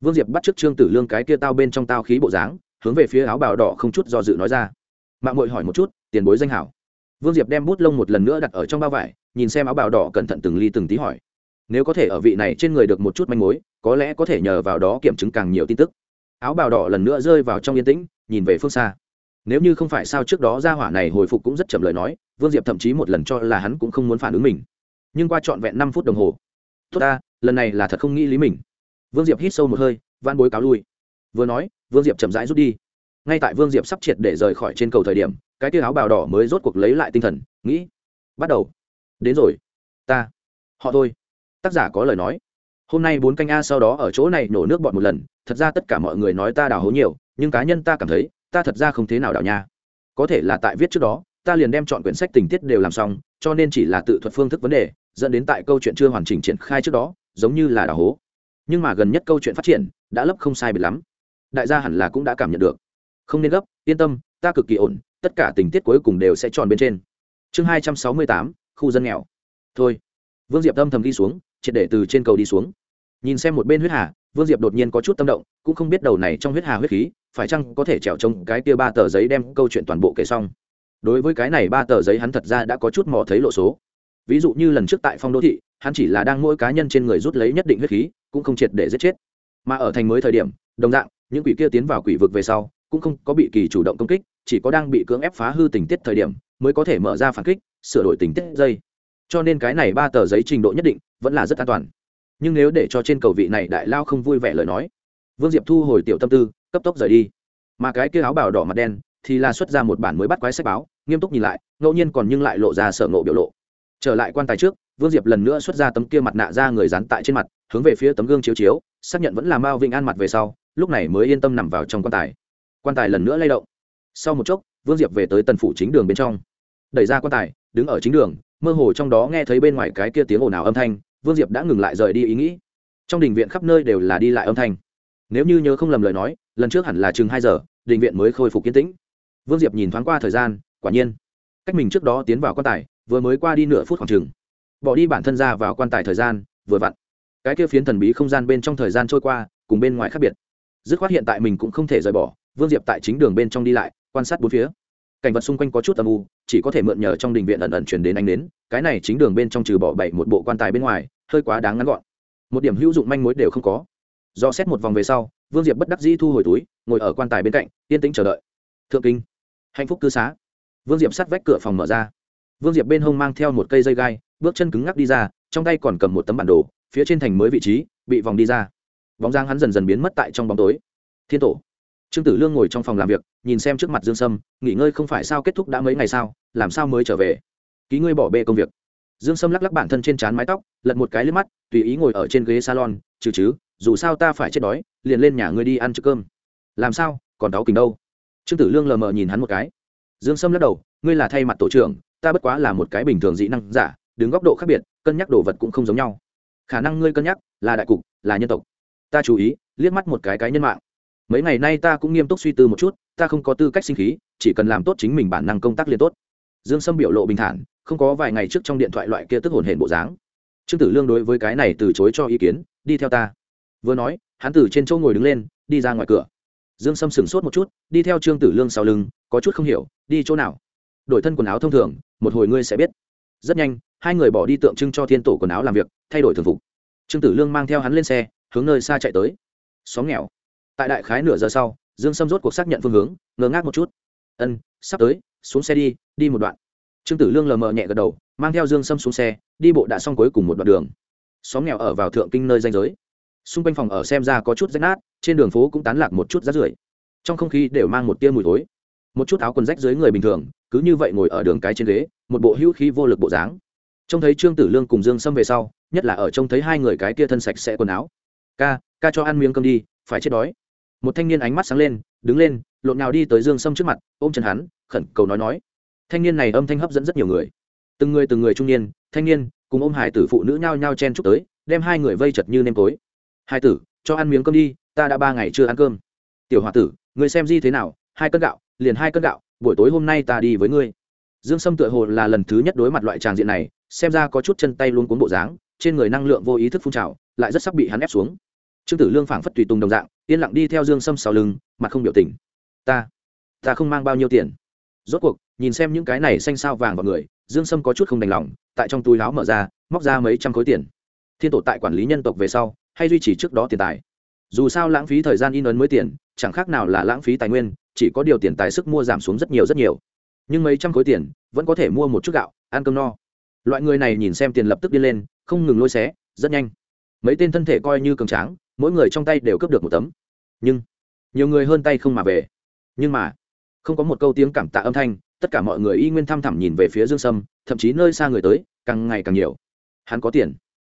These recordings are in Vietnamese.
vương diệp bắt t r ư ớ c trương tử lương cái kia tao bên trong tao khí bộ dáng, hướng về phía áo bào đỏ không chút do dự nói ra. Mạng mội hỏi một chút, tiền bối danh hảo. Vương diệp đem bút lông một lần nữa đặt ở trong bao vải, nhìn xem áo bào đỏ cẩn thận từng ly từng tí hỏi. Nếu có thể ở vị này trên người được một chút manh mối, có lẽ có thể nhờ vào đó kiểm chứng càng nhiều tin tức. Áo bào đỏ lần nữa rơi vào trong yên tĩnh, nhìn về phương xa. Nếu như không phải sao trước đó ra hỏa này hồi phục cũng rất chậm lời nói, vương diệp thậm chí một lần cho là hắn cũng không muốn phản ứng mình. Nhưng qua trọn vẹn năm phút đồng hồ. Tốt ta, lần này là thật không nghĩ lý mình vương diệp hít sâu một hơi van bối cáo lui. Vừa nói, vương diệp chậm rãi rút đi. Ngay tại vương diệp sắp triệt để rời khỏi trên cầu thời điểm, cái tia áo bào đỏ mới rốt cuộc lấy lại tinh thần, nghĩ, bắt đầu. Đến rồi. Ta. Họ thôi tác giả có lời nói. Hôm nay bốn canh a sau đó ở chỗ này nổ nước bọn một lần, thật ra tất cả mọi người nói ta đào hố nhiều, nhưng cá nhân ta cảm thấy, ta thật ra không thế nào đào nha. Có thể là tại viết trước đó, ta liền đem chọn quyển sách tình tiết đều làm xong, cho nên chỉ là tự thuật phương thức vấn đề, dẫn đến tại câu chuyện chưa hoàn chỉnh triển khai trước đó, giống như là đào hố nhưng mà gần nhất câu chuyện phát triển đã lấp không sai biệt lắm. Đại gia hẳn là cũng đã cảm nhận được. Không nên gấp, yên tâm, ta cực kỳ ổn, tất cả tình tiết cuối cùng đều sẽ tròn bên trên. Chương hai trăm sáu mươi tám, khu dân nghèo. Thôi. Vương diệp âm thầm đi xuống, triệt để từ trên cầu đi xuống. Nhìn xem một bên huyết hà, vương diệp đột nhiên có chút tâm động, cũng không biết đầu này trong huyết hà huyết khí, phải chăng có thể trèo trông cái kia ba tờ giấy đem câu chuyện toàn bộ kể xong. Đối với cái này ba tờ giấy hắn thật ra đã có chút mò thấy lộ số. Ví dụ như lần trước tại phong đô thị, hắn chỉ là đang mỗi cá nhân trên người rút lấy nhất định huyết khí cũng không triệt để giết chết. Mà ở thành mới thời điểm, đồng dạng, những quỷ kia tiến vào quỷ vực về sau, cũng không có bị kỳ chủ động công kích, chỉ có đang bị cưỡng ép phá hư tình tiết thời điểm mới có thể mở ra phản kích, sửa đổi tình tiết dây. Cho nên cái này ba tờ giấy trình độ nhất định vẫn là rất an toàn. Nhưng nếu để cho trên cầu vị này đại lao không vui vẻ lời nói, vương diệp thu hồi tiểu tâm tư, cấp tốc rời đi. Mà cái kia áo bào đỏ mặt đen thì là xuất ra một bản mới bắt quái sách báo, nghiêm túc nhìn lại, ngẫu nhiên còn nhưng lại lộ ra sở ngộ biểu lộ. Trở lại quan tài trước, vương diệp lần nữa xuất ra tấm kia mặt nạ ra người dán tại trên mặt hướng về phía tấm gương chiếu chiếu, xác nhận vẫn là mao vinh an mặt về sau, lúc này mới yên tâm nằm vào trong quan tài. Quan tài lần nữa lay động. Sau một chốc, vương diệp về tới tần phủ chính đường bên trong. Đẩy ra quan tài, đứng ở chính đường, mơ hồ trong đó nghe thấy bên ngoài cái kia tiếng ồn ào âm thanh, vương diệp đã ngừng lại rời đi ý nghĩ. Trong đình viện khắp nơi đều là đi lại âm thanh. Nếu như nhớ không lầm lời nói, lần trước hẳn là chừng hai giờ, đình viện mới khôi phục kiến tĩnh. Vương diệp nhìn thoáng qua thời gian, quả nhiên, cách mình trước đó tiến vào quan tài, vừa mới qua đi nửa phút khoảng chừng. Bỏ đi bản thân ra vào quan tài thời gian, vừa vặn cái kia phiến thần bí không gian bên trong thời gian trôi qua, cùng bên ngoài khác biệt. Dứt khoát hiện tại mình cũng không thể rời bỏ, vương diệp tại chính đường bên trong đi lại, quan sát bốn phía. Cảnh vật xung quanh có chút âm u, chỉ có thể mượn nhờ trong đình viện ẩn ẩn chuyển đến anh đến cái này chính đường bên trong trừ bỏ bảy một bộ quan tài bên ngoài, hơi quá đáng ngắn gọn. Một điểm hữu dụng manh mối đều không có. Do xét một vòng về sau, vương diệp bất đắc dĩ thu hồi túi, ngồi ở quan tài bên cạnh, yên tĩnh chờ đợi. Thượng kinh, hạnh phúc cư xá. Vương diệp sát vách cửa phòng mở ra. Vương diệp bên hông mang theo một cây dây gai, bước chân cứng ngắc đi ra, trong tay còn cầm một tấm bản đồ phía trên thành mới vị trí, bị vòng đi ra. Bóng giang hắn dần dần biến mất tại trong bóng tối. Thiên tổ. Trương tử lương ngồi trong phòng làm việc, nhìn xem trước mặt dương sâm, nghỉ ngơi không phải sao kết thúc đã mấy ngày sao, làm sao mới trở về? Ký ngươi bỏ bê công việc. Dương sâm lắc lắc bản thân trên trán mái tóc, lật một cái lên mắt, tùy ý ngồi ở trên ghế salon, trừ chứ, dù sao ta phải chết đói, liền lên nhà ngươi đi ăn chữ cơm. Làm sao, còn đáo kình đâu? Trương tử lương lờ mờ nhìn hắn một cái. Dương sâm lắc đầu, ngươi là thay mặt tổ trưởng, ta bất quá là một cái bình thường dị năng giả, đứng góc độ khác biệt, cân nhắc đồ vật cũng không giống nhau khả năng ngươi cân nhắc là đại cục, là nhân tộc. Ta chú ý, liếc mắt một cái cái nhân mạng. Mấy ngày nay ta cũng nghiêm túc suy tư một chút, ta không có tư cách sinh khí, chỉ cần làm tốt chính mình bản năng công tác liên tốt. Dương sâm biểu lộ bình thản, không có vài ngày trước trong điện thoại loại kia tức hồn hển bộ dáng. Trương tử lương đối với cái này từ chối cho ý kiến, đi theo ta. Vừa nói, hắn từ trên chỗ ngồi đứng lên, đi ra ngoài cửa. Dương sâm sửng sốt một chút, đi theo trương tử lương sau lưng, có chút không hiểu, đi chỗ nào? Đổi thân quần áo thông thường, một hồi ngươi sẽ biết rất nhanh, hai người bỏ đi tượng trưng cho thiên tổ quần áo làm việc, thay đổi thường phục. Trương tử lương mang theo hắn lên xe, hướng nơi xa chạy tới. Xóm nghèo. Tại đại khái nửa giờ sau, dương sâm rốt cuộc xác nhận phương hướng, ngơ ngác một chút. Ân, sắp tới, xuống xe đi đi một đoạn. Trương tử lương lờ mờ nhẹ gật đầu, mang theo dương sâm xuống xe, đi bộ đã xong cuối cùng một đoạn đường. Xóm nghèo ở vào thượng kinh nơi danh giới. Xung quanh phòng ở xem ra có chút rách nát, trên đường phố cũng tán lạc một chút rát rưởi. Trong không khí đều mang một tia mùi thối. Một chút áo quần rách dưới người bình thường cứ như vậy ngồi ở đường cái trên ghế, một bộ hữu khí vô lực bộ dáng. Trông thấy trương tử lương cùng dương sâm về sau, nhất là ở trông thấy hai người cái kia thân sạch sẽ quần áo. Ca ca cho ăn miếng cơm đi, phải chết đói. Một thanh niên ánh mắt sáng lên, đứng lên, lộn nào đi tới dương sâm trước mặt, ôm chân hắn, khẩn cầu nói nói. Thanh niên này âm thanh hấp dẫn rất nhiều người. Từng người từng người trung niên, thanh niên cùng ôm hải tử phụ nữ nhao nhao chen chúc tới, đem hai người vây chật như nêm tối. Hai tử, cho ăn miếng cơm đi, ta đã ba ngày chưa ăn cơm. Tiểu h o a tử người xem di thế nào, hai cân gạo, liền hai cân gạo buổi tối hôm nay ta đi với ngươi. Dương sâm tựa hồ là lần thứ nhất đối mặt loại tràng diện này, xem ra có chút chân tay luôn cuốn bộ dáng, trên người năng lượng vô ý thức phun trào, lại rất sắp bị hắn ép xuống. Trương tử lương phảng phất tùy tùng đồng dạng, yên lặng đi theo dương sâm sau lưng, mặt không biểu tình. Ta ta không mang bao nhiêu tiền. Rốt cuộc, nhìn xem những cái này xanh sao vàng vào người, dương sâm có chút không đành lòng, tại trong túi láo mở ra, móc ra mấy trăm khối tiền. Thiên tổ tại quản lý nhân tộc về sau, hay duy trì trước đó tiền tài. Dù sao lãng phí thời gian in ấn mới tiền, chẳng khác nào là lãng phí tài nguyên chỉ có điều tiền tài sức mua giảm xuống rất nhiều rất nhiều. Nhưng mấy trăm khối tiền, vẫn có thể mua một chút gạo, ăn cơm no. Loại người này nhìn xem tiền lập tức đi lên, không ngừng lôi xé, rất nhanh. Mấy tên thân thể coi như cường tráng, mỗi người trong tay đều cướp được một tấm. Nhưng, nhiều người hơn tay không mà về. Nhưng mà, không có một câu tiếng cảm tạ âm thanh, tất cả mọi người y nguyên thăm thẳm nhìn về phía dương sâm, thậm chí nơi xa người tới, càng ngày càng nhiều. Hắn có tiền.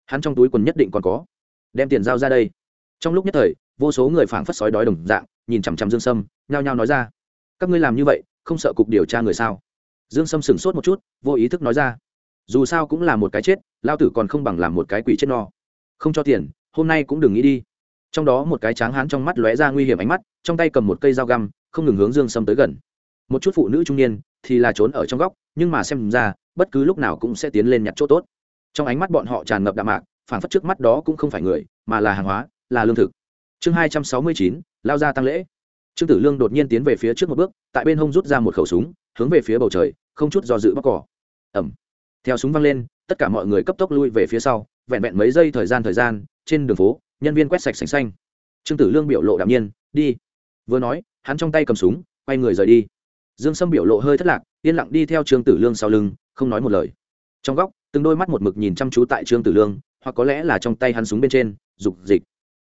Hắn trong túi quần nhất định còn có. Đem tiền giao ra đây. Trong lúc nhất thời, vô số người phảng phất sói đói đồng dạng nhìn chằm chằm dương sâm, nhao nhao nói ra. Các ngươi làm như vậy, không sợ cục điều tra người sao? Dương sâm sửng sốt một chút, vô ý thức nói ra. Dù sao cũng là một cái chết lao tử còn không bằng làm một cái quỷ chết no. Không cho tiền, hôm nay cũng đừng nghĩ đi. Trong đó một cái tráng hán trong mắt lóe ra nguy hiểm ánh mắt, trong tay cầm một cây dao găm, không ngừng hướng dương sâm tới gần. Một chút phụ nữ trung niên thì là trốn ở trong góc, nhưng mà xem ra, bất cứ lúc nào cũng sẽ tiến lên nhặt chỗ tốt. Trong ánh mắt bọn họ tràn ngập đạm mạc phản phất trước mắt đó cũng không phải người, mà là hàng hóa, là lương thực chương hai trăm sáu mươi chín, lao ra tăng lễ. Trương tử lương đột nhiên tiến về phía trước một bước, tại bên hông rút ra một khẩu súng, hướng về phía bầu trời, không chút do dự bóc cỏ. Ẩm theo súng văng lên, tất cả mọi người cấp tốc lui về phía sau, vẹn vẹn mấy giây thời gian thời gian, trên đường phố, nhân viên quét sạch sành xanh. Trương tử lương biểu lộ đạm nhiên, đi. Vừa nói, hắn trong tay cầm súng, quay người rời đi. Dương sâm biểu lộ hơi thất lạc, yên lặng đi theo trương tử lương sau lưng, không nói một lời. Trong góc, từng đôi mắt một mực nhìn chăm chú tại trương tử lương, hoặc có lẽ là trong tay hắn súng bên trên, dục dịch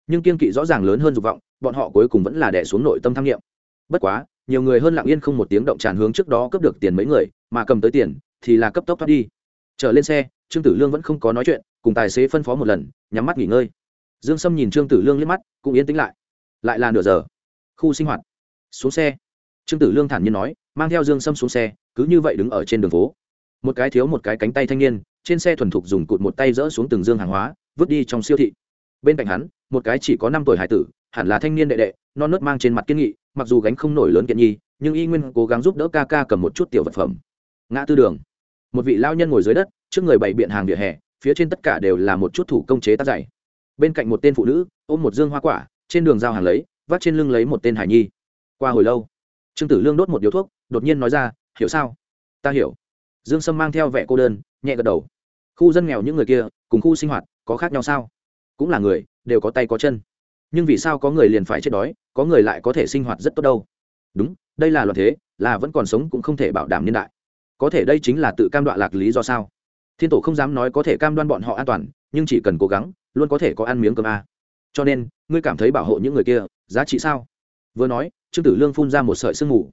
nhưng kiên kỵ rõ ràng lớn hơn dục vọng, bọn họ cuối cùng vẫn là đẻ xuống nội tâm tham nghiệm. Bất quá, nhiều người hơn lặng yên không một tiếng động tràn hướng trước đó cướp được tiền mấy người, mà cầm tới tiền thì là cấp tốc thoát đi. Trở lên xe, trương tử lương vẫn không có nói chuyện, cùng tài xế phân phó một lần, nhắm mắt nghỉ ngơi. Dương sâm nhìn trương tử lương liếc mắt, cũng yên tĩnh lại. Lại là nửa giờ. Khu sinh hoạt. Xuống xe. Trương tử lương thản nhiên nói, mang theo dương sâm xuống xe, cứ như vậy đứng ở trên đường phố. Một cái thiếu một cái cánh tay thanh niên, trên xe thuần thục dùng cụt một tay dỡ xuống từng dương hàng hóa, vứt đi trong siêu thị bên cạnh hắn, một cái chỉ có năm tuổi hải tử, hẳn là thanh niên đệ đệ, non nớt mang trên mặt kiên nghị, mặc dù gánh không nổi lớn kiện nhi, nhưng y nguyên cố gắng giúp đỡ ca ca cầm một chút tiểu vật phẩm. Ngã tư đường. Một vị lao nhân ngồi dưới đất, trước người bày biện hàng vỉa hè, phía trên tất cả đều là một chút thủ công chế tác giày. Bên cạnh một tên phụ nữ, ôm một dương hoa quả, trên đường giao hàng lấy, vác trên lưng lấy một tên hải nhi. Qua hồi lâu, trương tử lương đốt một điếu thuốc, đột nhiên nói ra, hiểu sao? Ta hiểu. Dương sâm mang theo vẻ cô đơn, nhẹ gật đầu. Khu dân nghèo những người kia, cùng khu sinh hoạt, có khác nhau sao? Cũng là người, đều có tay có chân. Nhưng vì sao có người liền phải chết đói, có người lại có thể sinh hoạt rất tốt đâu? Đúng, đây là loạn thế, là vẫn còn sống cũng không thể bảo đảm niên đại. Có thể đây chính là tự cam đoạ lạc lý do sao? Thiên tổ không dám nói có thể cam đoan bọn họ an toàn, nhưng chỉ cần cố gắng, luôn có thể có ăn miếng cơm a. Cho nên, ngươi cảm thấy bảo hộ những người kia, giá trị sao? Vừa nói, trương tử lương phun ra một sợi sương mù.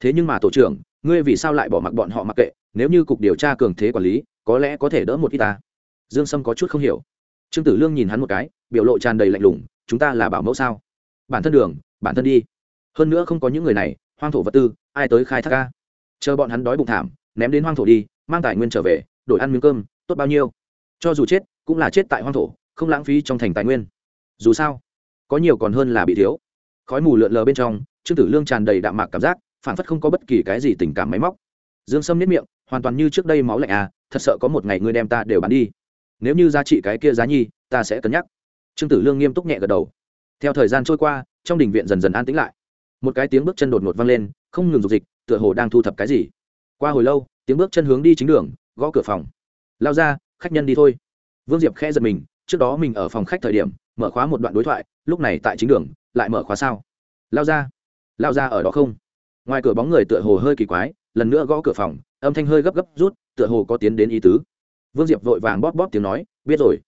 Thế nhưng mà tổ trưởng, ngươi vì sao lại bỏ mặc bọn họ mặc kệ, nếu như cục điều tra cường thế quản lý, có lẽ có thể đỡ một ít ta. Dương sâm có chút không hiểu trương tử lương nhìn hắn một cái, biểu lộ tràn đầy lạnh lùng, chúng ta là bảo mẫu sao? Bản thân đường, bản thân đi. Hơn nữa không có những người này, hoang thổ vật tư, ai tới khai thác ca chờ bọn hắn đói bụng thảm, ném đến hoang thổ đi, mang tài nguyên trở về, đổi ăn miếng cơm, tốt bao nhiêu? Cho dù chết, cũng là chết tại hoang thổ, không lãng phí trong thành tài nguyên. Dù sao, có nhiều còn hơn là bị thiếu. Khói mù lượn lờ bên trong, trương tử lương tràn đầy đạm mạc cảm giác, phản phất không có bất kỳ cái gì tình cảm máy móc. Dương sâm nếp miệng, hoàn toàn như trước đây máu lạnh à thật sợ có một ngày ngươi đem ta đều bán đi nếu như giá trị cái kia giá nhi, ta sẽ cân nhắc. Trương tử lương nghiêm túc nhẹ gật đầu. Theo thời gian trôi qua, trong đình viện dần dần an tĩnh lại. Một cái tiếng bước chân đột ngột vang lên, không ngừng dục dịch, tựa hồ đang thu thập cái gì. Qua hồi lâu, tiếng bước chân hướng đi chính đường, gõ cửa phòng. Lao ra, khách nhân đi thôi. Vương diệp khẽ giật mình, trước đó mình ở phòng khách thời điểm, mở khóa một đoạn đối thoại, lúc này tại chính đường, lại mở khóa sao? Lao ra. Lao ra ở đó không? Ngoài cửa bóng người tựa hồ hơi kỳ quái, lần nữa gõ cửa phòng, âm thanh hơi gấp gấp rút, tựa hồ có tiến đến ý tứ vương diệp vội vàng bóp bóp tiếng nói, biết rồi.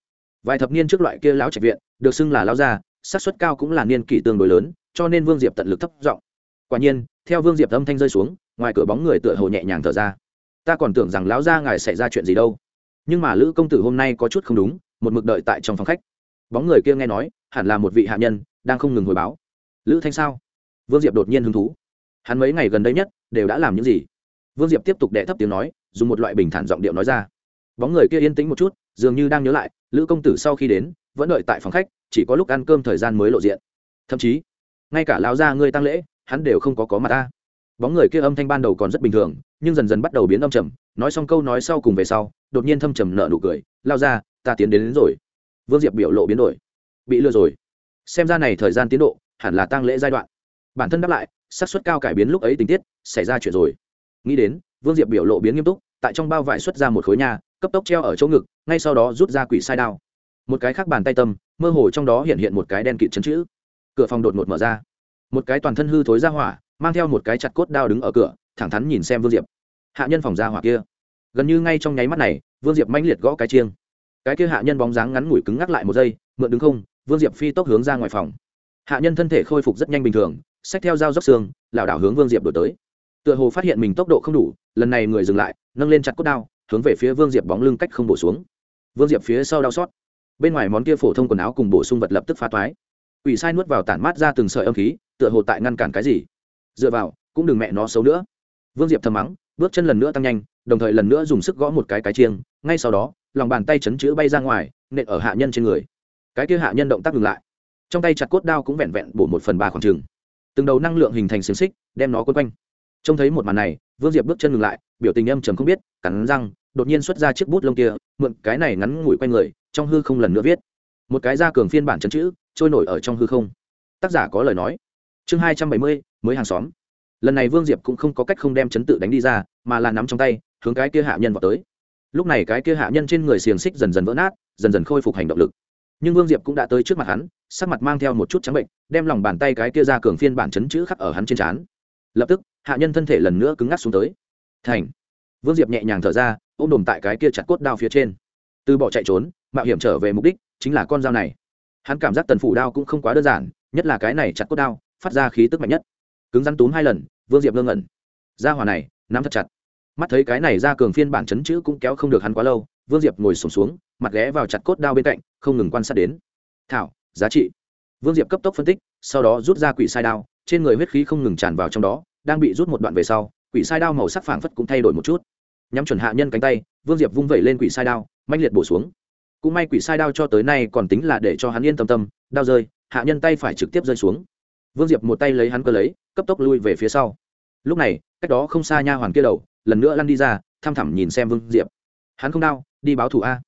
Vài thập niên trước loại kia lão trạch viện, được xưng là lao gia, xác suất cao cũng là niên kỷ tương đối lớn, cho nên vương diệp tận lực thấp giọng. Quả nhiên, theo vương diệp âm thanh rơi xuống, ngoài cửa bóng người tựa hồ nhẹ nhàng thở ra. Ta còn tưởng rằng lão gia ngài xảy ra chuyện gì đâu. Nhưng mà lữ công tử hôm nay có chút không đúng, một mực đợi tại trong phòng khách. Bóng người kia nghe nói, hẳn là một vị hạ nhân, đang không ngừng hồi báo. Lữ thanh sao? Vương diệp đột nhiên hứng thú. Hắn mấy ngày gần đây nhất, đều đã làm những gì? Vương diệp tiếp tục đệ thấp tiếng nói, dùng một loại bình thản giọng điệu nói ra bóng người kia yên tĩnh một chút dường như đang nhớ lại lữ công tử sau khi đến vẫn đợi tại phòng khách chỉ có lúc ăn cơm thời gian mới lộ diện. Thậm chí ngay cả lão gia ngươi tăng lễ hắn đều không có có mặt ta. Bóng người kia âm thanh ban đầu còn rất bình thường nhưng dần dần bắt đầu biến âm trầm nói xong câu nói sau cùng về sau đột nhiên thâm trầm nợ nụ cười lao ra ta tiến đến, đến rồi. Vương diệp biểu lộ biến đổi. Bị lừa rồi. Xem ra này thời gian tiến độ hẳn là tăng lễ giai đoạn. Bản thân đáp lại xác suất cao cải biến lúc ấy tình tiết xảy ra chuyện rồi. Nghĩ đến vương diệp biểu lộ biến nghiêm túc tại trong bao vải xuất ra một khối nhà cấp tốc treo ở chỗ ngực, ngay sau đó rút ra quỷ sai đao. Một cái khác bàn tay tâm, mơ hồ trong đó hiện hiện một cái đen kịt chấn chữ. Cửa phòng đột ngột mở ra. Một cái toàn thân hư thối ra hỏa, mang theo một cái chặt cốt đao đứng ở cửa, thẳng thắn nhìn xem vương diệp. Hạ nhân phòng ra hỏa kia. Gần như ngay trong nháy mắt này, vương diệp manh liệt gõ cái chiêng. Cái kia hạ nhân bóng dáng ngắn ngủi cứng ngắc lại một giây, mượn đứng không, vương diệp phi tốc hướng ra ngoài phòng. Hạ nhân thân thể khôi phục rất nhanh bình thường, xách theo dao dốc xương, lảo đảo hướng vương diệp đổi tới. Tựa hồ phát hiện mình tốc độ không đủ, lần này người dừng lại, nâng lên chặt cốt đao hướng về phía vương diệp bóng lưng cách không bổ xuống. Vương diệp phía sau đau xót. Bên ngoài món kia phổ thông quần áo cùng bổ sung vật lập tức phá toái. Ủy sai nuốt vào tản mát ra từng sợi âm khí, tựa hồ tại ngăn cản cái gì. Dựa vào, cũng đừng mẹ nó xấu nữa. Vương diệp thầm mắng, bước chân lần nữa tăng nhanh, đồng thời lần nữa dùng sức gõ một cái cái chiêng, ngay sau đó, lòng bàn tay chấn chữ bay ra ngoài, nện ở hạ nhân trên người. Cái kia hạ nhân động tác ngừng lại. Trong tay chặt cốt đao cũng vẹn vẹn bổ một phần ba khoảng trừng từng đầu năng lượng hình thành xiềng xích, đem nó quấn quanh trông thấy một màn này, vương diệp bước chân ngừng lại, biểu tình âm trầm không biết, cắn răng, đột nhiên xuất ra chiếc bút lông kia, mượn cái này ngắn ngủi quanh người, trong hư không lần nữa viết. Một cái ra cường phiên bản chấn chữ, trôi nổi ở trong hư không. Tác giả có lời nói. Chương hai trăm bảy mươi, mới hàng xóm. Lần này vương diệp cũng không có cách không đem chấn tự đánh đi ra, mà là nắm trong tay, hướng cái kia hạ nhân vào tới. Lúc này cái kia hạ nhân trên người xiềng xích dần dần vỡ nát, dần dần khôi phục hành động lực. Nhưng vương diệp cũng đã tới trước mặt hắn, sắc mặt mang theo một chút trắng bệnh, đem lòng bàn tay cái kia ra cường phiên bản chấn chữ khắc ở hắn trên trán. Lập tức hạ nhân thân thể lần nữa cứng ngắc xuống tới. Thành. Vương diệp nhẹ nhàng thở ra ôm đồm tại cái kia chặt cốt đao phía trên. Từ bỏ chạy trốn mạo hiểm trở về mục đích chính là con dao này. Hắn cảm giác tần phủ đao cũng không quá đơn giản nhất là cái này chặt cốt đao phát ra khí tức mạnh nhất. Cứng rắn túm hai lần vương diệp ngơ ngẩn. Ra hòa này nắm thật chặt. Mắt thấy cái này ra cường phiên bản chấn chữ cũng kéo không được hắn quá lâu vương diệp ngồi sùng xuống, xuống mặt ghé vào chặt cốt đao bên cạnh không ngừng quan sát đến. Thảo giá trị. Vương diệp cấp tốc phân tích sau đó rút ra quỷ sai đao trên người huyết khí không ngừng tràn vào trong đó đang bị rút một đoạn về sau, quỷ sai đao màu sắc phảng phất cũng thay đổi một chút. Nhắm chuẩn hạ nhân cánh tay, vương diệp vung vẩy lên quỷ sai đao, manh liệt bổ xuống. Cũng may quỷ sai đao cho tới nay còn tính là để cho hắn yên tâm tâm, đao rơi, hạ nhân tay phải trực tiếp rơi xuống. Vương diệp một tay lấy hắn cơ lấy, cấp tốc lui về phía sau. Lúc này, cách đó không xa nha hoàn kia đầu, lần nữa lăn đi ra, thăm thẳm nhìn xem vương diệp. Hắn không đau, đi báo thủ a.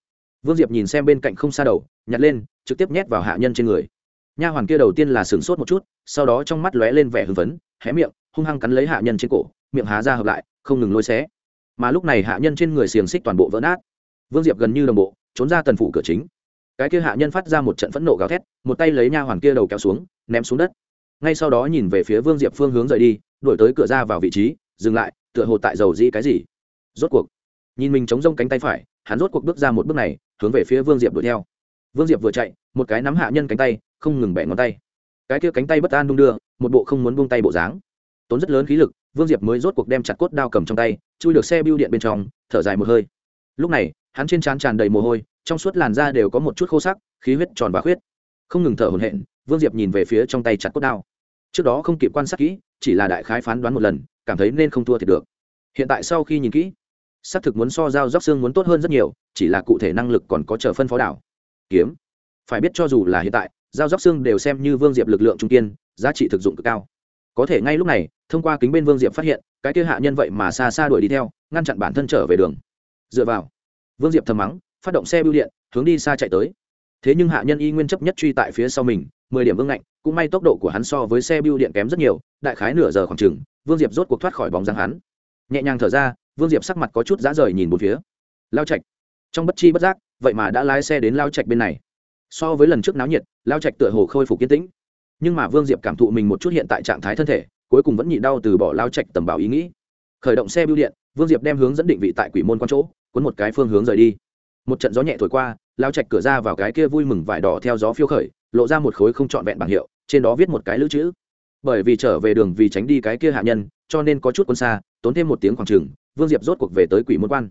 Vương diệp nhìn xem bên cạnh không xa đầu, nhặt lên, trực tiếp nhét vào hạ nhân trên người. Nha hoàn kia đầu tiên là sửng sốt một chút, sau đó trong mắt lóe lên vẻ hưng phấn, hé miệng hung hăng cắn lấy hạ nhân trên cổ, miệng há ra hợp lại, không ngừng lôi xé. Mà lúc này hạ nhân trên người xiềng xích toàn bộ vỡ nát. Vương diệp gần như đồng bộ, trốn ra tần phủ cửa chính. Cái kia hạ nhân phát ra một trận phẫn nộ gào thét, một tay lấy nha hoàn kia đầu kéo xuống, ném xuống đất. Ngay sau đó nhìn về phía vương diệp phương hướng rời đi đổi tới cửa ra vào vị trí, dừng lại, tựa hồ tại dầu dĩ cái gì. Rốt cuộc, nhìn mình chống rông cánh tay phải, hắn rốt cuộc bước ra một bước này, hướng về phía vương diệp đuổi theo. Vương diệp vừa chạy, một cái nắm hạ nhân cánh tay, không ngừng bẻ ngón tay. Cái kia cánh tay bất an đung đưa, một bộ không muốn buông tay bộ dáng tốn rất lớn khí lực, vương diệp mới rốt cuộc đem chặt cốt đao cầm trong tay, chui được xe biêu điện bên trong, thở dài một hơi. Lúc này, hắn trên trán tràn đầy mồ hôi, trong suốt làn da đều có một chút khô sắc, khí huyết tròn và khuyết. Không ngừng thở hổn hển, vương diệp nhìn về phía trong tay chặt cốt đao. Trước đó không kịp quan sát kỹ, chỉ là đại khái phán đoán một lần, cảm thấy nên không thua thì được. Hiện tại sau khi nhìn kỹ, xác thực muốn so dao róc xương muốn tốt hơn rất nhiều, chỉ là cụ thể năng lực còn có chờ phân phó đảo. Kiếm. Phải biết cho dù là hiện tại dao róc xương đều xem như vương diệp lực lượng trung kiên, giá trị thực dụng cực cao có thể ngay lúc này, thông qua kính bên vương diệp phát hiện, cái kia hạ nhân vậy mà xa xa đuổi đi theo, ngăn chặn bản thân trở về đường. Dựa vào, vương diệp thầm mắng, phát động xe bưu điện, hướng đi xa chạy tới. Thế nhưng hạ nhân y nguyên chấp nhất truy tại phía sau mình, mười điểm vương ngạnh, cũng may tốc độ của hắn so với xe bưu điện kém rất nhiều, đại khái nửa giờ khoảng chừng, vương diệp rốt cuộc thoát khỏi bóng răng hắn. Nhẹ nhàng thở ra, vương diệp sắc mặt có chút dã rời nhìn một phía. Lao trạch. Trong bất chi bất giác, vậy mà đã lái xe đến lao trạch bên này. So với lần trước náo nhiệt, lao trạch tựa hồ khôi phục kiến tĩnh nhưng mà vương diệp cảm thụ mình một chút hiện tại trạng thái thân thể, cuối cùng vẫn nhịn đau từ bỏ lao trạch tầm bảo ý nghĩ. Khởi động xe bưu điện, vương diệp đem hướng dẫn định vị tại quỷ môn quan chỗ, cuốn một cái phương hướng rời đi. Một trận gió nhẹ thổi qua, lao trạch cửa ra vào cái kia vui mừng vải đỏ theo gió phiêu khởi, lộ ra một khối không trọn vẹn bảng hiệu, trên đó viết một cái lữ chữ. Bởi vì trở về đường vì tránh đi cái kia hạ nhân, cho nên có chút quân xa, tốn thêm một tiếng khoảng trừng vương diệp rốt cuộc về tới quỷ môn quan.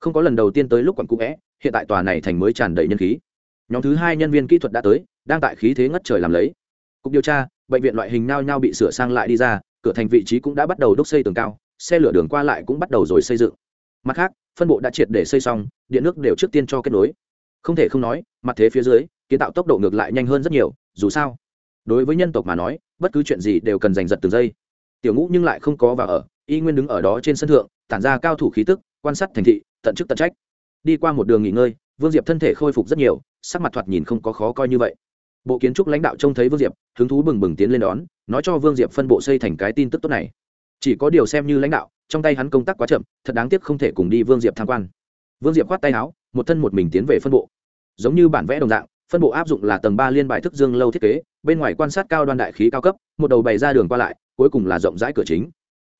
Không có lần đầu tiên tới lúc quận cũ vẽ hiện tại tòa này thành mới tràn đầy nhân khí. Nhóm thứ hai nhân viên kỹ thuật đã tới, đang tại khí thế ngất trời làm lấy cục điều tra, bệnh viện loại hình nao nhau bị sửa sang lại đi ra, cửa thành vị trí cũng đã bắt đầu đúc xây tường cao, xe lửa đường qua lại cũng bắt đầu rồi xây dựng. Mặt khác, phân bộ đã triệt để xây xong, điện nước đều trước tiên cho kết nối. Không thể không nói, mặt thế phía dưới, kiến tạo tốc độ ngược lại nhanh hơn rất nhiều, dù sao, đối với nhân tộc mà nói, bất cứ chuyện gì đều cần giành giật từng giây. Tiểu ngũ nhưng lại không có và ở, y nguyên đứng ở đó trên sân thượng, tản ra cao thủ khí tức, quan sát thành thị, tận chức tận trách. Đi qua một đường nghỉ ngơi, vương diệp thân thể khôi phục rất nhiều, sắc mặt thoạt nhìn không có khó coi như vậy bộ kiến trúc lãnh đạo trông thấy vương diệp, hứng thú bừng bừng tiến lên đón, nói cho vương diệp phân bộ xây thành cái tin tức tốt này. Chỉ có điều xem như lãnh đạo, trong tay hắn công tác quá chậm, thật đáng tiếc không thể cùng đi vương diệp tham quan. Vương diệp khoát tay áo, một thân một mình tiến về phân bộ. Giống như bản vẽ đồng dạng, phân bộ áp dụng là tầng ba liên bài thức dương lâu thiết kế, bên ngoài quan sát cao đoan đại khí cao cấp, một đầu bày ra đường qua lại, cuối cùng là rộng rãi cửa chính.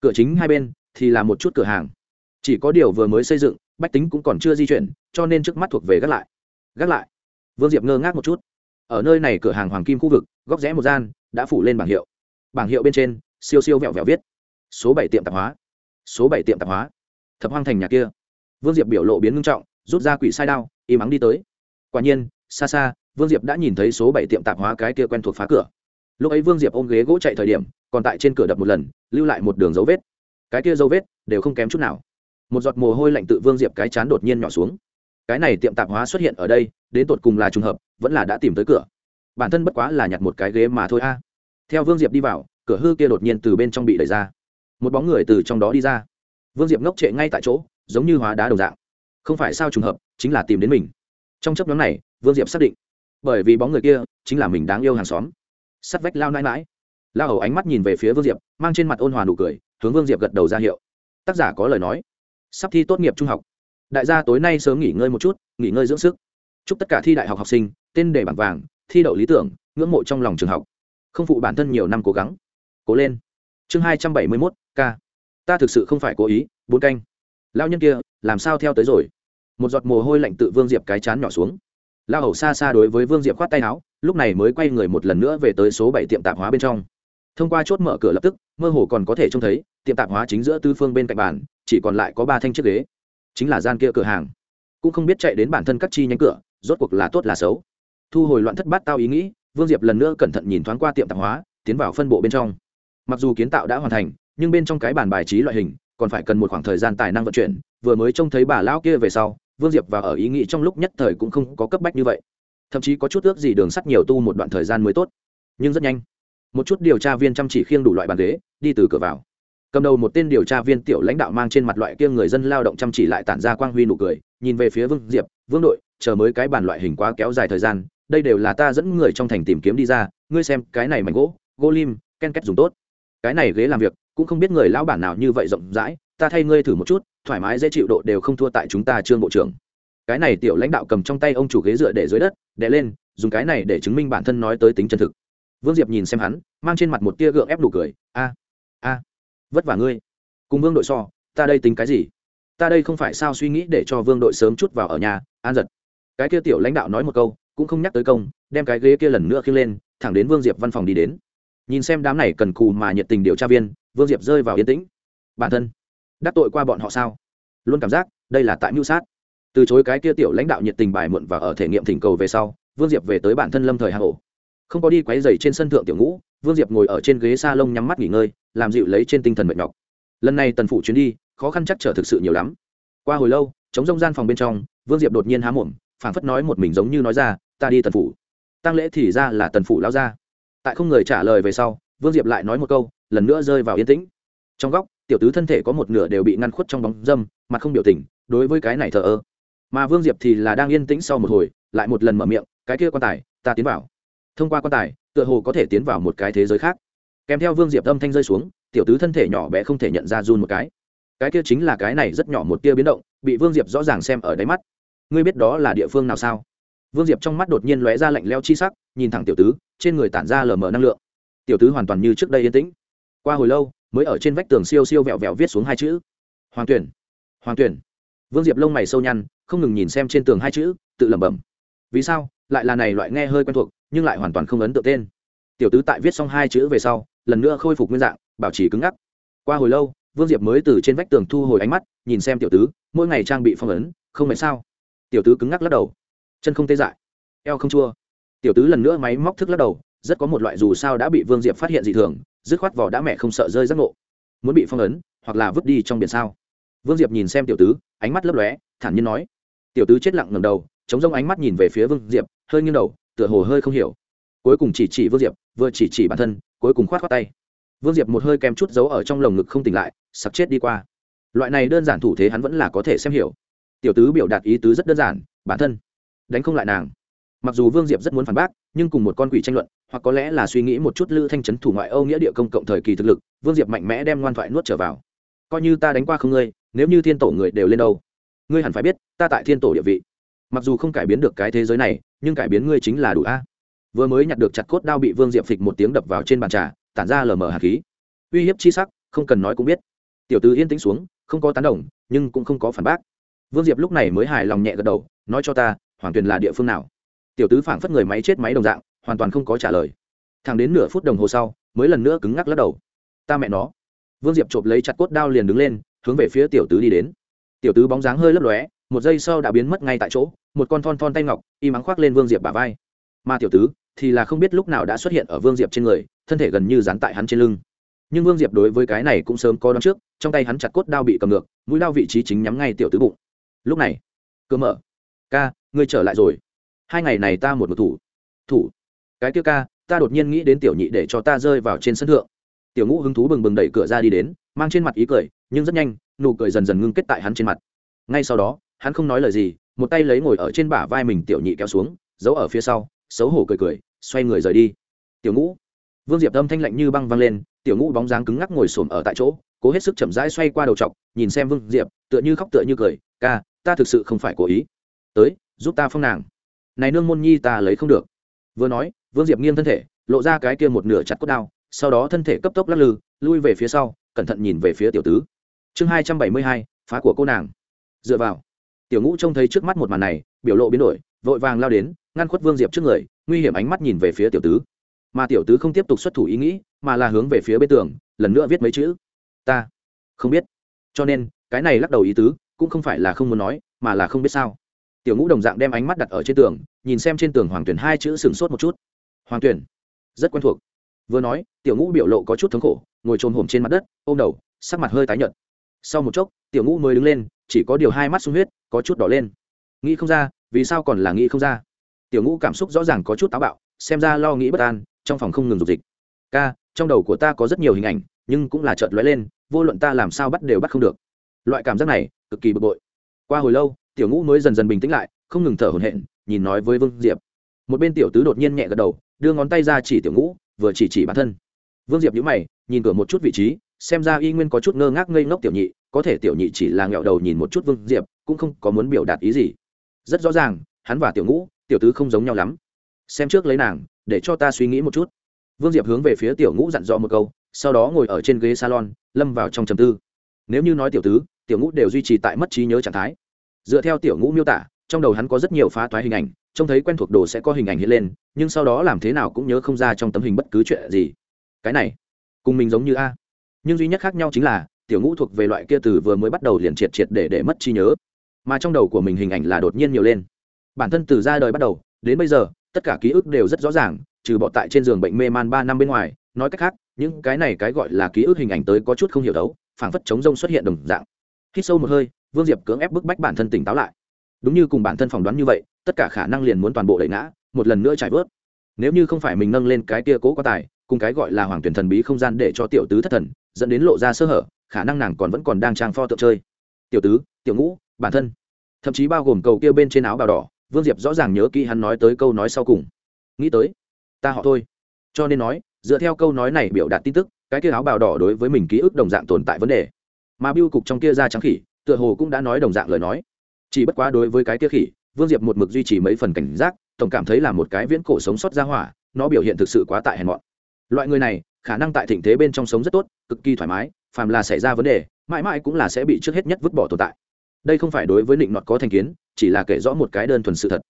Cửa chính hai bên thì là một chút cửa hàng. Chỉ có điều vừa mới xây dựng, bách tính cũng còn chưa di chuyển, cho nên trước mắt thuộc về gác lại. Gác lại. Vương diệp ngơ ngác một chút ở nơi này cửa hàng hoàng kim khu vực, góc rẽ một gian, đã phủ lên bảng hiệu. Bảng hiệu bên trên, siêu siêu vẹo vẹo viết, số bảy tiệm tạp hóa, số bảy tiệm tạp hóa. Thập hoang thành nhà kia. Vương diệp biểu lộ biến ngưng trọng, rút ra quỷ sai đao im ắng đi tới. Quả nhiên, xa xa, vương diệp đã nhìn thấy số bảy tiệm tạp hóa cái kia quen thuộc phá cửa. Lúc ấy vương diệp ôm ghế gỗ chạy thời điểm, còn tại trên cửa đập một lần, lưu lại một đường dấu vết. Cái kia dấu vết, đều không kém chút nào. Một giọt mồ hôi lạnh tự vương diệp cái chán đột nhiên nhỏ xuống cái này tiệm tạp hóa xuất hiện ở đây, đến tột cùng là trùng hợp, vẫn là đã tìm tới cửa. Bản thân bất quá là nhặt một cái ghế mà thôi a. Theo vương diệp đi vào, cửa hư kia đột nhiên từ bên trong bị đẩy ra. Một bóng người từ trong đó đi ra. Vương diệp ngốc trệ ngay tại chỗ, giống như hóa đá đồng dạng. Không phải sao trùng hợp, chính là tìm đến mình. Trong chấp nhóm này, vương diệp xác định, bởi vì bóng người kia chính là mình đáng yêu hàng xóm. Sắt vách lao nãi mãi lao hầu ánh mắt nhìn về phía vương diệp, mang trên mặt ôn hòa nụ cười, hướng vương diệp gật đầu ra hiệu. Tác giả có lời nói. Sắp thi tốt nghiệp trung học đại gia tối nay sớm nghỉ ngơi một chút, nghỉ ngơi dưỡng sức. Chúc tất cả thi đại học học sinh, tên đề bảng vàng, thi đậu lý tưởng, ngưỡng mộ trong lòng trường học. Không phụ bản thân nhiều năm cố gắng. Cố lên. Chương hai trăm bảy mươi mốt k ta thực sự không phải cố ý, bốn canh. Lao nhân kia, làm sao theo tới rồi? Một giọt mồ hôi lạnh tự vương diệp cái chán nhỏ xuống. Lao hầu xa xa đối với vương diệp khoát tay áo, lúc này mới quay người một lần nữa về tới số bảy tiệm tạp hóa bên trong. Thông qua chốt mở cửa lập tức, mơ hồ còn có thể trông thấy, tiệm tạp hóa chính giữa tư phương bên cạnh bàn, chỉ còn lại có ba thanh chiếc ghế chính là gian kia cửa hàng. Cũng không biết chạy đến bản thân các chi nhánh cửa, rốt cuộc là tốt là xấu. Thu hồi loạn thất bát tao ý nghĩ, vương diệp lần nữa cẩn thận nhìn thoáng qua tiệm tạp hóa, tiến vào phân bộ bên trong. Mặc dù kiến tạo đã hoàn thành, nhưng bên trong cái bàn bài trí loại hình, còn phải cần một khoảng thời gian tài năng vận chuyển, vừa mới trông thấy bà lão kia về sau, vương diệp và ở ý nghĩ trong lúc nhất thời cũng không có cấp bách như vậy. Thậm chí có chút ước gì đường sắt nhiều tu một đoạn thời gian mới tốt. Nhưng rất nhanh. Một chút điều tra viên chăm chỉ khiêng đủ loại bàn ghế, đi từ cửa vào cầm đầu một tên điều tra viên tiểu lãnh đạo mang trên mặt loại kia người dân lao động chăm chỉ lại tản ra quang huy nụ cười, nhìn về phía vương diệp, vương đội, chờ mới cái bàn loại hình quá kéo dài thời gian, đây đều là ta dẫn người trong thành tìm kiếm đi ra, ngươi xem, cái này mảnh gỗ gỗ lim, ken kết dùng tốt. Cái này ghế làm việc, cũng không biết người lão bản nào như vậy rộng rãi, ta thay ngươi thử một chút, thoải mái dễ chịu độ đều không thua tại chúng ta trương bộ trưởng. Cái này tiểu lãnh đạo cầm trong tay ông chủ ghế dựa để dưới đất, đè lên, dùng cái này để chứng minh bản thân nói tới tính chân thực. Vương diệp nhìn xem hắn, mang trên mặt một tia gượng ép đủ cười, a a vất vả ngươi. Cùng vương đội so, ta đây tính cái gì? Ta đây không phải sao suy nghĩ để cho vương đội sớm chút vào ở nhà, an giật. Cái kia tiểu lãnh đạo nói một câu, cũng không nhắc tới công, đem cái ghế kia lần nữa khiêng lên, thẳng đến vương diệp văn phòng đi đến. Nhìn xem đám này cần cù mà nhiệt tình điều tra viên, vương diệp rơi vào yên tĩnh. Bản thân, đắc tội qua bọn họ sao? Luôn cảm giác, đây là tại mưu sát. Từ chối cái kia tiểu lãnh đạo nhiệt tình bài muộn và ở thể nghiệm thỉnh cầu về sau, vương diệp về tới bản thân lâm thời hà hổ không có đi quáy dày trên sân thượng tiểu ngũ, vương diệp ngồi ở trên ghế s a lông nhắm mắt nghỉ ngơi làm dịu lấy trên tinh thần mệt nhọc. Lần này tần phủ chuyến đi, khó khăn chắc trở thực sự nhiều lắm. Qua hồi lâu, chống rông gian phòng bên trong, vương diệp đột nhiên há mồm, phảng phất nói một mình giống như nói ra, ta đi tần phủ. Tăng lễ thì ra là tần phủ lao ra. Tại không người trả lời về sau, vương diệp lại nói một câu, lần nữa rơi vào yên tĩnh. Trong góc, tiểu tứ thân thể có một nửa đều bị ngăn khuất trong bóng dâm, mặt không biểu tình, đối với cái này thờ ơ. Mà vương diệp thì là đang yên tĩnh sau một hồi, lại một lần mở miệng, cái kia quan tài, ta tiến vào. Thông qua quan tài, tựa hồ có thể tiến vào một cái thế giới khác kèm theo vương diệp âm thanh rơi xuống, tiểu tứ thân thể nhỏ bé không thể nhận ra run một cái. Cái kia chính là cái này rất nhỏ một tia biến động, bị vương diệp rõ ràng xem ở đáy mắt. Ngươi biết đó là địa phương nào sao? Vương diệp trong mắt đột nhiên lóe ra lạnh leo chi sắc, nhìn thẳng tiểu tứ, trên người tản ra lờ mờ năng lượng. Tiểu tứ hoàn toàn như trước đây yên tĩnh. Qua hồi lâu, mới ở trên vách tường siêu siêu vẹo vẹo viết xuống hai chữ. Hoàng tuyển hoàng tuyển. Vương diệp lông mày sâu nhăn, không ngừng nhìn xem trên tường hai chữ, tự lẩm bẩm. Vì sao? Lại là này loại nghe hơi quen thuộc, nhưng lại hoàn toàn không ấn tượng tên. Tiểu tứ tại viết xong hai chữ về sau lần nữa khôi phục nguyên dạng, bảo trì cứng ngắc. Qua hồi lâu, vương diệp mới từ trên vách tường thu hồi ánh mắt, nhìn xem tiểu tứ, mỗi ngày trang bị phong ấn, không mệt sao? Tiểu tứ cứng ngắc lắc đầu. Chân không tê dại. Eo không chua. Tiểu tứ lần nữa máy móc thức lắc đầu, rất có một loại dù sao đã bị vương diệp phát hiện dị thường, dứt khoát vỏ đã mẹ không sợ rơi giác ngộ. Muốn bị phong ấn, hoặc là vứt đi trong biển sao? Vương diệp nhìn xem tiểu tứ, ánh mắt lấp lóe, thản nhiên nói. Tiểu tứ chết lặng ngầm đầu, chống rông ánh mắt nhìn về phía vương diệp, hơi nghiêng đầu, tựa hồ hơi không hiểu. Cuối cùng chỉ chỉ vương diệp, vừa chỉ chỉ bản thân cuối cùng khoát khoát tay. Vương diệp một hơi kèm chút giấu ở trong lồng ngực không tỉnh lại, sặc chết đi qua. Loại này đơn giản thủ thế hắn vẫn là có thể xem hiểu. Tiểu tứ biểu đạt ý tứ rất đơn giản, bản thân đánh không lại nàng. Mặc dù vương diệp rất muốn phản bác, nhưng cùng một con quỷ tranh luận, hoặc có lẽ là suy nghĩ một chút lữ thanh chấn thủ ngoại âu nghĩa địa công cộng thời kỳ thực lực, vương diệp mạnh mẽ đem ngoan thoại nuốt trở vào. Coi như ta đánh qua không ngươi, nếu như thiên tổ người đều lên đâu, ngươi hẳn phải biết, ta tại thiên tổ địa vị. Mặc dù không cải biến được cái thế giới này, nhưng cải biến ngươi chính là đủ a vừa mới nhặt được chặt cốt đao bị vương diệp phịch một tiếng đập vào trên bàn trà, tản ra lờ mờ hạt khí. Uy hiếp chi sắc, không cần nói cũng biết. Tiểu tứ yên tĩnh xuống, không có tán đồng, nhưng cũng không có phản bác. Vương diệp lúc này mới hài lòng nhẹ gật đầu, nói cho ta, hoàng tuyền là địa phương nào? Tiểu tứ phảng phất người máy chết máy đồng dạng, hoàn toàn không có trả lời. Thẳng đến nửa phút đồng hồ sau, mới lần nữa cứng ngắc lắc đầu. Ta mẹ nó. Vương diệp chộp lấy chặt cốt đao liền đứng lên, hướng về phía tiểu tứ đi đến. Tiểu tứ bóng dáng hơi lấp lóe, một giây sau đã biến mất ngay tại chỗ, một con thon thon tay ngọc, y mắng khoác lên vương diệp bả vai. Mà tiểu tứ thì là không biết lúc nào đã xuất hiện ở vương diệp trên người, thân thể gần như dán tại hắn trên lưng. Nhưng vương diệp đối với cái này cũng sớm có đón trước, trong tay hắn chặt cốt đao bị cầm ngược, mũi đao vị trí chính nhắm ngay tiểu tứ bụng. Lúc này, cơ mở. Ca, ngươi trở lại rồi. Hai ngày này ta một một thủ. Thủ? Cái kia ca, ta đột nhiên nghĩ đến tiểu nhị để cho ta rơi vào trên sân thượng. Tiểu ngũ hứng thú bừng bừng đẩy cửa ra đi đến, mang trên mặt ý cười, nhưng rất nhanh, nụ cười dần dần ngưng kết tại hắn trên mặt. Ngay sau đó, hắn không nói lời gì, một tay lấy ngồi ở trên bả vai mình tiểu nhị kéo xuống, giấu ở phía sau xấu hổ cười cười, xoay người rời đi. Tiểu ngũ. Vương diệp âm thanh lạnh như băng văng lên, tiểu ngũ bóng dáng cứng ngắc ngồi xổm ở tại chỗ, cố hết sức chậm rãi xoay qua đầu t nhìn xem vương diệp, tựa như khóc tựa như cười, ca, ta thực sự không phải cố ý. Tới, giúp ta phong nàng. Này nương môn nhi ta lấy không được. Vừa nói, vương diệp nghiêng thân thể, lộ ra cái kia một nửa chặt cốt đao, sau đó thân thể cấp tốc lắc lư, lui về phía sau, cẩn thận nhìn về phía tiểu tứ. Chương hai trăm bảy mươi hai, phá của cô nàng. Dựa vào. Tiểu ngũ trông thấy trước mắt một màn này, biểu lộ biến đổi, vội vàng lao đến ngăn khuất vương diệp trước người, nguy hiểm ánh mắt nhìn về phía tiểu tứ. Mà tiểu tứ không tiếp tục xuất thủ ý nghĩ, mà là hướng về phía bên tường, lần nữa viết mấy chữ. Ta không biết. Cho nên, cái này lắc đầu ý tứ, cũng không phải là không muốn nói, mà là không biết sao. Tiểu ngũ đồng dạng đem ánh mắt đặt ở trên tường, nhìn xem trên tường hoàng tuyển hai chữ sừng sốt một chút. Hoàng tuyển, rất quen thuộc. Vừa nói, tiểu ngũ biểu lộ có chút thống khổ, ngồi trồm hổm trên mặt đất, ôm đầu, sắc mặt hơi tái nhợt. Sau một chốc, tiểu ngũ mới đứng lên, chỉ có điều hai mắt sung huyết, có chút đỏ lên. Nghĩ không ra, vì sao còn là nghĩ không ra? Tiểu ngũ cảm xúc rõ ràng có chút táo bạo, xem ra lo nghĩ bất an, trong phòng không ngừng dục dịch. Ca, trong đầu của ta có rất nhiều hình ảnh, nhưng cũng là chợt lóe lên, vô luận ta làm sao bắt đều bắt không được. Loại cảm giác này, cực kỳ bực bội. Qua hồi lâu, tiểu ngũ mới dần dần bình tĩnh lại, không ngừng thở hổn hển, nhìn nói với vương diệp. Một bên tiểu tứ đột nhiên nhẹ gật đầu, đưa ngón tay ra chỉ tiểu ngũ, vừa chỉ chỉ bản thân. Vương diệp nhíu mày, nhìn cửa một chút vị trí, xem ra y nguyên có chút ngơ ngác ngây ngốc tiểu nhị, có thể tiểu nhị chỉ là nghẹo đầu nhìn một chút vương diệp, cũng không có muốn biểu đạt ý gì. Rất rõ ràng, hắn và tiểu ngũ tiểu tứ không giống nhau lắm. Xem trước lấy nàng, để cho ta suy nghĩ một chút. Vương diệp hướng về phía tiểu ngũ dặn dò một câu, sau đó ngồi ở trên ghế salon, lâm vào trong trầm tư. Nếu như nói tiểu tứ, tiểu ngũ đều duy trì tại mất trí nhớ trạng thái. Dựa theo tiểu ngũ miêu tả, trong đầu hắn có rất nhiều phá toái hình ảnh, trông thấy quen thuộc đồ sẽ có hình ảnh hiện lên, nhưng sau đó làm thế nào cũng nhớ không ra trong tấm hình bất cứ chuyện gì. Cái này, cùng mình giống như a. Nhưng duy nhất khác nhau chính là, tiểu ngũ thuộc về loại kia từ vừa mới bắt đầu liền triệt triệt để để mất trí nhớ. Mà trong đầu của mình hình ảnh là đột nhiên nhiều lên bản thân từ ra đời bắt đầu, đến bây giờ, tất cả ký ức đều rất rõ ràng, trừ bọ tại trên giường bệnh mê man ba năm bên ngoài. Nói cách khác, những cái này cái gọi là ký ức hình ảnh tới có chút không hiểu đấu, phảng phất chống rông xuất hiện đồng dạng. Khi sâu một hơi, vương diệp cưỡng ép bức bách bản thân tỉnh táo lại. Đúng như cùng bản thân phỏng đoán như vậy, tất cả khả năng liền muốn toàn bộ đẩy ngã, một lần nữa trải vớt. Nếu như không phải mình nâng lên cái tia cố quá tài, cùng cái gọi là hoàng tuyển thần bí không gian để cho tiểu tứ thất thần, dẫn đến lộ ra sơ hở, khả năng nàng còn vẫn còn đang trang pho tượng chơi. Tiểu tứ, tiểu ngũ, bản thân. Thậm chí bao gồm cầu kia bên trên áo bào đỏ vương diệp rõ ràng nhớ kỹ hắn nói tới câu nói sau cùng. Nghĩ tới, ta họ thôi. Cho nên nói, dựa theo câu nói này biểu đạt tin tức, cái kia áo bào đỏ đối với mình ký ức đồng dạng tồn tại vấn đề. Mà biêu cục trong kia ra trắng khỉ, tựa hồ cũng đã nói đồng dạng lời nói. Chỉ bất quá đối với cái kia khỉ, vương diệp một mực duy trì mấy phần cảnh giác, tổng cảm thấy là một cái viễn cổ sống sót ra hỏa, nó biểu hiện thực sự quá tại hèn mọn. Loại người này, khả năng tại thịnh thế bên trong sống rất tốt, cực kỳ thoải mái, phàm là xảy ra vấn đề, mãi mãi cũng là sẽ bị trước hết nhất vứt bỏ tồn tại đây không phải đối với định nọt có thành kiến, chỉ là kể rõ một cái đơn thuần sự thật.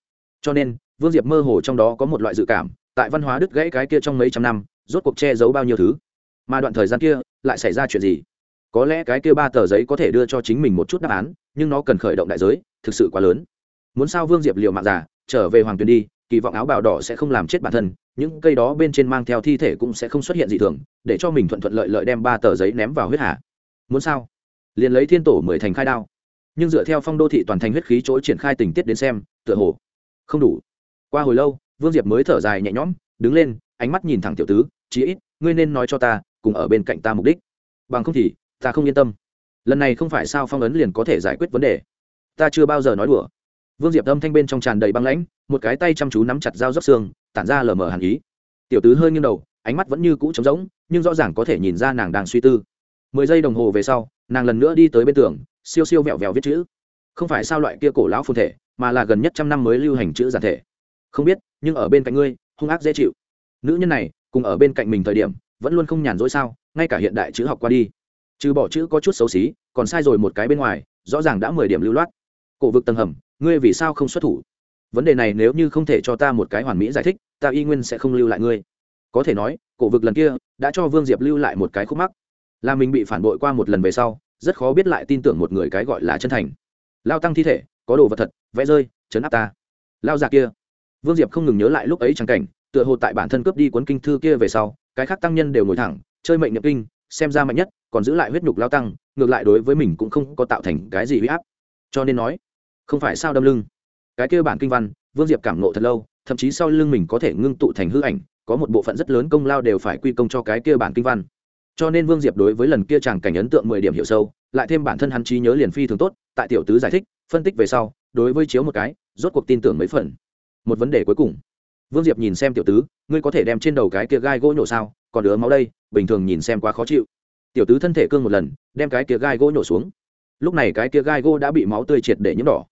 Cho nên, vương diệp mơ hồ trong đó có một loại dự cảm, tại văn hóa đứt gãy cái kia trong mấy trăm năm, rốt cuộc che giấu bao nhiêu thứ. Mà đoạn thời gian kia, lại xảy ra chuyện gì? Có lẽ cái kia ba tờ giấy có thể đưa cho chính mình một chút đáp án, nhưng nó cần khởi động đại giới, thực sự quá lớn. Muốn sao vương diệp liều mạng giả trở về hoàng tuyền đi, kỳ vọng áo bào đỏ sẽ không làm chết bản thân, những cây đó bên trên mang theo thi thể cũng sẽ không xuất hiện gì thường, để cho mình thuận thuận lợi lợi đem ba tờ giấy ném vào huyết hạ muốn sao? Liền lấy thiên tổ mười thành khai đao nhưng dựa theo phong đô thị toàn thành huyết khí chỗ triển khai tình tiết đến xem, tựa hồ không đủ. Qua hồi lâu, vương diệp mới thở dài nhẹ nhõm, đứng lên, ánh mắt nhìn thẳng tiểu tứ, chí ít, ngươi nên nói cho ta, cùng ở bên cạnh ta mục đích. Bằng không thì, ta không yên tâm. Lần này không phải sao phong ấn liền có thể giải quyết vấn đề. Ta chưa bao giờ nói đùa. Vương diệp âm thanh bên trong tràn đầy băng lãnh, một cái tay chăm chú nắm chặt dao dốc xương, tản ra lờ mờ hàn ý. Tiểu tứ hơi nghiêng đầu, ánh mắt vẫn như cũ trống rỗng, nhưng rõ ràng có thể nhìn ra nàng đang suy tư. Mười giây đồng hồ về sau, nàng lần nữa đi tới bên tường siêu siêu vẹo vẹo viết chữ. Không phải sao loại kia cổ lão phun thể, mà là gần nhất trăm năm mới lưu hành chữ giản thể. Không biết, nhưng ở bên cạnh ngươi, hung ác dễ chịu. Nữ nhân này, cùng ở bên cạnh mình thời điểm, vẫn luôn không nhàn rỗi sao, ngay cả hiện đại chữ học qua đi. Trừ bỏ chữ có chút xấu xí, còn sai rồi một cái bên ngoài, rõ ràng đã mười điểm lưu loát. Cổ vực tầng hầm, ngươi vì sao không xuất thủ? Vấn đề này nếu như không thể cho ta một cái hoàn mỹ giải thích, ta y nguyên sẽ không lưu lại ngươi. Có thể nói, cổ vực lần kia, đã cho vương diệp lưu lại một cái khúc mắc. Là mình bị phản bội qua một lần về sau rất khó biết lại tin tưởng một người cái gọi là chân thành. Lao tăng thi thể, có đồ vật thật, vẽ rơi chấn áp ta. Lao già kia. Vương diệp không ngừng nhớ lại lúc ấy trắng cảnh, tựa hồ tại bản thân cướp đi cuốn kinh thư kia về sau, cái khác tăng nhân đều ngồi thẳng, chơi mệnh nhập kinh, xem ra mạnh nhất, còn giữ lại huyết nhục lao tăng, ngược lại đối với mình cũng không có tạo thành cái gì huy áp. Cho nên nói, không phải sao đâm lưng. Cái kia bản kinh văn, vương diệp cảm nộ thật lâu, thậm chí sau lưng mình có thể ngưng tụ thành hư ảnh, có một bộ phận rất lớn công lao đều phải quy công cho cái kia bản kinh văn cho nên vương diệp đối với lần kia chàng cảnh ấn tượng mười điểm hiểu sâu, lại thêm bản thân hắn trí nhớ liền phi thường tốt, tại tiểu tứ giải thích, phân tích về sau, đối với chiếu một cái, rốt cuộc tin tưởng mấy phần. Một vấn đề cuối cùng. Vương diệp nhìn xem tiểu tứ, ngươi có thể đem trên đầu cái kia gai gỗ nhổ sao, còn đứa máu đây, bình thường nhìn xem quá khó chịu. Tiểu tứ thân thể cương một lần, đem cái kia gai gỗ nhổ xuống. Lúc này cái kia gai gỗ đã bị máu tươi triệt để nhiễm đỏ.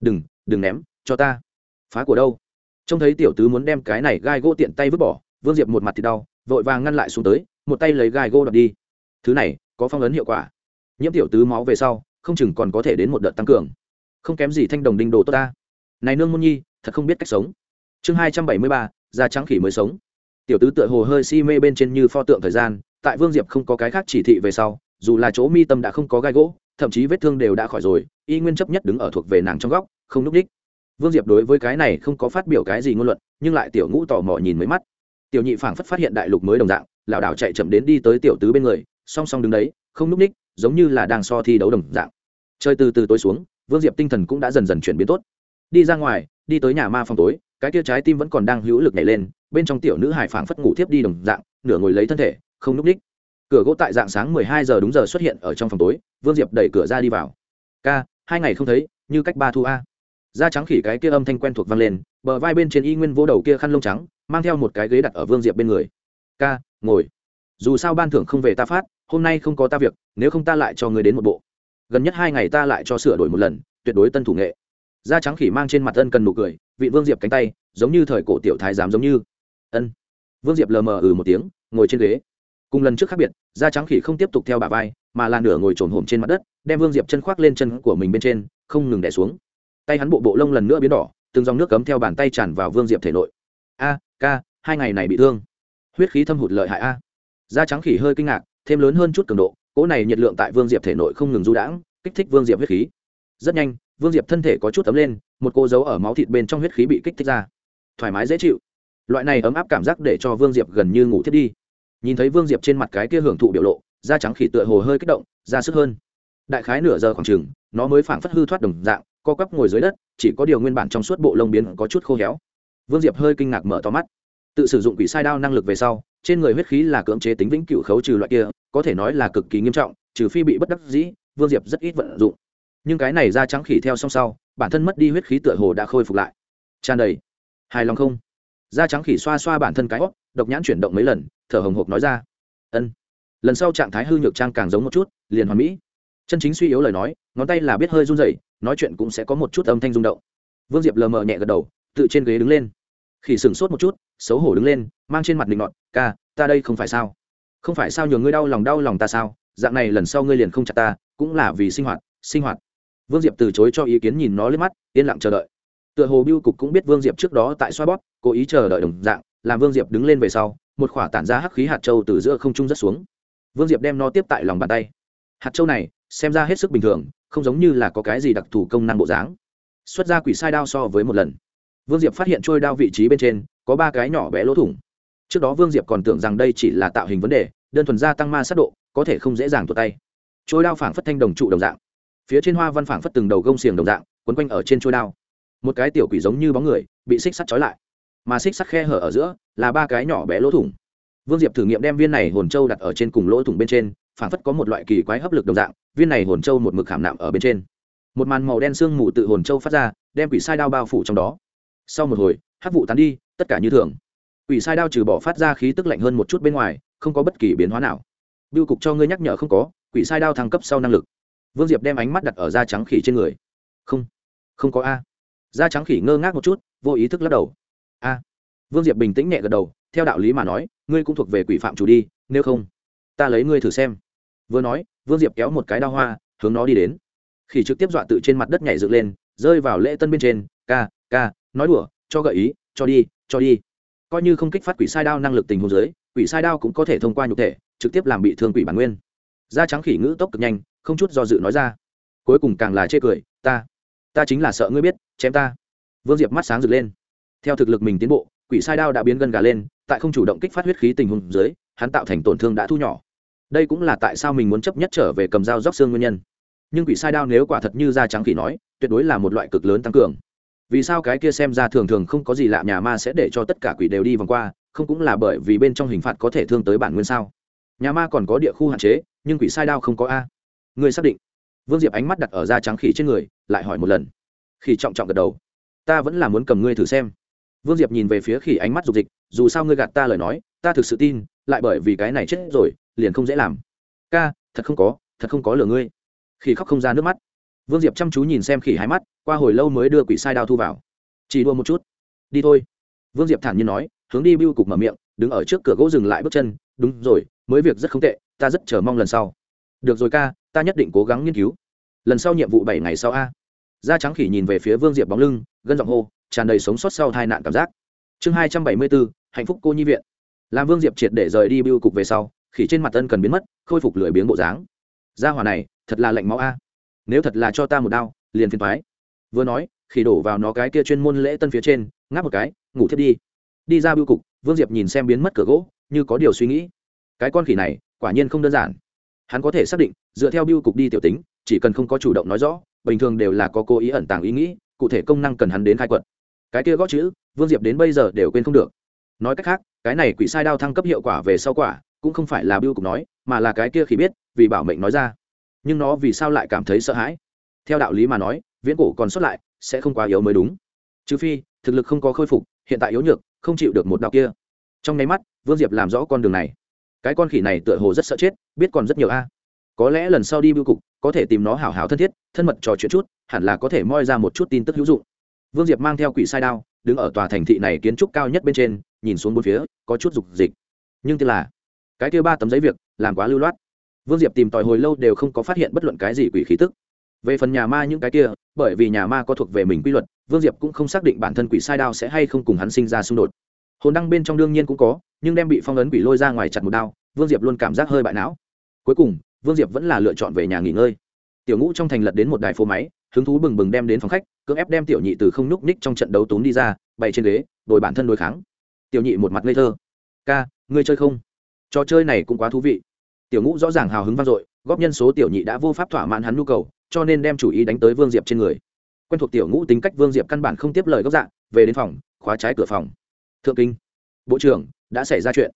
Đừng đừng ném, cho ta. Phá của đâu? Trông thấy tiểu tứ muốn đem cái này gai gỗ tiện tay vứt bỏ, vương diệp một mặt thì đau, vội vàng ngăn lại xuống tới một tay lấy gai gỗ đập đi. Thứ này, có phong ấn hiệu quả. Nhiễm tiểu tứ máu về sau, không chừng còn có thể đến một đợt tăng cường. Không kém gì thanh đồng đinh đồ tốt ta. Này nương môn nhi, thật không biết cách sống. Chương hai trăm bảy mươi ba, da trắng khỉ mới sống. Tiểu tứ tựa hồ hơi si mê bên trên như pho tượng thời gian, tại vương diệp không có cái khác chỉ thị về sau, dù là chỗ mi tâm đã không có gai gỗ, thậm chí vết thương đều đã khỏi rồi, y nguyên chấp nhất đứng ở thuộc về nàng trong góc, không núp đích. Vương diệp đối với cái này không có phát biểu cái gì ngôn luận, nhưng lại tiểu ngũ tò mò nhìn mấy mắt. Tiểu nhị phảng phất phát hiện đại lục mới đồng dạng lảo đảo chạy chậm đến đi tới tiểu tứ bên người, song song đứng đấy, không núp ních, giống như là đang so thi đấu đồng dạng. Chơi từ từ tối xuống, vương diệp tinh thần cũng đã dần dần chuyển biến tốt. Đi ra ngoài, đi tới nhà ma phòng tối, cái kia trái tim vẫn còn đang hữu lực nhảy lên, bên trong tiểu nữ hải phảng phất ngủ thiếp đi đồng dạng, nửa ngồi lấy thân thể, không núp ních. Cửa gỗ tại dạng sáng mười hai giờ đúng giờ xuất hiện ở trong phòng tối, vương diệp đẩy cửa ra đi vào. Ca, hai ngày không thấy, như cách ba thu a. Da trắng khỉ cái kia âm thanh quen thuộc vang lên, bờ vai bên trên y nguyên vô đầu kia khăn lông trắng, mang theo một cái ghế đặt ở vương diệp bên người. Ca ngồi. Dù sao ban thưởng không về ta phát, hôm nay không có ta việc, nếu không ta lại cho người đến một bộ. Gần nhất hai ngày ta lại cho sửa đổi một lần, tuyệt đối tân thủ nghệ. Da trắng khỉ mang trên mặt ân cần nụ cười, vị vương diệp cánh tay, giống như thời cổ tiểu thái giám giống như. Ân. Vương diệp lờ mờ ừ một tiếng, ngồi trên ghế. Cùng lần trước khác biệt, da trắng khỉ không tiếp tục theo bà vai, mà là nửa ngồi trồn hổm trên mặt đất, đem vương diệp chân khoác lên chân của mình bên trên, không ngừng đẻ xuống. Tay hắn bộ bộ lông lần nữa biến đỏ, từng dòng nước cấm theo bàn tay tràn vào vương diệp thể nội. A, ca, hai ngày này bị thương huyết khí thâm hụt lợi hại a. Da trắng khỉ hơi kinh ngạc, thêm lớn hơn chút cường độ, cỗ này nhiệt lượng tại vương diệp thể nội không ngừng du đãng, kích thích vương diệp huyết khí. Rất nhanh, vương diệp thân thể có chút ấm lên, một cô dấu ở máu thịt bên trong huyết khí bị kích thích ra. Thoải mái dễ chịu. Loại này ấm áp cảm giác để cho vương diệp gần như ngủ thiết đi. Nhìn thấy vương diệp trên mặt cái kia hưởng thụ biểu lộ, da trắng khỉ tựa hồ hơi kích động, ra sức hơn. Đại khái nửa giờ khoảng chừng, nó mới phảng phất hư thoát đồng dạng, co quắp ngồi dưới đất, chỉ có điều nguyên bản trong suốt bộ lông biến có chút khô héo. Vương diệp hơi kinh ngạc mở to mắt tự sử dụng quỷ sai đao năng lực về sau, trên người huyết khí là cưỡng chế tính vĩnh cựu khấu trừ loại kia, có thể nói là cực kỳ nghiêm trọng, trừ phi bị bất đắc dĩ, vương diệp rất ít vận dụng. Nhưng cái này da trắng khỉ theo song sau, bản thân mất đi huyết khí tựa hồ đã khôi phục lại. Tràn đầy. Hài lòng không? Da trắng khỉ xoa xoa bản thân cái hót độc nhãn chuyển động mấy lần, thở hồng hộc nói ra. Ân. Lần sau trạng thái hư nhược trang càng giống một chút, liền hoàn mỹ. Chân chính suy yếu lời nói, ngón tay là biết hơi run rẩy, nói chuyện cũng sẽ có một chút âm thanh rung động. Vương diệp lờ mờ nhẹ gật đầu, tự trên ghế đứng lên khỉ sửng sốt một chút, xấu hổ đứng lên, mang trên mặt định nọt, ca, ta đây không phải sao? Không phải sao nhường ngươi đau lòng đau lòng ta sao? Dạng này lần sau ngươi liền không chặt ta, cũng là vì sinh hoạt sinh hoạt. Vương diệp từ chối cho ý kiến nhìn nó lên mắt, yên lặng chờ đợi. Tựa hồ biêu cục cũng biết vương diệp trước đó tại xoa bóp, cố ý chờ đợi đồng dạng, làm vương diệp đứng lên về sau, một khỏa tản ra hắc khí hạt châu từ giữa không trung rất xuống. Vương diệp đem nó tiếp tại lòng bàn tay. Hạt châu này, xem ra hết sức bình thường, không giống như là có cái gì đặc thù công năng bộ dáng. Xuất ra quỷ sai đao so với một lần vương diệp phát hiện trôi đao vị trí bên trên, có ba cái nhỏ bé lỗ thủng. Trước đó vương diệp còn tưởng rằng đây chỉ là tạo hình vấn đề, đơn thuần gia tăng ma sát độ, có thể không dễ dàng tuột tay. Trôi đao phảng phất thanh đồng trụ đồng dạng. Phía trên hoa văn phảng phất từng đầu gông xiềng đồng dạng, quấn quanh ở trên trôi đao. Một cái tiểu quỷ giống như bóng người, bị xích sắt trói lại. Mà xích sắt khe hở ở giữa, là ba cái nhỏ bé lỗ thủng. Vương diệp thử nghiệm đem viên này hồn châu đặt ở trên cùng lỗ thủng bên trên, phảng phất có một loại kỳ quái hấp lực đồng dạng, viên này hồn châu một mực khảm nạm ở bên trên. Một màn màu đen sương mù tự hồn châu phát ra, đem quỷ sai đao bao phủ trong đó sau một hồi hát vụ tán đi, tất cả như thường. Quỷ sai đao trừ bỏ phát ra khí tức lạnh hơn một chút bên ngoài, không có bất kỳ biến hóa nào. Biêu cục cho ngươi nhắc nhở không có, quỷ sai đao thăng cấp sau năng lực. Vương diệp đem ánh mắt đặt ở da trắng khỉ trên người. Không không có a. Da trắng khỉ ngơ ngác một chút, vô ý thức lắc đầu. A. Vương diệp bình tĩnh nhẹ gật đầu, theo đạo lý mà nói, ngươi cũng thuộc về quỷ phạm chủ đi, nếu không, ta lấy ngươi thử xem. Vừa nói, vương diệp kéo một cái đao hoa, hướng nó đi đến. Khỉ trực tiếp dọa tự trên mặt đất nhảy dựng lên, rơi vào lễ tân bên trên. Ca ca nói đùa, cho gợi ý, cho đi cho đi. Coi như không kích phát quỷ sai đao năng lực tình huống giới quỷ sai đao cũng có thể thông qua nhục thể, trực tiếp làm bị thương quỷ bản nguyên. Da trắng khỉ ngữ tốc cực nhanh, không chút do dự nói ra. Cuối cùng càng là chê cười, ta ta chính là sợ ngươi biết, chém ta. Vương diệp mắt sáng rực lên. Theo thực lực mình tiến bộ, quỷ sai đao đã biến gân gà lên, tại không chủ động kích phát huyết khí tình huống dưới, hắn tạo thành tổn thương đã thu nhỏ. Đây cũng là tại sao mình muốn chấp nhất trở về cầm dao róc xương nguyên nhân. Nhưng quỷ sai đao nếu quả thật như da trắng khỉ nói, tuyệt đối là một loại cực lớn tăng cường vì sao cái kia xem ra thường thường không có gì lạ nhà ma sẽ để cho tất cả quỷ đều đi vòng qua, không cũng là bởi vì bên trong hình phạt có thể thương tới bản nguyên sao? Nhà ma còn có địa khu hạn chế, nhưng quỷ sai đao không có a. Người xác định. Vương diệp ánh mắt đặt ở da trắng khỉ trên người, lại hỏi một lần. Khỉ trọng trọng gật đầu. Ta vẫn là muốn cầm ngươi thử xem. Vương diệp nhìn về phía khỉ ánh mắt dục dịch, dù sao ngươi gạt ta lời nói, ta thực sự tin, lại bởi vì cái này chết rồi, liền không dễ làm. Ca, thật không có, thật không có lừa ngươi. Khỉ khóc không ra nước mắt vương diệp chăm chú nhìn xem khỉ hai mắt, qua hồi lâu mới đưa quỷ sai đao thu vào. Chỉ đua một chút. Đi thôi. Vương diệp thản nhiên nói, hướng đi bưu cục mở miệng, đứng ở trước cửa gỗ dừng lại bước chân. Đúng rồi, mới việc rất không tệ, ta rất chờ mong lần sau. Được rồi ca, ta nhất định cố gắng nghiên cứu. Lần sau nhiệm vụ bảy ngày sau a. Da trắng khỉ nhìn về phía vương diệp bóng lưng, gân giọng hô, tràn đầy sống sót sau tai nạn cảm giác. Chương hai trăm bảy mươi bốn, hạnh phúc cô nhi viện. Làm vương diệp triệt để rời đi bưu cục về sau, khỉ trên mặt ân cần biến mất, khôi phục lười biếng bộ dáng. Gia hỏa này, thật là lạnh máu a nếu thật là cho ta một đao, liền phiền thoái vừa nói, khỉ đổ vào nó cái kia chuyên môn lễ tân phía trên, ngáp một cái, ngủ thiết đi. Đi ra bưu cục, vương diệp nhìn xem biến mất cửa gỗ, như có điều suy nghĩ. Cái con khỉ này, quả nhiên không đơn giản. Hắn có thể xác định, dựa theo bưu cục đi tiểu tính, chỉ cần không có chủ động nói rõ, bình thường đều là có cố ý ẩn tàng ý nghĩ, cụ thể công năng cần hắn đến khai quật. Cái kia gõ chữ, vương diệp đến bây giờ đều quên không được. Nói cách khác, cái này quỷ sai đao thăng cấp hiệu quả về sau quả, cũng không phải là bưu cục nói, mà là cái kia khi biết, vì bảo mệnh nói ra nhưng nó vì sao lại cảm thấy sợ hãi? Theo đạo lý mà nói, viễn cổ còn xuất lại sẽ không quá yếu mới đúng. Trừ phi, thực lực không có khôi phục, hiện tại yếu nhược, không chịu được một đạo kia. Trong nháy mắt, vương diệp làm rõ con đường này. Cái con khỉ này tựa hồ rất sợ chết, biết còn rất nhiều a. Có lẽ lần sau đi bưu cục, có thể tìm nó hảo hảo thân thiết, thân mật trò chuyện chút, hẳn là có thể moi ra một chút tin tức hữu dụng. Vương diệp mang theo quỷ sai đao, đứng ở tòa thành thị này kiến trúc cao nhất bên trên, nhìn xuống bốn phía, có chút dục dịch. Nhưng tức là, cái kia ba tấm giấy việc, làm quá lưu loát vương diệp tìm tòi hồi lâu đều không có phát hiện bất luận cái gì quỷ khí tức. Về phần nhà ma những cái kia, bởi vì nhà ma có thuộc về mình quy luật, vương diệp cũng không xác định bản thân quỷ sai đao sẽ hay không cùng hắn sinh ra xung đột. Hồn đăng bên trong đương nhiên cũng có, nhưng đem bị phong ấn quỷ lôi ra ngoài chặt một đao, vương diệp luôn cảm giác hơi bại não. Cuối cùng, vương diệp vẫn là lựa chọn về nhà nghỉ ngơi. Tiểu ngũ trong thành lật đến một đài phố máy, hứng thú bừng bừng đem đến phòng khách, cưỡng ép đem tiểu nhị từ không nhúc ních trong trận đấu tốn đi ra, bày trên ghế, đổi bản thân đối kháng. Tiểu nhị một mặt ngây thơ. Ca, ngươi chơi không? Trò chơi này cũng quá thú vị tiểu ngũ rõ ràng hào hứng vang dội, góp nhân số tiểu nhị đã vô pháp thỏa mãn hắn nhu cầu, cho nên đem chủ ý đánh tới vương diệp trên người. Quen thuộc tiểu ngũ tính cách vương diệp căn bản không tiếp lời góc dạng, về đến phòng, khóa trái cửa phòng. Thượng kinh, bộ trưởng, đã xảy ra chuyện.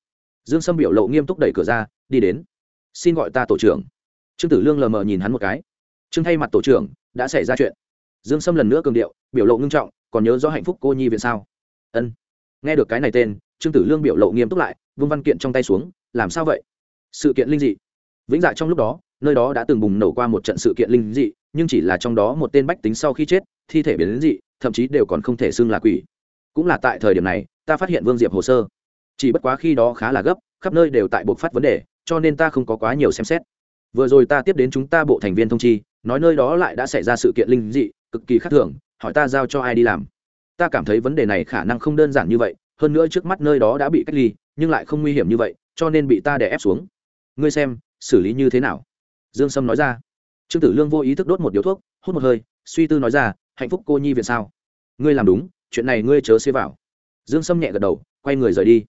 Dương sâm biểu lộ nghiêm túc đẩy cửa ra, đi đến. Xin gọi ta tổ trưởng. Trương tử lương lờ mờ nhìn hắn một cái. Trương thay mặt tổ trưởng, đã xảy ra chuyện. Dương sâm lần nữa cường điệu, biểu lộ ngưng trọng, còn nhớ rõ hạnh phúc cô nhi viện sao? Ân. Nghe được cái này tên, trương tử lương biểu lộ nghiêm túc lại vương văn kiện trong tay xuống, làm sao vậy? Sự kiện linh dị. Vĩnh dạ trong lúc đó, nơi đó đã từng bùng nổ qua một trận sự kiện linh dị, nhưng chỉ là trong đó một tên bách tính sau khi chết, thi thể biến dị, thậm chí đều còn không thể xưng là quỷ. Cũng là tại thời điểm này, ta phát hiện vương diệp hồ sơ. Chỉ bất quá khi đó khá là gấp, khắp nơi đều tại buộc phát vấn đề, cho nên ta không có quá nhiều xem xét. Vừa rồi ta tiếp đến chúng ta bộ thành viên thông chi, nói nơi đó lại đã xảy ra sự kiện linh dị, cực kỳ khác thường, hỏi ta giao cho ai đi làm. Ta cảm thấy vấn đề này khả năng không đơn giản như vậy, hơn nữa trước mắt nơi đó đã bị cách ly, nhưng lại không nguy hiểm như vậy, cho nên bị ta đè ép xuống ngươi xem, xử lý như thế nào? Dương sâm nói ra. Trương tử lương vô ý thức đốt một điếu thuốc, hút một hơi, suy tư nói ra, hạnh phúc cô nhi viện sao? Ngươi làm đúng, chuyện này ngươi chớ xế vào. Dương sâm nhẹ gật đầu, quay người rời đi.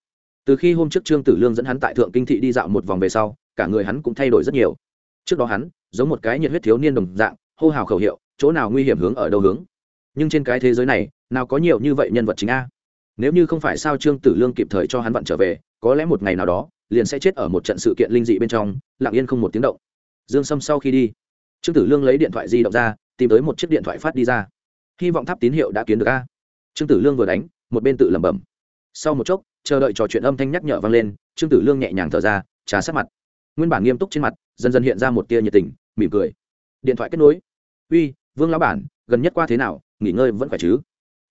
Từ khi hôm trước trương tử lương dẫn hắn tại thượng kinh thị đi dạo một vòng về sau, cả người hắn cũng thay đổi rất nhiều. Trước đó hắn, giống một cái nhiệt huyết thiếu niên đồng dạng, hô hào khẩu hiệu, chỗ nào nguy hiểm hướng ở đâu hướng? Nhưng trên cái thế giới này, nào có nhiều như vậy nhân vật chính a. Nếu như không phải sao trương tử lương kịp thời cho hắn vận trở về, có lẽ một ngày nào đó liền sẽ chết ở một trận sự kiện linh dị bên trong, lặng yên không một tiếng động. Dương sâm sau khi đi, trương tử lương lấy điện thoại di động ra, tìm tới một chiếc điện thoại phát đi ra. Hy vọng tháp tín hiệu đã kiến được a. Trương tử lương vừa đánh, một bên tự lẩm bẩm. Sau một chốc, chờ đợi trò chuyện âm thanh nhắc nhở vang lên, trương tử lương nhẹ nhàng thở ra, trà sát mặt. Nguyên bản nghiêm túc trên mặt, dần dần hiện ra một tia nhiệt tình, mỉm cười. Điện thoại kết nối. Uy, vương lão bản, gần nhất qua thế nào? Nghỉ ngơi vẫn phải chứ?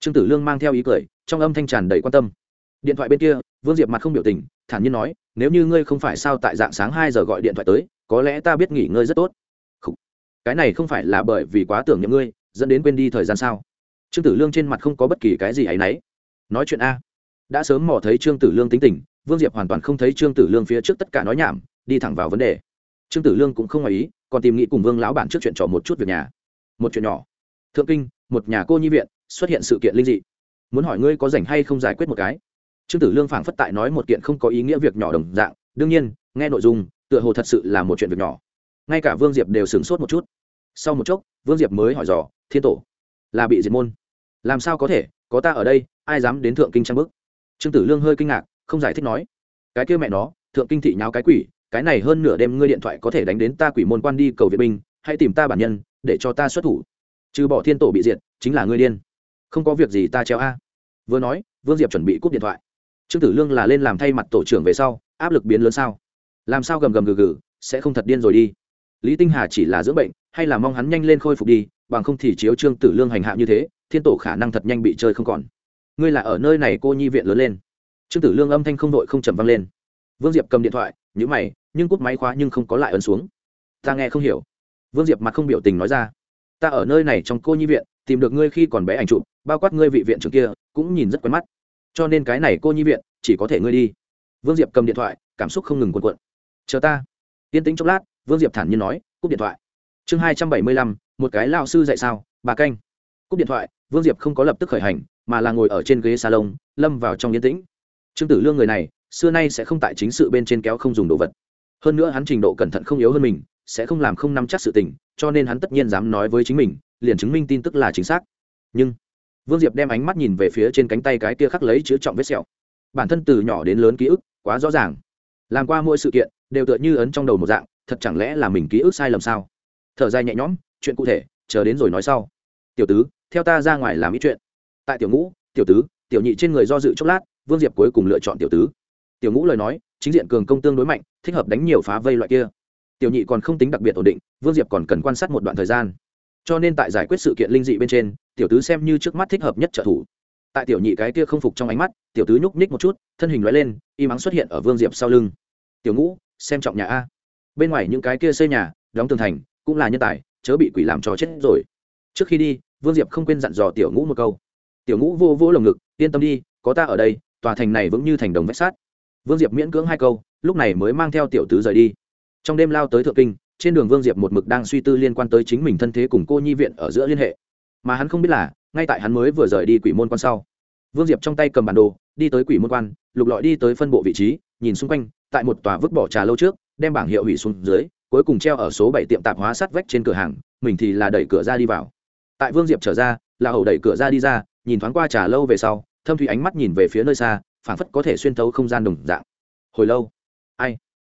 Trương tử lương mang theo ý cười, trong âm thanh tràn đầy quan tâm. Điện thoại bên kia, vương diệp mặt không biểu tình thản nhiên nói, nếu như ngươi không phải sao tại dạng sáng hai giờ gọi điện thoại tới, có lẽ ta biết nghỉ ngơi rất tốt. Cái này không phải là bởi vì quá tưởng nhậm ngươi, dẫn đến quên đi thời gian sao? Trương tử lương trên mặt không có bất kỳ cái gì ấy y nói chuyện a. Đã sớm mò thấy trương tử lương tính tình, vương diệp hoàn toàn không thấy trương tử lương phía trước tất cả nói nhảm, đi thẳng vào vấn đề. Trương tử lương cũng không ngoài ý, còn tìm nghĩ cùng vương lão bản trước chuyện trò một chút việc nhà. Một chuyện nhỏ. Thượng kinh, một nhà cô nhi viện, xuất hiện sự kiện linh dị. Muốn hỏi ngươi có rảnh hay không giải quyết một cái? Trương tử lương phảng phất tại nói một kiện không có ý nghĩa việc nhỏ đồng dạng, đương nhiên, nghe nội dung, tựa hồ thật sự là một chuyện việc nhỏ. Ngay cả vương diệp đều sửng sốt một chút. Sau một chốc, vương diệp mới hỏi dò, thiên tổ, là bị diệt môn? Làm sao có thể? Có ta ở đây, ai dám đến thượng kinh trang bức? Trương tử lương hơi kinh ngạc, không giải thích nói, cái kia mẹ nó, thượng kinh thị nháo cái quỷ, cái này hơn nửa đêm ngươi điện thoại có thể đánh đến ta quỷ môn quan đi cầu viện binh, hãy tìm ta bản nhân, để cho ta xuất thủ. Trừ bỏ thiên tổ bị diệt, chính là ngươi điên. Không có việc gì ta treo a. Vừa nói, vương diệp chuẩn bị cúp điện thoại trương tử lương là lên làm thay mặt tổ trưởng về sau, áp lực biến lớn sao? Làm sao gầm gầm gừ gừ, sẽ không thật điên rồi đi? Lý tinh hà chỉ là dưỡng bệnh, hay là mong hắn nhanh lên khôi phục đi, bằng không thì chiếu trương tử lương hành hạ như thế, thiên tổ khả năng thật nhanh bị chơi không còn. Ngươi là ở nơi này cô nhi viện lớn lên. Trương tử lương âm thanh không đội không trầm vang lên. Vương diệp cầm điện thoại nhữ mày, nhưng cút máy khóa nhưng không có lại ấn xuống. Ta nghe không hiểu. Vương diệp mặt không biểu tình nói ra. Ta ở nơi này trong cô nhi viện, tìm được ngươi khi còn bé ảnh chụp, bao quát ngươi vị viện trưởng kia, cũng nhìn rất quen mắt cho nên cái này cô nhi viện, chỉ có thể ngươi đi. Vương diệp cầm điện thoại, cảm xúc không ngừng cuộn cuộn. Chờ ta. Yên tĩnh chốc lát, vương diệp thản nhiên nói, cúp điện thoại. Chương hai trăm bảy mươi lăm, một cái lao sư dạy sao, bà canh. Cúp điện thoại, vương diệp không có lập tức khởi hành, mà là ngồi ở trên ghế salon, lâm vào trong yên tĩnh. Trương tử lương người này, xưa nay sẽ không tại chính sự bên trên kéo không dùng đồ vật. Hơn nữa hắn trình độ cẩn thận không yếu hơn mình, sẽ không làm không nắm chắc sự tình, cho nên hắn tất nhiên dám nói với chính mình, liền chứng minh tin tức là chính xác. Nhưng vương diệp đem ánh mắt nhìn về phía trên cánh tay cái kia khắc lấy chứa trọng vết sẹo. Bản thân từ nhỏ đến lớn ký ức quá rõ ràng. Làm qua mỗi sự kiện, đều tựa như ấn trong đầu một dạng, thật chẳng lẽ là mình ký ức sai lầm sao? Thở dài nhẹ nhõm, chuyện cụ thể, chờ đến rồi nói sau. Tiểu tứ, theo ta ra ngoài làm ít chuyện. Tại tiểu ngũ, tiểu tứ, tiểu nhị trên người do dự chốc lát, vương diệp cuối cùng lựa chọn tiểu tứ. Tiểu ngũ lời nói, chính diện cường công tương đối mạnh, thích hợp đánh nhiều phá vây loại kia. Tiểu nhị còn không tính đặc biệt ổn định, vương diệp còn cần quan sát một đoạn thời gian cho nên tại giải quyết sự kiện linh dị bên trên, tiểu tứ xem như trước mắt thích hợp nhất trợ thủ. Tại tiểu nhị cái kia không phục trong ánh mắt, tiểu tứ nhúc nhích một chút, thân hình loại lên, y mắng xuất hiện ở vương diệp sau lưng. Tiểu ngũ, xem trọng nhà a. Bên ngoài những cái kia xây nhà, đóng tường thành, cũng là nhân tài, chớ bị quỷ làm cho chết rồi. Trước khi đi, vương diệp không quên dặn dò tiểu ngũ một câu. Tiểu ngũ vô vô lồng ngực, yên tâm đi, có ta ở đây, tòa thành này vững như thành đồng vách sát vương diệp miễn cưỡng hai câu, lúc này mới mang theo tiểu tứ rời đi. Trong đêm lao tới thượng kinh trên đường vương diệp một mực đang suy tư liên quan tới chính mình thân thế cùng cô nhi viện ở giữa liên hệ. Mà hắn không biết là, ngay tại hắn mới vừa rời đi quỷ môn quan sau, vương diệp trong tay cầm bản đồ, đi tới quỷ môn quan, lục lọi đi tới phân bộ vị trí, nhìn xung quanh, tại một tòa vứt bỏ trà lâu trước, đem bảng hiệu hủy xuống dưới, cuối cùng treo ở số bảy tiệm tạp hóa sắt vách trên cửa hàng, mình thì là đẩy cửa ra đi vào. Tại vương diệp trở ra, là hậu đẩy cửa ra đi ra, nhìn thoáng qua trà lâu về sau, thâm thủy ánh mắt nhìn về phía nơi xa, phảng phất có thể xuyên thấu không gian đồng dạng. Hồi lâu, ai?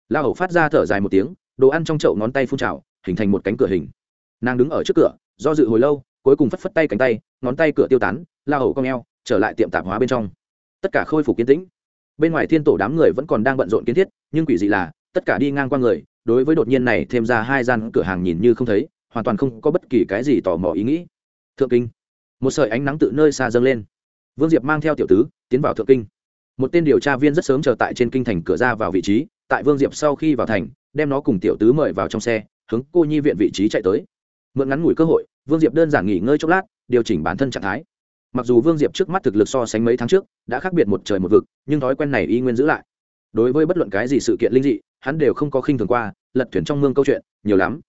La hầu phát ra thở dài một tiếng đồ ăn trong chậu ngón tay phun trào, hình thành một cánh cửa hình. Nàng đứng ở trước cửa, do dự hồi lâu, cuối cùng phất phất tay cánh tay, ngón tay cửa tiêu tán, la hầu cong eo, trở lại tiệm tạp hóa bên trong. Tất cả khôi phục kiến tĩnh. Bên ngoài thiên tổ đám người vẫn còn đang bận rộn kiến thiết, nhưng quỷ dị là, tất cả đi ngang qua người, đối với đột nhiên này thêm ra hai gian cửa hàng nhìn như không thấy, hoàn toàn không có bất kỳ cái gì tò mò ý nghĩ. Thượng kinh. Một sợi ánh nắng tự nơi xa dâng lên. Vương diệp mang theo tiểu tứ, tiến vào thượng kinh. Một tên điều tra viên rất sớm chờ tại trên kinh thành cửa ra vào vị trí, tại vương diệp sau khi vào thành đem nó cùng tiểu tứ mời vào trong xe, hướng cô nhi viện vị trí chạy tới. Mượn ngắn ngủi cơ hội, vương diệp đơn giản nghỉ ngơi chốc lát, điều chỉnh bản thân trạng thái. Mặc dù vương diệp trước mắt thực lực so sánh mấy tháng trước đã khác biệt một trời một vực, nhưng thói quen này y nguyên giữ lại. Đối với bất luận cái gì sự kiện linh dị, hắn đều không có khinh thường qua, lật thuyền trong mương câu chuyện, nhiều lắm.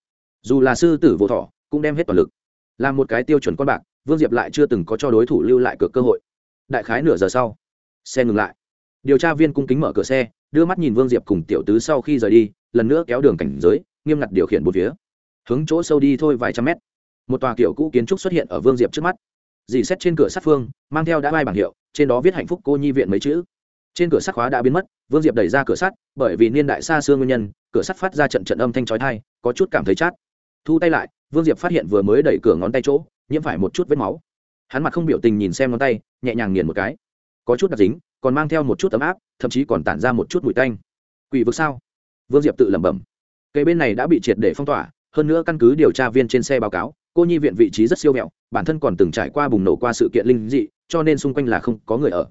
Dù là sư tử vô thọ, cũng đem hết toàn lực. Là một cái tiêu chuẩn con bạc, vương diệp lại chưa từng có cho đối thủ lưu lại cược cơ hội. Đại khái nửa giờ sau, xe ngừng lại điều tra viên cung kính mở cửa xe, đưa mắt nhìn vương diệp cùng tiểu tứ sau khi rời đi, lần nữa kéo đường cảnh giới, nghiêm ngặt điều khiển một phía. Hướng chỗ sâu đi thôi vài trăm mét. Một tòa kiểu cũ kiến trúc xuất hiện ở vương diệp trước mắt. Dì xét trên cửa sắt phương, mang theo đã vai bảng hiệu, trên đó viết hạnh phúc cô nhi viện mấy chữ. Trên cửa sắt khóa đã biến mất, vương diệp đẩy ra cửa sắt, bởi vì niên đại xa xưa nguyên nhân, cửa sắt phát ra trận trận âm thanh trói thai có chút cảm thấy chát. Thu tay lại, vương diệp phát hiện vừa mới đẩy cửa ngón tay chỗ, nhiễm phải một chút vết máu. Hắn mặt không biểu tình nhìn xem ngón tay, nhẹ nhàng nghiền một cái. Có chút đặc dính còn mang theo một chút ấm áp, thậm chí còn tản ra một chút mùi tanh. Quỷ vực sao? Vương diệp tự lẩm bẩm. Cây bên này đã bị triệt để phong tỏa, hơn nữa căn cứ điều tra viên trên xe báo cáo, cô nhi viện vị trí rất siêu mẹo bản thân còn từng trải qua bùng nổ qua sự kiện linh dị, cho nên xung quanh là không có người ở.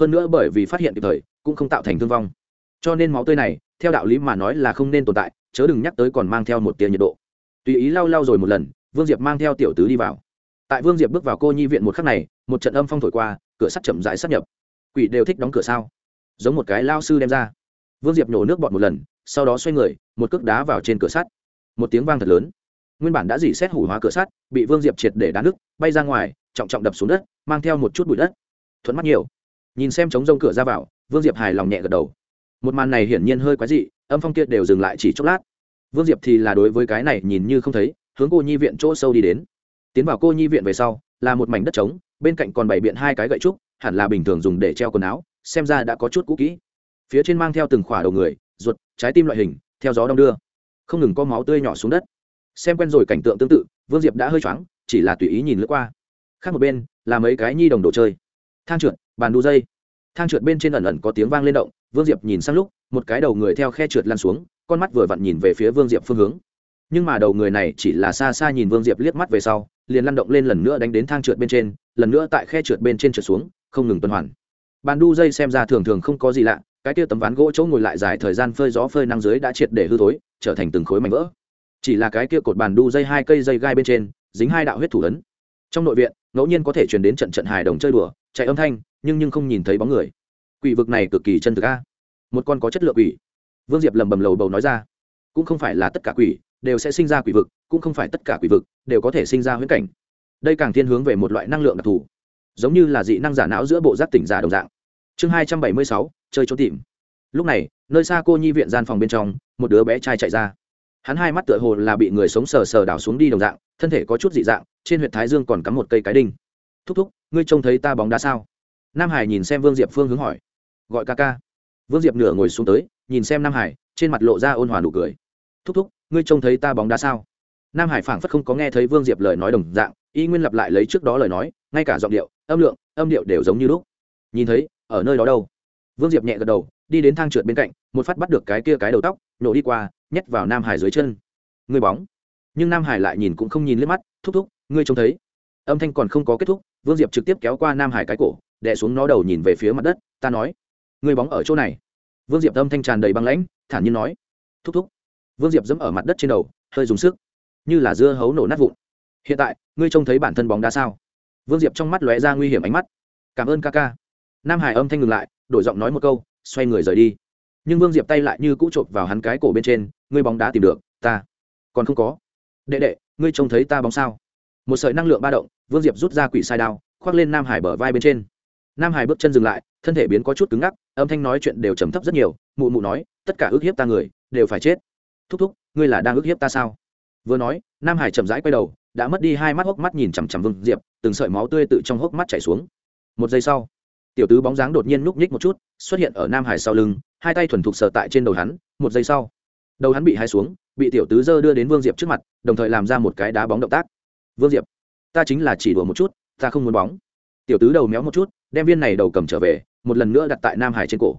Hơn nữa bởi vì phát hiện kịp thời, cũng không tạo thành thương vong. Cho nên máu tươi này, theo đạo lý mà nói là không nên tồn tại, chớ đừng nhắc tới còn mang theo một tia nhiệt độ. Tùy ý lau lau rồi một lần, vương diệp mang theo tiểu tứ đi vào. Tại vương diệp bước vào cô nhi viện một khắc này, một trận âm phong thổi qua, cửa sắt chậm rãi sắp nhập quỷ đều thích đóng cửa sao? Giống một cái lao sư đem ra. Vương diệp nhổ nước bọt một lần, sau đó xoay người, một cước đá vào trên cửa sắt. Một tiếng vang thật lớn. Nguyên bản đã dỉ xét hủ hóa cửa sắt, bị vương diệp triệt để đá nứt, bay ra ngoài, trọng trọng đập xuống đất, mang theo một chút bụi đất. Thuận mắt nhiều. Nhìn xem trống rông cửa ra vào, vương diệp hài lòng nhẹ gật đầu. Một màn này hiển nhiên hơi quái dị, âm phong kia đều dừng lại chỉ chốc lát. Vương diệp thì là đối với cái này nhìn như không thấy, hướng cô nhi viện chỗ sâu đi đến. Tiến vào cô nhi viện về sau, là một mảnh đất trống, bên cạnh còn bày biện hai cái gậy trúc hẳn là bình thường dùng để treo quần áo, xem ra đã có chút cũ kỹ. Phía trên mang theo từng khỏa đầu người, ruột, trái tim loại hình, theo gió đong đưa. Không ngừng có máu tươi nhỏ xuống đất. Xem quen rồi cảnh tượng tương tự, vương diệp đã hơi choáng, chỉ là tùy ý nhìn lướt qua. Khác một bên, là mấy cái nhi đồng đồ chơi. Thang trượt, bàn đu dây. Thang trượt bên trên ẩn ẩn có tiếng vang lên động, vương diệp nhìn sang lúc, một cái đầu người theo khe trượt lăn xuống, con mắt vừa vặn nhìn về phía vương diệp phương hướng. Nhưng mà đầu người này chỉ là xa xa nhìn vương diệp liếc mắt về sau, liền lăn động lên lần nữa đánh đến thang trượt bên trên, lần nữa tại khe trượt bên trên trượt xuống không ngừng tuần hoàn. Bàn đu dây xem ra thường thường không có gì lạ, cái kia tấm ván gỗ chỗ ngồi lại dài thời gian phơi gió phơi năng dưới đã triệt để hư thối, trở thành từng khối mảnh vỡ. Chỉ là cái kia cột bàn đu dây hai cây dây gai bên trên, dính hai đạo huyết thủ ấn. Trong nội viện, ngẫu nhiên có thể chuyển đến trận trận hài đồng chơi đùa, chạy âm thanh, nhưng nhưng không nhìn thấy bóng người. Quỷ vực này cực kỳ chân thực a. Một con có chất lượng quỷ. Vương diệp lầm bầm lầu bầu nói ra. Cũng không phải là tất cả quỷ đều sẽ sinh ra quỷ vực, cũng không phải tất cả quỷ vực đều có thể sinh ra huyễn cảnh. Đây càng thiên hướng về một loại năng lượng đặc thù giống như là dị năng giả não giữa bộ giác tỉnh giả đồng dạng. Chương hai trăm bảy mươi sáu, chơi trốn tìm. Lúc này, nơi xa cô nhi viện gian phòng bên trong, một đứa bé trai chạy ra. Hắn hai mắt tựa hồ là bị người sống sờ sờ đảo xuống đi đồng dạng, thân thể có chút dị dạng, trên huyện thái dương còn cắm một cây cái đinh. Thúc thúc, ngươi trông thấy ta bóng đá sao? Nam hải nhìn xem vương diệp phương hướng hỏi. Gọi ca ca. Vương diệp nửa ngồi xuống tới, nhìn xem nam hải, trên mặt lộ ra ôn hòa nụ cười. Thúc thúc, ngươi trông thấy ta bóng đá sao? Nam hải phảng phất không có nghe thấy vương diệp lời nói đồng dạng, y nguyên lặp lại lấy trước đó lời nói ngay cả giọng điệu, âm lượng, âm điệu đều giống như lúc. Nhìn thấy, ở nơi đó đâu? Vương diệp nhẹ gật đầu, đi đến thang trượt bên cạnh, một phát bắt được cái kia cái đầu tóc, nổ đi qua, nhét vào nam hải dưới chân. Người bóng. Nhưng nam hải lại nhìn cũng không nhìn liếc mắt, thúc thúc, ngươi trông thấy. Âm thanh còn không có kết thúc, vương diệp trực tiếp kéo qua nam hải cái cổ, đè xuống nó đầu nhìn về phía mặt đất, ta nói người bóng ở chỗ này. Vương diệp âm thanh tràn đầy băng lãnh, thản nhiên nói, thúc thúc. Vương diệp dẫm ở mặt đất trên đầu, hơi dùng sức, như là dưa hấu nổ nát vụn. Hiện tại, ngươi trông thấy bản thân bóng đá sao? Vương diệp trong mắt lóe ra nguy hiểm ánh mắt. Cảm ơn ca ca. Nam hải âm thanh ngừng lại, đổi giọng nói một câu, xoay người rời đi. Nhưng vương diệp tay lại như cũ chộp vào hắn cái cổ bên trên, ngươi bóng đá tìm được, ta. Còn không có. Đệ đệ, ngươi trông thấy ta bóng sao? Một sợi năng lượng ba động, vương diệp rút ra quỷ sai đao, khoác lên nam hải bờ vai bên trên. Nam hải bước chân dừng lại, thân thể biến có chút cứng ngắc, âm thanh nói chuyện đều trầm thấp rất nhiều, mụ mụ nói, tất cả ước hiếp ta người, đều phải chết. Thúc thúc, ngươi là đang ước hiếp ta sao? Vừa nói, nam hải chậm rãi quay đầu đã mất đi hai mắt hốc mắt nhìn chằm chằm vương diệp, từng sợi máu tươi tự trong hốc mắt chảy xuống. Một giây sau, tiểu tứ bóng dáng đột nhiên núp nhích một chút, xuất hiện ở nam hải sau lưng, hai tay thuần thục sờ tại trên đầu hắn, một giây sau, đầu hắn bị hai xuống, bị tiểu tứ dơ đưa đến vương diệp trước mặt, đồng thời làm ra một cái đá bóng động tác. Vương diệp, ta chính là chỉ đùa một chút, ta không muốn bóng. Tiểu tứ đầu méo một chút, đem viên này đầu cầm trở về, một lần nữa đặt tại nam hải trên cổ.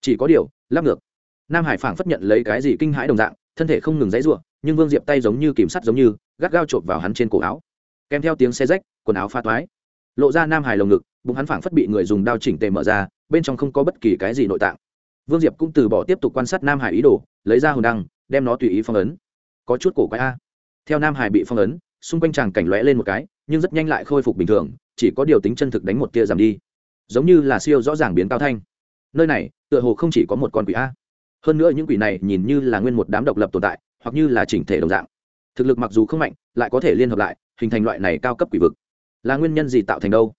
Chỉ có điều, lắp ngược. Nam hải phảng phất nhận lấy cái gì kinh hãi đồng dạng, thân thể không ngừng dãy ruộng nhưng vương diệp tay giống như kìm sắt giống như gắt gao chộp vào hắn trên cổ áo kèm theo tiếng xe rách quần áo pha toái lộ ra nam hải lồng ngực bụng hắn phảng phất bị người dùng đao chỉnh tề mở ra bên trong không có bất kỳ cái gì nội tạng vương diệp cũng từ bỏ tiếp tục quan sát nam hải ý đồ lấy ra hồn đăng đem nó tùy ý phong ấn có chút cổ quái a theo nam hải bị phong ấn xung quanh chàng cảnh lóe lên một cái nhưng rất nhanh lại khôi phục bình thường chỉ có điều tính chân thực đánh một tia giảm đi giống như là siêu rõ ràng biến cao thanh nơi này tựa hồ không chỉ có một con quỷ a hơn nữa những quỷ này nhìn như là nguyên một đám độc lập tồn tại hoặc như là chỉnh thể đồng dạng. Thực lực mặc dù không mạnh, lại có thể liên hợp lại, hình thành loại này cao cấp quỷ vực. Là nguyên nhân gì tạo thành đâu?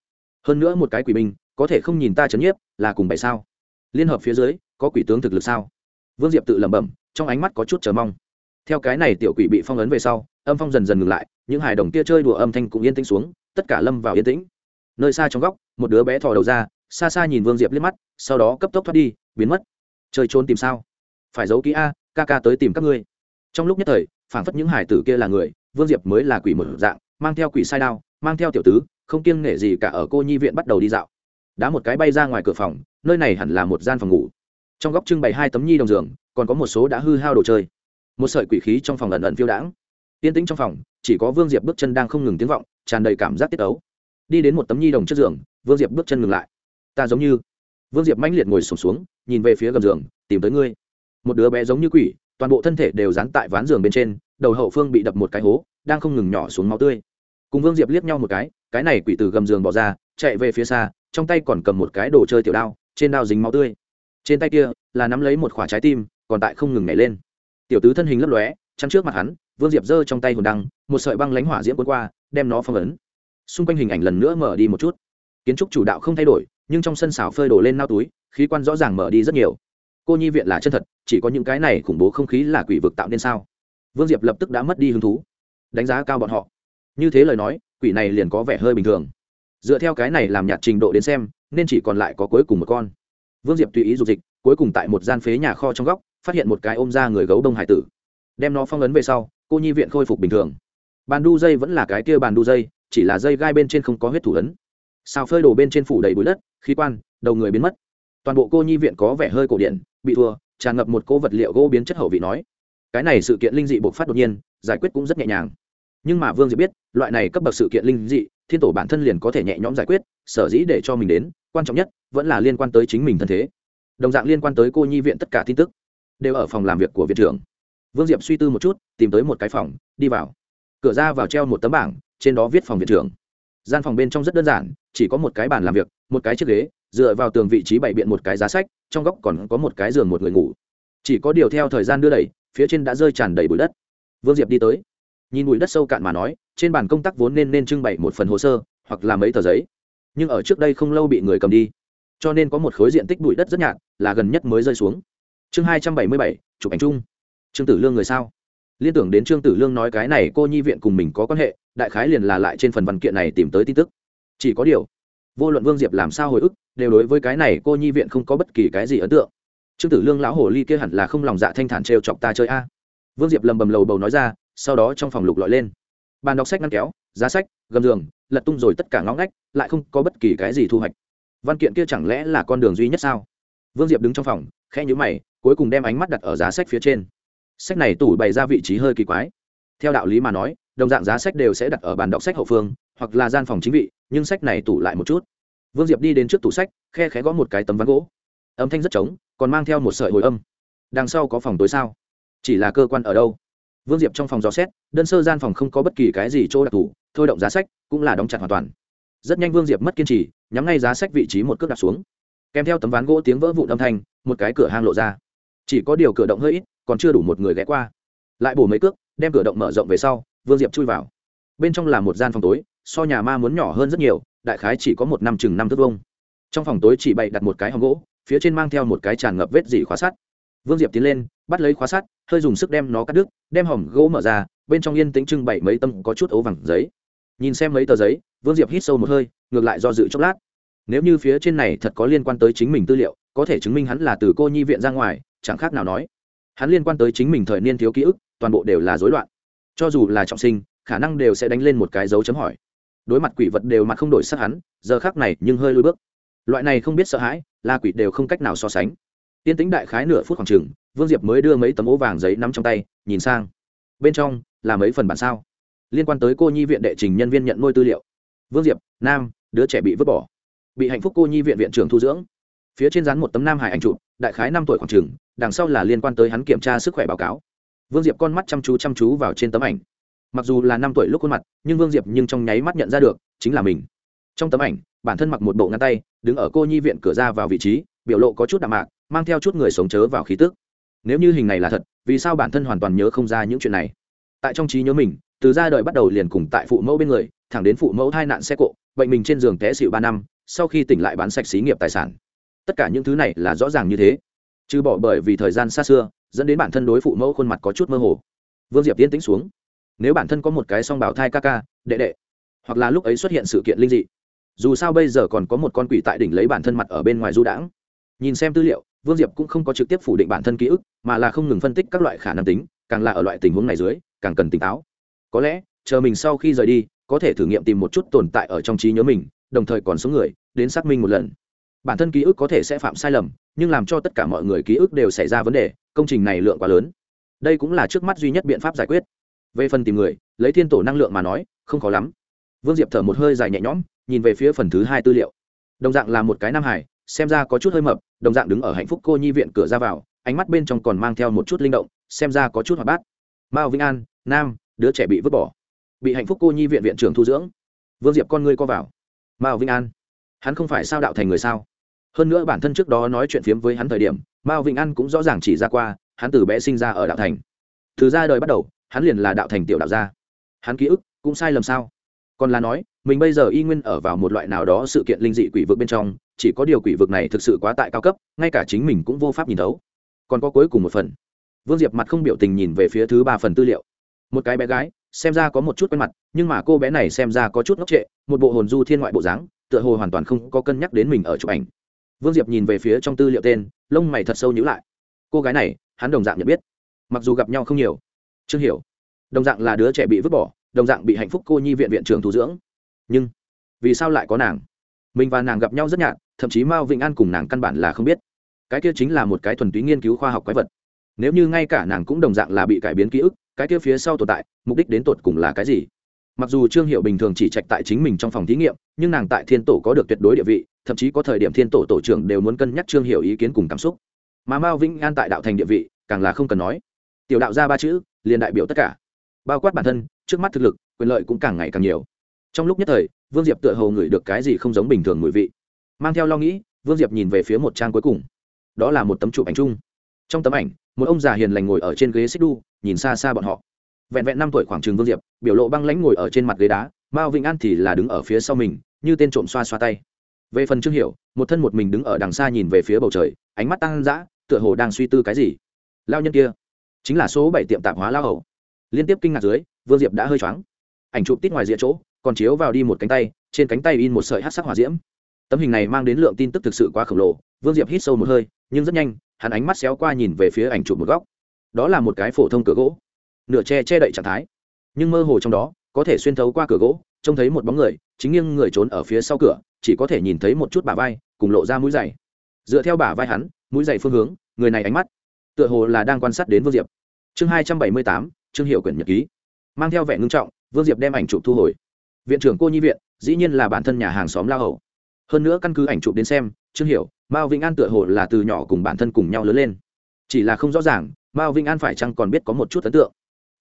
Hơn nữa một cái quỷ binh, có thể không nhìn ta chấn nhiếp, là cùng bảy sao? Liên hợp phía dưới, có quỷ tướng thực lực sao? Vương diệp tự lẩm bẩm, trong ánh mắt có chút chờ mong. Theo cái này tiểu quỷ bị phong ấn về sau, âm phong dần dần ngừng lại, những hài đồng kia chơi đùa âm thanh cũng yên tĩnh xuống, tất cả lâm vào yên tĩnh. Nơi xa trong góc, một đứa bé thò đầu ra, xa xa nhìn vương diệp liếc mắt, sau đó cấp tốc thoát đi, biến mất. Chơi trốn tìm sao? Phải giấu kỹ a, ca ca tới tìm các ngươi trong lúc nhất thời phảng phất những hải tử kia là người vương diệp mới là quỷ mở dạng mang theo quỷ sai đao mang theo tiểu tứ không kiêng nể gì cả ở cô nhi viện bắt đầu đi dạo. Đá một cái bay ra ngoài cửa phòng nơi này hẳn là một gian phòng ngủ. Trong góc trưng bày hai tấm nhi đồng giường còn có một số đã hư hao đồ chơi. Một sợi quỷ khí trong phòng lần ẩn phiêu đãng. Yên tĩnh trong phòng chỉ có vương diệp bước chân đang không ngừng tiếng vọng tràn đầy cảm giác tiết ấu. Đi đến một tấm nhi đồng trước giường vương diệp bước chân ngừng lại. Ta giống như vương diệp mãnh liệt ngồi sùng xuống, xuống nhìn về phía gầm giường tìm tới ngươi. Một đứa bé giống như quỷ toàn bộ thân thể đều dán tại ván giường bên trên, đầu hậu phương bị đập một cái hố, đang không ngừng nhỏ xuống máu tươi. Cùng vương diệp liếc nhau một cái cái này quỷ từ gầm giường bỏ ra, chạy về phía xa, trong tay còn cầm một cái đồ chơi tiểu đao, trên đao dính máu tươi. Trên tay kia là nắm lấy một khoả trái tim, còn tại không ngừng nhảy lên. Tiểu tứ thân hình lấp lóe, chắn trước mặt hắn, vương diệp giơ trong tay hồn đăng, một sợi băng lánh hỏa diễm cuốn qua, đem nó phong ấn. Xung quanh hình ảnh lần nữa mở đi một chút. Kiến trúc chủ đạo không thay đổi, nhưng trong sân xảo phơi đổ lên nao túi, khí quan rõ ràng mở đi rất nhiều cô nhi viện là chân thật, chỉ có những cái này khủng bố không khí là quỷ vực tạo nên sao? Vương diệp lập tức đã mất đi hứng thú, đánh giá cao bọn họ. Như thế lời nói, quỷ này liền có vẻ hơi bình thường. Dựa theo cái này làm nhạt trình độ đến xem, nên chỉ còn lại có cuối cùng một con. Vương diệp tùy ý dục dịch, cuối cùng tại một gian phế nhà kho trong góc, phát hiện một cái ôm ra người gấu đông hải tử. Đem nó phong ấn về sau, cô nhi viện khôi phục bình thường. Bàn đu dây vẫn là cái kia bàn đu dây, chỉ là dây gai bên trên không có huyết thủ ấn. Xào phơi đổ bên trên phủ đầy bụi đất, khí quan, đầu người biến mất. Toàn bộ cô nhi viện có vẻ hơi cổ điển bị thua, tràn ngập một cô vật liệu gỗ biến chất hậu vị nói. Cái này sự kiện linh dị bộc phát đột nhiên, giải quyết cũng rất nhẹ nhàng. Nhưng mà vương diệp biết, loại này cấp bậc sự kiện linh dị, thiên tổ bản thân liền có thể nhẹ nhõm giải quyết, sở dĩ để cho mình đến, quan trọng nhất, vẫn là liên quan tới chính mình thân thế. Đồng dạng liên quan tới cô nhi viện tất cả tin tức, đều ở phòng làm việc của viện trưởng. Vương diệp suy tư một chút, tìm tới một cái phòng, đi vào. Cửa ra vào treo một tấm bảng, trên đó viết phòng viện trưởng. Gian phòng bên trong rất đơn giản, chỉ có một cái bàn làm việc, một cái chiếc ghế dựa vào tường vị trí bày biện một cái giá sách, trong góc còn có một cái giường một người ngủ. Chỉ có điều theo thời gian đưa đẩy, phía trên đã rơi tràn đầy bụi đất. Vương diệp đi tới. Nhìn bụi đất sâu cạn mà nói, trên bàn công tác vốn nên nên trưng bày một phần hồ sơ, hoặc là mấy tờ giấy. Nhưng ở trước đây không lâu bị người cầm đi. Cho nên có một khối diện tích bụi đất rất nhạt, là gần nhất mới rơi xuống. Chương hai trăm bảy mươi bảy, chụp ảnh chung. Trương tử lương người sao? Liên tưởng đến trương tử lương nói cái này, cô nhi viện cùng mình có quan hệ, đại khái liền là lại trên phần văn kiện này tìm tới tin tức. Chỉ có điều, vô luận vương diệp làm sao hồi ức đều đối với cái này cô nhi viện không có bất kỳ cái gì ấn tượng. Trương tử lương lão hồ ly kia hẳn là không lòng dạ thanh thản trêu chọc ta chơi a. Vương diệp lầm bầm lầu bầu nói ra, sau đó trong phòng lục lọi lên. Bàn đọc sách ngăn kéo, giá sách, gầm giường, lật tung rồi tất cả ngõ ngách, lại không có bất kỳ cái gì thu hoạch. Văn kiện kia chẳng lẽ là con đường duy nhất sao? Vương diệp đứng trong phòng, khẽ nhữ mày, cuối cùng đem ánh mắt đặt ở giá sách phía trên. Sách này tủ bày ra vị trí hơi kỳ quái. Theo đạo lý mà nói, đồng dạng giá sách đều sẽ đặt ở bàn đọc sách hậu phương, hoặc là gian phòng chính vị, nhưng sách này tủ lại một chút vương diệp đi đến trước tủ sách, khe khẽ gõ một cái tấm ván gỗ. Âm thanh rất trống, còn mang theo một sợi hồi âm. Đằng sau có phòng tối sao? Chỉ là cơ quan ở đâu? Vương diệp trong phòng dò xét, đơn sơ gian phòng không có bất kỳ cái gì chỗ đặc thù, thôi động giá sách cũng là đóng chặt hoàn toàn. Rất nhanh vương diệp mất kiên trì, nhắm ngay giá sách vị trí một cước đặt xuống. Kèm theo tấm ván gỗ tiếng vỡ vụn âm thanh, một cái cửa hang lộ ra. Chỉ có điều cửa động hơi ít, còn chưa đủ một người ghé qua. Lại bổ mấy cước, đem cửa động mở rộng về sau, vương diệp chui vào. Bên trong là một gian phòng tối, so nhà ma muốn nhỏ hơn rất nhiều đại khái chỉ có một năm chừng năm thước vông trong phòng tối chỉ bày đặt một cái hòm gỗ, phía trên mang theo một cái tràn ngập vết dỉ khóa sắt. Vương diệp tiến lên, bắt lấy khóa sắt, hơi dùng sức đem nó cắt đứt, đem hòm gỗ mở ra, bên trong yên tĩnh trưng bày mấy tâm có chút ấu vàng giấy. Nhìn xem mấy tờ giấy, vương diệp hít sâu một hơi, ngược lại do dự chốc lát. Nếu như phía trên này thật có liên quan tới chính mình tư liệu, có thể chứng minh hắn là từ cô nhi viện ra ngoài, chẳng khác nào nói. Hắn liên quan tới chính mình thời niên thiếu ký ức, toàn bộ đều là rối loạn. Cho dù là trọng sinh, khả năng đều sẽ đánh lên một cái dấu chấm hỏi đối mặt quỷ vật đều mặt không đổi sắc hắn, giờ khác này nhưng hơi lùi bước. Loại này không biết sợ hãi là quỷ đều không cách nào so sánh. Tiên tính đại khái nửa phút khoảng chừng, vương diệp mới đưa mấy tấm ố vàng giấy nắm trong tay, nhìn sang. Bên trong, là mấy phần bản sao? Liên quan tới cô nhi viện đệ trình nhân viên nhận nuôi tư liệu. Vương diệp, nam, đứa trẻ bị vứt bỏ. Bị hạnh phúc cô nhi viện viện trưởng thu dưỡng. Phía trên dán một tấm nam hải ảnh chụp, đại khái năm tuổi khoảng chừng, đằng sau là liên quan tới hắn kiểm tra sức khỏe báo cáo. Vương diệp con mắt chăm chú chăm chú vào trên tấm ảnh mặc dù là năm tuổi lúc khuôn mặt, nhưng vương diệp nhưng trong nháy mắt nhận ra được, chính là mình. Trong tấm ảnh, bản thân mặc một bộ ngăn tay, đứng ở cô nhi viện cửa ra vào vị trí, biểu lộ có chút đạm mạc, mang theo chút người sống chớ vào khí tức. Nếu như hình này là thật, vì sao bản thân hoàn toàn nhớ không ra những chuyện này? Tại trong trí nhớ mình, từ ra đời bắt đầu liền cùng tại phụ mẫu bên người, thẳng đến phụ mẫu tai nạn xe cộ, bệnh mình trên giường té xịu ba năm, sau khi tỉnh lại bán sạch xí nghiệp tài sản. Tất cả những thứ này là rõ ràng như thế. Trừ bỏ bởi vì thời gian xa xưa, dẫn đến bản thân đối phụ mẫu khuôn mặt có chút mơ hồ. Vương diệp tiến tĩnh xuống nếu bản thân có một cái song bảo thai ca ca, đệ đệ, hoặc là lúc ấy xuất hiện sự kiện linh dị, dù sao bây giờ còn có một con quỷ tại đỉnh lấy bản thân mặt ở bên ngoài du đãng. Nhìn xem tư liệu, vương diệp cũng không có trực tiếp phủ định bản thân ký ức, mà là không ngừng phân tích các loại khả năng tính, càng là ở loại tình huống này dưới, càng cần tỉnh táo. Có lẽ, chờ mình sau khi rời đi, có thể thử nghiệm tìm một chút tồn tại ở trong trí nhớ mình, đồng thời còn số người, đến xác minh một lần. Bản thân ký ức có thể sẽ phạm sai lầm, nhưng làm cho tất cả mọi người ký ức đều xảy ra vấn đề, công trình này lượng quá lớn. Đây cũng là trước mắt duy nhất biện pháp giải quyết về phần tìm người, lấy thiên tổ năng lượng mà nói, không khó lắm. Vương diệp thở một hơi dài nhẹ nhõm, nhìn về phía phần thứ hai tư liệu. Đồng dạng là một cái nam hải, xem ra có chút hơi mập, đồng dạng đứng ở hạnh phúc cô nhi viện cửa ra vào, ánh mắt bên trong còn mang theo một chút linh động, xem ra có chút hoạt bát. Mao vĩnh an, nam, đứa trẻ bị vứt bỏ. Bị hạnh phúc cô nhi viện viện trưởng thu dưỡng. Vương diệp con ngươi co vào. Mao vĩnh an, hắn không phải sao đạo thành người sao? Hơn nữa bản thân trước đó nói chuyện phiếm với hắn thời điểm, mao vĩnh an cũng rõ ràng chỉ ra qua, hắn từ bé sinh ra ở đạo thành. Từ ra đời bắt đầu hắn liền là đạo thành tiểu đạo gia. Hắn ký ức cũng sai lầm sao? Còn là nói, mình bây giờ y nguyên ở vào một loại nào đó sự kiện linh dị quỷ vực bên trong, chỉ có điều quỷ vực này thực sự quá tại cao cấp, ngay cả chính mình cũng vô pháp nhìn thấu. Còn có cuối cùng một phần. Vương diệp mặt không biểu tình nhìn về phía thứ ba phần tư liệu. Một cái bé gái, xem ra có một chút quen mặt, nhưng mà cô bé này xem ra có chút ngốc trệ, một bộ hồn du thiên ngoại bộ dáng, tựa hồ hoàn toàn không có cân nhắc đến mình ở chụp ảnh. Vương diệp nhìn về phía trong tư liệu tên, lông mày thật sâu nhữ lại. Cô gái này, hắn đồng dạng nhận biết. Mặc dù gặp nhau không nhiều trương hiểu. Đồng dạng là đứa trẻ bị vứt bỏ, đồng dạng bị hạnh phúc cô nhi viện viện trưởng thủ dưỡng. Nhưng, vì sao lại có nàng? Mình và nàng gặp nhau rất nhạt, thậm chí mao vĩnh an cùng nàng căn bản là không biết. Cái kia chính là một cái thuần túy nghiên cứu khoa học quái vật. Nếu như ngay cả nàng cũng đồng dạng là bị cải biến ký ức, cái kia phía sau tồn tại, mục đích đến tột cùng là cái gì? Mặc dù trương hiệu bình thường chỉ trạch tại chính mình trong phòng thí nghiệm, nhưng nàng tại thiên tổ có được tuyệt đối địa vị, thậm chí có thời điểm thiên tổ tổ trưởng đều muốn cân nhắc trương hiệu ý kiến cùng cảm xúc. Mà mao vĩnh an tại đạo thành địa vị, càng là không cần nói. Tiểu đạo ra ba chữ liền đại biểu tất cả. Bao quát bản thân, trước mắt thực lực, quyền lợi cũng càng ngày càng nhiều. Trong lúc nhất thời, vương diệp tựa hồ ngửi được cái gì không giống bình thường mùi vị. Mang theo lo nghĩ, vương diệp nhìn về phía một trang cuối cùng. Đó là một tấm chụp ảnh chung. Trong tấm ảnh, một ông già hiền lành ngồi ở trên ghế xích đu, nhìn xa xa bọn họ. Vẹn vẹn năm tuổi khoảng trường vương diệp, biểu lộ băng lãnh ngồi ở trên mặt ghế đá, mao vĩnh an thì là đứng ở phía sau mình, như tên trộm xoa xoa tay. Về phần trương hiểu, một thân một mình đứng ở đằng xa nhìn về phía bầu trời, ánh mắt tăng dã, tựa hồ đang suy tư cái gì. Lao nhân kia chính là số bảy tiệm tạp hóa lao hầu. Liên tiếp kinh ngạc dưới, vương diệp đã hơi choáng. Ảnh chụp tít ngoài rìa chỗ, còn chiếu vào đi một cánh tay, trên cánh tay in một sợi hát sắc hỏa diễm. Tấm hình này mang đến lượng tin tức thực sự quá khổng lồ, vương diệp hít sâu một hơi, nhưng rất nhanh, hắn ánh mắt xéo qua nhìn về phía ảnh chụp một góc. Đó là một cái phổ thông cửa gỗ. Nửa che che đậy trạng thái. Nhưng mơ hồ trong đó, có thể xuyên thấu qua cửa gỗ, trông thấy một bóng người, chính nghiêng người trốn ở phía sau cửa, chỉ có thể nhìn thấy một chút bả vai, cùng lộ ra mũi dày dựa theo bả vai hắn, mũi dày phương hướng, người này ánh mắt tựa hồ là đang quan sát đến vương diệp. Chương hai trăm bảy mươi tám chương hiệu quyển nhật ký. Mang theo vẻ ngưng trọng, vương diệp đem ảnh chụp thu hồi. Viện trưởng cô nhi viện, dĩ nhiên là bản thân nhà hàng xóm lao hầu. Hơn nữa căn cứ ảnh chụp đến xem, trương hiểu, mao vĩnh an tựa hồ là từ nhỏ cùng bản thân cùng nhau lớn lên. Chỉ là không rõ ràng, mao vĩnh an phải chăng còn biết có một chút ấn tượng.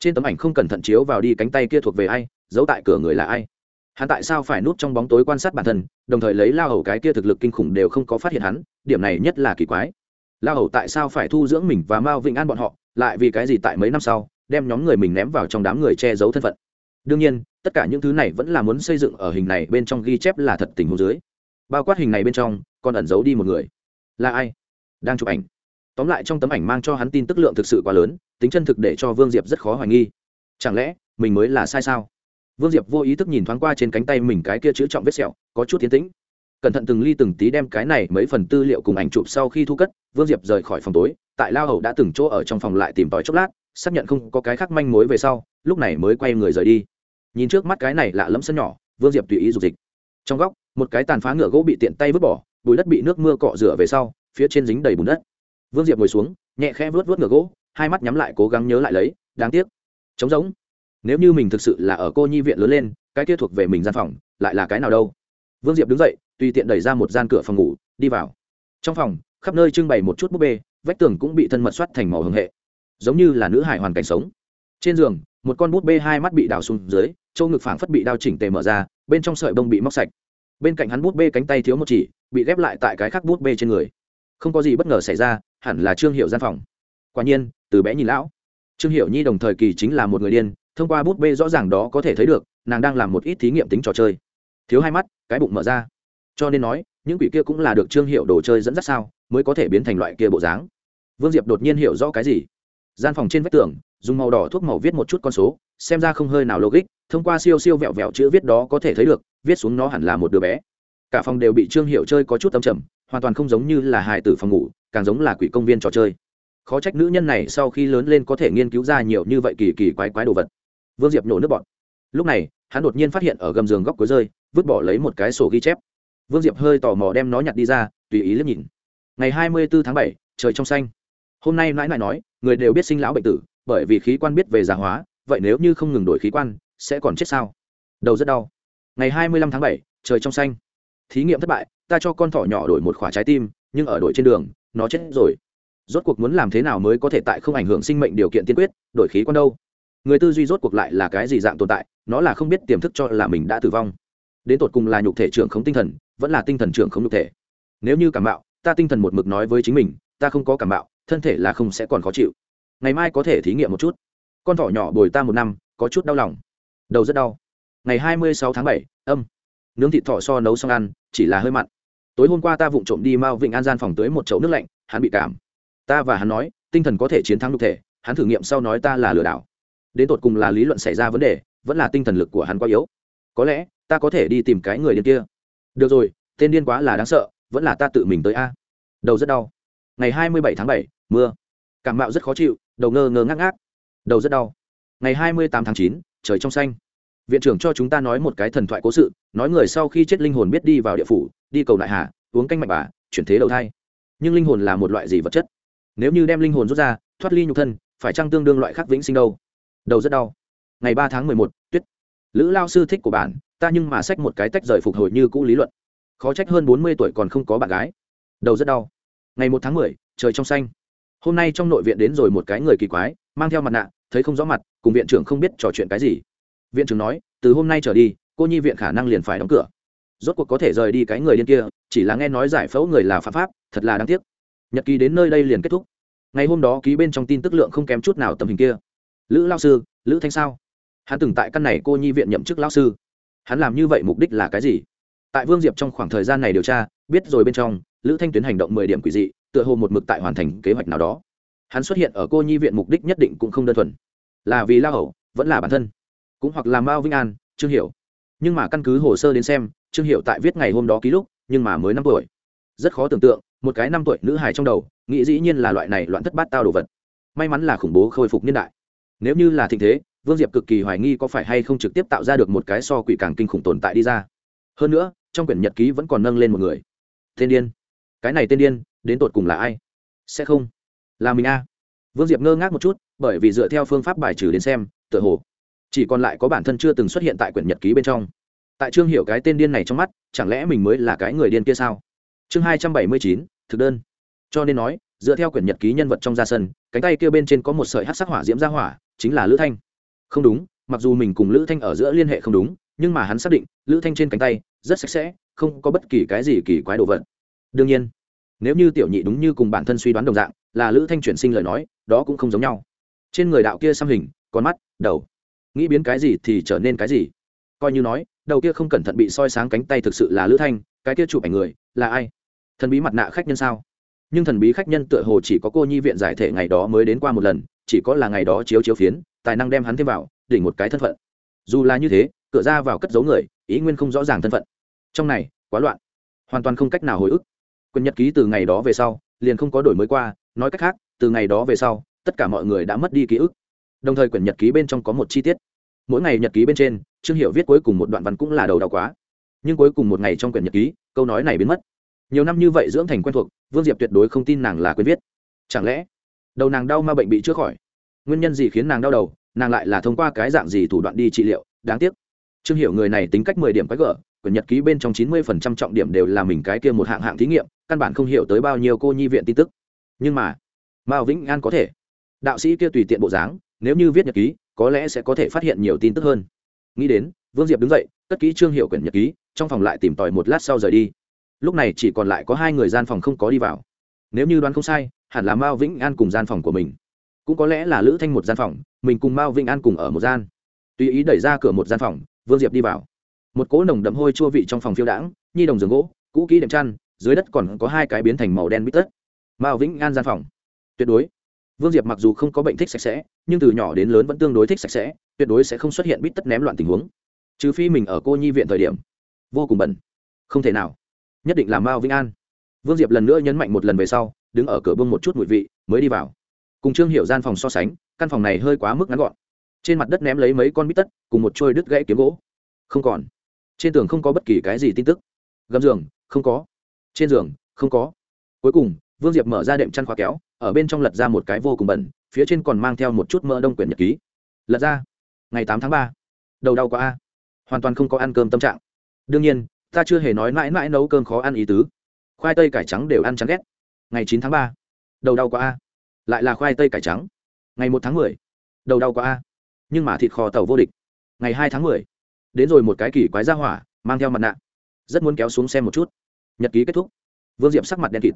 Trên tấm ảnh không cẩn thận chiếu vào đi cánh tay kia thuộc về ai, giấu tại cửa người là ai. Hắn tại sao phải núp trong bóng tối quan sát bản thân, đồng thời lấy lao hầu cái kia thực lực kinh khủng đều không có phát hiện hắn, điểm này nhất là kỳ quái la hầu tại sao phải thu dưỡng mình và mao vĩnh an bọn họ, lại vì cái gì tại mấy năm sau, đem nhóm người mình ném vào trong đám người che giấu thân phận? Đương nhiên, tất cả những thứ này vẫn là muốn xây dựng ở hình này bên trong ghi chép là thật tình huống dưới. Bao quát hình này bên trong, còn ẩn giấu đi một người. Là ai? Đang chụp ảnh. Tóm lại trong tấm ảnh mang cho hắn tin tức lượng thực sự quá lớn, tính chân thực để cho vương diệp rất khó hoài nghi. Chẳng lẽ, mình mới là sai sao? Vương diệp vô ý thức nhìn thoáng qua trên cánh tay mình cái kia chữ trọng vết sẹo, có chút tiến tĩnh cẩn thận từng ly từng tí đem cái này mấy phần tư liệu cùng ảnh chụp sau khi thu cất, vương diệp rời khỏi phòng tối, tại lao hầu đã từng chỗ ở trong phòng lại tìm tòi chốc lát, xác nhận không có cái khác manh mối về sau, lúc này mới quay người rời đi. Nhìn trước mắt cái này lạ lẫm sân nhỏ, vương diệp tùy ý dục dịch. Trong góc, một cái tàn phá ngựa gỗ bị tiện tay vứt bỏ, bùi đất bị nước mưa cọ rửa về sau, phía trên dính đầy bùn đất. Vương diệp ngồi xuống, nhẹ khẽ vớt vớt ngựa gỗ, hai mắt nhắm lại cố gắng nhớ lại lấy, đáng tiếc. Trống giống nếu như mình thực sự là ở cô nhi viện lớn lên, cái kia thuộc về mình gian phòng, lại là cái nào đâu? Vương diệp đứng dậy tùy tiện đẩy ra một gian cửa phòng ngủ, đi vào. Trong phòng, khắp nơi trưng bày một chút búp bê, vách tường cũng bị thân mật soát thành màu hưng hệ. Giống như là nữ hải hoàn cảnh sống. Trên giường, một con bút bê hai mắt bị đào xuống dưới châu ngực phảng phất bị đao chỉnh tề mở ra, bên trong sợi bông bị móc sạch. Bên cạnh hắn bút bê cánh tay thiếu một chỉ, bị ghép lại tại cái khác bút bê trên người. Không có gì bất ngờ xảy ra, hẳn là trương hiệu gian phòng. Quả nhiên, từ bé nhìn lão. Trương hiệu nhi đồng thời kỳ chính là một người điên, thông qua bút bê rõ ràng đó có thể thấy được, nàng đang làm một ít thí nghiệm tính trò chơi. Thiếu hai mắt, cái bụng mở ra cho nên nói, những quỷ kia cũng là được trương hiệu đồ chơi dẫn dắt sao, mới có thể biến thành loại kia bộ dáng. Vương diệp đột nhiên hiểu rõ cái gì. Gian phòng trên vách tường, dùng màu đỏ thuốc màu viết một chút con số, xem ra không hơi nào logic, thông qua siêu siêu vẹo vẹo chữ viết đó có thể thấy được, viết xuống nó hẳn là một đứa bé. Cả phòng đều bị trương hiệu chơi có chút âm trầm, hoàn toàn không giống như là hài tử phòng ngủ, càng giống là quỷ công viên trò chơi. Khó trách nữ nhân này sau khi lớn lên có thể nghiên cứu ra nhiều như vậy kỳ kỳ quái quái đồ vật. Vương diệp nhổ nước bọn lúc này, hắn đột nhiên phát hiện ở gầm giường góc cuối rơi, vứt bỏ lấy một cái sổ ghi chép vương diệp hơi tò mò đem nó nhặt đi ra, tùy ý liếc nhìn. Ngày hai mươi bốn tháng bảy, trời trong xanh. Hôm nay mãi mãi nói, người đều biết sinh lão bệnh tử, bởi vì khí quan biết về già hóa, vậy nếu như không ngừng đổi khí quan, sẽ còn chết sao? Đầu rất đau. Ngày hai mươi lăm tháng bảy, trời trong xanh. Thí nghiệm thất bại, ta cho con thỏ nhỏ đổi một khoả trái tim, nhưng ở đổi trên đường, nó chết rồi. Rốt cuộc muốn làm thế nào mới có thể tại không ảnh hưởng sinh mệnh điều kiện tiên quyết, đổi khí quan đâu? Người tư duy rốt cuộc lại là cái gì dạng tồn tại, nó là không biết tiềm thức cho là mình đã tử vong. Đến tột cùng là nhục thể trưởng không tinh thần vẫn là tinh thần trưởng không nhục thể. Nếu như cảm bạo ta tinh thần một mực nói với chính mình, ta không có cảm bạo thân thể là không sẽ còn khó chịu. Ngày mai có thể thí nghiệm một chút. Con thỏ nhỏ bồi ta một năm, có chút đau lòng. Đầu rất đau. Ngày hai mươi sáu tháng bảy, âm. Nướng thịt thỏ so nấu xong ăn, chỉ là hơi mặn. Tối hôm qua ta vụng trộm đi mao vịnh an gian phòng tới một chậu nước lạnh, hắn bị cảm. Ta và hắn nói, tinh thần có thể chiến thắng nhục thể, hắn thử nghiệm sau nói ta là lừa đảo. Đến tột cùng là lý luận xảy ra vấn đề, vẫn là tinh thần lực của hắn quá yếu. Có lẽ, ta có thể đi tìm cái người điên kia được rồi, tên điên quá là đáng sợ, vẫn là ta tự mình tới a. Đầu rất đau. Ngày hai mươi bảy tháng bảy, mưa. Cảm mạo rất khó chịu, đầu ngơ ngơ ngác ngác. Đầu rất đau. Ngày hai mươi tám tháng chín, trời trong xanh. Viện trưởng cho chúng ta nói một cái thần thoại cố sự, nói người sau khi chết linh hồn biết đi vào địa phủ, đi cầu đại hà, uống canh mạch bà, chuyển thế đầu thai. Nhưng linh hồn là một loại gì vật chất? Nếu như đem linh hồn rút ra, thoát ly nhục thân, phải chăng tương đương loại khắc vĩnh sinh đâu? Đầu rất đau. Ngày ba tháng mười một, tuyết lữ lao sư thích của bạn, ta nhưng mà sách một cái tách rời phục hồi như cũ lý luận. Khó trách hơn bốn mươi tuổi còn không có bạn gái. Đầu rất đau. Ngày một tháng mười, trời trong xanh. Hôm nay trong nội viện đến rồi một cái người kỳ quái, mang theo mặt nạ, thấy không rõ mặt, cùng viện trưởng không biết trò chuyện cái gì. Viện trưởng nói, từ hôm nay trở đi, cô nhi viện khả năng liền phải đóng cửa. Rốt cuộc có thể rời đi cái người điên kia, chỉ là nghe nói giải phẫu người là phạm pháp, thật là đáng tiếc. Nhật ký đến nơi đây liền kết thúc. Ngày hôm đó ký bên trong tin tức lượng không kém chút nào tầm hình kia. Lữ lao sư, lữ thanh sao? Hắn từng tại căn này cô nhi viện nhậm chức lão sư. Hắn làm như vậy mục đích là cái gì? Tại vương diệp trong khoảng thời gian này điều tra, biết rồi bên trong, lữ thanh tuyến hành động mười điểm quỷ dị, tựa hồ một mực tại hoàn thành kế hoạch nào đó. Hắn xuất hiện ở cô nhi viện mục đích nhất định cũng không đơn thuần. Là vì lao hậu, vẫn là bản thân. Cũng hoặc là mao vinh an, trương hiểu. Nhưng mà căn cứ hồ sơ đến xem, trương hiểu tại viết ngày hôm đó ký lúc, nhưng mà mới năm tuổi. Rất khó tưởng tượng, một cái năm tuổi nữ hài trong đầu, nghĩ dĩ nhiên là loại này loạn thất bát tao đồ vật. May mắn là khủng bố khôi phục niên đại. Nếu như là thịnh thế vương diệp cực kỳ hoài nghi có phải hay không trực tiếp tạo ra được một cái so quỷ càng kinh khủng tồn tại đi ra. Hơn nữa, trong quyển nhật ký vẫn còn nâng lên một người. Tên điên. Cái này tên điên, đến tột cùng là ai? Sẽ không. Là mình a. Vương diệp ngơ ngác một chút, bởi vì dựa theo phương pháp bài trừ đến xem, tựa hồ chỉ còn lại có bản thân chưa từng xuất hiện tại quyển nhật ký bên trong. Tại trương hiểu cái tên điên này trong mắt, chẳng lẽ mình mới là cái người điên kia sao? Chương hai trăm bảy mươi chín, thực đơn. Cho nên nói, dựa theo quyển nhật ký nhân vật trong gia sân, cánh tay kia bên trên có một sợi hát sắc hỏa diễm ra hỏa, chính là lữ thanh không đúng, mặc dù mình cùng lữ thanh ở giữa liên hệ không đúng, nhưng mà hắn xác định, lữ thanh trên cánh tay, rất sạch sẽ, không có bất kỳ cái gì kỳ quái đồ vật. Đương nhiên, nếu như tiểu nhị đúng như cùng bản thân suy đoán đồng dạng, là lữ thanh chuyển sinh lời nói, đó cũng không giống nhau. Trên người đạo kia xăm hình, con mắt, đầu. Nghĩ biến cái gì thì trở nên cái gì. Coi như nói, đầu kia không cẩn thận bị soi sáng cánh tay thực sự là lữ thanh, cái kia chụp ảnh người, là ai? Thần bí mặt nạ khách nhân sao? Nhưng thần bí khách nhân tựa hồ chỉ có cô nhi viện giải thể ngày đó mới đến qua một lần, chỉ có là ngày đó chiếu chiếu phiến tài năng đem hắn thêm vào, đỉnh một cái thân phận. Dù là như thế, cửa ra vào cất giấu người, ý nguyên không rõ ràng thân phận. Trong này, quá loạn. Hoàn toàn không cách nào hồi ức. Quyền nhật ký từ ngày đó về sau, liền không có đổi mới qua, nói cách khác, từ ngày đó về sau, tất cả mọi người đã mất đi ký ức. Đồng thời quyển nhật ký bên trong có một chi tiết. Mỗi ngày nhật ký bên trên, trương hiệu viết cuối cùng một đoạn văn cũng là đầu đau quá. Nhưng cuối cùng một ngày trong quyển nhật ký, câu nói này biến mất. Nhiều năm như vậy dưỡng thành quen thuộc, vương diệp tuyệt đối không tin nàng là quên viết. Chẳng lẽ, đầu nàng đau ma bệnh bị chữa khỏi? Nguyên nhân gì khiến nàng đau đầu, nàng lại là thông qua cái dạng gì thủ đoạn đi trị liệu, đáng tiếc. Trương hiểu người này tính cách mười điểm quái gở, quyển nhật ký bên trong chín mươi phần trăm trọng điểm đều là mình cái kia một hạng hạng thí nghiệm, căn bản không hiểu tới bao nhiêu cô nhi viện tin tức. Nhưng mà, mao vĩnh an có thể. Đạo sĩ kia tùy tiện bộ dáng, nếu như viết nhật ký, có lẽ sẽ có thể phát hiện nhiều tin tức hơn. Nghĩ đến, vương diệp đứng dậy, cất ký trương hiệu quyển nhật ký, trong phòng lại tìm tòi một lát sau rời đi. Lúc này chỉ còn lại có hai người gian phòng không có đi vào. Nếu như đoán không sai, hẳn là mao vĩnh an cùng gian phòng của mình cũng có lẽ là lữ thanh một gian phòng, mình cùng mao vĩnh an cùng ở một gian. Tùy ý đẩy ra cửa một gian phòng, vương diệp đi vào. Một cỗ nồng đậm hôi chua vị trong phòng phiêu đãng, nhi đồng giường gỗ, cũ kỹ đệm chăn, dưới đất còn có hai cái biến thành màu đen bít tất. Mao vĩnh an gian phòng. Tuyệt đối. Vương diệp mặc dù không có bệnh thích sạch sẽ, nhưng từ nhỏ đến lớn vẫn tương đối thích sạch sẽ, tuyệt đối sẽ không xuất hiện bít tất ném loạn tình huống. Trừ phi mình ở cô nhi viện thời điểm. Vô cùng bẩn không thể nào. Nhất định là mao vĩnh an. Vương diệp lần nữa nhấn mạnh một lần về sau, đứng ở cửa bông một chút mùi vị, mới đi vào cùng trương hiểu gian phòng so sánh, căn phòng này hơi quá mức ngắn gọn. Trên mặt đất ném lấy mấy con bít tất, cùng một trôi đứt gãy kiếm gỗ. Không còn. Trên tường không có bất kỳ cái gì tin tức. Gầm giường, không có. Trên giường, không có. Cuối cùng, vương diệp mở ra đệm chăn khóa kéo, ở bên trong lật ra một cái vô cùng bẩn, phía trên còn mang theo một chút mỡ đông quyển nhật ký. Lật ra. Ngày tám tháng ba. Đầu đau quá a. Hoàn toàn không có ăn cơm tâm trạng. Đương nhiên, ta chưa hề nói mãi mãi nấu cơm khó ăn ý tứ. Khoai tây cải trắng đều ăn chán ghét. Ngày chín tháng ba. Đầu đau quá a lại là khoai tây cải trắng. Ngày một tháng mười, đầu đau quá a. Nhưng mà thịt kho tàu vô địch. Ngày hai tháng mười, đến rồi một cái kỳ quái ra hỏa, mang theo mặt nạ. Rất muốn kéo xuống xem một chút. Nhật ký kết thúc. Vương diệm sắc mặt đen kịt.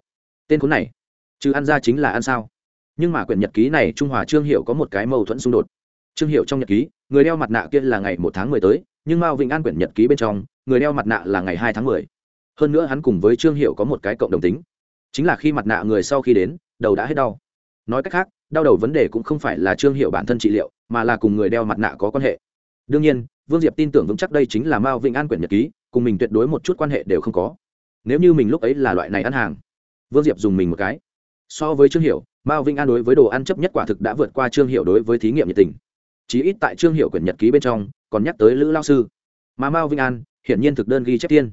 Tên khốn này chứ ăn ra chính là ăn sao? Nhưng mà quyển nhật ký này trung hòa trương hiệu có một cái mâu thuẫn xung đột. Trương hiệu trong nhật ký, người đeo mặt nạ kia là ngày một tháng mười tới, nhưng mao vĩnh an quyển nhật ký bên trong, người đeo mặt nạ là ngày hai tháng mười. Hơn nữa hắn cùng với trương hiệu có một cái cộng đồng tính. Chính là khi mặt nạ người sau khi đến, đầu đã hết đau nói cách khác, đau đầu vấn đề cũng không phải là trương hiệu bản thân trị liệu, mà là cùng người đeo mặt nạ có quan hệ. Đương nhiên, vương diệp tin tưởng vững chắc đây chính là mao vĩnh an quyển nhật ký, cùng mình tuyệt đối một chút quan hệ đều không có. Nếu như mình lúc ấy là loại này ăn hàng, vương diệp dùng mình một cái. So với trương hiệu, mao vĩnh an đối với đồ ăn chấp nhất quả thực đã vượt qua trương hiệu đối với thí nghiệm nhiệt tình. Chí ít tại trương hiệu quyển nhật ký bên trong, còn nhắc tới lữ lao sư. Mà mao vĩnh an, hiển nhiên thực đơn ghi chép tiên.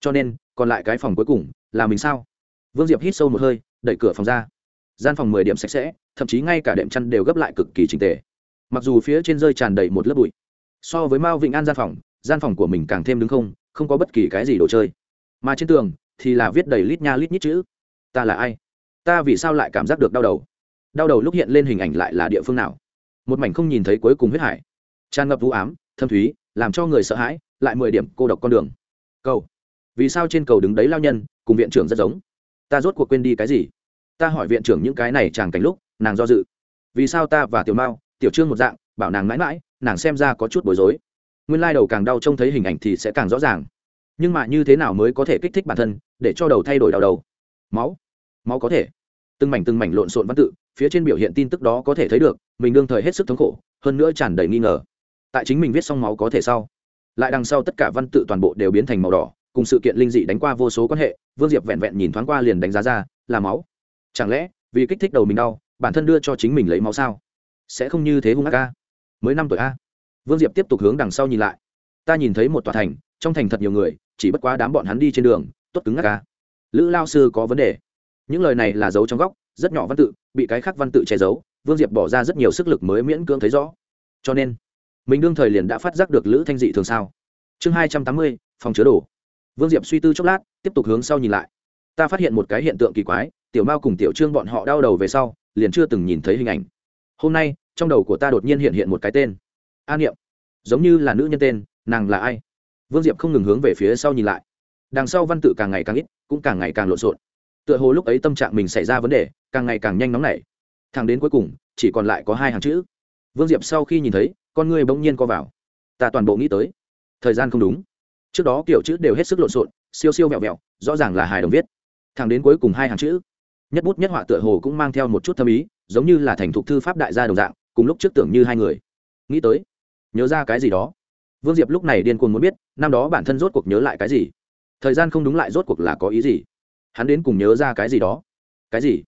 Cho nên, còn lại cái phòng cuối cùng là mình sao? Vương diệp hít sâu một hơi, đẩy cửa phòng ra gian phòng mười điểm sạch sẽ, thậm chí ngay cả đệm chăn đều gấp lại cực kỳ trình tề. Mặc dù phía trên rơi tràn đầy một lớp bụi, so với mao Vịnh an gian phòng gian phòng của mình càng thêm đứng không không có bất kỳ cái gì đồ chơi. Mà trên tường thì là viết đầy lít nha lít nhít chữ, ta là ai? Ta vì sao lại cảm giác được đau đầu? Đau đầu lúc hiện lên hình ảnh lại là địa phương nào? Một mảnh không nhìn thấy cuối cùng huyết hải. Tràn ngập vũ ám, thâm thúy, làm cho người sợ hãi, lại mười điểm cô độc con đường. Cầu, vì sao trên cầu đứng đấy lao nhân, cùng viện trưởng rất giống? Ta rốt cuộc quên đi cái gì? Ta hỏi viện trưởng những cái này chàng cảnh lúc, nàng do dự. Vì sao ta và tiểu mao, tiểu trương một dạng, bảo nàng mãi mãi, nàng xem ra có chút bối rối. Nguyên lai đầu càng đau trông thấy hình ảnh thì sẽ càng rõ ràng. Nhưng mà như thế nào mới có thể kích thích bản thân, để cho đầu thay đổi đau đầu? Máu. Máu có thể. Từng mảnh từng mảnh lộn xộn văn tự, phía trên biểu hiện tin tức đó có thể thấy được, mình đương thời hết sức thống khổ, hơn nữa tràn đầy nghi ngờ. Tại chính mình viết xong máu có thể sau. Lại đằng sau tất cả văn tự toàn bộ đều biến thành màu đỏ, cùng sự kiện linh dị đánh qua vô số quan hệ, vương diệp vẹn vẹn nhìn thoáng qua liền đánh giá ra, là máu chẳng lẽ, vì kích thích đầu mình đau, bản thân đưa cho chính mình lấy máu sao? Sẽ không như thế hung ác ca? Mới năm tuổi a. Vương diệp tiếp tục hướng đằng sau nhìn lại. Ta nhìn thấy một tòa thành, trong thành thật nhiều người, chỉ bất quá đám bọn hắn đi trên đường, tốt cứng ngắc ca. Lữ lao sư có vấn đề. Những lời này là giấu trong góc, rất nhỏ văn tự, bị cái khác văn tự che giấu, vương diệp bỏ ra rất nhiều sức lực mới miễn cưỡng thấy rõ. Cho nên, mình đương thời liền đã phát giác được lữ thanh dị thường sao? Chương hai trăm tám mươi, phòng chứa đồ. Vương diệp suy tư chốc lát, tiếp tục hướng sau nhìn lại. Ta phát hiện một cái hiện tượng kỳ quái tiểu mao cùng tiểu trương bọn họ đau đầu về sau, liền chưa từng nhìn thấy hình ảnh. Hôm nay, trong đầu của ta đột nhiên hiện hiện một cái tên. A niệm. Giống như là nữ nhân tên, nàng là ai? Vương diệp không ngừng hướng về phía sau nhìn lại. Đằng sau văn tự càng ngày càng ít, cũng càng ngày càng lộn xộn. Tựa hồ lúc ấy tâm trạng mình xảy ra vấn đề, càng ngày càng nhanh nóng nảy. Thằng đến cuối cùng, chỉ còn lại có hai hàng chữ. Vương diệp sau khi nhìn thấy, con người bỗng nhiên co vào. Ta toàn bộ nghĩ tới. Thời gian không đúng. Trước đó kiểu chữ đều hết sức lộn xộn, siêu siêu vẹo vẹo, rõ ràng là hài đồng viết. Thằng đến cuối cùng hai hàng chữ nhất bút nhất họa tựa hồ cũng mang theo một chút thâm ý, giống như là thành thục thư pháp đại gia đồng dạng, cùng lúc trước tưởng như hai người. Nghĩ tới, nhớ ra cái gì đó. Vương diệp lúc này điên cuồng muốn biết, năm đó bản thân rốt cuộc nhớ lại cái gì. Thời gian không đúng lại rốt cuộc là có ý gì? Hắn đến cùng nhớ ra cái gì đó. Cái gì?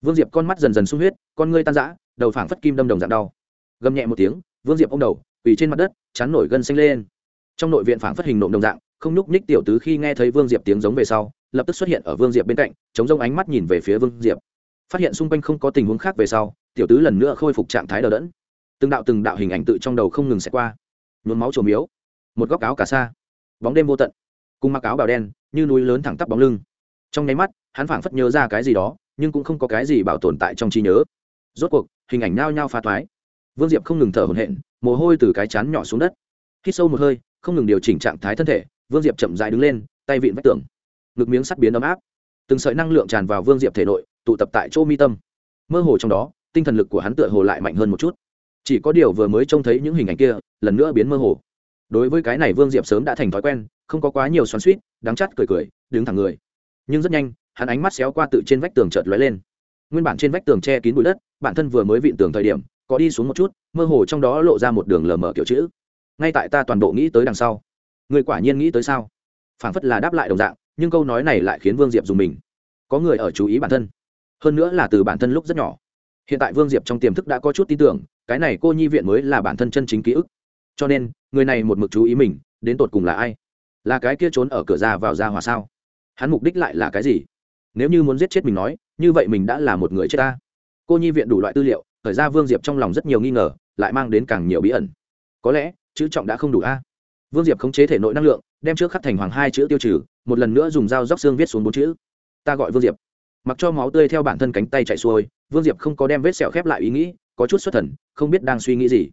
Vương diệp con mắt dần dần sung huyết, con ngươi tan rã, đầu phảng phất kim đâm đồng dạng đau. Gầm nhẹ một tiếng, vương diệp ô m đầu, quỳ trên mặt đất chắn nổi gân xanh lên. Trong nội viện phảng phất hình nộm đồng dạng, không nhúc nhích tiểu tứ khi nghe thấy vương diệp tiếng giống về sau lập tức xuất hiện ở vương diệp bên cạnh, chống rông ánh mắt nhìn về phía vương diệp. Phát hiện xung quanh không có tình huống khác về sau, tiểu tứ lần nữa khôi phục trạng thái đờ đẫn. Từng đạo từng đạo hình ảnh tự trong đầu không ngừng xẹt qua. Nhuốm máu trổ miếu, một góc áo cả xa bóng đêm vô tận, cùng mặc áo bào đen, như núi lớn thẳng tắp bóng lưng. Trong nháy mắt, hắn phảng phất nhớ ra cái gì đó, nhưng cũng không có cái gì bảo tồn tại trong trí nhớ. Rốt cuộc, hình ảnh nao nhao pha thoái. Vương diệp không ngừng thở hổn hển, mồ hôi từ cái chán nhỏ xuống đất. Hít sâu một hơi, không ngừng điều chỉnh trạng thái thân thể, vương diệp chậm dại đứng lên, tay vịn vách tường ngực miếng sắt biến ấm áp. Từng sợi năng lượng tràn vào vương diệp thể nội, tụ tập tại chỗ mi tâm. Mơ hồ trong đó, tinh thần lực của hắn tựa hồ lại mạnh hơn một chút. Chỉ có điều vừa mới trông thấy những hình ảnh kia, lần nữa biến mơ hồ. Đối với cái này vương diệp sớm đã thành thói quen, không có quá nhiều xoắn suýt đắng chắt cười cười, đứng thẳng người. Nhưng rất nhanh, hắn ánh mắt xéo qua tự trên vách tường chợt lóe lên. Nguyên bản trên vách tường che kín bụi đất, bản thân vừa mới vịn tường thời điểm, có đi xuống một chút, mơ hồ trong đó lộ ra một đường lờ mờ kiểu chữ. Ngay tại ta toàn bộ nghĩ tới đằng sau. Người quả nhiên nghĩ tới sao? Phảng phất là đáp lại đồng dạng nhưng câu nói này lại khiến vương diệp dùng mình. Có người ở chú ý bản thân. Hơn nữa là từ bản thân lúc rất nhỏ. Hiện tại vương diệp trong tiềm thức đã có chút tin tưởng, cái này cô nhi viện mới là bản thân chân chính ký ức. Cho nên, người này một mực chú ý mình, đến tột cùng là ai? Là cái kia trốn ở cửa ra vào ra hòa sao? Hắn mục đích lại là cái gì? Nếu như muốn giết chết mình nói, như vậy mình đã là một người chết ta. Cô nhi viện đủ loại tư liệu, thời ra vương diệp trong lòng rất nhiều nghi ngờ, lại mang đến càng nhiều bí ẩn. Có lẽ, chữ trọng đã không đủ a. Vương diệp khống chế thể nội năng lượng, đem trước khắc thành hoàng hai chữ tiêu trừ một lần nữa dùng dao róc xương viết xuống bốn chữ. Ta gọi vương diệp. Mặc cho máu tươi theo bản thân cánh tay chạy xuôi, vương diệp không có đem vết sẹo khép lại ý nghĩ, có chút xuất thần, không biết đang suy nghĩ gì.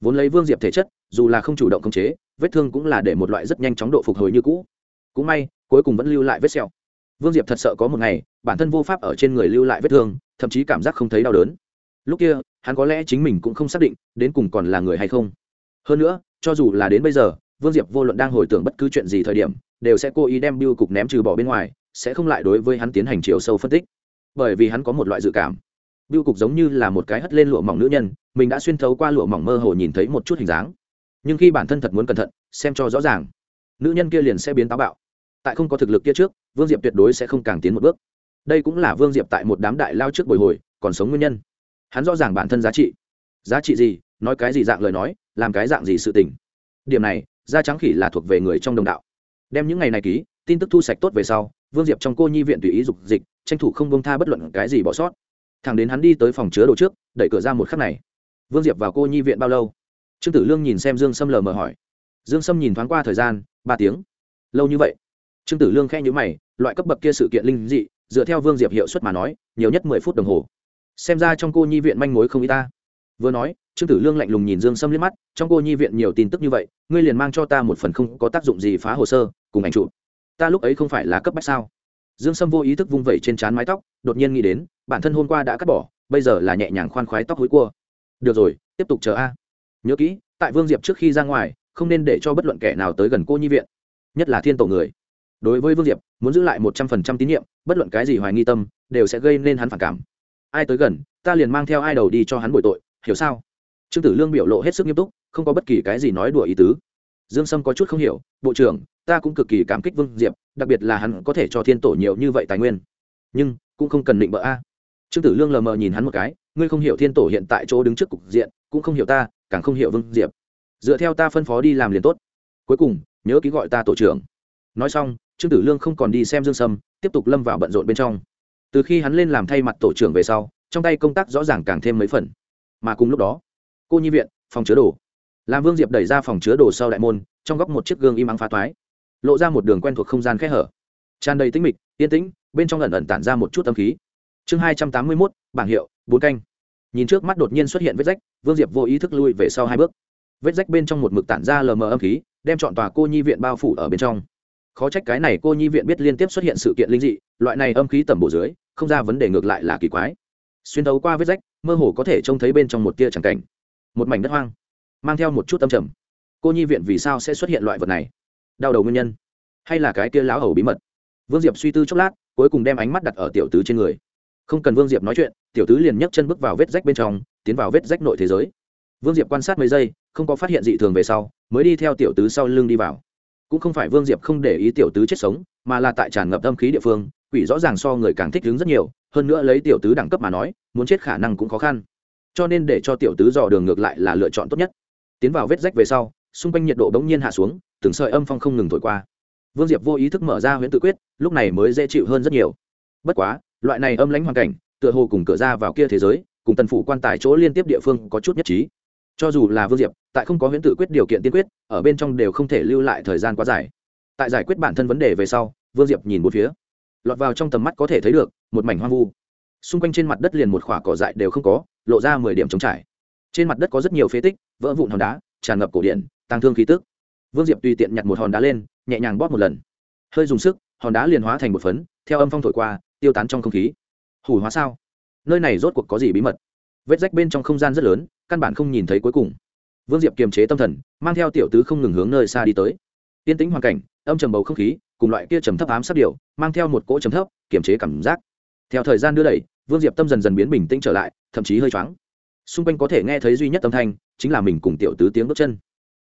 Vốn lấy vương diệp thể chất, dù là không chủ động khống chế, vết thương cũng là để một loại rất nhanh chóng độ phục hồi như cũ. Cũng may, cuối cùng vẫn lưu lại vết sẹo. Vương diệp thật sợ có một ngày, bản thân vô pháp ở trên người lưu lại vết thương, thậm chí cảm giác không thấy đau đớn. Lúc kia, hắn có lẽ chính mình cũng không xác định, đến cùng còn là người hay không. Hơn nữa, cho dù là đến bây giờ, vương diệp vô luận đang hồi tưởng bất cứ chuyện gì thời điểm đều sẽ cố ý đem biêu cục ném trừ bỏ bên ngoài, sẽ không lại đối với hắn tiến hành chiều sâu phân tích. Bởi vì hắn có một loại dự cảm. Biêu cục giống như là một cái hất lên lụa mỏng nữ nhân, mình đã xuyên thấu qua lụa mỏng mơ hồ nhìn thấy một chút hình dáng. Nhưng khi bản thân thật muốn cẩn thận, xem cho rõ ràng. Nữ nhân kia liền sẽ biến táo bạo. Tại không có thực lực kia trước, vương diệp tuyệt đối sẽ không càng tiến một bước. Đây cũng là vương diệp tại một đám đại lao trước bồi hồi, còn sống nguyên nhân. Hắn rõ ràng bản thân giá trị. Giá trị gì? Nói cái gì dạng lời nói, làm cái dạng gì sự tình? Điểm này, da trắng khỉ là thuộc về người trong đồng đạo đem những ngày này ký, tin tức thu sạch tốt về sau, vương diệp trong cô nhi viện tùy ý dục dịch, tranh thủ không bông tha bất luận cái gì bỏ sót. Thằng đến hắn đi tới phòng chứa đồ trước, đẩy cửa ra một khắc này. Vương diệp vào cô nhi viện bao lâu? Trương tử lương nhìn xem dương sâm lờ mờ hỏi. Dương sâm nhìn thoáng qua thời gian, ba tiếng. Lâu như vậy? Trương tử lương khe nhữ mày, loại cấp bậc kia sự kiện linh dị, dựa theo vương diệp hiệu suất mà nói, nhiều nhất mười phút đồng hồ. Xem ra trong cô nhi viện manh mối không y ta vừa nói, trương tử lương lạnh lùng nhìn dương sâm liếc mắt, trong cô nhi viện nhiều tin tức như vậy, ngươi liền mang cho ta một phần không có tác dụng gì phá hồ sơ, cùng ảnh chụp. Ta lúc ấy không phải là cấp bách sao? Dương sâm vô ý thức vung vẩy trên trán mái tóc, đột nhiên nghĩ đến, bản thân hôm qua đã cắt bỏ, bây giờ là nhẹ nhàng khoan khoái tóc hối cua. Được rồi, tiếp tục chờ a. Nhớ kỹ, tại vương diệp trước khi ra ngoài, không nên để cho bất luận kẻ nào tới gần cô nhi viện, nhất là thiên tổ người. Đối với vương diệp, muốn giữ lại một trăm phần trăm tín nhiệm, bất luận cái gì hoài nghi tâm, đều sẽ gây nên hắn phản cảm. Ai tới gần, ta liền mang theo ai đầu đi cho hắn bồi tội hiểu sao? Trương tử lương biểu lộ hết sức nghiêm túc, không có bất kỳ cái gì nói đùa ý tứ. Dương sâm có chút không hiểu, bộ trưởng, ta cũng cực kỳ cảm kích vương diệp, đặc biệt là hắn có thể cho thiên tổ nhiều như vậy tài nguyên. Nhưng, cũng không cần định bỡ a. Trương tử lương lờ mờ nhìn hắn một cái, ngươi không hiểu thiên tổ hiện tại chỗ đứng trước cục diện, cũng không hiểu ta, càng không hiểu vương diệp. Dựa theo ta phân phó đi làm liền tốt. Cuối cùng, nhớ ký gọi ta tổ trưởng. Nói xong, trương tử lương không còn đi xem dương sâm, tiếp tục lâm vào bận rộn bên trong. Từ khi hắn lên làm thay mặt tổ trưởng về sau, trong tay công tác rõ ràng càng thêm mấy phần mà cùng lúc đó, cô nhi viện, phòng chứa đồ. Làm vương diệp đẩy ra phòng chứa đồ sau đại môn, trong góc một chiếc gương im ắng phá toái lộ ra một đường quen thuộc không gian khẽ hở. Tràn đầy tĩnh mịch, yên tĩnh, bên trong ẩn ẩn tản ra một chút tâm khí. Chương hai trăm tám mươi mốt, bảng hiệu, bốn canh. Nhìn trước mắt đột nhiên xuất hiện vết rách, vương diệp vô ý thức lui về sau hai bước. Vết rách bên trong một mực tản ra lờ mờ âm khí, đem chọn tòa cô nhi viện bao phủ ở bên trong. Khó trách cái này cô nhi viện biết liên tiếp xuất hiện sự kiện linh dị, loại này âm khí tầm bổ dưới, không ra vấn đề ngược lại là kỳ quái xuyên tấu qua vết rách, mơ hồ có thể trông thấy bên trong một tia tràng cảnh. Một mảnh đất hoang, mang theo một chút âm trầm. Cô nhi viện vì sao sẽ xuất hiện loại vật này? Đau đầu nguyên nhân, hay là cái tia láo hầu bí mật? Vương diệp suy tư chốc lát, cuối cùng đem ánh mắt đặt ở tiểu tứ trên người. Không cần vương diệp nói chuyện, tiểu tứ liền nhấc chân bước vào vết rách bên trong, tiến vào vết rách nội thế giới. Vương diệp quan sát mấy giây, không có phát hiện dị thường về sau, mới đi theo tiểu tứ sau lưng đi vào. Cũng không phải vương diệp không để ý tiểu tứ chết sống, mà là tại tràn ngập âm khí địa phương, quỷ rõ ràng so người càng thích đứng rất nhiều hơn nữa lấy tiểu tứ đẳng cấp mà nói, muốn chết khả năng cũng khó khăn. Cho nên để cho tiểu tứ dò đường ngược lại là lựa chọn tốt nhất. Tiến vào vết rách về sau, xung quanh nhiệt độ bỗng nhiên hạ xuống, từng sợi âm phong không ngừng thổi qua. Vương diệp vô ý thức mở ra huyễn tự quyết, lúc này mới dễ chịu hơn rất nhiều. Bất quá, loại này âm lãnh hoàn cảnh, tựa hồ cùng cửa ra vào kia thế giới, cùng tần phủ quan tài chỗ liên tiếp địa phương có chút nhất trí. Cho dù là vương diệp, tại không có huyễn tự quyết điều kiện tiên quyết, ở bên trong đều không thể lưu lại thời gian quá dài. Tại giải quyết bản thân vấn đề về sau, vương diệp nhìn một phía. Lọt vào trong tầm mắt có thể thấy được một mảnh hoang vu. Xung quanh trên mặt đất liền một khoả cỏ dại đều không có, lộ ra mười điểm trống trải. Trên mặt đất có rất nhiều phế tích, vỡ vụn hòn đá, tràn ngập cổ điện, tăng thương khí tức. Vương diệp tùy tiện nhặt một hòn đá lên, nhẹ nhàng bóp một lần. Hơi dùng sức, hòn đá liền hóa thành một phấn, theo âm phong thổi qua, tiêu tán trong không khí. Hủ hóa sao? Nơi này rốt cuộc có gì bí mật? Vết rách bên trong không gian rất lớn, căn bản không nhìn thấy cuối cùng. Vương diệp kiềm chế tâm thần, mang theo tiểu tứ không ngừng hướng nơi xa đi tới. Tiên tĩnh hoàn cảnh, âm trầm bầu không khí, cùng loại kia trầm thấp ám sát điều, mang theo một cỗ trầm thấp, kiềm chế cảm giác theo thời gian đưa đẩy, vương diệp tâm dần dần biến bình tĩnh trở lại, thậm chí hơi choáng. Xung quanh có thể nghe thấy duy nhất âm thanh, chính là mình cùng tiểu tứ tiếng bước chân.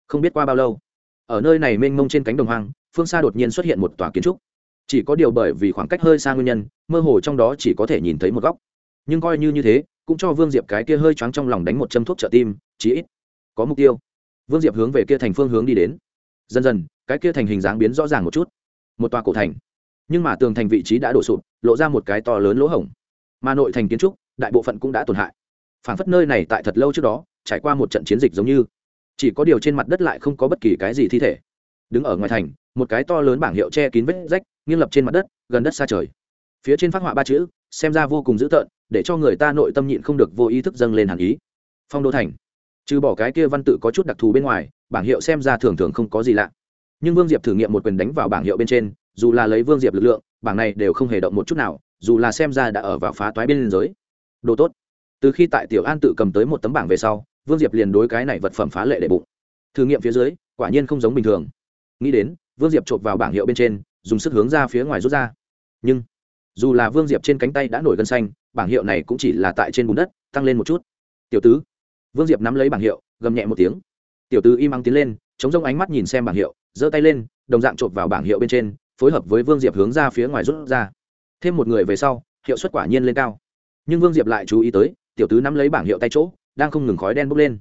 Không biết qua bao lâu, ở nơi này mênh mông trên cánh đồng hoang, phương xa đột nhiên xuất hiện một tòa kiến trúc. Chỉ có điều bởi vì khoảng cách hơi xa nguyên nhân, mơ hồ trong đó chỉ có thể nhìn thấy một góc. Nhưng coi như như thế, cũng cho vương diệp cái kia hơi choáng trong lòng đánh một châm thuốc trợ tim, chí ít có mục tiêu. Vương diệp hướng về kia thành phương hướng đi đến. Dần dần, cái kia thành hình dáng biến rõ ràng một chút. Một tòa cổ thành nhưng mà tường thành vị trí đã đổ sụp, lộ ra một cái to lớn lỗ hổng. Mà nội thành kiến trúc, đại bộ phận cũng đã tổn hại. Phảng phất nơi này tại thật lâu trước đó, trải qua một trận chiến dịch giống như. Chỉ có điều trên mặt đất lại không có bất kỳ cái gì thi thể. Đứng ở ngoài thành, một cái to lớn bảng hiệu che kín vết rách, nghiêng lập trên mặt đất, gần đất xa trời. Phía trên phát họa ba chữ, xem ra vô cùng dữ tợn, để cho người ta nội tâm nhịn không được vô ý thức dâng lên hàn ý. Phong đô thành. Trừ bỏ cái kia văn tự có chút đặc thù bên ngoài, bảng hiệu xem ra thường thường không có gì lạ. Nhưng vương diệp thử nghiệm một quyền đánh vào bảng hiệu bên trên dù là lấy vương diệp lực lượng, bảng này đều không hề động một chút nào, dù là xem ra đã ở vào phá toái bên giới. Đồ tốt. Từ khi tại tiểu an tự cầm tới một tấm bảng về sau, vương diệp liền đối cái này vật phẩm phá lệ để bụng. Thử nghiệm phía dưới, quả nhiên không giống bình thường. Nghĩ đến, vương diệp chộp vào bảng hiệu bên trên, dùng sức hướng ra phía ngoài rút ra. Nhưng, dù là vương diệp trên cánh tay đã nổi gân xanh, bảng hiệu này cũng chỉ là tại trên bùn đất, tăng lên một chút. Tiểu tứ. Vương diệp nắm lấy bảng hiệu, gầm nhẹ một tiếng. Tiểu tứ im ắng tiến lên, chống rông ánh mắt nhìn xem bảng hiệu, giơ tay lên, đồng dạng chộp vào bảng hiệu bên trên phối hợp với vương diệp hướng ra phía ngoài rút ra. Thêm một người về sau, hiệu suất quả nhiên lên cao. Nhưng vương diệp lại chú ý tới, tiểu tứ nắm lấy bảng hiệu tay chỗ, đang không ngừng khói đen bốc lên.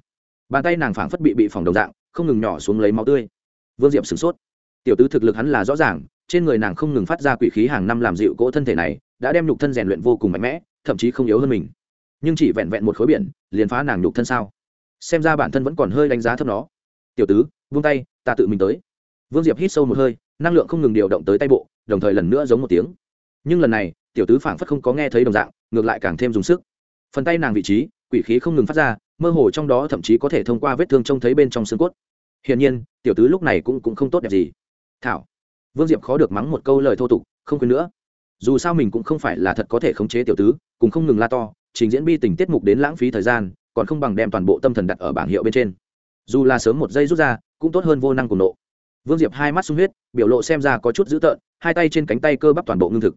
Bàn tay nàng phảng phất bị bị phòng đồng dạng, không ngừng nhỏ xuống lấy máu tươi. Vương diệp sửng sốt. Tiểu tứ thực lực hắn là rõ ràng, trên người nàng không ngừng phát ra quỷ khí hàng năm làm dịu cỗ thân thể này, đã đem nhục thân rèn luyện vô cùng mạnh mẽ, thậm chí không yếu hơn mình. Nhưng chỉ vẹn vẹn một khối biển, liền phá nàng nhục thân sao? Xem ra bản thân vẫn còn hơi đánh giá thấp nó. Tiểu tứ vung tay, ta tự mình tới. Vương diệp hít sâu một hơi năng lượng không ngừng điều động tới tay bộ đồng thời lần nữa giống một tiếng. Nhưng lần này tiểu tứ phảng phất không có nghe thấy đồng dạng ngược lại càng thêm dùng sức. Phần tay nàng vị trí quỷ khí không ngừng phát ra mơ hồ trong đó thậm chí có thể thông qua vết thương trông thấy bên trong xương cốt. Hiển nhiên tiểu tứ lúc này cũng, cũng không tốt đẹp gì. Thảo vương diệp khó được mắng một câu lời thô tục không quên nữa. Dù sao mình cũng không phải là thật có thể khống chế tiểu tứ cùng không ngừng la to trình diễn bi tình tiết mục đến lãng phí thời gian còn không bằng đem toàn bộ tâm thần đặt ở bảng hiệu bên trên. Dù là sớm một giây rút ra cũng tốt hơn vô năng cùng nộ vương diệp hai mắt sung huyết, biểu lộ xem ra có chút dữ tợn, hai tay trên cánh tay cơ bắp toàn bộ ngưng thực.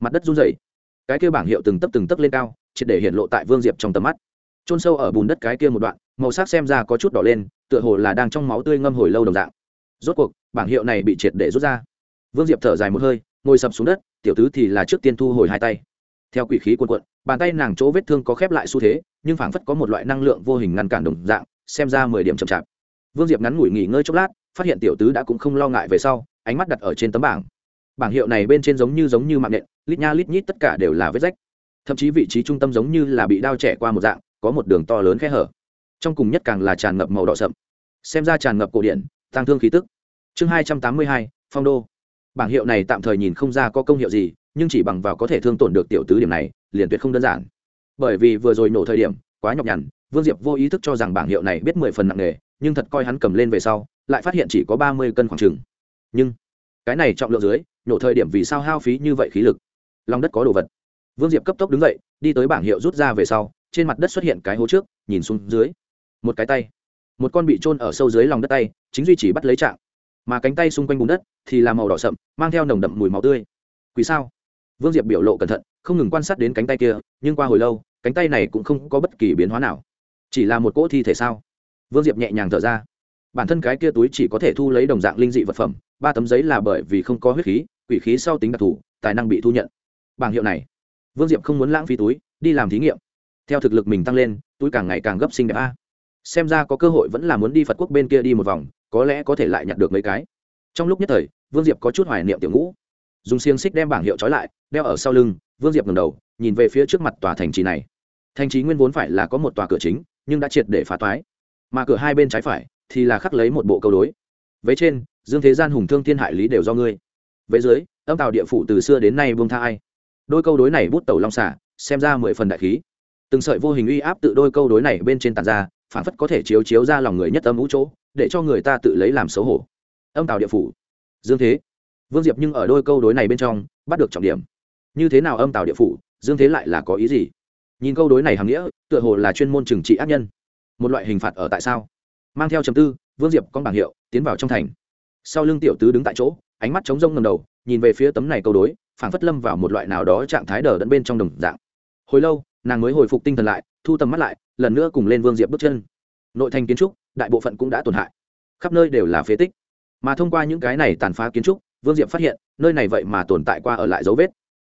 Mặt đất run rẩy. Cái kia bảng hiệu từng tấp từng tấp lên cao, triệt để hiện lộ tại vương diệp trong tầm mắt. Trôn sâu ở bùn đất cái kia một đoạn, màu sắc xem ra có chút đỏ lên, tựa hồ là đang trong máu tươi ngâm hồi lâu đồng dạng. Rốt cuộc, bảng hiệu này bị triệt để rút ra. Vương diệp thở dài một hơi, ngồi sập xuống đất, tiểu tứ thì là trước tiên thu hồi hai tay. Theo quỷ khí cuồn cuộn, bàn tay nàng chỗ vết thương có khép lại xu thế, nhưng phảng phất có một loại năng lượng vô hình ngăn cản đồng dạng, xem ra mười điểm chậm chạp vương diệp ngắn ngủi nghỉ ngơi chốc lát, phát hiện tiểu tứ đã cũng không lo ngại về sau, ánh mắt đặt ở trên tấm bảng. Bảng hiệu này bên trên giống như giống như mạng nện lít nha lít nhít tất cả đều là vết rách. Thậm chí vị trí trung tâm giống như là bị đao trẻ qua một dạng, có một đường to lớn khe hở. Trong cùng nhất càng là tràn ngập màu đỏ sậm. Xem ra tràn ngập cổ điển tăng thương khí tức. Chương hai trăm tám mươi hai, phong đô. Bảng hiệu này tạm thời nhìn không ra có công hiệu gì, nhưng chỉ bằng vào có thể thương tổn được tiểu tứ điểm này, liền tuyệt không đơn giản. Bởi vì vừa rồi nổ thời điểm, quá nhọc nhằn, vương diệp vô ý thức cho rằng bảng hiệu này biết mười phần nặng nề nhưng thật coi hắn cầm lên về sau, lại phát hiện chỉ có ba mươi cân khoảng trừng nhưng, cái này trọng lượng dưới nhổ thời điểm vì sao hao phí như vậy khí lực? Lòng đất có đồ vật. Vương diệp cấp tốc đứng dậy, đi tới bảng hiệu rút ra về sau, trên mặt đất xuất hiện cái hố trước, nhìn xuống dưới. Một cái tay. Một con bị trôn ở sâu dưới lòng đất tay, chính duy chỉ bắt lấy trạng. Mà cánh tay xung quanh bùn đất thì là màu đỏ sậm, mang theo nồng đậm mùi màu tươi. Quỷ sao? Vương diệp biểu lộ cẩn thận, không ngừng quan sát đến cánh tay kia, nhưng qua hồi lâu, cánh tay này cũng không có bất kỳ biến hóa nào. Chỉ là một cỗ thi thể sao? Vương diệp nhẹ nhàng thở ra. Bản thân cái kia túi chỉ có thể thu lấy đồng dạng linh dị vật phẩm, ba tấm giấy là bởi vì không có huyết khí, quỷ khí sau tính đặc thù, tài năng bị thu nhận. Bảng hiệu này, vương diệp không muốn lãng phí túi, đi làm thí nghiệm. Theo thực lực mình tăng lên, túi càng ngày càng gấp sinh đẹp a. Xem ra có cơ hội vẫn là muốn đi phật quốc bên kia đi một vòng, có lẽ có thể lại nhặt được mấy cái. Trong lúc nhất thời, vương diệp có chút hoài niệm tiểu ngũ. Dùng xiềng xích đem bảng hiệu trói lại, đeo ở sau lưng, vương diệp ngầm đầu, nhìn về phía trước mặt tòa thành trì này. Thành trì nguyên vốn phải là có một tòa cửa chính, nhưng đã triệt để phá toái mà cửa hai bên trái phải thì là khắc lấy một bộ câu đối. Vế trên, dương thế gian hùng thương thiên hại lý đều do ngươi. Vế dưới, âm tàu địa phủ từ xưa đến nay vương tha ai. Đôi câu đối này bút tẩu long xả, xem ra mười phần đại khí. Từng sợi vô hình uy áp tự đôi câu đối này bên trên tàn ra phản phất có thể chiếu chiếu ra lòng người nhất âm ngũ chỗ, để cho người ta tự lấy làm xấu hổ. Âm tàu địa phủ. Dương thế. Vương diệp nhưng ở đôi câu đối này bên trong, bắt được trọng điểm. Như thế nào âm tàu địa phủ, dương thế lại là có ý gì? Nhìn câu đối này hàm nghĩa, tựa hồ là chuyên môn trừng trị ác nhân một loại hình phạt ở tại sao? Mang theo chầm tư, vương diệp con bảng hiệu, tiến vào trong thành. Sau lưng tiểu tứ đứng tại chỗ, ánh mắt trống rông ngầm đầu, nhìn về phía tấm này câu đối phản phất lâm vào một loại nào đó trạng thái đờ đẫn bên trong đồng dạng. Hồi lâu, nàng mới hồi phục tinh thần lại, thu tầm mắt lại, lần nữa cùng lên vương diệp bước chân. Nội thành kiến trúc, đại bộ phận cũng đã tổn hại. Khắp nơi đều là phế tích. Mà thông qua những cái này tàn phá kiến trúc, vương diệp phát hiện, nơi này vậy mà tồn tại qua ở lại dấu vết.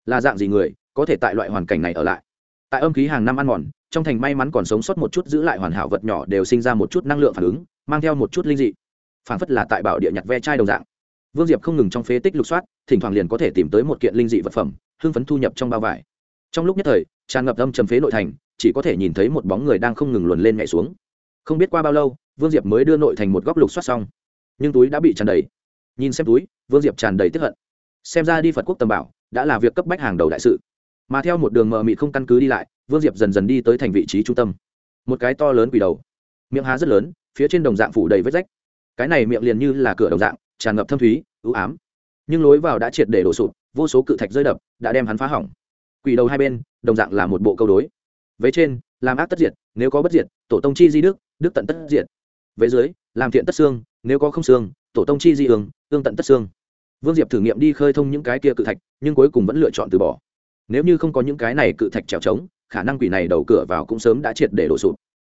Là dạng gì người, có thể tại loại hoàn cảnh này ở lại? Tại âm khí hàng năm ăn mòn trong thành may mắn còn sống sót một chút giữ lại hoàn hảo vật nhỏ đều sinh ra một chút năng lượng phản ứng, mang theo một chút linh dị. Phản phất là tại bảo địa nhặt ve chai đồng dạng. Vương diệp không ngừng trong phế tích lục soát, thỉnh thoảng liền có thể tìm tới một kiện linh dị vật phẩm, hưng phấn thu nhập trong bao vải. Trong lúc nhất thời, tràn ngập âm trầm phế nội thành, chỉ có thể nhìn thấy một bóng người đang không ngừng luồn lên nhảy xuống. Không biết qua bao lâu, vương diệp mới đưa nội thành một góc lục soát xong. Nhưng túi đã bị tràn đầy. Nhìn xem túi, vương diệp tràn đầy tiếp hận. Xem ra đi phật quốc tầm bảo, đã là việc cấp bách hàng đầu đại sự mà theo một đường mờ mịt không căn cứ đi lại, vương diệp dần dần đi tới thành vị trí trung tâm. Một cái to lớn quỷ đầu. Miệng há rất lớn, phía trên đồng dạng phủ đầy vết rách. Cái này miệng liền như là cửa đồng dạng, tràn ngập thâm thúy ưu ám. Nhưng lối vào đã triệt để đổ sụp, vô số cự thạch rơi đập, đã đem hắn phá hỏng. Quỷ đầu hai bên, đồng dạng là một bộ câu đối. Vế trên, làm ác tất diệt, nếu có bất diệt, tổ tông chi di đức đức tận tất diệt. Vế dưới, làm thiện tất xương, nếu có không xương, tổ tông chi di ương ương tận tất xương. Vương diệp thử nghiệm đi khơi thông những cái kia cự thạch, nhưng cuối cùng vẫn lựa chọn từ bỏ nếu như không có những cái này cự thạch trèo trống, khả năng quỷ này đầu cửa vào cũng sớm đã triệt để đổ sụp.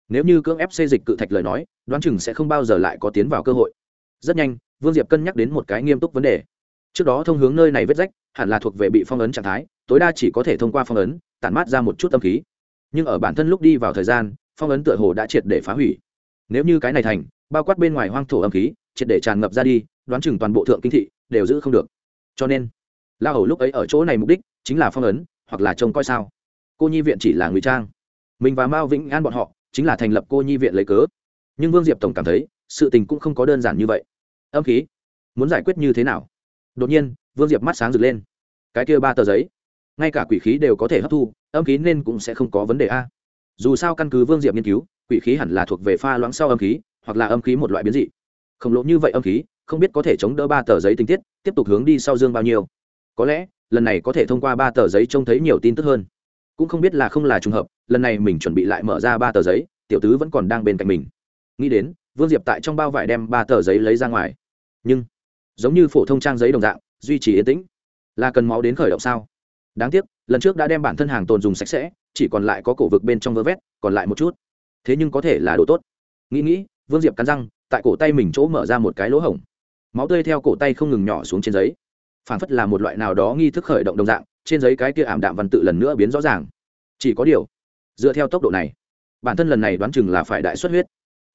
Nếu như cưỡng ép xây dịch cự thạch lời nói, đoán chừng sẽ không bao giờ lại có tiến vào cơ hội. Rất nhanh, vương diệp cân nhắc đến một cái nghiêm túc vấn đề. Trước đó thông hướng nơi này vết rách, hẳn là thuộc về bị phong ấn trạng thái, tối đa chỉ có thể thông qua phong ấn, tản mát ra một chút tâm khí. Nhưng ở bản thân lúc đi vào thời gian, phong ấn tựa hồ đã triệt để phá hủy. Nếu như cái này thành, bao quát bên ngoài hoang thổ âm khí, triệt để tràn ngập ra đi, đoán chừng toàn bộ thượng kinh thị đều giữ không được. Cho nên, la hầu lúc ấy ở chỗ này mục đích chính là phong ấn, hoặc là trông coi sao. Cô nhi viện chỉ là ngụy trang. Mình và mao vĩnh an bọn họ chính là thành lập cô nhi viện lấy cớ. Nhưng vương diệp tổng cảm thấy, sự tình cũng không có đơn giản như vậy. Âm khí, muốn giải quyết như thế nào? Đột nhiên, vương diệp mắt sáng rực lên. Cái kia ba tờ giấy, ngay cả quỷ khí đều có thể hấp thu, âm khí nên cũng sẽ không có vấn đề a. Dù sao căn cứ vương diệp nghiên cứu, quỷ khí hẳn là thuộc về pha loãng sau âm khí, hoặc là âm khí một loại biến dị. Khổng lồ như vậy âm khí, không biết có thể chống đỡ ba tờ giấy tinh tiết, tiếp tục hướng đi sau dương bao nhiêu có lẽ, lần này có thể thông qua ba tờ giấy trông thấy nhiều tin tức hơn. Cũng không biết là không là trùng hợp, lần này mình chuẩn bị lại mở ra ba tờ giấy, tiểu tứ vẫn còn đang bên cạnh mình. Nghĩ đến, vương diệp tại trong bao vải đem ba tờ giấy lấy ra ngoài. Nhưng, giống như phổ thông trang giấy đồng dạng, duy trì yên tĩnh. Là cần máu đến khởi động sao? Đáng tiếc, lần trước đã đem bản thân hàng tồn dùng sạch sẽ, chỉ còn lại có cổ vực bên trong vơ vét, còn lại một chút. Thế nhưng có thể là đồ tốt. Nghĩ nghĩ, vương diệp cắn răng, tại cổ tay mình chỗ mở ra một cái lỗ hổng. Máu tươi theo cổ tay không ngừng nhỏ xuống trên giấy phản phất là một loại nào đó nghi thức khởi động đồng dạng, trên giấy cái kia ảm đạm văn tự lần nữa biến rõ ràng. Chỉ có điều, dựa theo tốc độ này, bản thân lần này đoán chừng là phải đại xuất huyết.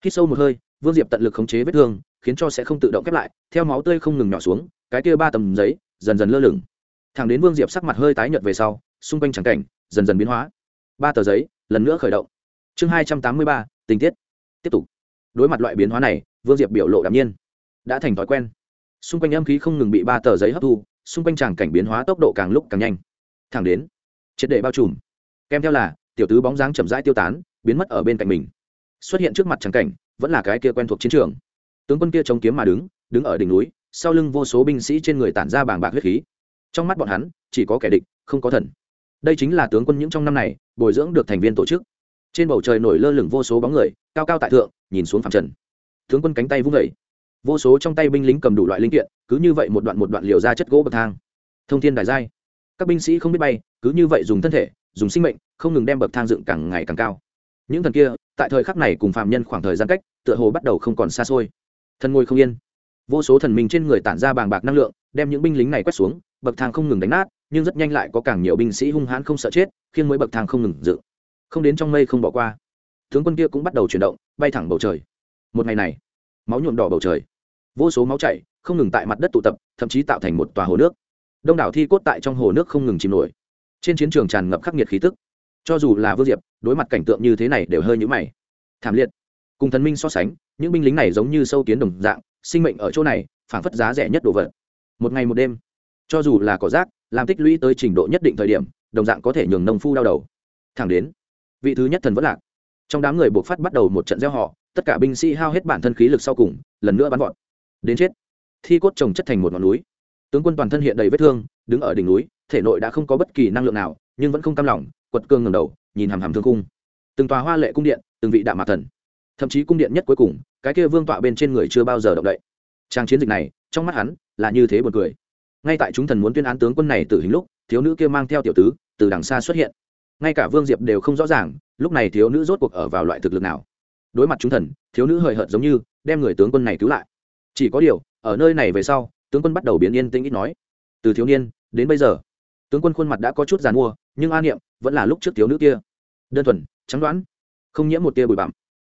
Khi sâu một hơi, vương diệp tận lực khống chế vết thương, khiến cho sẽ không tự động khép lại, theo máu tươi không ngừng nhỏ xuống, cái kia ba tầm giấy dần dần lơ lửng. Thẳng đến vương diệp sắc mặt hơi tái nhợt về sau, xung quanh trắng cảnh, dần dần biến hóa. Ba tờ giấy, lần nữa khởi động. Chương hai trăm tám mươi ba, tình tiết. Tiếp tục. Đối mặt loại biến hóa này, vương diệp biểu lộ đ nhiên, đã thành thói quen xung quanh âm khí không ngừng bị ba tờ giấy hấp thu, xung quanh tràng cảnh biến hóa tốc độ càng lúc càng nhanh. Thẳng đến, triệt để bao trùm. Kèm theo là, tiểu tứ bóng dáng chậm rãi tiêu tán, biến mất ở bên cạnh mình. Xuất hiện trước mặt tràng cảnh, vẫn là cái kia quen thuộc chiến trường. Tướng quân kia chống kiếm mà đứng đứng ở đỉnh núi, sau lưng vô số binh sĩ trên người tản ra bàng bạc huyết khí. Trong mắt bọn hắn, chỉ có kẻ địch, không có thần. Đây chính là tướng quân những trong năm này, bồi dưỡng được thành viên tổ chức. Trên bầu trời nổi lơ lửng vô số bóng người, cao cao tại thượng, nhìn xuống phạm trần. Tướng quân cánh tay vung vẩy vô số trong tay binh lính cầm đủ loại linh kiện, cứ như vậy một đoạn một đoạn liều ra chất gỗ bậc thang. Thông thiên đài giai. Các binh sĩ không biết bay, cứ như vậy dùng thân thể, dùng sinh mệnh, không ngừng đem bậc thang dựng càng ngày càng cao. Những thần kia, tại thời khắc này cùng phạm nhân khoảng thời gian cách, tựa hồ bắt đầu không còn xa xôi. Thần ngồi không yên. Vô số thần minh trên người tản ra bàng bạc năng lượng, đem những binh lính này quét xuống, bậc thang không ngừng đánh nát, nhưng rất nhanh lại có càng nhiều binh sĩ hung hãn không sợ chết, khiến mới bậc thang không ngừng dựng. Không đến trong mây không bỏ qua. Tướng quân kia cũng bắt đầu chuyển động, bay thẳng bầu trời. Một ngày này máu nhuộm đỏ bầu trời. Vô số máu chảy, không ngừng tại mặt đất tụ tập, thậm chí tạo thành một tòa hồ nước. Đông đảo thi cốt tại trong hồ nước không ngừng chìm nổi. Trên chiến trường tràn ngập khắc nghiệt khí tức. Cho dù là vương diệp, đối mặt cảnh tượng như thế này đều hơi nhũ mày. Thảm liệt. Cùng thần minh so sánh, những binh lính này giống như sâu kiến đồng dạng, sinh mệnh ở chỗ này, phảng phất giá rẻ nhất đồ vật. Một ngày một đêm, cho dù là cỏ rác, làm tích lũy tới trình độ nhất định thời điểm, đồng dạng có thể nhường nông phu đau đầu. Thẳng đến, vị thứ nhất thần vẫn lạc. Trong đám người buộc phát bắt đầu một trận gieo họ tất cả binh sĩ hao hết bản thân khí lực sau cùng, lần nữa bắn vọt. Đến chết. Thi cốt trồng chất thành một ngọn núi. Tướng quân toàn thân hiện đầy vết thương, đứng ở đỉnh núi, thể nội đã không có bất kỳ năng lượng nào, nhưng vẫn không cam lòng, quật cương ngầm đầu, nhìn hàm hàm thương cung. Từng tòa hoa lệ cung điện, từng vị đạm mạc thần. Thậm chí cung điện nhất cuối cùng, cái kia vương tọa bên trên người chưa bao giờ động đậy. Trang chiến dịch này, trong mắt hắn, là như thế buồn cười. Ngay tại chúng thần muốn tuyên án tướng quân này tử hình lúc, thiếu nữ kia mang theo tiểu tứ, từ đằng xa xuất hiện. Ngay cả vương diệp đều không rõ ràng, lúc này thiếu nữ rốt cuộc ở vào loại thực lực nào đối mặt chúng thần, thiếu nữ hời hợt giống như, đem người tướng quân này cứu lại. Chỉ có điều, ở nơi này về sau, tướng quân bắt đầu biến yên tĩnh ít nói. Từ thiếu niên, đến bây giờ, tướng quân khuôn mặt đã có chút g i à n mua, nhưng a niệm, vẫn là lúc trước thiếu nữ kia. Đơn thuần, trắng đoán, không nhiễm một tia bụi bặm.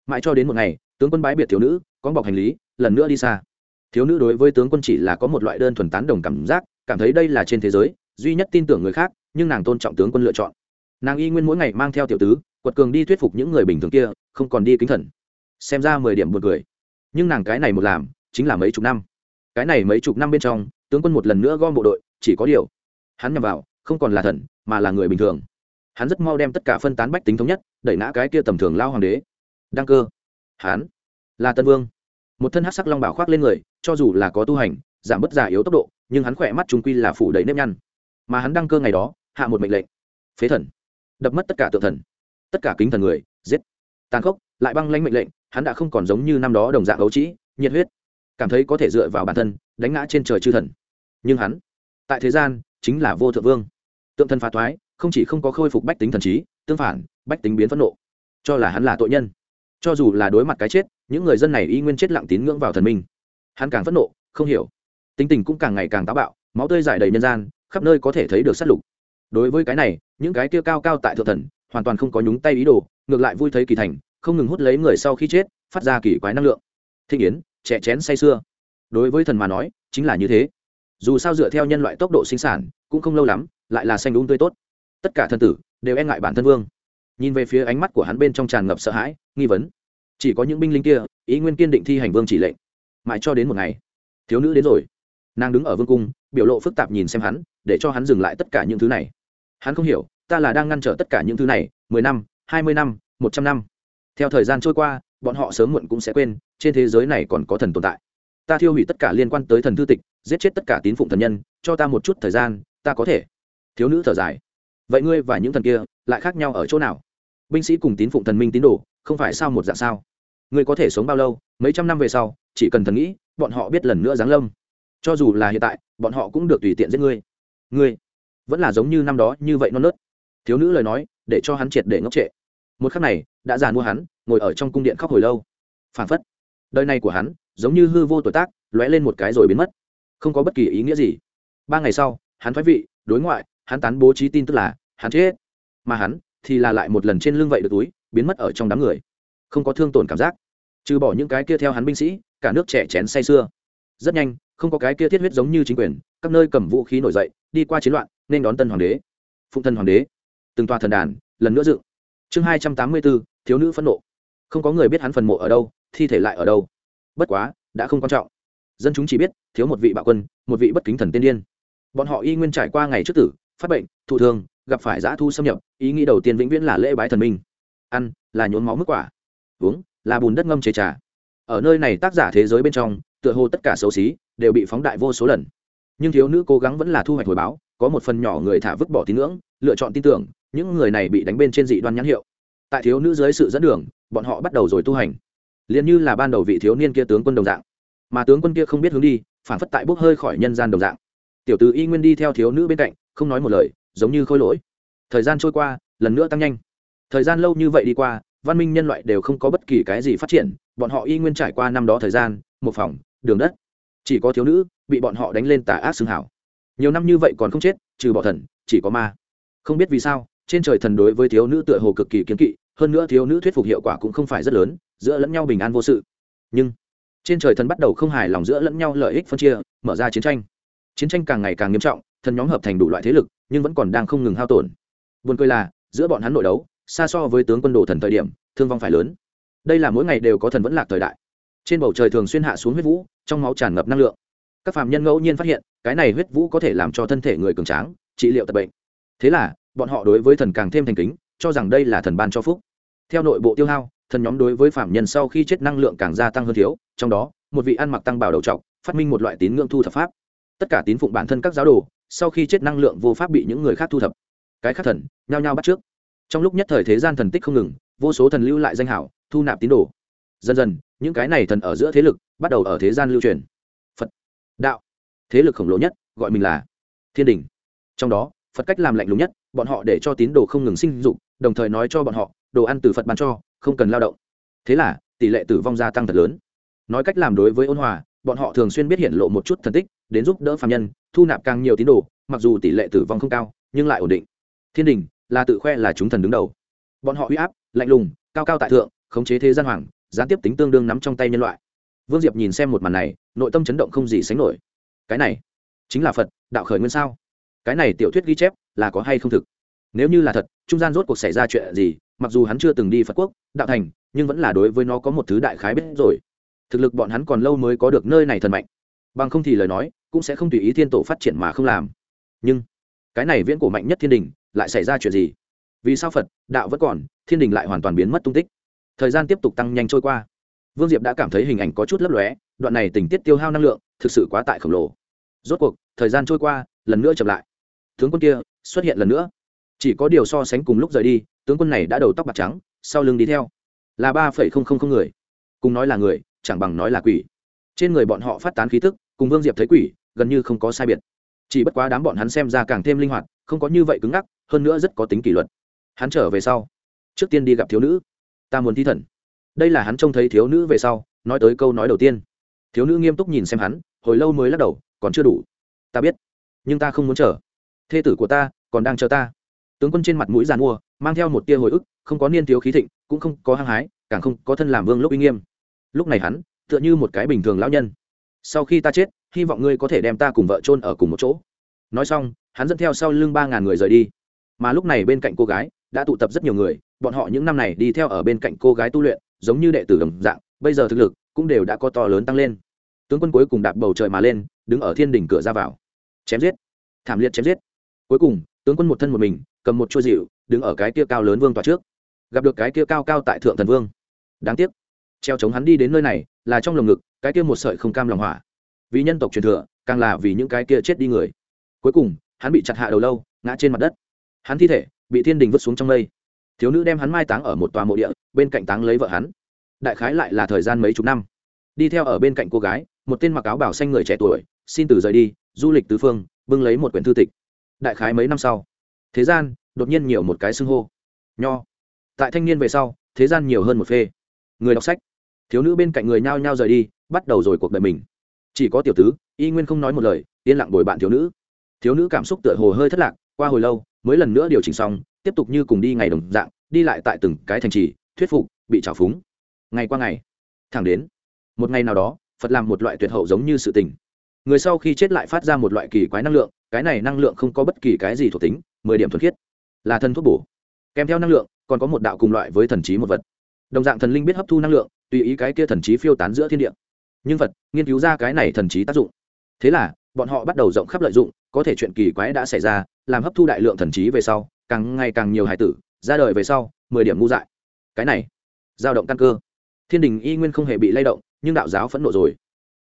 Mãi cho đến một ngày, tướng quân bái biệt thiếu nữ con bọc hành lý, lần nữa đi xa. Thiếu nữ đối với tướng quân chỉ là có một loại đơn thuần tán đồng cảm giác, cảm thấy đây là trên thế giới, duy nhất tin tưởng người khác, nhưng nàng tôn trọng tướng quân lựa chọn. Nàng y nguyên mỗi ngày mang theo tiểu tứ quật cường đi thuyết phục những người bình thường kia, không còn đi kính thần. Xem ra mười điểm buồn cười. Nhưng nàng cái này một làm, chính là mấy chục năm. Cái này mấy chục năm bên trong, tướng quân một lần nữa gom bộ đội, chỉ có điều. Hắn nhằm vào, không còn là thần, mà là người bình thường. Hắn rất mau đem tất cả phân tán bách tính thống nhất, đẩy nã cái kia tầm thường lao hoàng đế. Đăng cơ. Hắn là tân vương. Một thân hát sắc long bảo khoác lên người, cho dù là có tu hành, giảm bớt giả yếu tốc độ, nhưng hắn khỏe mắt trung quy là phủ đầy nếp nhăn. Mà hắn đăng cơ ngày đó, hạ một mệnh lệnh. Phế thần. Đập mất tất cả tự thần tất cả kính thần người, giết. Tàn khốc, lại băng lanh mệnh lệnh, hắn đã không còn giống như năm đó đồng dạng ấu trĩ, nhiệt huyết. Cảm thấy có thể dựa vào bản thân, đánh ngã trên trời chư thần. Nhưng hắn, tại thế gian, chính là vô thượng vương. Tượng thần phá thoái, không chỉ không có khôi phục bách tính thần trí, tương phản, bách tính biến phẫn nộ. Cho là hắn là tội nhân. Cho dù là đối mặt cái chết, những người dân này y nguyên chết lặng tín ngưỡng vào thần minh. Hắn càng phẫn nộ, không hiểu. Tính tình cũng càng ngày càng táo bạo, máu tươi giải đầy nhân gian, khắp nơi có thể thấy được sát lục. Đối với cái này, những cái kia cao cao tại thượng thần hoàn toàn không có nhúng tay ý đồ, ngược lại vui thấy kỳ thành, không ngừng hút lấy người sau khi chết, phát ra kỳ quái năng lượng. Thịnh yến, trẻ chén say sưa. Đối với thần mà nói, chính là như thế. Dù sao dựa theo nhân loại tốc độ sinh sản, cũng không lâu lắm, lại là xanh đúng tươi tốt. Tất cả thần tử đều e ngại bản thân vương. Nhìn về phía ánh mắt của hắn bên trong tràn ngập sợ hãi, nghi vấn. Chỉ có những binh lính kia, ý nguyên kiên định thi hành vương chỉ lệnh. Mãi cho đến một ngày, thiếu nữ đến rồi. Nàng đứng ở vương cung, biểu lộ phức tạp nhìn xem hắn, để cho hắn dừng lại tất cả những thứ này. Hắn không hiểu ta là đang ngăn trở tất cả những thứ này, mười năm, hai mươi năm, một trăm năm. Theo thời gian trôi qua, bọn họ sớm muộn cũng sẽ quên, trên thế giới này còn có thần tồn tại. Ta thiêu hủy tất cả liên quan tới thần thư tịch, giết chết tất cả tín phụng thần nhân, cho ta một chút thời gian, ta có thể. Thiếu nữ thở dài. Vậy ngươi và những thần kia, lại khác nhau ở chỗ nào? Binh sĩ cùng tín phụng thần minh tín đồ, không phải sao một dạng sao? Ngươi có thể sống bao lâu, mấy trăm năm về sau, chỉ cần thần nghĩ, bọn họ biết lần nữa giáng lâm. Cho dù là hiện tại, bọn họ cũng được tùy tiện giết ngươi. Ngươi, vẫn là giống như năm đó như vậy non nớt thiếu nữ lời nói, để cho hắn triệt để ngốc trệ. Một khắc này, đã giàn mua hắn, ngồi ở trong cung điện khóc hồi lâu. Phản phất, đời này của hắn, giống như hư vô tuổi tác, lóe lên một cái rồi biến mất. Không có bất kỳ ý nghĩa gì. Ba ngày sau, hắn thoái vị, đối ngoại, hắn tán bố trí tin tức là, hắn chết. Mà hắn, thì là lại một lần trên lưng vậy được túi, biến mất ở trong đám người. Không có thương tổn cảm giác. Trừ bỏ những cái kia theo hắn binh sĩ, cả nước trẻ chén say sưa. Rất nhanh, không có cái kia thiết huyết giống như chính quyền, các nơi cầm vũ khí nổi dậy, đi qua chiến loạn, nên đón tân hoàng đế. Phụng thân hoàng đế từng tòa thần đàn, lần nữa dựng. Chương hai trăm tám mươi bốn, thiếu nữ phẫn nộ. Không có người biết hắn phần mộ ở đâu, thi thể lại ở đâu. Bất quá, đã không quan trọng. Dân chúng chỉ biết, thiếu một vị bạo quân, một vị bất kính thần tiên điên. Bọn họ y nguyên trải qua ngày trước tử, phát bệnh, thụ thương, gặp phải giã thu xâm nhập, ý nghĩ đầu tiên vĩnh viễn là lễ bái thần minh. Ăn, là nhốn máu mức quả. Uống, là bùn đất ngâm chế trà. Ở nơi này tác giả thế giới bên trong, tựa hồ tất cả xấu xí, đều bị phóng đại vô số lần. Nhưng thiếu nữ cố gắng vẫn là thu hoạch hồi báo, có một phần nhỏ người thả vứt bỏ tín ngưỡng, lựa chọn tin tưởng những người này bị đánh bên trên dị đoan nhãn hiệu. Tại thiếu nữ dưới sự dẫn đường, bọn họ bắt đầu rồi tu hành. Liền như là ban đầu vị thiếu niên kia tướng quân đồng dạng. Mà tướng quân kia không biết hướng đi, phản phất tại bốc hơi khỏi nhân gian đồng dạng. Tiểu tứ y nguyên đi theo thiếu nữ bên cạnh, không nói một lời, giống như khôi lỗi. Thời gian trôi qua, lần nữa tăng nhanh. Thời gian lâu như vậy đi qua, văn minh nhân loại đều không có bất kỳ cái gì phát triển, bọn họ y nguyên trải qua năm đó thời gian, một phòng, đường đất. Chỉ có thiếu nữ bị bọn họ đánh lên tà ác xương hảo. Nhiều năm như vậy còn không chết, trừ bỏ thần, chỉ có ma. Không biết vì sao trên trời thần đối với thiếu nữ tựa hồ cực kỳ kiến kỵ, hơn nữa thiếu nữ thuyết phục hiệu quả cũng không phải rất lớn, giữa lẫn nhau bình an vô sự. Nhưng, trên trời thần bắt đầu không hài lòng giữa lẫn nhau lợi ích phân chia, mở ra chiến tranh. Chiến tranh càng ngày càng nghiêm trọng, thần nhóm hợp thành đủ loại thế lực, nhưng vẫn còn đang không ngừng hao tổn. Buồn cười là, giữa bọn hắn nội đấu, xa so với tướng quân đồ thần thời điểm, thương vong phải lớn. Đây là mỗi ngày đều có thần vẫn lạc thời đại. Trên bầu trời thường xuyên hạ xuống huyết vũ, trong máu tràn ngập năng lượng. Các phạm nhân ngẫu nhiên phát hiện, cái này huyết vũ có thể làm cho thân thể người cường tráng, trị liệu tật bệnh. Thế là bọn họ đối với thần càng thêm thành kính, cho rằng đây là thần ban cho phúc. Theo nội bộ tiêu hao, thần nhóm đối với phạm nhân sau khi chết năng lượng càng gia tăng hơn thiếu, trong đó, một vị ăn mặc tăng bảo đầu trọc, phát minh một loại tín ngưỡng thu thập pháp. Tất cả tín phụng bản thân các giáo đồ, sau khi chết năng lượng vô pháp bị những người khác thu thập. Cái khác thần, nhao nhao bắt trước. Trong lúc nhất thời thế gian thần tích không ngừng, vô số thần lưu lại danh hảo, thu nạp tín đồ. Dần dần, những cái này thần ở giữa thế lực, bắt đầu ở thế gian lưu truyền. Phật. Đạo. Thế lực khổng lồ nhất, gọi mình là thiên đình. Trong đó, phật cách làm lạnh lùng nhất bọn họ để cho tín đồ không ngừng sinh dục, đồng thời nói cho bọn họ, đồ ăn từ phật bán cho, không cần lao động. Thế là, tỷ lệ tử vong gia tăng thật lớn. Nói cách làm đối với ôn hòa, bọn họ thường xuyên biết hiện lộ một chút thần tích, đến giúp đỡ phạm nhân, thu nạp càng nhiều tín đồ, mặc dù tỷ lệ tử vong không cao, nhưng lại ổn định. Thiên đình, là tự khoe là chúng thần đứng đầu. Bọn họ uy áp, lạnh lùng, cao cao tại thượng, khống chế thế gian hoàng, gián tiếp tính tương đương nắm trong tay nhân loại. Vương diệp nhìn xem một màn này, nội tâm chấn động không gì sánh nổi. Cái này, chính là phật, đạo khởi nguyên sao? Cái này tiểu thuyết ghi chép là có hay không thực? Nếu như là thật, trung gian rốt cuộc xảy ra chuyện gì, mặc dù hắn chưa từng đi phật quốc, đạo thành, nhưng vẫn là đối với nó có một thứ đại khái biết rồi. Thực lực bọn hắn còn lâu mới có được nơi này thần mạnh. Bằng không thì lời nói, cũng sẽ không tùy ý thiên tổ phát triển mà không làm. Nhưng, cái này viễn cổ mạnh nhất thiên đình, lại xảy ra chuyện gì? Vì sao phật, đạo vẫn còn, thiên đình lại hoàn toàn biến mất tung tích? Thời gian tiếp tục tăng nhanh trôi qua. Vương diệp đã cảm thấy hình ảnh có chút lấp lóe, đoạn này tình tiết tiêu hao năng lượng, thực sự quá tại khổng lồ. Rốt cuộc, thời gian trôi qua, lần nữa chậm lại tướng quân kia xuất hiện lần nữa. Chỉ có điều so sánh cùng lúc rời đi, tướng quân này đã đầu tóc bạc trắng, sau lưng đi theo. Là ba phẩy không không không người. Cùng nói là người, chẳng bằng nói là quỷ. Trên người bọn họ phát tán khí tức, cùng vương diệp thấy quỷ, gần như không có sai biệt. Chỉ bất quá đám bọn hắn xem ra càng thêm linh hoạt, không có như vậy cứng ngắc, hơn nữa rất có tính kỷ luật. Hắn trở về sau. Trước tiên đi gặp thiếu nữ. Ta muốn thi thần. Đây là hắn trông thấy thiếu nữ về sau, nói tới câu nói đầu tiên. Thiếu nữ nghiêm túc nhìn xem hắn, hồi lâu mới lắc đầu, còn chưa đủ. Ta biết, nhưng ta không muốn chờ thê tử của ta, còn đang chờ ta. Tướng quân trên mặt mũi giàn mua, mang theo một tia hồi ức, không có niên thiếu khí thịnh, cũng không có hăng hái, càng không có thân làm vương lúc uy nghiêm. Lúc này hắn, tựa như một cái bình thường lão nhân. Sau khi ta chết, hy vọng ngươi có thể đem ta cùng vợ chôn ở cùng một chỗ. Nói xong, hắn dẫn theo sau lưng ba ngàn người rời đi. Mà lúc này bên cạnh cô gái, đã tụ tập rất nhiều người, bọn họ những năm này đi theo ở bên cạnh cô gái tu luyện, giống như đệ tử đồng dạng, bây giờ thực lực cũng đều đã có to lớn tăng lên. Tướng quân cuối cùng đạp bầu trời mà lên, đứng ở thiên đỉnh cửa ra vào. Chém giết. Thảm liệt chém giết cuối cùng, tướng quân một thân một mình, cầm một chuôi dịu đứng ở cái kia cao lớn vương tòa trước. Gặp được cái kia cao cao tại thượng thần vương. Đáng tiếc, treo chống hắn đi đến nơi này là trong lồng ngực, cái kia một sợi không cam lòng hỏa. Vì nhân tộc truyền thừa, càng là vì những cái kia chết đi người. Cuối cùng, hắn bị chặt hạ đầu lâu, ngã trên mặt đất. Hắn thi thể bị thiên đình vứt xuống trong mây. Thiếu nữ đem hắn mai táng ở một tòa mộ địa, bên cạnh táng lấy vợ hắn. Đại khái lại là thời gian mấy chục năm. Đi theo ở bên cạnh cô gái, một tên mặc áo bảo xanh người trẻ tuổi, xin từ rời đi, du lịch tứ phương, bưng lấy một quyển thư tịch đại khái mấy năm sau. Thế gian, đột nhiên nhiều một cái xưng hô. Nho. Tại thanh niên về sau, thế gian nhiều hơn một phê. Người đọc sách. Thiếu nữ bên cạnh người nhao nhao rời đi, bắt đầu rồi cuộc đời mình. Chỉ có tiểu tứ, y nguyên không nói một lời, yên lặng bồi bạn thiếu nữ. Thiếu nữ cảm xúc tựa hồ hơi thất lạc, qua hồi lâu, mới lần nữa điều chỉnh xong, tiếp tục như cùng đi ngày đồng dạng, đi lại tại từng cái thành trì, thuyết phục, bị trào phúng. Ngày qua ngày, thẳng đến, một ngày nào đó, phật làm một loại tuyệt hậu giống như sự tình. Người sau khi chết lại phát ra một loại kỳ quái năng lượng cái này năng lượng không có bất kỳ cái gì thuộc tính, mười điểm thuần khiết, là thần thuốc bổ. Kèm theo năng lượng, còn có một đạo cùng loại với thần trí một vật. Đồng dạng thần linh biết hấp thu năng lượng, tùy ý cái kia thần trí phiêu tán giữa thiên địa. Nhưng phật, nghiên cứu ra cái này thần trí tác dụng. Thế là, bọn họ bắt đầu rộng khắp lợi dụng, có thể chuyện kỳ quái đã xảy ra, làm hấp thu đại lượng thần trí về sau, càng ngày càng nhiều hải tử, ra đời về sau, mười điểm ngu dại. Cái này, dao động căn cơ. Thiên đình y nguyên không hề bị lay động, nhưng đạo giáo phẫn nộ rồi.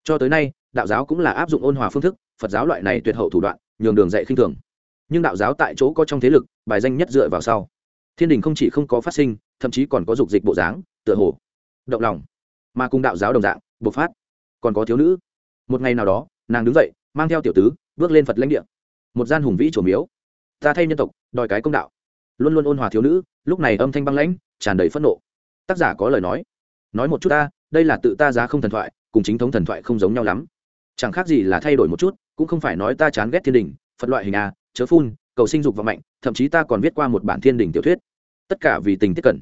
Cho tới nay, đạo giáo cũng là áp dụng ôn hòa phương thức, phật giáo loại này tuyệt hậu thủ đoạn nhường đường dạy khinh thường. Nhưng đạo giáo tại chỗ có trong thế lực, bài danh nhất dựa vào sau. Thiên đình không chỉ không có phát sinh, thậm chí còn có dục dịch bộ dáng, tựa hồ, động lòng. Mà cùng đạo giáo đồng dạng, bộc phát. Còn có thiếu nữ. Một ngày nào đó, nàng đứng dậy, mang theo tiểu tứ, bước lên phật lãnh địa. Một gian hùng vĩ trổ miếu. Ta thay nhân tộc, đòi cái công đạo. Luôn luôn ôn hòa thiếu nữ, lúc này âm thanh băng lãnh, tràn đầy phẫn nộ. Tác giả có lời nói. Nói một chút ta, đây là tự ta giá không thần thoại, cùng chính thống thần thoại không giống nhau lắm. Chẳng khác gì là thay đổi một chút cũng không phải nói ta chán ghét thiên đình, phật loại hình a chớ phun, cầu sinh dục và mạnh, thậm chí ta còn viết qua một bản thiên đình tiểu thuyết. Tất cả vì tình tiết cần.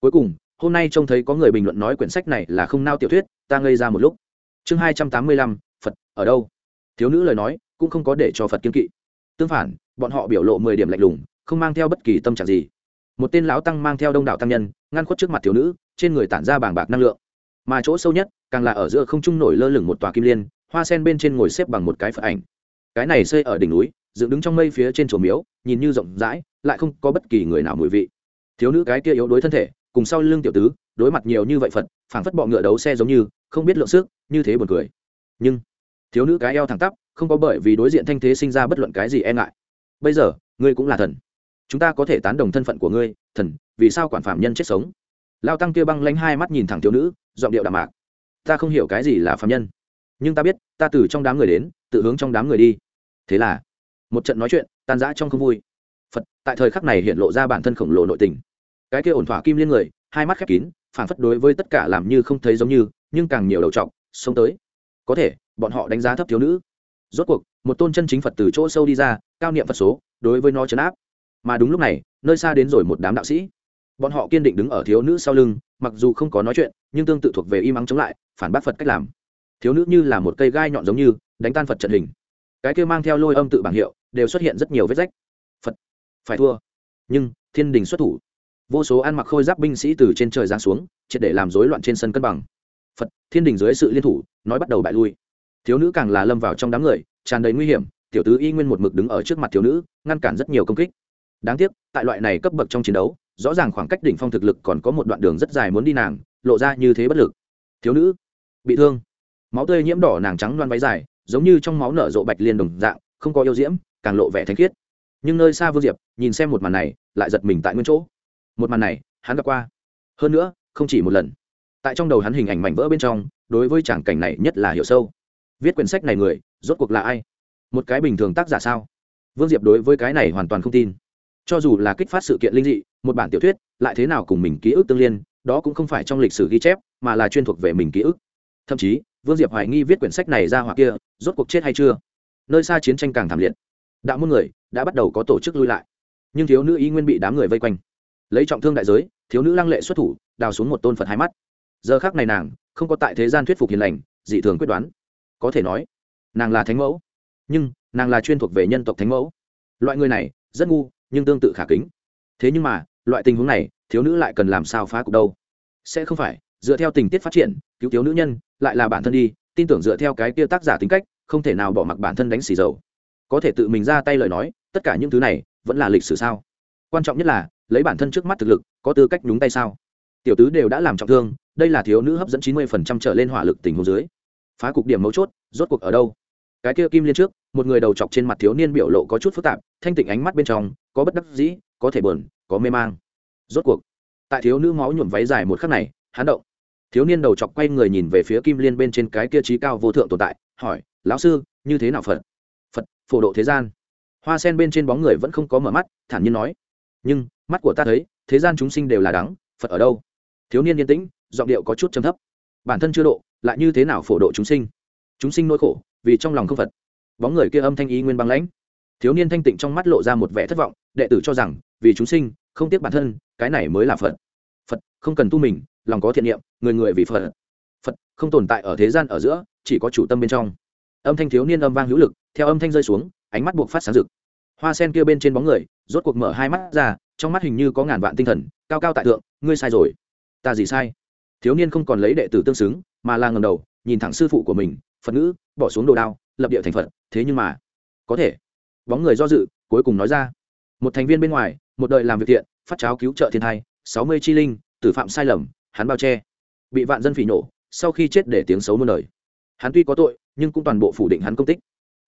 cuối cùng, hôm nay trông thấy có người bình luận nói quyển sách này là không nao tiểu thuyết, ta ngây ra một lúc. Chương hai trăm tám mươi lăm, phật, ở đâu? Thiếu nữ lời nói, cũng không có để cho phật kiên kỵ. Tương phản, bọn họ biểu lộ mười điểm lạnh lùng, không mang theo bất kỳ tâm trạng gì. Một tên lão tăng mang theo đông đảo tăng nhân, ngăn khuất trước mặt thiếu nữ, trên người tản ra bảng bạc năng lượng. Mà chỗ sâu nhất, càng là ở giữa không trung nổi lơ lửng một tòa kim liên hoa sen bên trên ngồi xếp bằng một cái phật ảnh. Cái này xây ở đỉnh núi, dựng đứng trong mây phía trên chùa miếu, nhìn như rộng rãi, lại không có bất kỳ người nào mùi vị. Thiếu nữ cái kia yếu đuối thân thể, cùng sau lưng tiểu tứ, đối mặt nhiều như vậy phật, phảng phất bọ ngựa đấu xe giống như, không biết lượng sức, như thế buồn cười. Nhưng, thiếu nữ cái eo thẳng tắp, không có bởi vì đối diện thanh thế sinh ra bất luận cái gì e ngại. Bây giờ, ngươi cũng là thần. Chúng ta có thể tán đồng thân phận của ngươi, thần, vì sao quản phạm nhân chết sống? Lao tăng kia băng lánh hai mắt nhìn thẳng thiếu nữ, giọng điệu đạm mạc. Ta không hiểu cái gì là phạm nhân nhưng ta biết, ta từ trong đám người đến, tự hướng trong đám người đi. Thế là, một trận nói chuyện, tan rã trong không vui. Phật, tại thời khắc này hiện lộ ra bản thân khổng lồ nội tình. Cái kia ổn thỏa kim liên người, hai mắt khép kín phản phất đối với tất cả làm như không thấy giống như, nhưng càng nhiều đầu trọng sống tới. Có thể, bọn họ đánh giá thấp thiếu nữ. Rốt cuộc, một tôn chân chính phật từ chỗ sâu đi ra, cao niệm phật số, đối với nó chấn áp. Mà đúng lúc này, nơi xa đến rồi một đám đạo sĩ. Bọn họ kiên định đứng ở thiếu nữ sau lưng, mặc dù không có nói chuyện, nhưng tương tự thuộc về im ắng chống lại, phản bác phật cách làm thiếu nữ như là một cây gai nhọn giống như, đánh tan phật trận hình. Cái kia mang theo lôi âm tự bảng hiệu, đều xuất hiện rất nhiều vết rách. Phật, phải thua. Nhưng, thiên đình xuất thủ. Vô số ăn mặc khôi giáp binh sĩ từ trên trời giáng xuống, triệt để làm rối loạn trên sân cân bằng. Phật, thiên đình dưới sự liên thủ, nói bắt đầu bại lui. Thiếu nữ càng là lâm vào trong đám người, tràn đầy nguy hiểm, tiểu tứ y nguyên một mực đứng ở trước mặt thiếu nữ, ngăn cản rất nhiều công kích. Đáng tiếc, tại loại này cấp bậc trong chiến đấu, rõ ràng khoảng cách đỉnh phong thực lực còn có một đoạn đường rất dài muốn đi nàng, lộ ra như thế bất lực. Thiếu nữ, bị thương máu tươi nhiễm đỏ nàng trắng loan váy dài, giống như trong máu nở rộ bạch liên đồng dạng, không có yêu diễm, càng lộ vẻ thanh khiết. Nhưng nơi xa vương diệp, nhìn xem một màn này, lại giật mình tại nguyên chỗ. Một màn này, hắn gặp qua. Hơn nữa, không chỉ một lần. Tại trong đầu hắn hình ảnh mảnh vỡ bên trong, đối với tràng cảnh này nhất là hiểu sâu. Viết quyển sách này người, rốt cuộc là ai? Một cái bình thường tác giả sao? Vương diệp đối với cái này hoàn toàn không tin. Cho dù là kích phát sự kiện linh dị, một bản tiểu thuyết, lại thế nào cùng mình ký ức tương liên, đó cũng không phải trong lịch sử ghi chép, mà là chuyên thuộc về mình ký ức. Thậm chí vương diệp hoài nghi viết quyển sách này ra hoặc kia, rốt cuộc chết hay chưa? Nơi xa chiến tranh càng thảm liệt. Đạo môn người đã bắt đầu có tổ chức lui lại. Nhưng thiếu nữ ý nguyên bị đám người vây quanh. Lấy trọng thương đại giới, thiếu nữ lăng lệ xuất thủ, đào xuống một tôn phật hai mắt. Giờ khác này nàng không có tại thế gian thuyết phục hiền lành, dị thường quyết đoán. Có thể nói, nàng là thánh mẫu. Nhưng nàng là chuyên thuộc về nhân tộc thánh mẫu. Loại người này rất ngu, nhưng tương tự khả kính. Thế nhưng mà, loại tình huống này, thiếu nữ lại cần làm sao phá cục đâu? Sẽ không phải, dựa theo tình tiết phát triển, cứu thiếu nữ nhân lại là bản thân đi, tin tưởng dựa theo cái kia tác giả tính cách, không thể nào bỏ mặc bản thân đánh xì dầu. Có thể tự mình ra tay lời nói, tất cả những thứ này vẫn là lịch sử sao? Quan trọng nhất là, lấy bản thân trước mắt thực lực, có tư cách nhúng tay sao? Tiểu tứ đều đã làm trọng thương, đây là thiếu nữ hấp dẫn chín mươi phần trăm trở lên hỏa lực tình hồ dưới. Phá cục điểm mấu chốt, rốt cuộc ở đâu? Cái kia kim liên trước, một người đầu chọc trên mặt thiếu niên biểu lộ có chút phức tạp, thanh tịnh ánh mắt bên trong, có bất đắc dĩ, có thể buồn, có mê mang. Rốt cuộc, tại thiếu nữ máu nhuộm váy dài một khắc này hán động thiếu niên đầu chọc quay người nhìn về phía kim liên bên trên cái kia trí cao vô thượng tồn tại, hỏi, lão sư, như thế nào phật? Phật, phổ độ thế gian. Hoa sen bên trên bóng người vẫn không có mở mắt, thản nhiên nói, nhưng, mắt của ta thấy, thế gian chúng sinh đều là đắng, phật ở đâu? Thiếu niên yên tĩnh, giọng điệu có chút trầm thấp, bản thân chưa độ, lại như thế nào phổ độ chúng sinh? Chúng sinh nỗi khổ, vì trong lòng không phật. Bóng người kia âm thanh ý nguyên băng lãnh. Thiếu niên thanh tịnh trong mắt lộ ra một vẻ thất vọng, đệ tử cho rằng, vì chúng sinh, không tiếc bản thân, cái này mới là phật. Phật, không cần tu mình lòng có thiện niệm, người người vì phật. Phật không tồn tại ở thế gian ở giữa, chỉ có chủ tâm bên trong. Âm thanh thiếu niên âm vang hữu lực, theo âm thanh rơi xuống, ánh mắt buộc phát sáng rực. Hoa sen kia bên trên bóng người, rốt cuộc mở hai mắt ra, trong mắt hình như có ngàn vạn tinh thần, cao cao tại thượng, ngươi sai rồi. Ta gì sai? Thiếu niên không còn lấy đệ tử tương xứng, mà là ngầm đầu, nhìn thẳng sư phụ của mình, phật ngữ, bỏ xuống đồ đao, lập địa thành phật, thế nhưng mà, có thể. Bóng người do dự, cuối cùng nói ra, một thành viên bên ngoài, một đời làm việc thiện, phát cháo cứu trợ thiên thai, sáu mươi chi linh, tử phạm sai lầm hắn bao che. Bị vạn dân phỉ nổ, sau khi chết để tiếng xấu muôn đời. Hắn tuy có tội, nhưng cũng toàn bộ phủ định hắn công tích.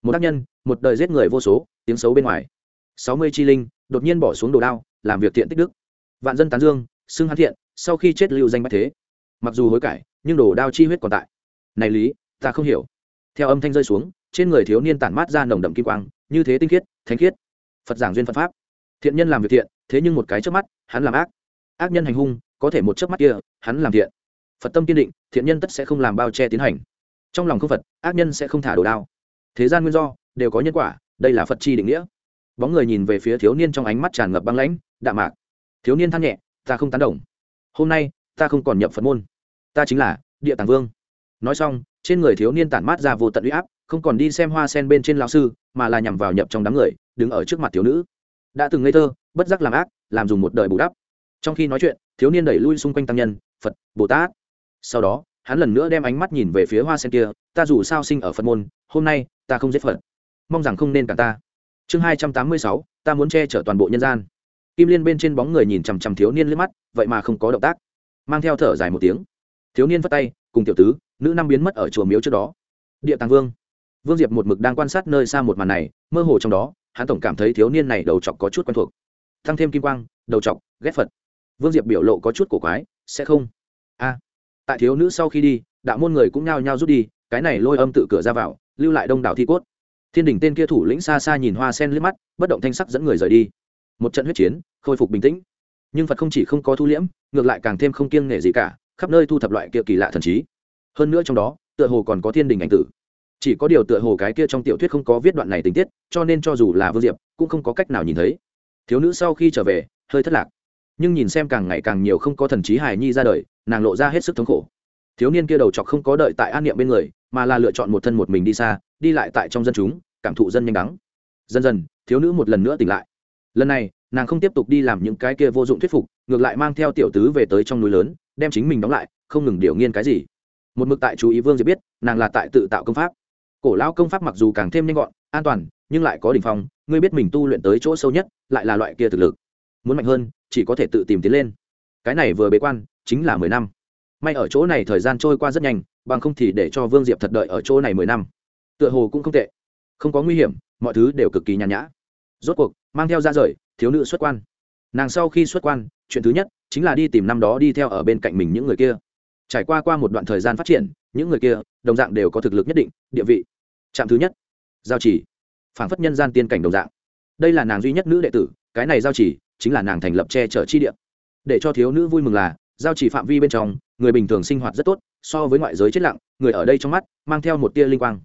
Một tác nhân, một đời giết người vô số, tiếng xấu bên ngoài. Sáu mươi chi linh, đột nhiên bỏ xuống đồ đao, làm việc thiện tích đức. Vạn dân tán dương, xưng hắn thiện, sau khi chết lưu danh bách thế. Mặc dù hối cải, nhưng đồ đao chi huyết còn tại. Này lý, ta không hiểu. Theo âm thanh rơi xuống, trên người thiếu niên tản mát ra nồng đậm kim quang, như thế tinh khiết, thánh khiết. Phật giảng duyên phật pháp. Thiện nhân làm việc thiện, thế nhưng một cái trước mắt, hắn làm ác. Ác nhân hành hung có thể một chớp mắt kia, hắn làm thiện. Phật tâm kiên định, thiện nhân tất sẽ không làm bao che tiến hành. Trong lòng không phật, ác nhân sẽ không thả đồ đao. Thế gian nguyên do, đều có nhân quả, đây là phật chi định nghĩa. Bóng người nhìn về phía thiếu niên trong ánh mắt tràn ngập băng lãnh, đạm mạc. Thiếu niên than nhẹ, ta không tán đồng. Hôm nay, ta không còn nhập phật môn. Ta chính là địa tàng vương. Nói xong, trên người thiếu niên tản mát ra vô tận uy áp, không còn đi xem hoa sen bên trên lao sư, mà là nhằm vào nhập trong đám người, đứng ở trước mặt thiếu nữ. Đã từng ngây thơ, bất giác làm ác, làm dùng một đời bù đắp trong khi nói chuyện, thiếu niên đẩy lui xung quanh tăng nhân, phật, bồ tát. Sau đó, hắn lần nữa đem ánh mắt nhìn về phía hoa sen kia, ta dù sao sinh ở phật môn, hôm nay ta không giết phật. Mong rằng không nên cả ta. Chương hai trăm tám mươi sáu, ta muốn che chở toàn bộ nhân gian. Kim liên bên trên bóng người nhìn chằm chằm thiếu niên liếc mắt, vậy mà không có động tác. Mang theo thở dài một tiếng, thiếu niên vất tay, cùng tiểu tứ, nữ năm biến mất ở chùa miếu trước đó. Địa tàng vương. Vương diệp một mực đang quan sát nơi xa một màn này, mơ hồ trong đó, hắn tổng cảm thấy thiếu niên này đầu chọc có chút quen thuộc. Tăng thêm kim quang, đầu chọc, ghét phật vương diệp biểu lộ có chút cổ quái, sẽ không. A. Tại thiếu nữ sau khi đi, đạo môn người cũng nhao nhao rút đi, cái này lôi âm tự cửa ra vào, lưu lại đông đảo thi cốt. Thiên đình tên kia thủ lĩnh xa xa nhìn hoa sen liếc mắt, bất động thanh sắc dẫn người rời đi. Một trận huyết chiến, khôi phục bình tĩnh. Nhưng phật không chỉ không có thu liễm, ngược lại càng thêm không kiêng nể gì cả, khắp nơi thu thập loại kia kỳ lạ thần trí. Hơn nữa trong đó, tựa hồ còn có thiên đình ảnh tử. Chỉ có điều tựa hồ cái kia trong tiểu thuyết không có viết đoạn này tình tiết, cho nên cho dù là vương diệp, cũng không có cách nào nhìn thấy. Thiếu nữ sau khi trở về, hơi thất lạc nhưng nhìn xem càng ngày càng nhiều không có thần trí hài nhi ra đời, nàng lộ ra hết sức thống khổ. Thiếu niên kia đầu chọc không có đợi tại an niệm bên người, mà là lựa chọn một thân một mình đi xa, đi lại tại trong dân chúng, cảm thụ dân nhanh đắng. Dần dần, thiếu nữ một lần nữa tỉnh lại. Lần này, nàng không tiếp tục đi làm những cái kia vô dụng thuyết phục, ngược lại mang theo tiểu tứ về tới trong núi lớn, đem chính mình đóng lại, không ngừng điều nghiên cái gì. Một mực tại chú ý vương diệp biết, nàng là tại tự tạo công pháp. Cổ lão công pháp mặc dù càng thêm nhanh gọn, an toàn, nhưng lại có đ ỉ n h phong, ngươi biết mình tu luyện tới chỗ sâu nhất, lại là loại kia thực lực. Muốn mạnh hơn chỉ có thể tự tìm tiến lên. Cái này vừa bế quan, chính là mười năm. May ở chỗ này thời gian trôi qua rất nhanh, bằng không thì để cho vương diệp thật đợi ở chỗ này mười năm. Tựa hồ cũng không tệ. Không có nguy hiểm, mọi thứ đều cực kỳ nhàn nhã. Rốt cuộc, mang theo ra rời, thiếu nữ xuất quan. Nàng sau khi xuất quan, chuyện thứ nhất chính là đi tìm năm đó đi theo ở bên cạnh mình những người kia. Trải qua qua một đoạn thời gian phát triển, những người kia, đồng dạng đều có thực lực nhất định, địa vị. Trạm thứ nhất, giao chỉ. Phản phất nhân gian tiên cảnh đồng dạng. Đây là nàng duy nhất nữ đệ tử, cái này giao chỉ chính là nàng thành lập che chở chi địa. Để cho thiếu nữ vui mừng là, giao chỉ phạm vi bên trong, người bình thường sinh hoạt rất tốt, so với ngoại giới chết lặng, người ở đây trong mắt, mang theo một tia linh quang.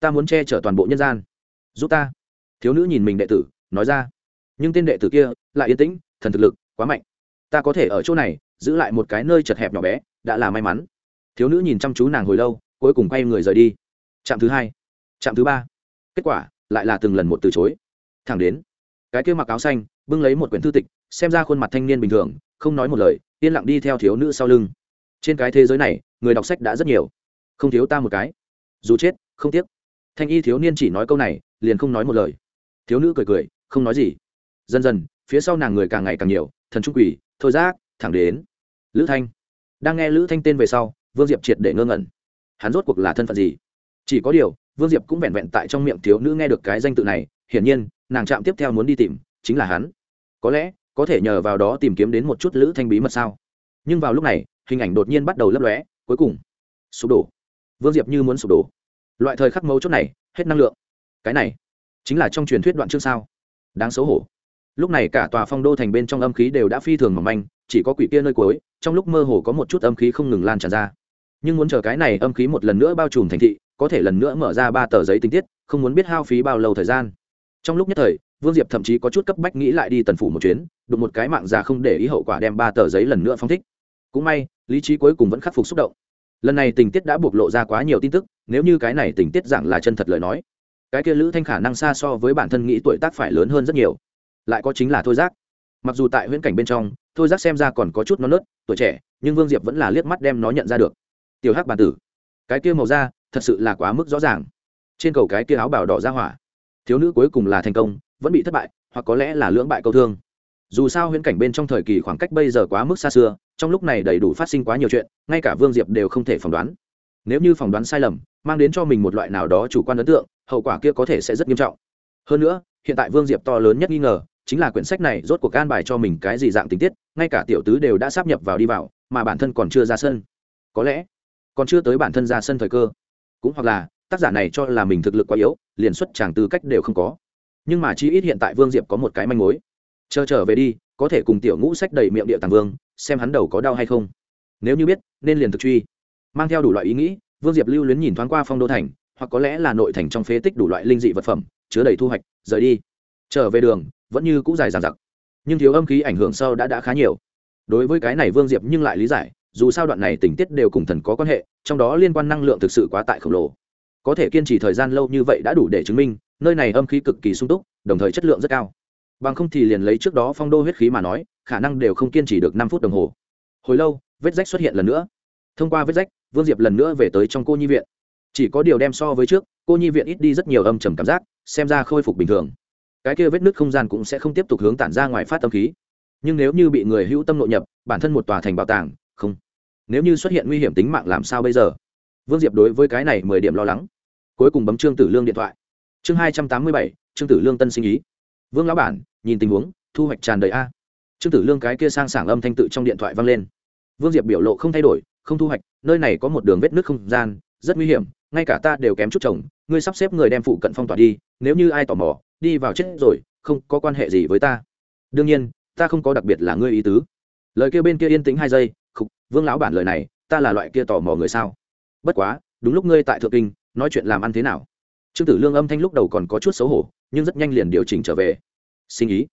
Ta muốn che chở toàn bộ nhân gian. Giúp ta. Thiếu nữ nhìn mình đệ tử, nói ra. Nhưng tên đệ tử kia, lại yên tĩnh, thần thực lực, quá mạnh. Ta có thể ở chỗ này, giữ lại một cái nơi chật hẹp nhỏ bé, đã là may mắn. Thiếu nữ nhìn chăm chú nàng hồi lâu, cuối cùng quay người rời đi. Trạm thứ hai. Trạm thứ ba. Kết quả, lại là từng lần một từ chối. Thẳng đến, cái kia mặc áo xanh bưng lấy một quyển thư tịch, xem ra khuôn mặt thanh niên bình thường, không nói một lời, yên lặng đi theo thiếu nữ sau lưng. Trên cái thế giới này, người đọc sách đã rất nhiều. Không thiếu ta một cái. Dù chết, không tiếc. Thanh y thiếu niên chỉ nói câu này, liền không nói một lời. Thiếu nữ cười cười, không nói gì. Dần dần, phía sau nàng người càng ngày càng nhiều, thần trung quỷ, thôi giác, thẳng đến lữ thanh. Đang nghe lữ thanh tên về sau, vương diệp triệt để ngơ ngẩn. Hắn rốt cuộc là thân phận gì? Chỉ có điều, vương diệp cũng vẹn vẹn tại trong miệng thiếu nữ nghe được cái danh tự này, hiển nhiên, nàng chạm tiếp theo muốn đi tìm, chính là hắn có lẽ có thể nhờ vào đó tìm kiếm đến một chút lữ thanh bí mật sao? Nhưng vào lúc này, hình ảnh đột nhiên bắt đầu lấp lóe, cuối cùng, sụp đổ. Vương diệp như muốn sụp đổ. Loại thời khắc mấu chốt này, hết năng lượng. Cái này, chính là trong truyền thuyết đoạn chương sao. Đáng xấu hổ. Lúc này cả tòa phong đô thành bên trong âm khí đều đã phi thường mỏng manh, chỉ có quỷ kia nơi cuối, trong lúc mơ hồ có một chút âm khí không ngừng lan tràn ra. Nhưng muốn chờ cái này âm khí một lần nữa bao trùm thành thị, có thể lần nữa mở ra ba tờ giấy tình tiết, không muốn biết hao phí bao lâu thời gian. Trong lúc nhất thời vương diệp thậm chí có chút cấp bách nghĩ lại đi tần phủ một chuyến, đụng một cái mạng già không để ý hậu quả đem ba tờ giấy lần nữa phong thích. Cũng may, lý trí cuối cùng vẫn khắc phục xúc động. Lần này tình tiết đã bộc lộ ra quá nhiều tin tức, nếu như cái này tình tiết dạng là chân thật lời nói, cái kia lữ thanh khả năng xa so với bản thân nghĩ tuổi tác phải lớn hơn rất nhiều. Lại có chính là thôi giác. Mặc dù tại huyễn cảnh bên trong, thôi giác xem ra còn có chút non nớt, tuổi trẻ, nhưng vương diệp vẫn là liếc mắt đem nó nhận ra được. Tiểu hắc bản tử, cái kia màu da thật sự là quá mức rõ ràng. Trên cầu cái kia áo bảo đỏ ra hỏa. Thiếu nữ cuối cùng là thành công vẫn bị thất bại, hoặc có lẽ là lưỡng bại câu thương. Dù sao huyễn cảnh bên trong thời kỳ khoảng cách bây giờ quá mức xa xưa, trong lúc này đầy đủ phát sinh quá nhiều chuyện, ngay cả vương diệp đều không thể phỏng đoán. Nếu như phỏng đoán sai lầm, mang đến cho mình một loại nào đó chủ quan ấn tượng, hậu quả kia có thể sẽ rất nghiêm trọng. Hơn nữa, hiện tại vương diệp to lớn nhất nghi ngờ, chính là quyển sách này rốt cuộc can bài cho mình cái gì dạng tình tiết, ngay cả tiểu tứ đều đã sắp nhập vào đi vào, mà bản thân còn chưa ra sân. Có lẽ, còn chưa tới bản thân ra sân thời cơ. Cũng hoặc là, tác giả này cho là mình thực lực quá yếu, liền xuất tràng tư cách đều không có nhưng mà chi ít hiện tại vương diệp có một cái manh mối. Chờ trở về đi, có thể cùng tiểu ngũ sách đầy miệng địa tàng vương, xem hắn đầu có đau hay không. Nếu như biết, nên liền thực truy. Mang theo đủ loại ý nghĩ, vương diệp lưu luyến nhìn thoáng qua phong đô thành, hoặc có lẽ là nội thành trong phế tích đủ loại linh dị vật phẩm, chứa đầy thu hoạch, rời đi. Trở về đường, vẫn như cũ dài dàn giặc nhưng thiếu âm khí ảnh hưởng sâu đã đã khá nhiều. Đối với cái này vương diệp nhưng lại lý giải, dù sao đoạn này tình tiết đều cùng thần có quan hệ, trong đó liên quan năng lượng thực sự quá tại khổng lồ. Có thể kiên trì thời gian lâu như vậy đã đủ để chứng minh nơi này âm khí cực kỳ sung túc, đồng thời chất lượng rất cao. Bằng không thì liền lấy trước đó phong đô huyết khí mà nói, khả năng đều không kiên trì được năm phút đồng hồ. Hồi lâu, vết rách xuất hiện lần nữa. Thông qua vết rách, vương diệp lần nữa về tới trong cô nhi viện. Chỉ có điều đem so với trước, cô nhi viện ít đi rất nhiều âm trầm cảm giác, xem ra khôi phục bình thường. Cái kia vết nứt không gian cũng sẽ không tiếp tục hướng tản ra ngoài phát tâm khí. Nhưng nếu như bị người hữu tâm nội nhập, bản thân một tòa thành bảo tàng, không. Nếu như xuất hiện nguy hiểm tính mạng làm sao bây giờ? Vương diệp đối với cái này mười điểm lo lắng. Cuối cùng bấm trương tử lương điện thoại chương hai trăm tám mươi bảy, trương tử lương tân sinh ý. Vương lão bản, nhìn tình huống, thu hoạch tràn đầy a. Trương tử lương cái kia sang sảng âm thanh tự trong điện thoại vang lên. Vương diệp biểu lộ không thay đổi, không thu hoạch, nơi này có một đường vết nước không gian, rất nguy hiểm, ngay cả ta đều kém chút chồng ngươi sắp xếp người đem phụ cận phong tỏa đi, nếu như ai tò mò, đi vào chết rồi, không có quan hệ gì với ta. Đương nhiên, ta không có đặc biệt là ngươi ý tứ. Lời kia bên kia yên tĩnh hai giây, khục, vương lão bản lời này, ta là loại kia tò mò người sao? Bất quá, đúng lúc ngươi tại thượng kinh, nói chuyện làm ăn thế nào? Trương tử lương âm thanh lúc đầu còn có chút xấu hổ, nhưng rất nhanh liền điều chỉnh trở về. Sinh ý.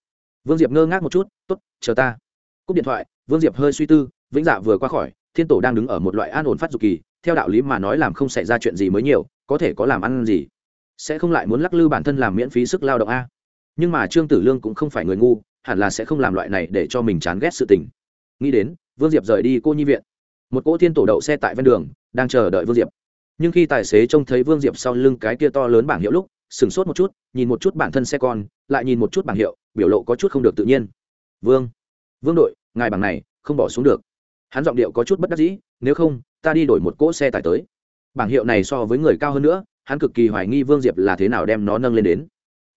Vương diệp ngơ ngác một chút t ố t chờ ta. Cúp điện thoại, vương diệp hơi suy tư, vĩnh dạ vừa qua khỏi, thiên tổ đang đứng ở một loại an ổn phát dục kỳ, theo đạo lý mà nói làm không xảy ra chuyện gì mới nhiều, có thể có làm ăn gì? Sẽ không lại muốn lắc lư bản thân làm miễn phí sức lao động a? Nhưng mà trương tử lương cũng không phải người ngu, hẳn là sẽ không làm loại này để cho mình chán ghét sự tình. Nghĩ đến, vương diệp rời đi cô nhi viện. Một cỗ thiên tổ đậu xe tại ven đường, đang chờ đợi vương diệp nhưng khi tài xế trông thấy vương diệp sau lưng cái kia to lớn bảng hiệu lúc, sửng sốt một chút, nhìn một chút bản thân xe con, lại nhìn một chút bảng hiệu, biểu lộ có chút không được tự nhiên. Vương vương đội, ngài bảng này không bỏ xuống được. Hắn giọng điệu có chút bất đắc dĩ, nếu không, ta đi đổi một cỗ xe tải tới. Bảng hiệu này so với người cao hơn nữa, hắn cực kỳ hoài nghi vương diệp là thế nào đem nó nâng lên đến.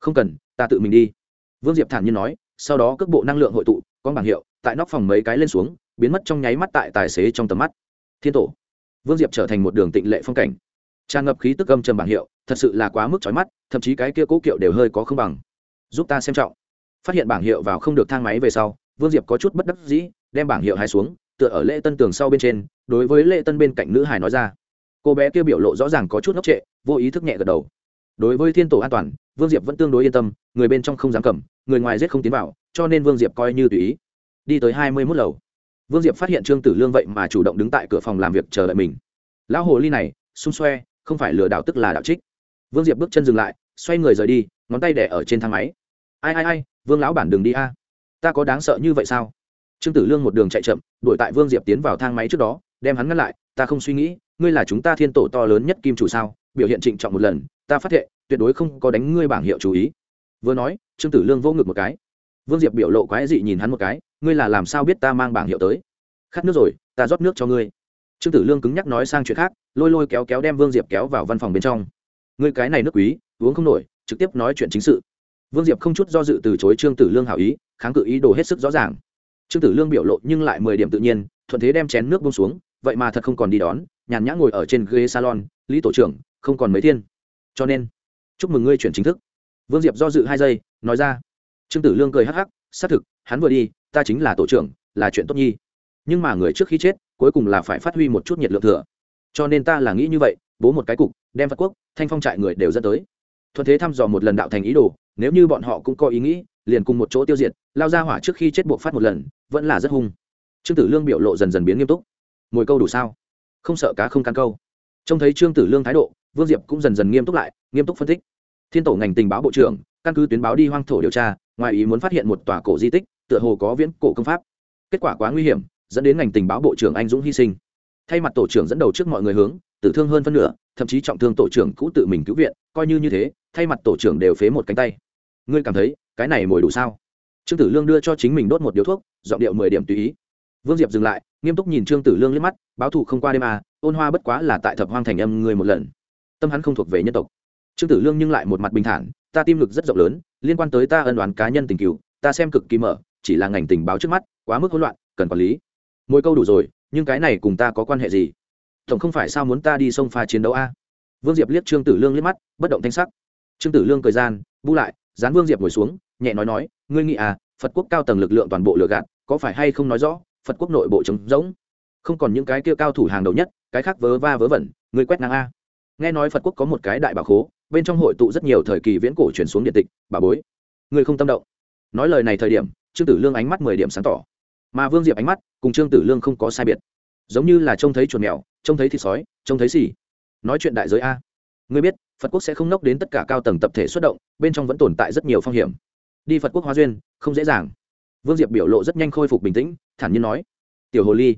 Không cần, ta tự mình đi. Vương diệp thản nhiên nói, sau đó cước bộ năng lượng hội tụ con bảng hiệu, tại nóc phòng mấy cái lên xuống, biến mất trong nháy mắt tại tài xế trong tầm mắt. Thiên tổ vương diệp trở thành một đường tịnh lệ phong cảnh. Tràn ngập khí tức âm trầm bảng hiệu, thật sự là quá mức trói mắt, thậm chí cái kia cố kiệu đều hơi có không bằng. Giúp ta xem trọng. Phát hiện bảng hiệu vào không được thang máy về sau, vương diệp có chút bất đắc dĩ, đem bảng hiệu hai xuống, tựa ở lễ tân tường sau bên trên, đối với lễ tân bên cạnh nữ hải nói ra. Cô bé kia biểu lộ rõ ràng có chút ngốc trệ, vô ý thức nhẹ gật đầu. Đối với thiên tổ an toàn, vương diệp vẫn tương đối yên tâm, người bên trong không dám cầm, người ngoài giết không tiến vào, cho nên vương diệp coi như tùy ý. Đi tới hai mươi mốt lầu vương diệp phát hiện trương tử lương vậy mà chủ động đứng tại cửa phòng làm việc chờ đợi mình. Lão hồ ly này, xung xoe, không phải lừa đảo tức là đạo trích. Vương diệp bước chân dừng lại, xoay người rời đi, ngón tay đẻ ở trên thang máy. Ai ai ai, vương lão bản đường đi a. Ta có đáng sợ như vậy sao? Trương tử lương một đường chạy chậm, đuổi tại vương diệp tiến vào thang máy trước đó, đem hắn ngăn lại. Ta không suy nghĩ, ngươi là chúng ta thiên tổ to lớn nhất kim chủ sao? Biểu hiện trịnh trọng một lần, ta phát hiện tuyệt đối không có đánh ngươi bảng hiệu chú ý. Vừa nói, trương tử lương vô ngực một cái vương diệp biểu lộ quái dị nhìn hắn một cái, ngươi là làm sao biết ta mang bảng hiệu tới? Khát nước rồi, ta rót nước cho ngươi. Trương tử lương cứng nhắc nói sang chuyện khác, lôi lôi kéo kéo đem vương diệp kéo vào văn phòng bên trong. Ngươi cái này nước quý, uống không nổi, trực tiếp nói chuyện chính sự. Vương diệp không chút do dự từ chối trương tử lương hảo ý, kháng cự ý đồ hết sức rõ ràng. Trương tử lương biểu lộ nhưng lại mười điểm tự nhiên, thuận thế đem chén nước bông xuống, vậy mà thật không còn đi đón, nhàn nhã ngồi ở trên ghế salon, lý tổ trưởng, không còn mấy thiên. Cho nên, chúc mừng ngươi chuyển chính thức. Vương diệp do dự hai giây, nói ra trương tử lương cười hắc hắc, xác thực, hắn vừa đi, ta chính là tổ trưởng, là chuyện tốt nhi. Nhưng mà người trước khi chết, cuối cùng là phải phát huy một chút nhiệt lượng thừa. Cho nên ta là nghĩ như vậy, bố một cái cục, đem phật quốc, thanh phong trại người đều dẫn tới. Thuận thế thăm dò một lần đạo thành ý đồ, nếu như bọn họ cũng có ý nghĩ, liền cùng một chỗ tiêu diệt, lao ra hỏa trước khi chết buộc phát một lần, vẫn là rất hung. Trương tử lương biểu lộ dần dần biến nghiêm túc. Mồi câu đủ sao? Không sợ cá không căn câu. Trông thấy trương tử lương thái độ, vương diệp cũng dần dần nghiêm túc lại, nghiêm túc phân tích. Thiên tổ ngành tình báo bộ trưởng, căn cứ tuyến báo đi hoang thổ điều tra ngoài ý muốn phát hiện một tòa cổ di tích, tựa hồ có viễn cổ công pháp. Kết quả quá nguy hiểm, dẫn đến ngành tình báo bộ trưởng anh dũng hy sinh. Thay mặt tổ trưởng dẫn đầu trước mọi người hướng, tử thương hơn phân nửa, thậm chí trọng thương tổ trưởng cũ tự mình cứu viện, coi như như thế, thay mặt tổ trưởng đều phế một cánh tay. Ngươi cảm thấy, cái này mồi đủ sao? Trương tử lương đưa cho chính mình đốt một điếu thuốc, giọng điệu mười điểm tùy ý. Vương diệp dừng lại, nghiêm túc nhìn trương tử lương liếc mắt, báo thù không qua đêm à ôn hoa bất quá là tại thập hoang thành âm người một lần. Tâm hắn không thuộc về nhân tộc. Trương tử lương nhưng lại một mặt bình thản ta tim lực rất rộng lớn, liên quan tới ta ân đoán cá nhân tình cựu, ta xem cực kỳ mở, chỉ là ngành tình báo trước mắt, quá mức hỗn loạn, cần quản lý. Mỗi câu đủ rồi, nhưng cái này cùng ta có quan hệ gì? Tổng không phải sao muốn ta đi sông pha chiến đấu a? Vương diệp liếc trương tử lương liếc mắt, bất động thanh sắc. Trương tử lương cười gian, bu lại, dán vương diệp ngồi xuống, nhẹ nói nói, ngươi nghĩ à phật quốc cao tầng lực lượng toàn bộ lừa gạt, có phải hay không nói rõ, phật quốc nội bộ trống rỗng? Không còn những cái kia cao thủ hàng đầu nhất, cái khác vớ va vớ vẩn, ngươi quét ngang a. Nghe nói phật quốc có một cái đại bảo khố bên trong hội tụ rất nhiều thời kỳ viễn cổ chuyển xuống điện tịch, bà bối. Người không tâm động. Nói lời này thời điểm, trương tử lương ánh mắt mười điểm sáng tỏ. Mà vương diệp ánh mắt cùng trương tử lương không có sai biệt. Giống như là trông thấy chuột mèo, trông thấy thịt sói, trông thấy gì nói chuyện đại giới a. Ngươi biết, phật quốc sẽ không nốc đến tất cả cao tầng tập thể xuất động, bên trong vẫn tồn tại rất nhiều phong hiểm. Đi phật quốc hóa duyên, không dễ dàng. Vương diệp biểu lộ rất nhanh khôi phục bình tĩnh, thản nhiên nói. Tiểu hồ ly.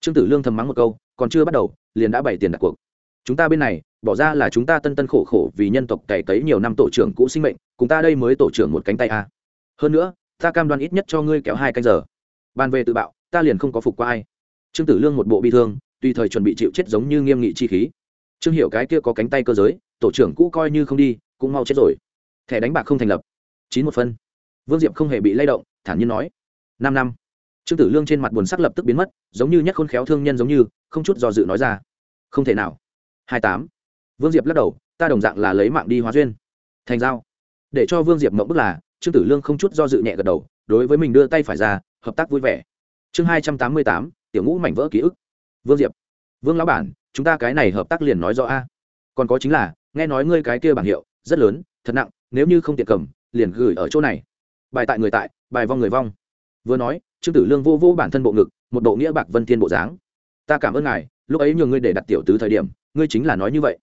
Trương tử lương thầm mắng một câu, còn chưa bắt đầu, liền đã bày tiền đặt cuộc chúng ta bên này, bỏ ra là chúng ta tân tân khổ khổ vì nhân tộc cày cấy nhiều năm tổ trưởng cũ sinh mệnh, cùng ta đây mới tổ trưởng một cánh tay a. Hơn nữa, ta cam đoan ít nhất cho ngươi kéo hai canh giờ. Bàn về tự bạo, ta liền không có phục qua ai. Trương tử lương một bộ bi thương, tùy thời chuẩn bị chịu chết giống như nghiêm nghị chi khí. Trương hiểu cái kia có cánh tay cơ giới, tổ trưởng cũ coi như không đi, cũng mau chết rồi. Thẻ đánh bạc không thành lập. Chín một phân. Vương diệp không hề bị lay động, thản nhiên nói. Năm năm. Trương tử lương trên mặt buồn sắc lập tức biến mất, giống như nhất khôn khéo thương nhân giống như, không chút do dự nói ra. Không thể nào hai tám. Vương diệp lắc đầu, ta đồng dạng là lấy mạng đi hóa duyên. Thành giao. Để cho vương diệp mộng bức là, trương tử lương không chút do dự nhẹ gật đầu, đối với mình đưa tay phải ra, hợp tác vui vẻ. Chương hai trăm tám mươi tám, tiểu ngũ mảnh vỡ ký ức. Vương diệp. Vương lão bản, chúng ta cái này hợp tác liền nói rõ a. Còn có chính là, nghe nói ngươi cái kia bảng hiệu, rất lớn, thật nặng, nếu như không tiện cầm, liền gửi ở chỗ này. Bài tại người tại, bài vong người vong. Vừa nói, trương tử lương vô vô bản thân bộ ngực, một bộ nghĩa bạc vân thiên bộ dáng. Ta cảm ơn ngài, lúc ấy nhường ngươi để đặt tiểu tứ thời điểm ngươi chính là nói như vậy.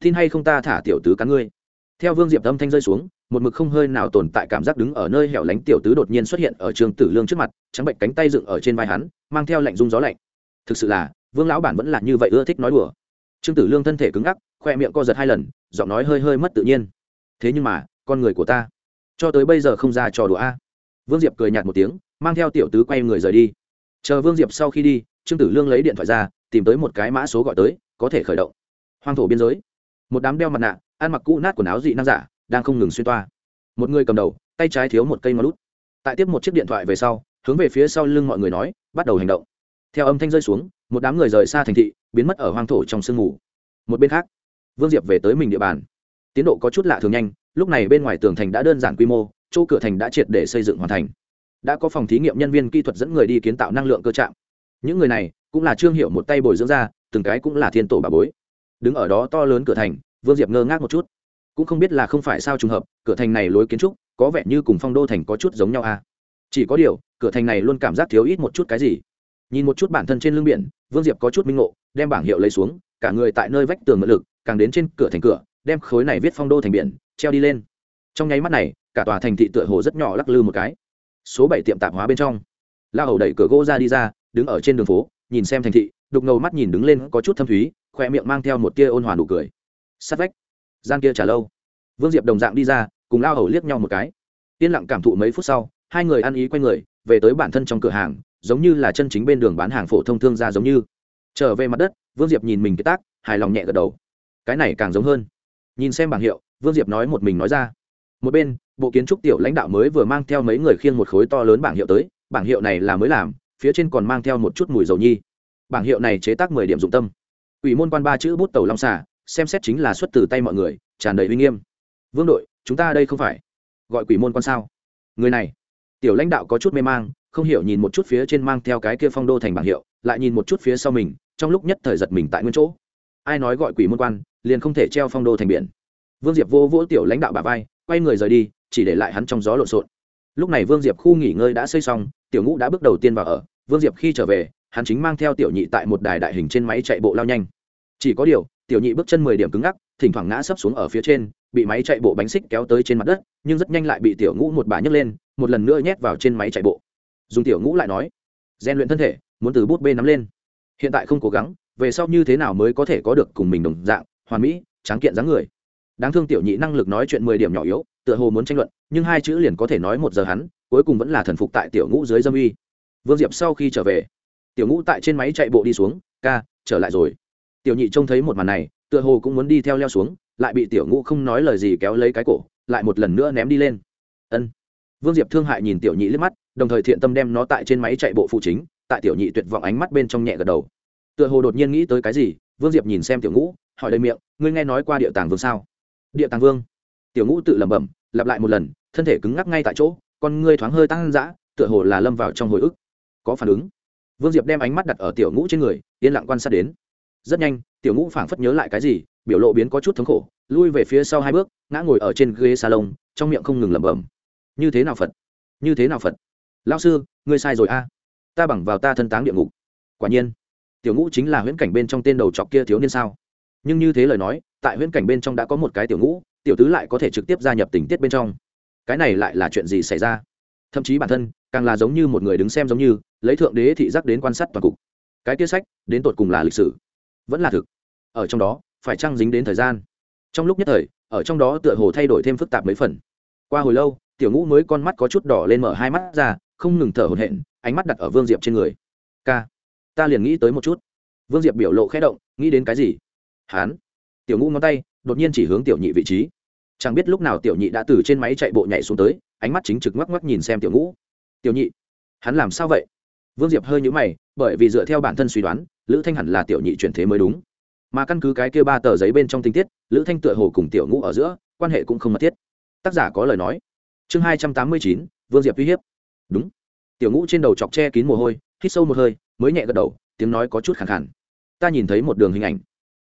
Tin hay không ta thả tiểu tứ cắn ngươi? Theo vương diệp âm thanh rơi xuống, một mực không hơi nào tồn tại cảm giác đứng ở nơi hẻo lánh tiểu tứ đột nhiên xuất hiện ở trường tử lương trước mặt, trắng bệnh cánh tay dựng ở trên vai hắn, mang theo lạnh rung gió lạnh. Thực sự là, vương lão bản vẫn là như vậy ưa thích nói đùa. Trương tử lương thân thể cứng ngắc, khoe miệng co giật hai lần, giọng nói hơi hơi mất tự nhiên. Thế nhưng mà, con người của ta, cho tới bây giờ không ra trò đùa a. Vương diệp cười nhạt một tiếng, mang theo tiểu tứ quay người rời đi. Chờ vương diệp sau khi đi, trương tử lương lấy điện thoại ra tìm tới một cái mã số gọi tới, có thể khởi động. Hoang thổ biên giới. Một đám đeo mặt nạ, ăn mặc cũ nát quần áo dị năng giả, đang không ngừng xuyên toa. Một người cầm đầu, tay trái thiếu một cây ngón lút tại tiếp một chiếc điện thoại về sau, hướng về phía sau lưng mọi người nói, bắt đầu hành động. Theo âm thanh rơi xuống, một đám người rời xa thành thị, biến mất ở hoang thổ trong sương mù. Một bên khác, vương diệp về tới mình địa bàn. Tiến độ có chút lạ thường nhanh, lúc này bên ngoài tường thành đã đơn giản quy mô, chỗ cửa thành đã triệt để xây dựng hoàn thành. Đã có phòng thí nghiệm nhân viên kỹ thuật dẫn người đi kiến tạo năng lượng cơ trạm. Những người này cũng là trương hiệu một tay bồi dưỡng ra, từng cái cũng là thiên tổ bà bối. Đứng ở đó to lớn cửa thành, vương diệp ngơ ngác một chút. Cũng không biết là không phải sao trùng hợp, cửa thành này lối kiến trúc, có vẻ như cùng phong đô thành có chút giống nhau à. Chỉ có điều, cửa thành này luôn cảm giác thiếu ít một chút cái gì. Nhìn một chút bản thân trên lưng biển, vương diệp có chút minh ngộ, đem bảng hiệu lấy xuống, cả người tại nơi vách tường ngự lực, càng đến trên cửa thành cửa, đem khối này viết phong đô thành biển, treo đi lên. Trong nháy mắt này, cả tòa thành thị tựa hồ rất nhỏ lắc lư một cái. Số bảy tiệm tạp hóa bên trong. La hầu đẩy cửa gỗ ra đi ra, đứng ở trên đường phố nhìn xem thành thị, đục ngầu mắt nhìn đứng lên có chút thâm thúy khoe miệng mang theo một tia ôn hòa nụ cười. Sát vách. Gian kia trả lâu. Vương diệp đồng dạng đi ra, cùng lao hầu liếc nhau một cái. Yên lặng cảm thụ mấy phút sau, hai người ăn ý q u a y người, về tới bản thân trong cửa hàng, giống như là chân chính bên đường bán hàng phổ thông thương ra giống như. Trở về mặt đất, vương diệp nhìn mình cái tác, hài lòng nhẹ gật đầu. Cái này càng giống hơn. Nhìn xem bảng hiệu, vương diệp nói một mình nói ra. Một bên, bộ kiến trúc tiểu lãnh đạo mới vừa mang theo mấy người khiêng một khối to lớn bảng hiệu tới, bảng hiệu này là mới làm phía trên còn mang theo một chút mùi dầu nhi. Bảng hiệu này chế tác mười điểm dụng tâm. Ủy môn quan ba chữ bút tàu long xả xem xét chính là xuất từ tay mọi người, tràn đầy uy nghiêm. Vương đội, chúng ta đây không phải. Gọi quỷ môn quan sao? Người này. Tiểu lãnh đạo có chút mê mang, không hiểu nhìn một chút phía trên mang theo cái kia phong đô thành bảng hiệu, lại nhìn một chút phía sau mình, trong lúc nhất thời giật mình tại nguyên chỗ. Ai nói gọi quỷ môn quan, liền không thể treo phong đô thành biển. Vương diệp vô vỗ tiểu lãnh đạo bà vai, quay người rời đi, chỉ để lại hắn trong gió lộn xộn. Lúc này vương diệp khu nghỉ ngơi đã xây xong, tiểu ngũ đã bước đầu tiên vào ở vương diệp khi trở về, hắn chính mang theo tiểu nhị tại một đài đại hình trên máy chạy bộ lao nhanh. Chỉ có điều, tiểu nhị bước chân mười điểm cứng ngắc, thỉnh thoảng ngã sấp xuống ở phía trên, bị máy chạy bộ bánh xích kéo tới trên mặt đất, nhưng rất nhanh lại bị tiểu ngũ một bà nhấc lên, một lần nữa nhét vào trên máy chạy bộ. Dùng tiểu ngũ lại nói rèn luyện thân thể, muốn từ bút bê nắm lên. Hiện tại không cố gắng, về sau như thế nào mới có thể có được cùng mình đồng dạng, hoàn mỹ, tráng kiện dáng người? Đáng thương tiểu nhị năng lực nói chuyện mười điểm nhỏ yếu, tựa hồ muốn tranh luận, nhưng hai chữ liền có thể nói một giờ hắn, cuối cùng vẫn là thần phục tại tiểu ngũ dưới dâm uy vương diệp sau khi trở về, tiểu ngũ tại trên máy chạy bộ đi xuống, ca, trở lại rồi. Tiểu nhị trông thấy một màn này, tựa hồ cũng muốn đi theo leo xuống, lại bị tiểu ngũ không nói lời gì kéo lấy cái cổ, lại một lần nữa ném đi lên. Ân. Vương diệp thương hại nhìn tiểu nhị liếc mắt, đồng thời thiện tâm đem nó tại trên máy chạy bộ phụ chính, tại tiểu nhị tuyệt vọng ánh mắt bên trong nhẹ gật đầu. Tựa hồ đột nhiên nghĩ tới cái gì, vương diệp nhìn xem tiểu ngũ, hỏi đầy miệng, ngươi nghe nói qua địa tàng vương sao? Địa tàng vương. Tiểu ngũ tự lẩm bẩm, lặp lại một lần, thân thể cứng ngắc ngay tại chỗ, con ngươi thoáng hơi tăng dã, tựa hồ là lâm vào trong hồi ức có phản ứng. Vương diệp đem ánh mắt đặt ở tiểu ngũ trên người, yên lặng quan sát đến. Rất nhanh, tiểu ngũ phảng phất nhớ lại cái gì, biểu lộ biến có chút thống khổ, lui về phía sau hai bước, ngã ngồi ở trên ghế salon, trong miệng không ngừng lẩm bẩm. Như thế nào phật? Như thế nào phật? Lao sư, ngươi sai rồi a. Ta bằng vào ta thân táng địa ngục. Quả nhiên, tiểu ngũ chính là huyễn cảnh bên trong tên đầu chọc kia thiếu niên sao? Nhưng như thế lời nói, tại huyễn cảnh bên trong đã có một cái tiểu ngũ, tiểu tứ lại có thể trực tiếp gia nhập tình tiết bên trong. Cái này lại là chuyện gì xảy ra? Thậm chí bản thân, càng là giống như một người đứng xem giống như lấy thượng đế thị giác đến quan sát toàn cục. Cái tiết sách, đến tột cùng là lịch sử? Vẫn là thực. Ở trong đó, phải chăng dính đến thời gian? Trong lúc nhất thời, ở trong đó tựa hồ thay đổi thêm phức tạp mấy phần. Qua hồi lâu, tiểu ngũ mới con mắt có chút đỏ lên mở hai mắt ra, không ngừng thở hổn hển, ánh mắt đặt ở vương diệp trên người. K ta liền nghĩ tới một chút. Vương diệp biểu lộ khẽ động, nghĩ đến cái gì? Hán. Tiểu ngũ ngón tay, đột nhiên chỉ hướng tiểu nhị vị trí. Chẳng biết lúc nào tiểu nhị đã từ trên máy chạy bộ nhảy xuống tới, ánh mắt chính trực ngoắc ngoắc nhìn xem tiểu ngũ. Tiểu nhị, hắn làm sao vậy? Vương diệp hơi nhũ mày, bởi vì dựa theo bản thân suy đoán, lữ thanh hẳn là tiểu nhị chuyển thế mới đúng. Mà căn cứ cái kia ba tờ giấy bên trong tinh tiết, lữ thanh tựa hồ cùng tiểu ngũ ở giữa, quan hệ cũng không mật thiết. Tác giả có lời nói. Chương hai trăm tám mươi chín, vương diệp uy hiếp. Đúng. Tiểu ngũ trên đầu chọc che kín mồ hôi, hít sâu một hơi, mới nhẹ gật đầu, tiếng nói có chút khẳng khẳng ta nhìn thấy một đường hình ảnh.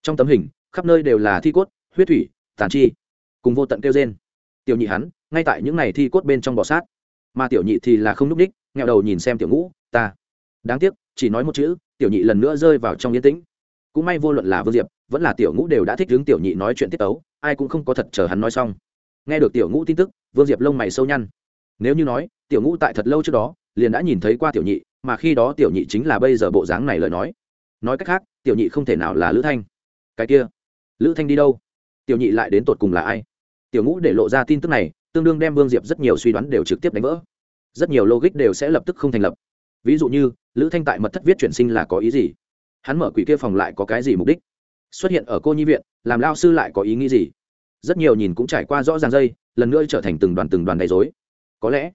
Trong tấm hình, khắp nơi đều là thi cốt, huyết thủy, tàn chi, cùng vô tận kêu trên tiểu nhị hắn, ngay tại những n à y thi cốt bên trong bò sát. Mà tiểu nhị thì là không n ú c đích nghẹo đầu nhìn xem tiểu ngũ ta. Đáng tiếc, chỉ nói một chữ, tiểu nhị lần nữa rơi vào trong yên tĩnh. Cũng may vô luận là vương diệp, vẫn là tiểu ngũ đều đã thích hướng tiểu nhị nói chuyện tiết tấu, ai cũng không có thật chờ hắn nói xong. Nghe được tiểu ngũ tin tức, vương diệp lông mày sâu nhăn. Nếu như nói, tiểu ngũ tại thật lâu trước đó, liền đã nhìn thấy qua tiểu nhị, mà khi đó tiểu nhị chính là bây giờ bộ dáng này lời nói. Nói cách khác, tiểu nhị không thể nào là lữ thanh. Cái kia, lữ thanh đi đâu? Tiểu nhị lại đến tột cùng là ai? Tiểu ngũ để lộ ra tin tức này, tương đương đem vương diệp rất nhiều suy đoán đều trực tiếp đánh vỡ. Rất nhiều logic đều sẽ lập tức không thành lập ví dụ như, lữ thanh tại mật thất viết chuyển sinh là có ý gì? Hắn mở quỷ kia phòng lại có cái gì mục đích? Xuất hiện ở cô nhi viện, làm lao sư lại có ý nghĩ gì? Rất nhiều nhìn cũng trải qua rõ ràng dây, lần nữa trở thành từng đoàn từng đoàn đầy dối có lẽ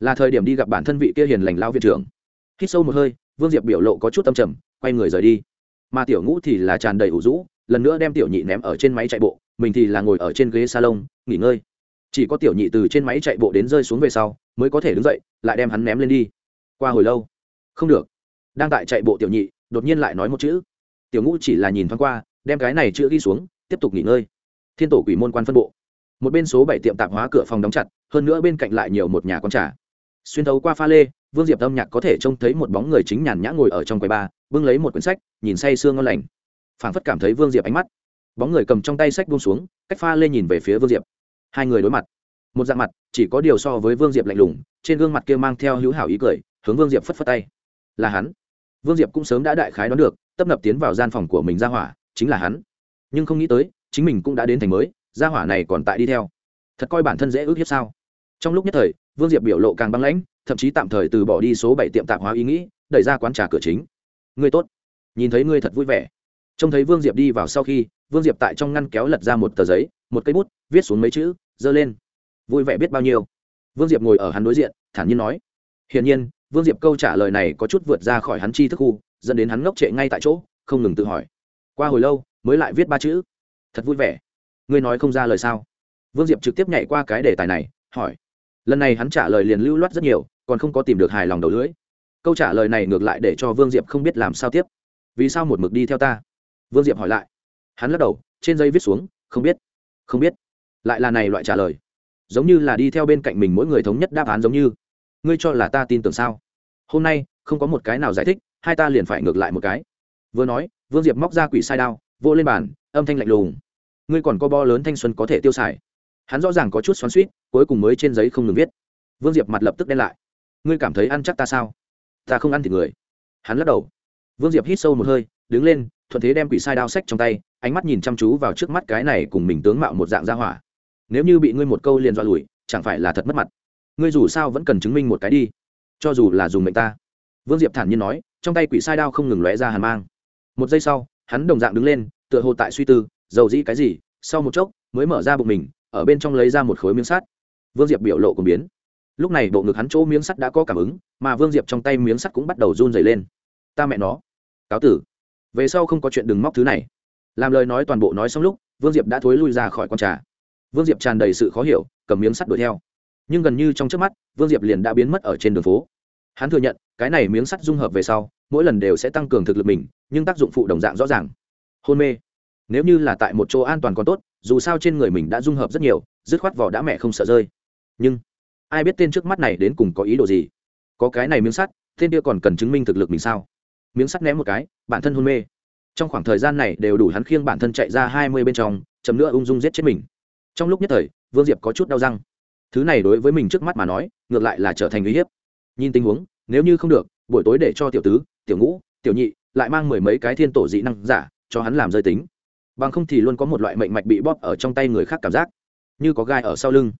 là thời điểm đi gặp bản thân vị kia hiền lành lao viện trưởng. Hít sâu một hơi, vương diệp biểu lộ có chút tâm trầm, quay người rời đi. Mà tiểu ngũ thì là tràn đầy ủ rũ, lần nữa đem tiểu nhị ném ở trên máy chạy bộ, mình thì là ngồi ở trên ghế salon, nghỉ ngơi. Chỉ có tiểu nhị từ trên máy chạy bộ đến rơi xuống về sau, mới có thể đứng dậy, lại đem hắn ném lên đi qua hồi lâu. Không được. Đang tại chạy bộ tiểu nhị, đột nhiên lại nói một chữ. Tiểu ngũ chỉ là nhìn thoáng qua, đem cái này chữ ghi xuống, tiếp tục nghỉ ngơi. Thiên tổ quỷ môn quan phân bộ. Một bên số bảy tiệm tạp hóa cửa phòng đóng chặt, hơn nữa bên cạnh lại nhiều một nhà con trà. Xuyên thấu qua pha lê, vương diệp âm nhạc có thể trông thấy một bóng người chính nhàn nhã ngồi ở trong quầy ba, bưng lấy một quyển sách, nhìn say sương ngon lành. Phảng phất cảm thấy vương diệp ánh mắt. Bóng người cầm trong tay sách buông xuống, cách pha lê nhìn về phía vương diệp. Hai người đối mặt. Một dạng mặt, chỉ có điều so với vương diệp lạnh lùng, trên gương mặt kia mang theo hữu hảo ý cười hướng vương diệp phất phất tay. Là hắn. Vương diệp cũng sớm đã đại khái đoán được, tấp nập tiến vào gian phòng của mình ra hỏa, chính là hắn. Nhưng không nghĩ tới, chính mình cũng đã đến thành mới, ra hỏa này còn tại đi theo. Thật coi bản thân dễ ước hiếp sao? Trong lúc nhất thời, vương diệp biểu lộ càng băng lãnh, thậm chí tạm thời từ bỏ đi số bảy tiệm tạp hóa ý nghĩ, đẩy ra quán trà cửa chính. Ngươi tốt. Nhìn thấy ngươi thật vui vẻ. Trông thấy vương diệp đi vào sau khi, vương diệp tại trong ngăn kéo lật ra một tờ giấy, một cây bút, viết xuống mấy chữ giơ lên. Vui vẻ biết bao nhiêu? Vương diệp ngồi ở hắn đối diện, thản nhiên nói. Hiển nhiên vương diệp câu trả lời này có chút vượt ra khỏi hắn chi thức khu, dẫn đến hắn ngốc trệ ngay tại chỗ, không ngừng tự hỏi. Qua hồi lâu, mới lại viết ba chữ. Thật vui vẻ. Ngươi nói không ra lời sao? Vương diệp trực tiếp nhảy qua cái đề tài này, hỏi. Lần này hắn trả lời liền lưu loát rất nhiều, còn không có tìm được hài lòng đầu lưỡi. Câu trả lời này ngược lại để cho vương diệp không biết làm sao tiếp. Vì sao một mực đi theo ta? Vương diệp hỏi lại. Hắn lắc đầu, trên dây viết xuống, không biết. Không biết. Lại là này loại trả lời. Giống như là đi theo bên cạnh mình mỗi người thống nhất đáp án giống như ngươi cho là ta tin tưởng sao? Hôm nay, không có một cái nào giải thích, hai ta liền phải ngược lại một cái. Vừa nói, vương diệp móc ra quỷ sai đao vô lên bàn, âm thanh lạnh lùng. Ngươi còn có bo lớn thanh xuân có thể tiêu xài. Hắn rõ ràng có chút xoắn suýt cuối cùng mới trên giấy không ngừng viết. Vương diệp mặt lập tức đen lại. Ngươi cảm thấy ăn chắc ta sao? Ta không ăn thịt người. Hắn lắc đầu. Vương diệp hít sâu một hơi, đứng lên, thuận thế đem quỷ sai đao sách trong tay, ánh mắt nhìn chăm chú vào trước mắt cái này cùng mình tướng mạo một dạng gia hỏa. Nếu như bị ngươi một câu liền dọa lùi, chẳng phải là thật mất mặt ngươi dù sao vẫn cần chứng minh một cái đi, cho dù là dùng mệnh ta. Vương diệp thản nhiên nói, trong tay quỷ sai đao không ngừng lóe ra hàn mang. Một giây sau, hắn đồng dạng đứng lên, tựa hồ tại suy tư, dầu dĩ cái gì, sau một chốc, mới mở ra bụng mình, ở bên trong lấy ra một khối miếng sắt. Vương diệp biểu lộ cùng biến. Lúc này bộ ngực hắn chỗ miếng sắt đã có cảm ứng, mà vương diệp trong tay miếng sắt cũng bắt đầu run dày lên. Ta mẹ nó, cáo tử. Về sau không có chuyện đừng móc thứ này. Làm lời nói toàn bộ nói xong lúc, vương diệp đã thối lui ra khỏi con trà. Vương diệp tràn đầy sự khó hiểu, cầm miếng sắt đuổi theo nhưng gần như trong trước mắt, vương diệp liền đã biến mất ở trên đường phố. Hắn thừa nhận, cái này miếng sắt dung hợp về sau, mỗi lần đều sẽ tăng cường thực lực mình, nhưng tác dụng phụ đồng dạng rõ ràng. Hôn mê. Nếu như là tại một chỗ an toàn còn tốt, dù sao trên người mình đã dung hợp rất nhiều, dứt khoát vỏ đã mẹ không sợ rơi. Nhưng, ai biết tên trước mắt này đến cùng có ý đồ gì? Có cái này miếng sắt, tên kia còn cần chứng minh thực lực mình sao? Miếng sắt ném một cái, bản thân hôn mê. Trong khoảng thời gian này đều đủ hắn khiêng bản thân chạy ra hai mươi bên trong chấm nữa ung dung giết chết mình. Trong lúc nhất thời, vương diệp có chút đau răng thứ này đối với mình trước mắt mà nói, ngược lại là trở thành uy hiếp. Nhìn tình huống, nếu như không được, buổi tối để cho tiểu tứ, tiểu ngũ, tiểu nhị lại mang mười mấy cái thiên tổ dị năng giả cho hắn làm rơi tính. Bằng không thì luôn có một loại mệnh mạch bị bóp ở trong tay người khác cảm giác. Như có gai ở sau lưng.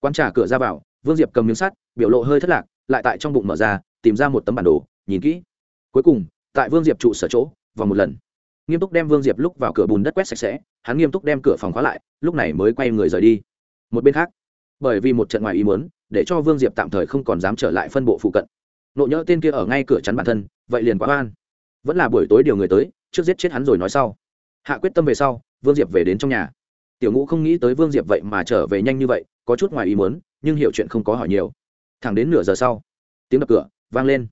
Quan trả cửa ra vào, vương diệp cầm miếng sắt, biểu lộ hơi thất lạc, lại tại trong bụng mở ra, tìm ra một tấm bản đồ, nhìn kỹ. Cuối cùng, tại vương diệp trụ sở chỗ vào một lần. Nghiêm túc đem vương diệp lúc vào cửa bùn đất quét sạch sẽ, hắn nghiêm túc đem cửa phòng khóa lại, lúc này mới quay người rời đi. Một bên khác bởi vì một trận ngoài ý muốn, để cho vương diệp tạm thời không còn dám trở lại phân bộ phụ cận. Nộ nhỡ tên kia ở ngay cửa chắn bản thân, vậy liền quá oan. Vẫn là buổi tối điều người tới, trước giết chết hắn rồi nói sau. Hạ quyết tâm về sau, vương diệp về đến trong nhà. Tiểu ngũ không nghĩ tới vương diệp vậy mà trở về nhanh như vậy, có chút ngoài ý muốn, nhưng hiểu chuyện không có hỏi nhiều. Thẳng đến nửa giờ sau, tiếng đập cửa vang lên.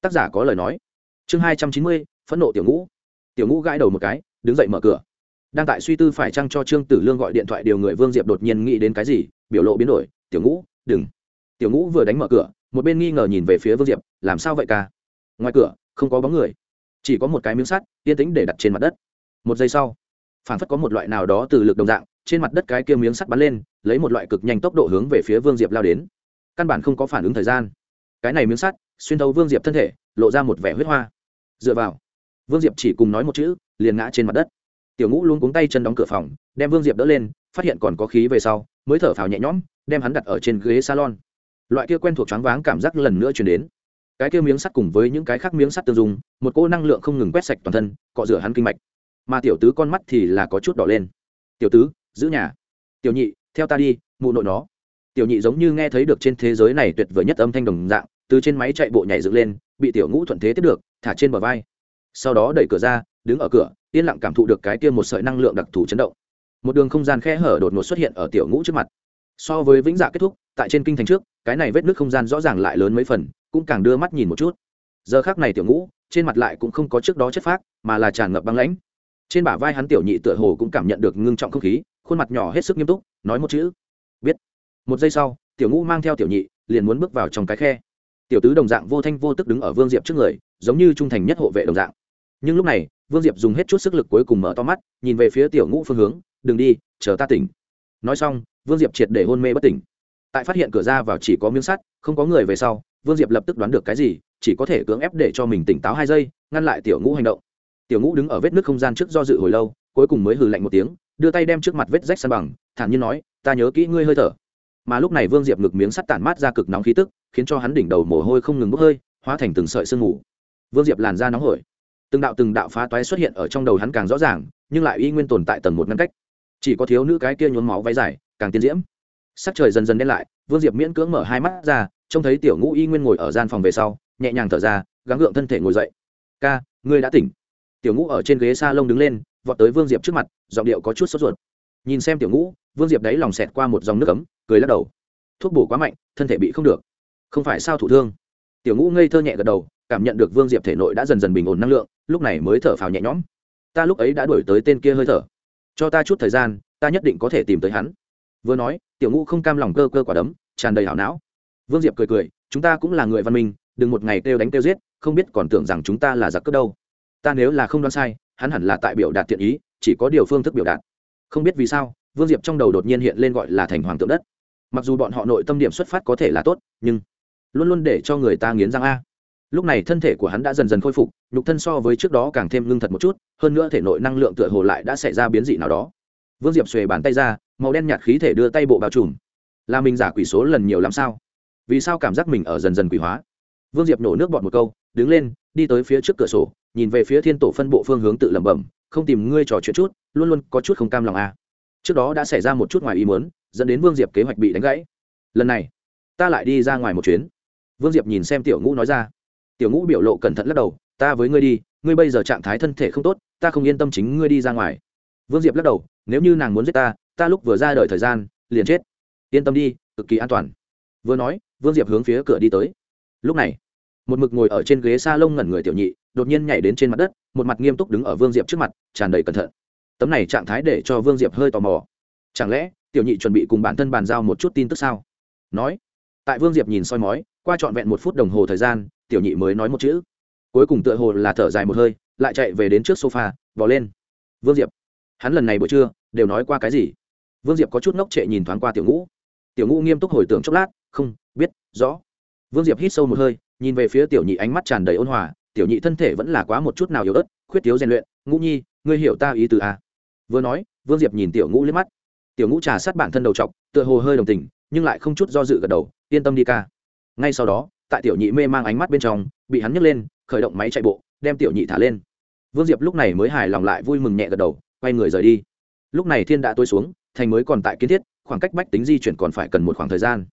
Tác giả có lời nói. Chương hai trăm chín mươi, phẫn nộ tiểu ngũ. Tiểu ngũ gãi đầu một cái, đứng dậy mở cửa đang tại suy tư phải chăng cho trương tử lương gọi điện thoại điều người vương diệp đột nhiên nghĩ đến cái gì, biểu lộ biến đổi, tiểu ngũ, đừng. Tiểu ngũ vừa đánh mở cửa, một bên nghi ngờ nhìn về phía vương diệp, làm sao vậy ca? Ngoài cửa, không có bóng người, chỉ có một cái miếng sắt, yên tĩnh để đặt trên mặt đất. Một giây sau phản phất có một loại nào đó từ lực đồng dạng, trên mặt đất cái kia miếng sắt bắn lên, lấy một loại cực nhanh tốc độ hướng về phía vương diệp lao đến. Căn bản không có phản ứng thời gian. Cái này miếng sắt, xuyên thấu vương diệp thân thể, lộ ra một vẻ huyết hoa. Dựa vào, vương diệp chỉ cùng nói một chữ, liền ngã trên mặt đất tiểu ngũ luôn cuống tay chân đóng cửa phòng, đem vương diệp đỡ lên, phát hiện còn có khí về sau, mới thở phào nhẹ nhõm, đem hắn đặt ở trên ghế salon. Loại kia quen thuộc choáng váng cảm giác lần nữa chuyển đến. Cái kia miếng sắt cùng với những cái khác miếng sắt tương dùng một cỗ năng lượng không ngừng quét sạch toàn thân, cọ rửa hắn kinh mạch. Mà tiểu tứ con mắt thì là có chút đỏ lên. Tiểu tứ, giữ nhà. Tiểu nhị, theo ta đi, mụ nội nó. Tiểu nhị giống như nghe thấy được trên thế giới này tuyệt vời nhất âm thanh đồng dạng, từ trên máy chạy bộ nhảy dựng lên, bị tiểu ngũ thuận thế tiếp được, thả trên bờ vai. Sau đó đẩy cửa ra đứng ở cửa, yên lặng cảm thụ được cái kia một sợi năng lượng đặc thù chấn động. Một đường không gian khe hở đột ngột xuất hiện ở tiểu ngũ trước mặt. So với vĩnh dạ kết thúc, tại trên kinh thành trước, cái này vết nước không gian rõ ràng lại lớn mấy phần, cũng càng đưa mắt nhìn một chút. Giờ khác này tiểu ngũ, trên mặt lại cũng không có trước đó chất phác, mà là tràn ngập băng lãnh. Trên bả vai hắn tiểu nhị tựa hồ cũng cảm nhận được ngưng trọng không khí, khuôn mặt nhỏ hết sức nghiêm túc, nói một chữ, biết. Một giây sau, tiểu ngũ mang theo tiểu nhị, liền muốn bước vào trong cái khe. Tiểu tứ đồng dạng vô thanh vô tức đứng ở vương diệp trước người, giống như trung thành nhất hộ vệ đồng dạng. Nhưng lúc này vương diệp dùng hết chút sức lực cuối cùng mở to mắt, nhìn về phía tiểu ngũ phương hướng, đừng đi, chờ ta tỉnh. Nói xong, vương diệp triệt để hôn mê bất tỉnh. Tại phát hiện cửa ra vào chỉ có miếng sắt, không có người về sau, vương diệp lập tức đoán được cái gì, chỉ có thể cưỡng ép để cho mình tỉnh táo hai giây, ngăn lại tiểu ngũ hành động. Tiểu ngũ đứng ở vết nước không gian trước do dự hồi lâu, cuối cùng mới hừ lạnh một tiếng, đưa tay đem trước mặt vết rách san bằng, thản nhiên nói, ta nhớ kỹ ngươi hơi thở. Mà lúc này vương diệp ngực miếng sắt tản mát ra cực nóng khí tức, khiến cho hắn đỉnh đầu mồ hôi không ngừng bốc hơi, hóa thành từng sợi sương mù. Vương diệp làn da nóng hổi từng đạo từng đạo phá toái xuất hiện ở trong đầu hắn càng rõ ràng, nhưng lại y nguyên tồn tại tầng một ngăn cách. Chỉ có thiếu nữ cái kia nhốn máu váy dài, càng tiên diễm. Sắc trời dần dần đen lại, vương diệp miễn cưỡng mở hai mắt ra, trông thấy tiểu ngũ y nguyên ngồi ở gian phòng về sau, nhẹ nhàng thở ra, gắng gượng thân thể ngồi dậy. Ca, ngươi đã tỉnh. Tiểu ngũ ở trên ghế s a lông đứng lên, vọt tới vương diệp trước mặt, giọng điệu có chút sốt ruột. Nhìn xem tiểu ngũ, vương diệp đáy lòng xẹt qua một dòng nước ấm, cười lắc đầu. Thuốc bổ quá mạnh, thân thể bị không được. Không phải sao thủ thương? Tiểu ngũ ngây thơ nhẹ gật đầu cảm nhận được vương diệp thể nội đã dần dần bình ổn năng lượng, lúc này mới thở phào nhẹ nhõm. Ta lúc ấy đã đuổi tới tên kia hơi thở. Cho ta chút thời gian, ta nhất định có thể tìm tới hắn. Vừa nói, tiểu ngũ không cam lòng cơ cơ quả đấm, tràn đầy hảo não. Vương diệp cười cười, chúng ta cũng là người văn minh, đừng một ngày kêu đánh kêu giết, không biết còn tưởng rằng chúng ta là giặc cướp đâu. Ta nếu là không đoán sai, hắn hẳn là tại biểu đạt thiện ý, chỉ có điều phương thức biểu đạt. Không biết vì sao, vương diệp trong đầu đột nhiên hiện lên gọi là thành hoàng tượng đất. Mặc dù bọn họ nội tâm điểm xuất phát có thể là tốt, nhưng luôn luôn để cho người ta nghiến răng a lúc này thân thể của hắn đã dần dần khôi phục, nhục thân so với trước đó càng thêm ngưng thật một chút, hơn nữa thể nội năng lượng tựa hồ lại đã xảy ra biến dị nào đó. Vương diệp xuề bàn tay ra, màu đen nhạt khí thể đưa tay bộ bao trùm. Là mình giả quỷ số lần nhiều làm sao? Vì sao cảm giác mình ở dần dần quỷ hóa? Vương diệp nổ nước bọt một câu, đứng lên, đi tới phía trước cửa sổ, nhìn về phía thiên tổ phân bộ phương hướng tự lẩm bẩm, không tìm ngươi trò chuyện chút, luôn luôn có chút không cam lòng a trước đó đã xảy ra một chút ngoài ý muốn, dẫn đến vương diệp kế hoạch bị đánh gãy. Lần này, ta lại đi ra ngoài một chuyến. Vương diệp nhìn xem tiểu ngũ nói ra tiểu ngũ biểu lộ cẩn thận lắc đầu, ta với ngươi đi, ngươi bây giờ trạng thái thân thể không tốt, ta không yên tâm chính ngươi đi ra ngoài. Vương diệp lắc đầu, nếu như nàng muốn giết ta ta lúc vừa ra đời thời gian, liền chết. Yên tâm đi, cực kỳ an toàn. Vừa nói, vương diệp hướng phía cửa đi tới. Lúc này, một mực ngồi ở trên ghế s a lông ngẩn người tiểu nhị, đột nhiên nhảy đến trên mặt đất, một mặt nghiêm túc đứng ở vương diệp trước mặt, tràn đầy cẩn thận. Tấm này trạng thái để cho vương diệp hơi tò mò. Chẳng lẽ, tiểu nhị chuẩn bị cùng bản thân bàn giao một chút tin tức sao? Nói, tại vương diệp nhìn soi mói, qua trọn vẹn một phút đồng hồ thời gian tiểu nhị mới nói một chữ. Cuối cùng tựa hồ là thở dài một hơi, lại chạy về đến trước sofa, bỏ lên. Vương diệp, hắn lần này buổi trưa đều nói qua cái gì? Vương diệp có chút ngốc trệ nhìn thoáng qua tiểu ngũ. Tiểu ngũ nghiêm túc hồi tưởng chốc lát, không, biết, rõ. Vương diệp hít sâu một hơi, nhìn về phía tiểu nhị ánh mắt tràn đầy ôn hòa, tiểu nhị thân thể vẫn là quá một chút nào yếu ớt, khuyết thiếu rèn luyện. Ngũ nhi, ngươi hiểu ta ý từ a. Vừa nói, vương diệp nhìn tiểu ngũ liếc mắt. Tiểu ngũ trà sát bản thân đầu t tựa hồ hơi đồng tình, nhưng lại không chút do dự gật đầu, yên tâm đi ca. Ngay sau đó tại tiểu nhị mê mang ánh mắt bên trong, bị hắn nhấc lên, khởi động máy chạy bộ, đem tiểu nhị thả lên. Vương diệp lúc này mới hài lòng lại vui mừng nhẹ gật đầu, quay người rời đi. Lúc này thiên đã tối xuống, thành mới còn tại kiến thiết, khoảng cách bách tính di chuyển còn phải cần một khoảng thời gian.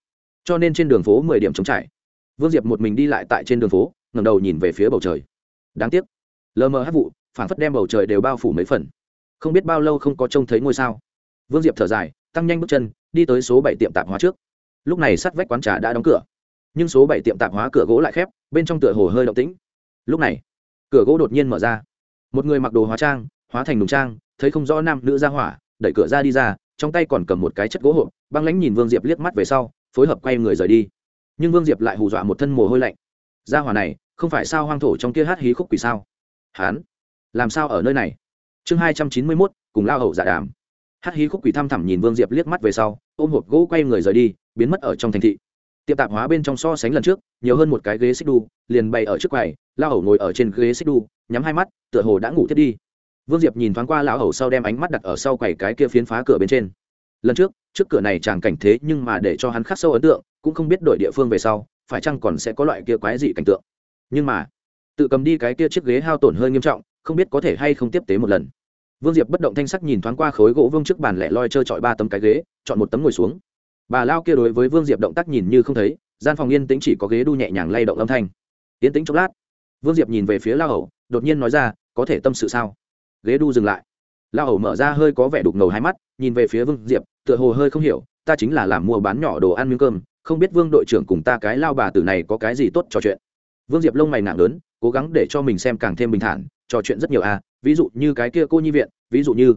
Cho nên trên đường phố mười điểm chống trải. Vương diệp một mình đi lại tại trên đường phố ngầm đầu nhìn về phía bầu trời. Đáng tiếc. Lờ mờ hát vụ phản phất đem bầu trời đều bao phủ mấy phần. Không biết bao lâu không có trông thấy ngôi sao. Vương diệp thở dài, tăng nhanh bước chân, đi tới số bảy tiệm tạp hóa trước. Lúc này sắt vách quán trà đã đóng cửa nhưng số bảy tiệm tạp hóa cửa gỗ lại khép, bên trong tựa hồ hơi động tĩnh. Lúc này, cửa gỗ đột nhiên mở ra. Một người mặc đồ hóa trang, hóa thành nùng trang, thấy không rõ nam nữ ra hỏa, đẩy cửa ra đi ra, trong tay còn cầm một cái chất gỗ hộp, băng lãnh nhìn vương diệp liếc mắt về sau, phối hợp quay người rời đi. Nhưng vương diệp lại hù dọa một thân mồ hôi lạnh. Ra hỏa này, không phải sao hoang thổ trong kia hát hí khúc quỷ sao? Hán, làm sao ở nơi này? Chương hai trăm chín mươi mốt, cùng lao hậu giả đàm. Hát hí khúc quỷ thăm thẳm nhìn vương diệp liếc mắt về sau, ôm hộp gỗ quay người rời đi, biến mất ở trong thành thị tiệm tạp hóa bên trong so sánh lần trước, nhiều hơn một cái ghế xích đu, liền bày ở trước quầy lao hầu ngồi ở trên ghế xích đu, nhắm hai mắt, tựa hồ đã ngủ thiết đi. Vương diệp nhìn thoáng qua lão hầu sau đem ánh mắt đặt ở sau quầy cái kia phiến phá cửa bên trên. Lần trước trước cửa này chàng cảnh thế nhưng mà để cho hắn khắc sâu ấn tượng, cũng không biết đổi địa phương về sau, phải chăng còn sẽ có loại kia quái dị cảnh tượng. Nhưng mà, tự cầm đi cái kia chiếc ghế hao tổn hơi nghiêm trọng, không biết có thể hay không tiếp tế một lần. Vương diệp bất động thanh sắc nhìn thoáng qua khối gỗ vương trước bàn lẻ loi trơ trọi ba tấm cái ghế, chọn một tấm ngồi xuống bà lao kia đối với vương diệp động tác nhìn như không thấy, gian phòng yên tĩnh chỉ có ghế đu nhẹ nhàng lay động âm thanh. Yên tĩnh chốc lát, vương diệp nhìn về phía lao hầu, đột nhiên nói ra, có thể tâm sự sao? Ghế đu dừng lại. Lao hầu mở ra hơi có vẻ đục ngầu hai mắt, nhìn về phía vương diệp, tựa hồ hơi không hiểu, ta chính là làm mua bán nhỏ đồ ăn miếng cơm, không biết vương đội trưởng cùng ta cái lao bà tử này có cái gì tốt trò chuyện. Vương diệp lông mày nặng lớn, cố gắng để cho mình xem càng thêm bình thản, trò chuyện rất nhiều à ví dụ như cái kia cô nhi viện, ví dụ như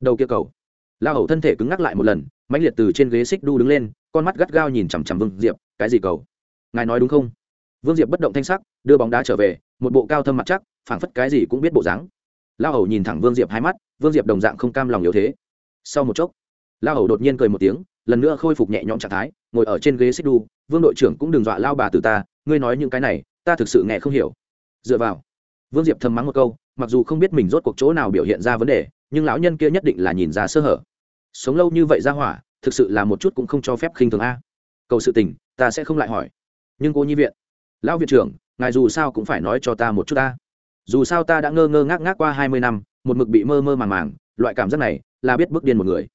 đầu kia cầu. Lao hầu thân thể cứng ngắc lại một lần mãnh liệt từ trên ghế xích đu đứng lên, con mắt gắt gao nhìn chằm chằm vương diệp, cái gì cầu ngài nói đúng không? Vương diệp bất động thanh sắc, đưa bóng đá trở về, một bộ cao thâm mặt chắc, phảng phất cái gì cũng biết bộ dáng. Lao hầu nhìn thẳng vương diệp hai mắt, vương diệp đồng dạng không cam lòng yếu thế. Sau một chốc, lao hầu đột nhiên cười một tiếng, lần nữa khôi phục nhẹ nhõm trạng thái, ngồi ở trên ghế xích đu, vương đội trưởng cũng đừng dọa lao bà từ ta, ngươi nói những cái này, ta thực sự nghe không hiểu. Dựa vào, vương diệp thầm mắng một câu, mặc dù không biết mình rốt cuộc chỗ nào biểu hiện ra vấn đề, nhưng lão nhân kia nhất định là nhìn ra sơ hở sống lâu như vậy ra hỏa, thực sự là một chút cũng không cho phép khinh thường a. Cầu sự tình, ta sẽ không lại hỏi. Nhưng cô nhi viện, lão viện trưởng, ngài dù sao cũng phải nói cho ta một chút ta. Dù sao ta đã ngơ ngơ ngác ngác qua hai mươi năm, một mực bị mơ mơ màng màng, loại cảm giác này là biết bước điên một người.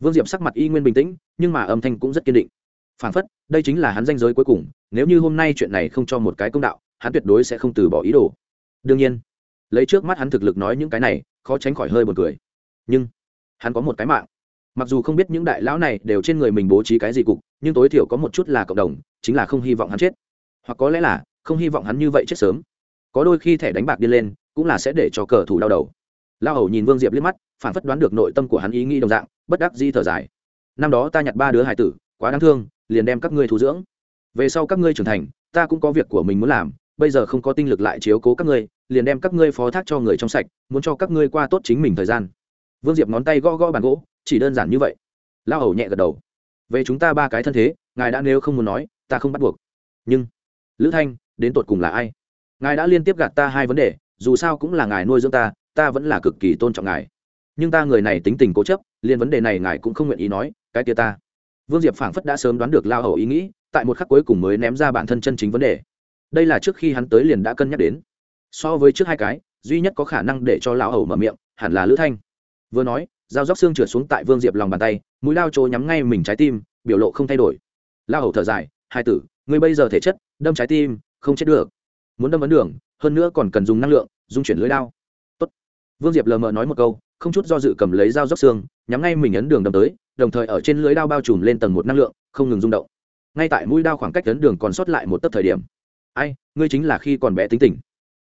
Vương diệp sắc mặt y nguyên bình tĩnh, nhưng mà âm thanh cũng rất kiên định. Phản phất, đây chính là hắn danh giới cuối cùng, nếu như hôm nay chuyện này không cho một cái công đạo, hắn tuyệt đối sẽ không từ bỏ ý đồ. Đương nhiên, lấy trước mắt hắn thực lực nói những cái này, khó tránh khỏi hơi b u ồ n cười. Nhưng, hắn có một cái mạng mặc dù không biết những đại lão này đều trên người mình bố trí cái gì cục, nhưng tối thiểu có một chút là cộng đồng, chính là không hy vọng hắn chết. Hoặc có lẽ là, không hy vọng hắn như vậy chết sớm. Có đôi khi thẻ đánh bạc đi lên, cũng là sẽ để cho cờ thủ đau đầu. Lao hầu nhìn vương diệp liếc mắt, phản phất đoán được nội tâm của hắn ý nghĩ đồng dạng, bất đắc di thở dài. Năm đó ta nhặt ba đứa hải tử, quá đáng thương, liền đem các ngươi thu dưỡng. Về sau các ngươi trưởng thành, ta cũng có việc của mình muốn làm, bây giờ không có tinh lực lại chiếu cố các ngươi, liền đem các ngươi phó thác cho người trong sạch, muốn cho các ngươi qua tốt chính mình thời gian vương diệp ngón tay gõ gõ bàn gỗ, chỉ đơn giản như vậy. Lao hầu nhẹ gật đầu. Về chúng ta ba cái thân thế, ngài đã nếu không muốn nói, ta không bắt buộc. Nhưng, lữ thanh, đến tột cùng là ai? Ngài đã liên tiếp gạt ta hai vấn đề, dù sao cũng là ngài nuôi dưỡng ta ta vẫn là cực kỳ tôn trọng ngài. Nhưng ta người này tính tình cố chấp liên vấn đề này ngài cũng không nguyện ý nói, cái kia ta. Vương diệp phảng phất đã sớm đoán được lao hầu ý nghĩ, tại một khắc cuối cùng mới ném ra bản thân chân chính vấn đề. Đây là trước khi hắn tới liền đã cân nhắc đến. So với trước hai cái, duy nhất có khả năng để cho lão hầu mở miệng, hẳn là lữ thanh vừa nói, dao róc xương trượt xuống tại vương diệp lòng bàn tay, mũi lao trôi nhắm ngay mình trái tim, biểu lộ không thay đổi. Lao hầu thở dài, hai tử người bây giờ thể chất, đâm trái tim, không chết được. Muốn đâm vấn đường, hơn nữa còn cần dùng năng lượng, dung chuyển lưới đao. Tốt. vương diệp lờ mờ nói một câu, không chút do dự cầm lấy dao róc xương, nhắm ngay mình ấn đường đâm tới, đồng thời ở trên lưới đao bao trùm lên tầng một năng lượng, không ngừng rung động. Ngay tại mũi đao khoảng cách ấn đường còn sót lại một tấc thời điểm. Ai, ngươi chính là khi còn bé tính tình.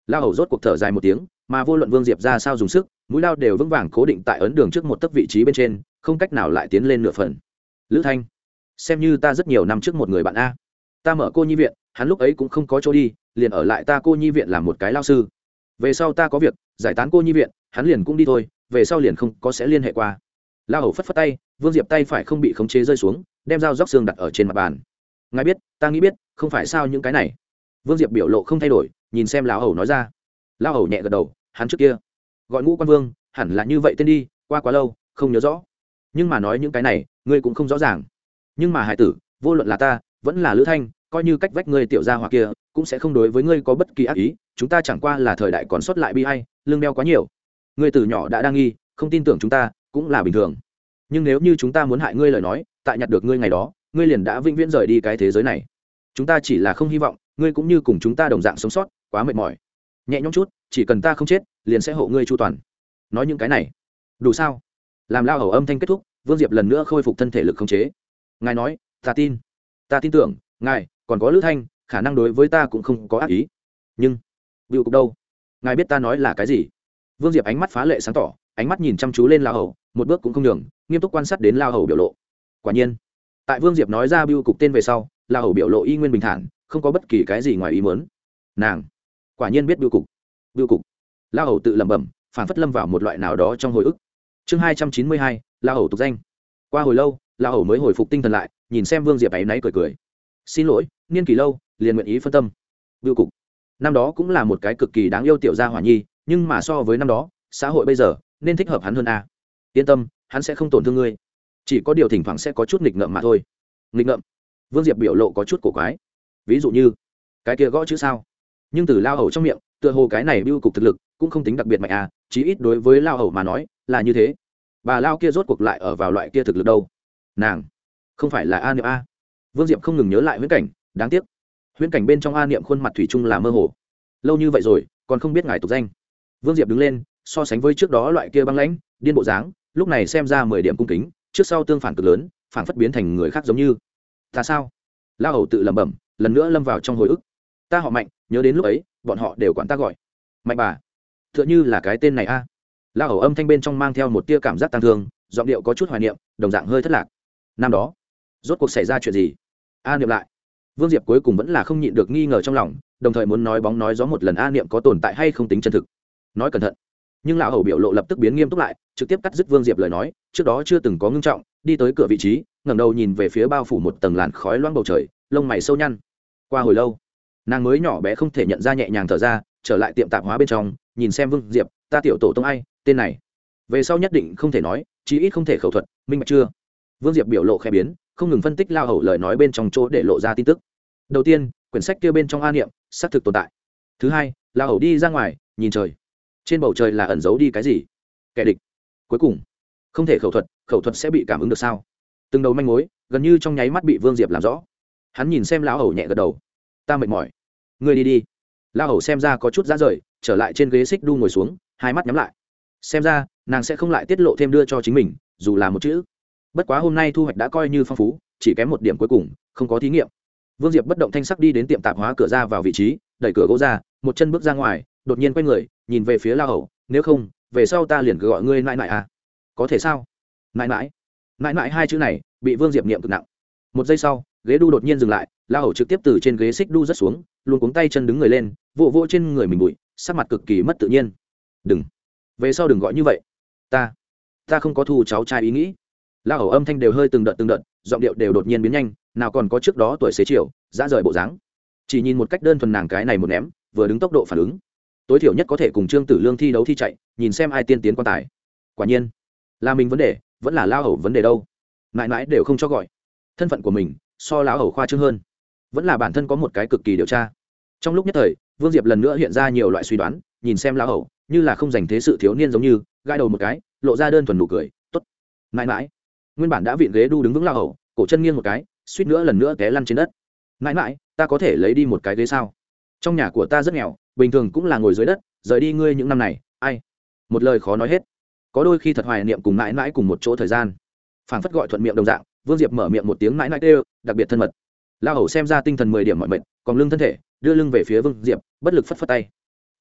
Lao hầu rốt cuộc thở dài một tiếng mà vô luận vương diệp ra sao dùng sức, mũi lao đều vững vàng cố định tại ấn đường trước một tấc vị trí bên trên, không cách nào lại tiến lên nửa phần. Lữ thanh, xem như ta rất nhiều năm trước một người bạn a. Ta mở cô nhi viện, hắn lúc ấy cũng không có chỗ đi, liền ở lại ta cô nhi viện làm một cái lao sư. Về sau ta có việc, giải tán cô nhi viện, hắn liền cũng đi thôi, về sau liền không có sẽ liên hệ qua. Lao hầu phất phất tay, vương diệp tay phải không bị khống chế rơi xuống, đem dao róc xương đặt ở trên mặt bàn. Ngài biết, ta nghĩ biết, không phải sao những cái này. Vương diệp biểu lộ không thay đổi, nhìn xem lão hầu nói ra. Lão hầu nhẹ gật đầu hắn trước kia. Gọi ngũ quan vương, hẳn là như vậy tên đi, qua quá lâu, không nhớ rõ. Nhưng mà nói những cái này, ngươi cũng không rõ ràng. Nhưng mà hải tử, vô luận là ta, vẫn là lữ thanh, coi như cách vách ngươi tiểu gia hoặc kia, cũng sẽ không đối với ngươi có bất kỳ ác ý, chúng ta chẳng qua là thời đại còn sót lại bi hay lương đeo quá nhiều. Ngươi từ nhỏ đã đang nghi, không tin tưởng chúng ta, cũng là bình thường. Nhưng nếu như chúng ta muốn hại ngươi lời nói, tại nhặt được ngươi ngày đó, ngươi liền đã vĩnh viễn rời đi cái thế giới này. Chúng ta chỉ là không hy vọng, ngươi cũng như cùng chúng ta đồng dạng sống sót, quá mệt mỏi. Nhẹ nhõm chút chỉ cần ta không chết, liền sẽ hộ ngươi chu toàn. Nói những cái này. Đủ sao? Làm lao hầu âm thanh kết thúc, vương diệp lần nữa khôi phục thân thể lực khống chế. Ngài nói, ta tin. Ta tin tưởng, ngài, còn có lữ thanh, khả năng đối với ta cũng không có ác ý. Nhưng bịu cục đâu? Ngài biết ta nói là cái gì? Vương diệp ánh mắt phá lệ sáng tỏ, ánh mắt nhìn chăm chú lên lao hầu, một bước cũng không đường nghiêm túc quan sát đến lao hầu biểu lộ. Quả nhiên, tại vương diệp nói ra biêu cục tên về sau, lao hầu biểu lộ y nguyên bình thản, không có bất kỳ cái gì ngoài ý muốn. Nàng, quả nhiên biết biêu cục bưu cục. La hầu tự lẩm bẩm phản phất lâm vào một loại nào đó trong hồi ức. Chương hai trăm chín mươi hai, la hầu tục danh. Qua hồi lâu, la hầu mới hồi phục tinh thần lại, nhìn xem vương diệp áy náy cười cười. Xin lỗi, niên kỳ lâu, liền nguyện ý phân tâm. Bưu cục. Năm đó cũng là một cái cực kỳ đáng yêu tiểu gia hỏa nhi, nhưng mà so với năm đó, xã hội bây giờ, nên thích hợp hắn hơn a. Yên tâm, hắn sẽ không tổn thương ngươi. Chỉ có điều thỉnh thoảng sẽ có chút nghịch ngợm mà thôi. Nghịch ngợm? Vương diệp biểu lộ có chút cổ quái. Ví dụ như, cái kia gõ chữ sao? Nhưng từ lao hầu trong miệng tựa hồ cái này biêu cục thực lực cũng không tính đặc biệt mạnh à chí ít đối với lao hầu mà nói là như thế. Bà lao kia rốt cuộc lại ở vào loại kia thực lực đâu? Nàng, không phải là a niệm a. Vương diệp không ngừng nhớ lại huyễn cảnh, đáng tiếc. Huyễn cảnh bên trong a niệm khuôn mặt thủy chung là mơ hồ. Lâu như vậy rồi, còn không biết ngài tục danh. Vương diệp đứng lên, so sánh với trước đó loại kia băng lãnh, điên bộ dáng, lúc này xem ra mười điểm cung kính, trước sau tương phản cực lớn, phản phất biến thành người khác giống như. Ta sao? Lao hầu tự lẩm bẩm, lần nữa lâm vào trong hồi ức. Ta họ mạnh nhớ đến lúc ấy, bọn họ đều quản ta gọi. Mạnh bà t h ư ợ n h ư là cái tên này a. À. lao hầu âm thanh bên trong mang theo một tia cảm giác tăng thương, giọng điệu có chút hoài niệm, đồng dạng hơi thất lạc. Năm đó, rốt cuộc xảy ra chuyện gì? A niệm lại. Vương diệp cuối cùng vẫn là không nhịn được nghi ngờ trong lòng, đồng thời muốn nói bóng nói gió một lần a niệm có tồn tại hay không tính chân thực. Nói cẩn thận. Nhưng lão hầu biểu lộ lập tức biến nghiêm túc lại, trực tiếp cắt dứt vương diệp lời nói, trước đó chưa từng có ngưng trọng, đi tới cửa vị trí, ngẩng đầu nhìn về phía bao phủ một tầng làn khói loang bầu trời, lông mày sâu nhăn. Qua hồi lâu nàng mới nhỏ bé không thể nhận ra nhẹ nhàng thở ra, trở lại tiệm tạp hóa bên trong, nhìn xem vương diệp, ta tiểu tổ tông ai, tên này? Về sau nhất định không thể nói, chí ít không thể khẩu thuật, minh bạch chưa? Vương diệp biểu lộ khẽ biến, không ngừng phân tích lao hầu lời nói bên trong chỗ để lộ ra tin tức. Đầu tiên, quyển sách kia bên trong a niệm, xác thực tồn tại. Thứ hai, lao hầu đi ra ngoài, nhìn trời. Trên bầu trời là ẩn giấu đi cái gì? Kẻ địch. Cuối cùng, không thể khẩu thuật khẩu thuật sẽ bị cảm ứng được sao? Từng đầu manh mối, gần như trong nháy mắt bị vương diệp làm rõ. Hắn nhìn xem lão hầu nhẹ gật đầu. Ta mệt mỏi ngươi đi đi. La hầu xem ra có chút ra rời, trở lại trên ghế xích đu ngồi xuống, hai mắt nhắm lại. Xem ra, nàng sẽ không lại tiết lộ thêm đưa cho chính mình, dù là một chữ. Bất quá hôm nay thu hoạch đã coi như phong phú, chỉ kém một điểm cuối cùng, không có thí nghiệm. Vương diệp bất động thanh sắc đi đến tiệm tạp hóa cửa ra vào vị trí, đẩy cửa gỗ ra, một chân bước ra ngoài, đột nhiên quay người, nhìn về phía la hầu, nếu không, về sau ta liền gọi ngươi mãi mãi à. Có thể sao? Mãi mãi mãi mãi hai chữ này, bị vương diệp niệm cực nặng. Một giây sau ghế đu đột nhiên dừng lại, la hầu trực tiếp từ trên ghế xích đu rất xuống, luôn cuống tay chân đứng người lên, vỗ vỗ trên người mình bụi, sắc mặt cực kỳ mất tự nhiên. Đừng, về sau đừng gọi như vậy. Ta ta không có thu cháu trai ý nghĩ. La hầu âm thanh đều hơi từng đợt từng đợt, giọng điệu đều đột nhiên biến nhanh, nào còn có trước đó tuổi xế chiều ra rời bộ dáng. Chỉ nhìn một cách đơn thuần nàng cái này một ném, vừa đứng tốc độ phản ứng. Tối thiểu nhất có thể cùng trương tử lương thi đấu thi chạy, nhìn xem ai tiên tiến quan tài. Quả nhiên, là mình vấn đề, vẫn là lao hầu vấn đề đâu. Mãi mãi đều không cho gọi. Thân phận của mình so lão hầu khoa trương hơn. Vẫn là bản thân có một cái cực kỳ điều tra. Trong lúc nhất thời, vương diệp lần nữa hiện ra nhiều loại suy đoán, nhìn xem lão hầu, như là không dành thế sự thiếu niên giống như gai đầu một cái, lộ ra đơn thuần nụ cười t ố t mãi mãi. Nguyên bản đã vịn ghế đu đứng vững lão hầu, cổ chân nghiêng một cái, suýt nữa lần nữa té lăn trên đất. Mãi mãi, ta có thể lấy đi một cái ghế sao? Trong nhà của ta rất nghèo, bình thường cũng là ngồi dưới đất, rời đi ngươi những năm này, ai? Một lời khó nói hết. Có đôi khi thật hoài niệm cùng mãi mãi cùng một chỗ thời gian. Phảng phất gọi thuận miệng đồng dạng vương diệp mở miệng một tiếng mãi mãi tê đặc biệt thân mật. La hầu xem ra tinh thần mười điểm mọi mệnh còn lưng thân thể, đưa lưng về phía vương diệp, bất lực phất phất tay.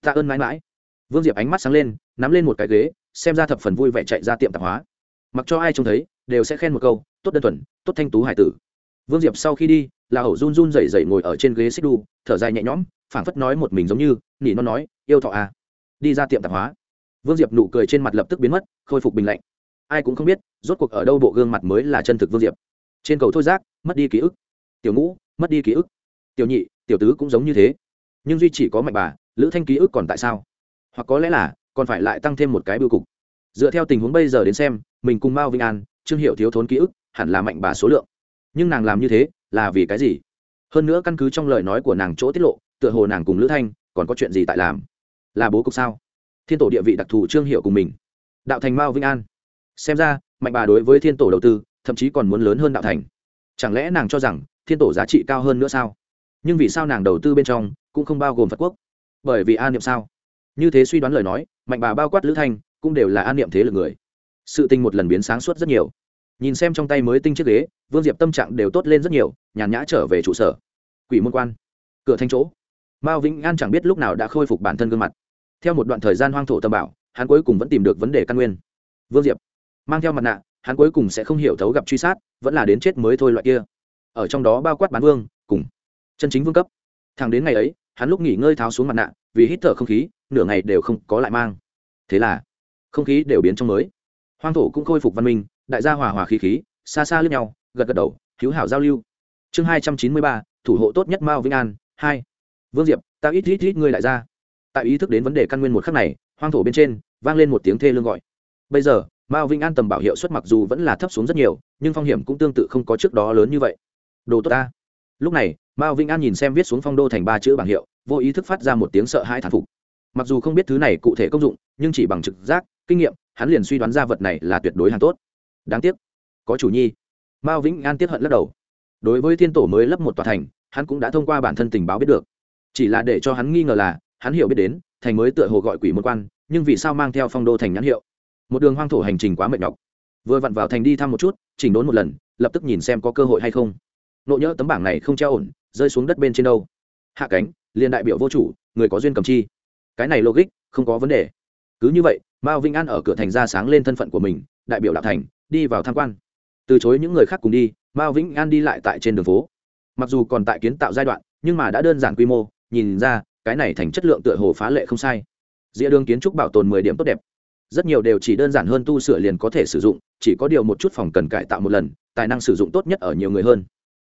Tạ ơn mãi mãi. Vương diệp ánh mắt sáng lên, nắm lên một cái ghế, xem ra thập phần vui vẻ chạy ra tiệm tạp hóa. Mặc cho ai trông thấy, đều sẽ khen một câu, tốt đơn thuần, tốt thanh tú hải tử. Vương diệp sau khi đi la hầu run run rẩy rẩy ngồi ở trên ghế xích đu, thở dài nhẹ nhõm, phảng phất nói một mình giống như, nỉ nó nói, yêu thọ à đi ra tiệm tạp hóa. Vương diệp nụ cười trên mặt lập tức biến mất, khôi phục bình lạnh ai cũng không biết, rốt cuộc ở đâu bộ gương mặt mới là chân thực vương diệp. Trên cầu thôi giác mất đi ký ức. Tiểu ngũ, mất đi ký ức. Tiểu nhị, tiểu tứ cũng giống như thế. Nhưng duy chỉ có mạnh bà, lữ thanh ký ức còn tại sao? Hoặc có lẽ là, còn phải lại tăng thêm một cái bưu cục. Dựa theo tình huống bây giờ đến xem, mình cùng mao vinh an, trương hiệu thiếu thốn ký ức, hẳn là mạnh bà số lượng. Nhưng nàng làm như thế, là vì cái gì? Hơn nữa căn cứ trong lời nói của nàng chỗ tiết lộ, tựa hồ nàng cùng lữ thanh, còn có chuyện gì tại làm? Là bố cục sao? Thiên tổ địa vị đặc thù trương hiệu cùng mình. Đạo thành mao vinh an xem ra, mạnh bà đối với thiên tổ đầu tư, thậm chí còn muốn lớn hơn đạo thành. Chẳng lẽ nàng cho rằng thiên tổ giá trị cao hơn nữa sao? Nhưng vì sao nàng đầu tư bên trong cũng không bao gồm phật quốc? Bởi vì an niệm sao? Như thế suy đoán lời nói, mạnh bà bao quát lữ thanh, cũng đều là an niệm thế lực người. Sự tình một lần biến sáng suốt rất nhiều. Nhìn xem trong tay mới tinh chiếc ghế, vương diệp tâm trạng đều tốt lên rất nhiều, nhàn nhã trở về trụ sở. Quỷ môn quan. Cửa thanh chỗ. Mao vĩnh an chẳng biết lúc nào đã khôi phục bản thân gương mặt. Theo một đoạn thời gian hoang thổ tâm bảo hắn cuối cùng vẫn tìm được vấn đề căn nguyên. Vương diệp mang theo mặt nạ, hắn cuối cùng sẽ không hiểu thấu gặp truy sát, vẫn là đến chết mới thôi loại kia. Ở trong đó bao quát bán vương, cùng chân chính vương cấp. Thằng đến ngày ấy, hắn lúc nghỉ ngơi tháo xuống mặt nạ, vì hít thở không khí, nửa ngày đều không có lại mang. Thế là, không khí đều biến trong mới. Hoang thổ cũng khôi phục văn minh, đại gia hòa hòa khí khí, xa xa lướt nhau, gật gật đầu hữu hảo giao lưu. Chương hai trăm chín mươi ba, thủ hộ tốt nhất mao vĩnh an, hai. Vương diệp, ta ít ít ít ngươi lại ra. Tại ý thức đến vấn đề căn nguyên một khắc này, hoang thổ bên trên, vang lên một tiếng thê lương gọi. Bây giờ mao Vinh an tầm bảo hiệu suất mặc dù vẫn là thấp xuống rất nhiều, nhưng phong hiểm cũng tương tự không có trước đó lớn như vậy. Đồ tốt ta. Lúc này, mao Vinh an nhìn xem viết xuống phong đô thành ba chữ bảng hiệu, vô ý thức phát ra một tiếng sợ hãi thán phục. Mặc dù không biết thứ này cụ thể công dụng, nhưng chỉ bằng trực giác, kinh nghiệm, hắn liền suy đoán ra vật này là tuyệt đối hàng tốt. Đáng tiếc. Có chủ nhi. Mao vĩnh an tiếp hận lắc đầu. Đối với thiên tổ mới lấp một tòa thành, hắn cũng đã thông qua bản thân tình báo biết được. Chỉ là để cho hắn nghi ngờ là, hắn hiểu biết đến, thành mới tựa hồ gọi quỷ môn quan, nhưng vì sao mang theo phong đô thành nhãn hiệu? Một đường hoang thổ hành trình quá mệt nhọc. Vừa vặn vào thành đi thăm một chút, chỉnh đốn một lần, lập tức nhìn xem có cơ hội hay không. Nộ nhỡ tấm bảng này không treo ổn, rơi xuống đất bên trên đâu. Hạ cánh, liền đại biểu vô chủ, người có duyên cầm chi. Cái này logic, không có vấn đề. Cứ như vậy, mao vinh an ở cửa thành ra sáng lên thân phận của mình, đại biểu đạo thành, đi vào tham quan. Từ chối những người khác cùng đi, mao vĩnh an đi lại tại trên đường phố. Mặc dù còn tại kiến tạo giai đoạn, nhưng mà đã đơn giản quy mô, nhìn ra, cái này thành chất lượng tựa hồ phá lệ không sai. Dĩa đường kiến trúc bảo tồn mười điểm tốt đẹp rất nhiều đều chỉ đơn giản hơn tu sửa liền có thể sử dụng, chỉ có điều một chút phòng cần cải tạo một lần, tài năng sử dụng tốt nhất ở nhiều người hơn.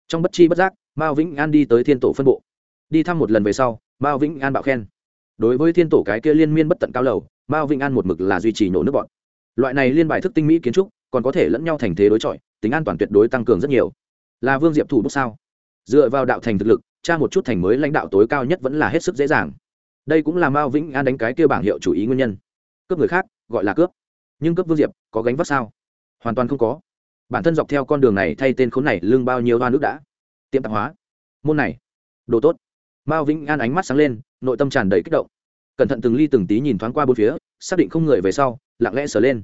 Trong bất chi bất giác, mao vĩnh an đi tới thiên tổ phân bộ. Đi thăm một lần về sau, mao vĩnh an bạo khen. Đối với thiên tổ cái kia liên miên bất tận cao lầu, mao vĩnh an một mực là duy trì nổ nước bọn. Loại này liên bài thức tinh mỹ kiến trúc, còn có thể lẫn nhau thành thế đối chọi, tính an toàn tuyệt đối tăng cường rất nhiều. Là vương diệp thủ bút sao? Dựa vào đạo thành thực lực, tra một chút thành mới lãnh đạo tối cao nhất vẫn là hết sức dễ dàng. Đây cũng là mao vĩnh an đánh cái kia bảng hiệu chủ ý nguyên nhân. Cướp người khác gọi là cướp. Nhưng cướp vương diệp có gánh vác sao? Hoàn toàn không có. Bản thân dọc theo con đường này thay tên khốn này lương bao nhiêu hoa nước đã. Tiệm tạp hóa. Môn này. Đồ tốt. Mao vĩnh an ánh mắt sáng lên, nội tâm tràn đầy kích động. Cẩn thận từng ly từng tí nhìn thoáng qua bốn phía, xác định không người về sau, lặng lẽ sờ lên.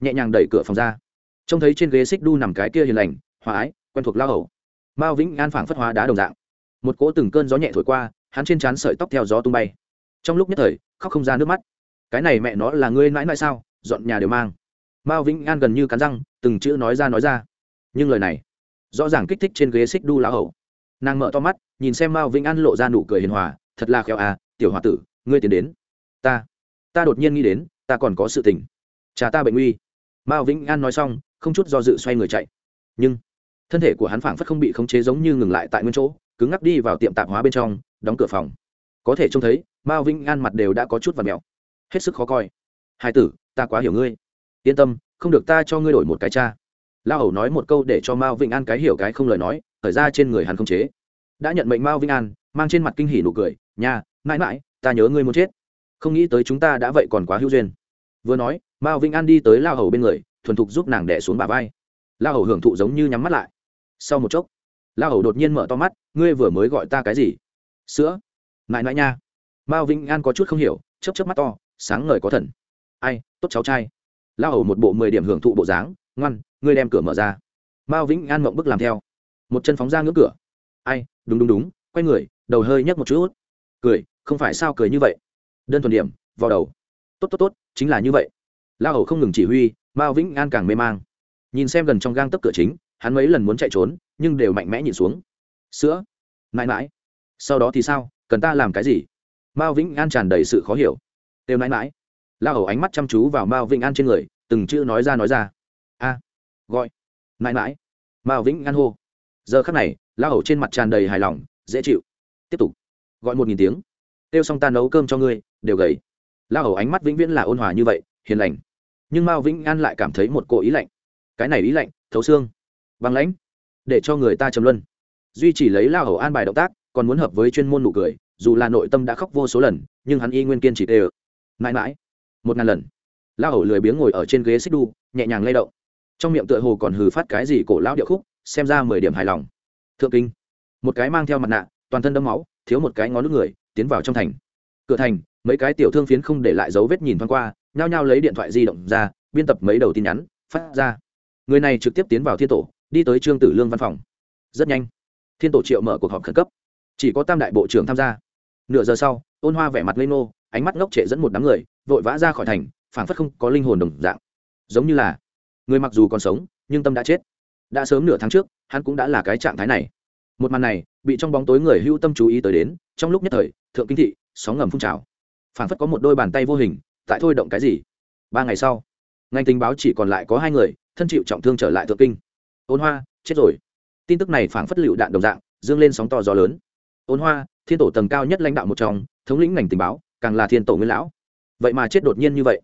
Nhẹ nhàng đẩy cửa phòng ra. Trông thấy trên ghế xích đu nằm cái kia hiền lành, hòa ái, quen thuộc lao hầu. Mao vĩnh an phảng phất hóa đá đồng dạng. Một cỗ từng cơn gió nhẹ thổi qua, hắn trên trán sợi tóc theo gió tung bay. Trong lúc nhất thời, khóc không ra nước mắt cái này mẹ nó là ngươi mãi mãi sao, dọn nhà đều mang. Mao vĩnh an gần như cắn răng, từng chữ nói ra nói ra. Nhưng lời này, rõ ràng kích thích trên ghế xích đu lá hầu. Nàng mở to mắt, nhìn xem mao vĩnh an lộ ra nụ cười hiền hòa, thật là khéo à tiểu h o a tử, ngươi tiến đến. Ta ta đột nhiên nghĩ đến, ta còn có sự tình. Cha ta bệnh nguy. Mao vĩnh an nói xong, không chút do dự xoay người chạy. Nhưng, thân thể của hắn phảng phất không bị khống chế giống như ngừng lại tại nguyên chỗ, cứng ngắc đi vào tiệm tạp hóa bên trong, đóng cửa phòng. Có thể trông thấy, mao vĩnh an mặt đều đã có chút và mèo hết sức khó coi. Hai tử, ta quá hiểu ngươi. Yên tâm, không được ta cho ngươi đổi một cái cha. Lao hầu nói một câu để cho mao vĩnh an cái hiểu cái không lời nói thời ra trên người hắn không chế. Đã nhận mệnh mao vĩnh an, mang trên mặt kinh hỉ nụ cười nhà mãi mãi, ta nhớ ngươi muốn chết. Không nghĩ tới chúng ta đã vậy còn quá hữu duyên. Vừa nói, mao vĩnh an đi tới lao hầu bên người, thuần thục giúp nàng đẻ xuống bà vai. Lao hầu hưởng thụ giống như nhắm mắt lại. Sau một chốc lao hầu đột nhiên mở to mắt, ngươi vừa mới gọi ta cái gì? Sữa. Mãi mãi nha. Mao vĩnh an có chút không hiểu chấp chấp mắt to sáng ngời có thần. Ai, tốt cháu trai. Lao hầu một bộ mười điểm hưởng thụ bộ dáng, ngoan, ngươi đem cửa mở ra. Mao vĩnh an mộng bức làm theo. Một chân phóng ra ngưỡng cửa. Ai, đúng đúng đúng, quay người, đầu hơi nhấc một chút. Cười, không phải sao cười như vậy. Đơn thuần điểm, vào đầu. Tốt tốt tốt, chính là như vậy. La hầu không ngừng chỉ huy, mao vĩnh an càng mê mang. Nhìn xem gần trong gang tấp cửa chính, hắn mấy lần muốn chạy trốn, nhưng đều mạnh mẽ nhìn xuống. Sữa. Mãi mãi. Sau đó thì sao, cần ta làm cái gì? Mao vĩnh an tràn đầy sự khó hiểu têu mãi mãi la hầu ánh mắt chăm chú vào mao vĩnh an trên người, từng chữ nói ra nói ra. A, gọi. Mãi mãi mao vĩnh an hô. Giờ khắc này, la hầu trên mặt tràn đầy hài lòng, dễ chịu. Tiếp tục. Gọi một nghìn tiếng. Têu xong ta nấu cơm cho ngươi, đều gầy. La hầu ánh mắt vĩnh viễn là ôn hòa như vậy, hiền lành. Nhưng mao vĩnh an lại cảm thấy một cỗ ý lạnh. Cái này ý lạnh, thấu xương. Băng lãnh. Để cho người ta trầm luân. Duy chỉ lấy la hầu an bài động tác, còn muốn hợp với chuyên môn nụ cười, dù là nội tâm đã khóc vô số lần, nhưng hắn y nguyên kiên chỉ tê ực mãi mãi. Một ngàn lần. Lao hầu lười biếng ngồi ở trên ghế xích đu, nhẹ nhàng lay động. Trong miệng tựa hồ còn hừ phát cái gì cổ lão điệu khúc, xem ra mười điểm hài lòng. Thượng kinh. Một cái mang theo mặt nạ, toàn thân đẫm máu, thiếu một cái ngón nước người, tiến vào trong thành. Cửa thành, mấy cái tiểu thương phiến không để lại dấu vết nhìn thoáng qua, nhao nhao lấy điện thoại di động ra, biên tập mấy đầu tin nhắn, phát ra. Người này trực tiếp tiến vào thiên tổ, đi tới trương tử lương văn phòng. Rất nhanh. Thiên tổ triệu mở cuộc họp khẩn cấp. Chỉ có tam đại bộ trưởng tham gia. Nửa giờ sau, ôn hoa vẻ mặt lê nô ánh mắt ngốc trệ dẫn một đám người, vội vã ra khỏi thành, phảng phất không có linh hồn đồng dạng. Giống như là, người mặc dù còn sống, nhưng tâm đã chết. Đã sớm nửa tháng trước, hắn cũng đã là cái trạng thái này. Một màn này, bị trong bóng tối người hưu tâm chú ý tới đến, trong lúc nhất thời, thượng kinh thị, sóng ngầm phun trào. Phảng phất có một đôi bàn tay vô hình, tại thôi động cái gì. Ba ngày sau, ngành tình báo chỉ còn lại có hai người, thân chịu trọng thương trở lại thượng kinh. Ôn hoa, chết rồi. Tin tức này phảng phất lựu đạn đồng dạng, dương lên sóng to gió lớn. Ôn hoa, thiên tổ tầng cao nhất lãnh đạo một trong, thống lĩnh ngành tình báo càng là thiên tổ nguyên lão. Vậy mà chết đột nhiên như vậy.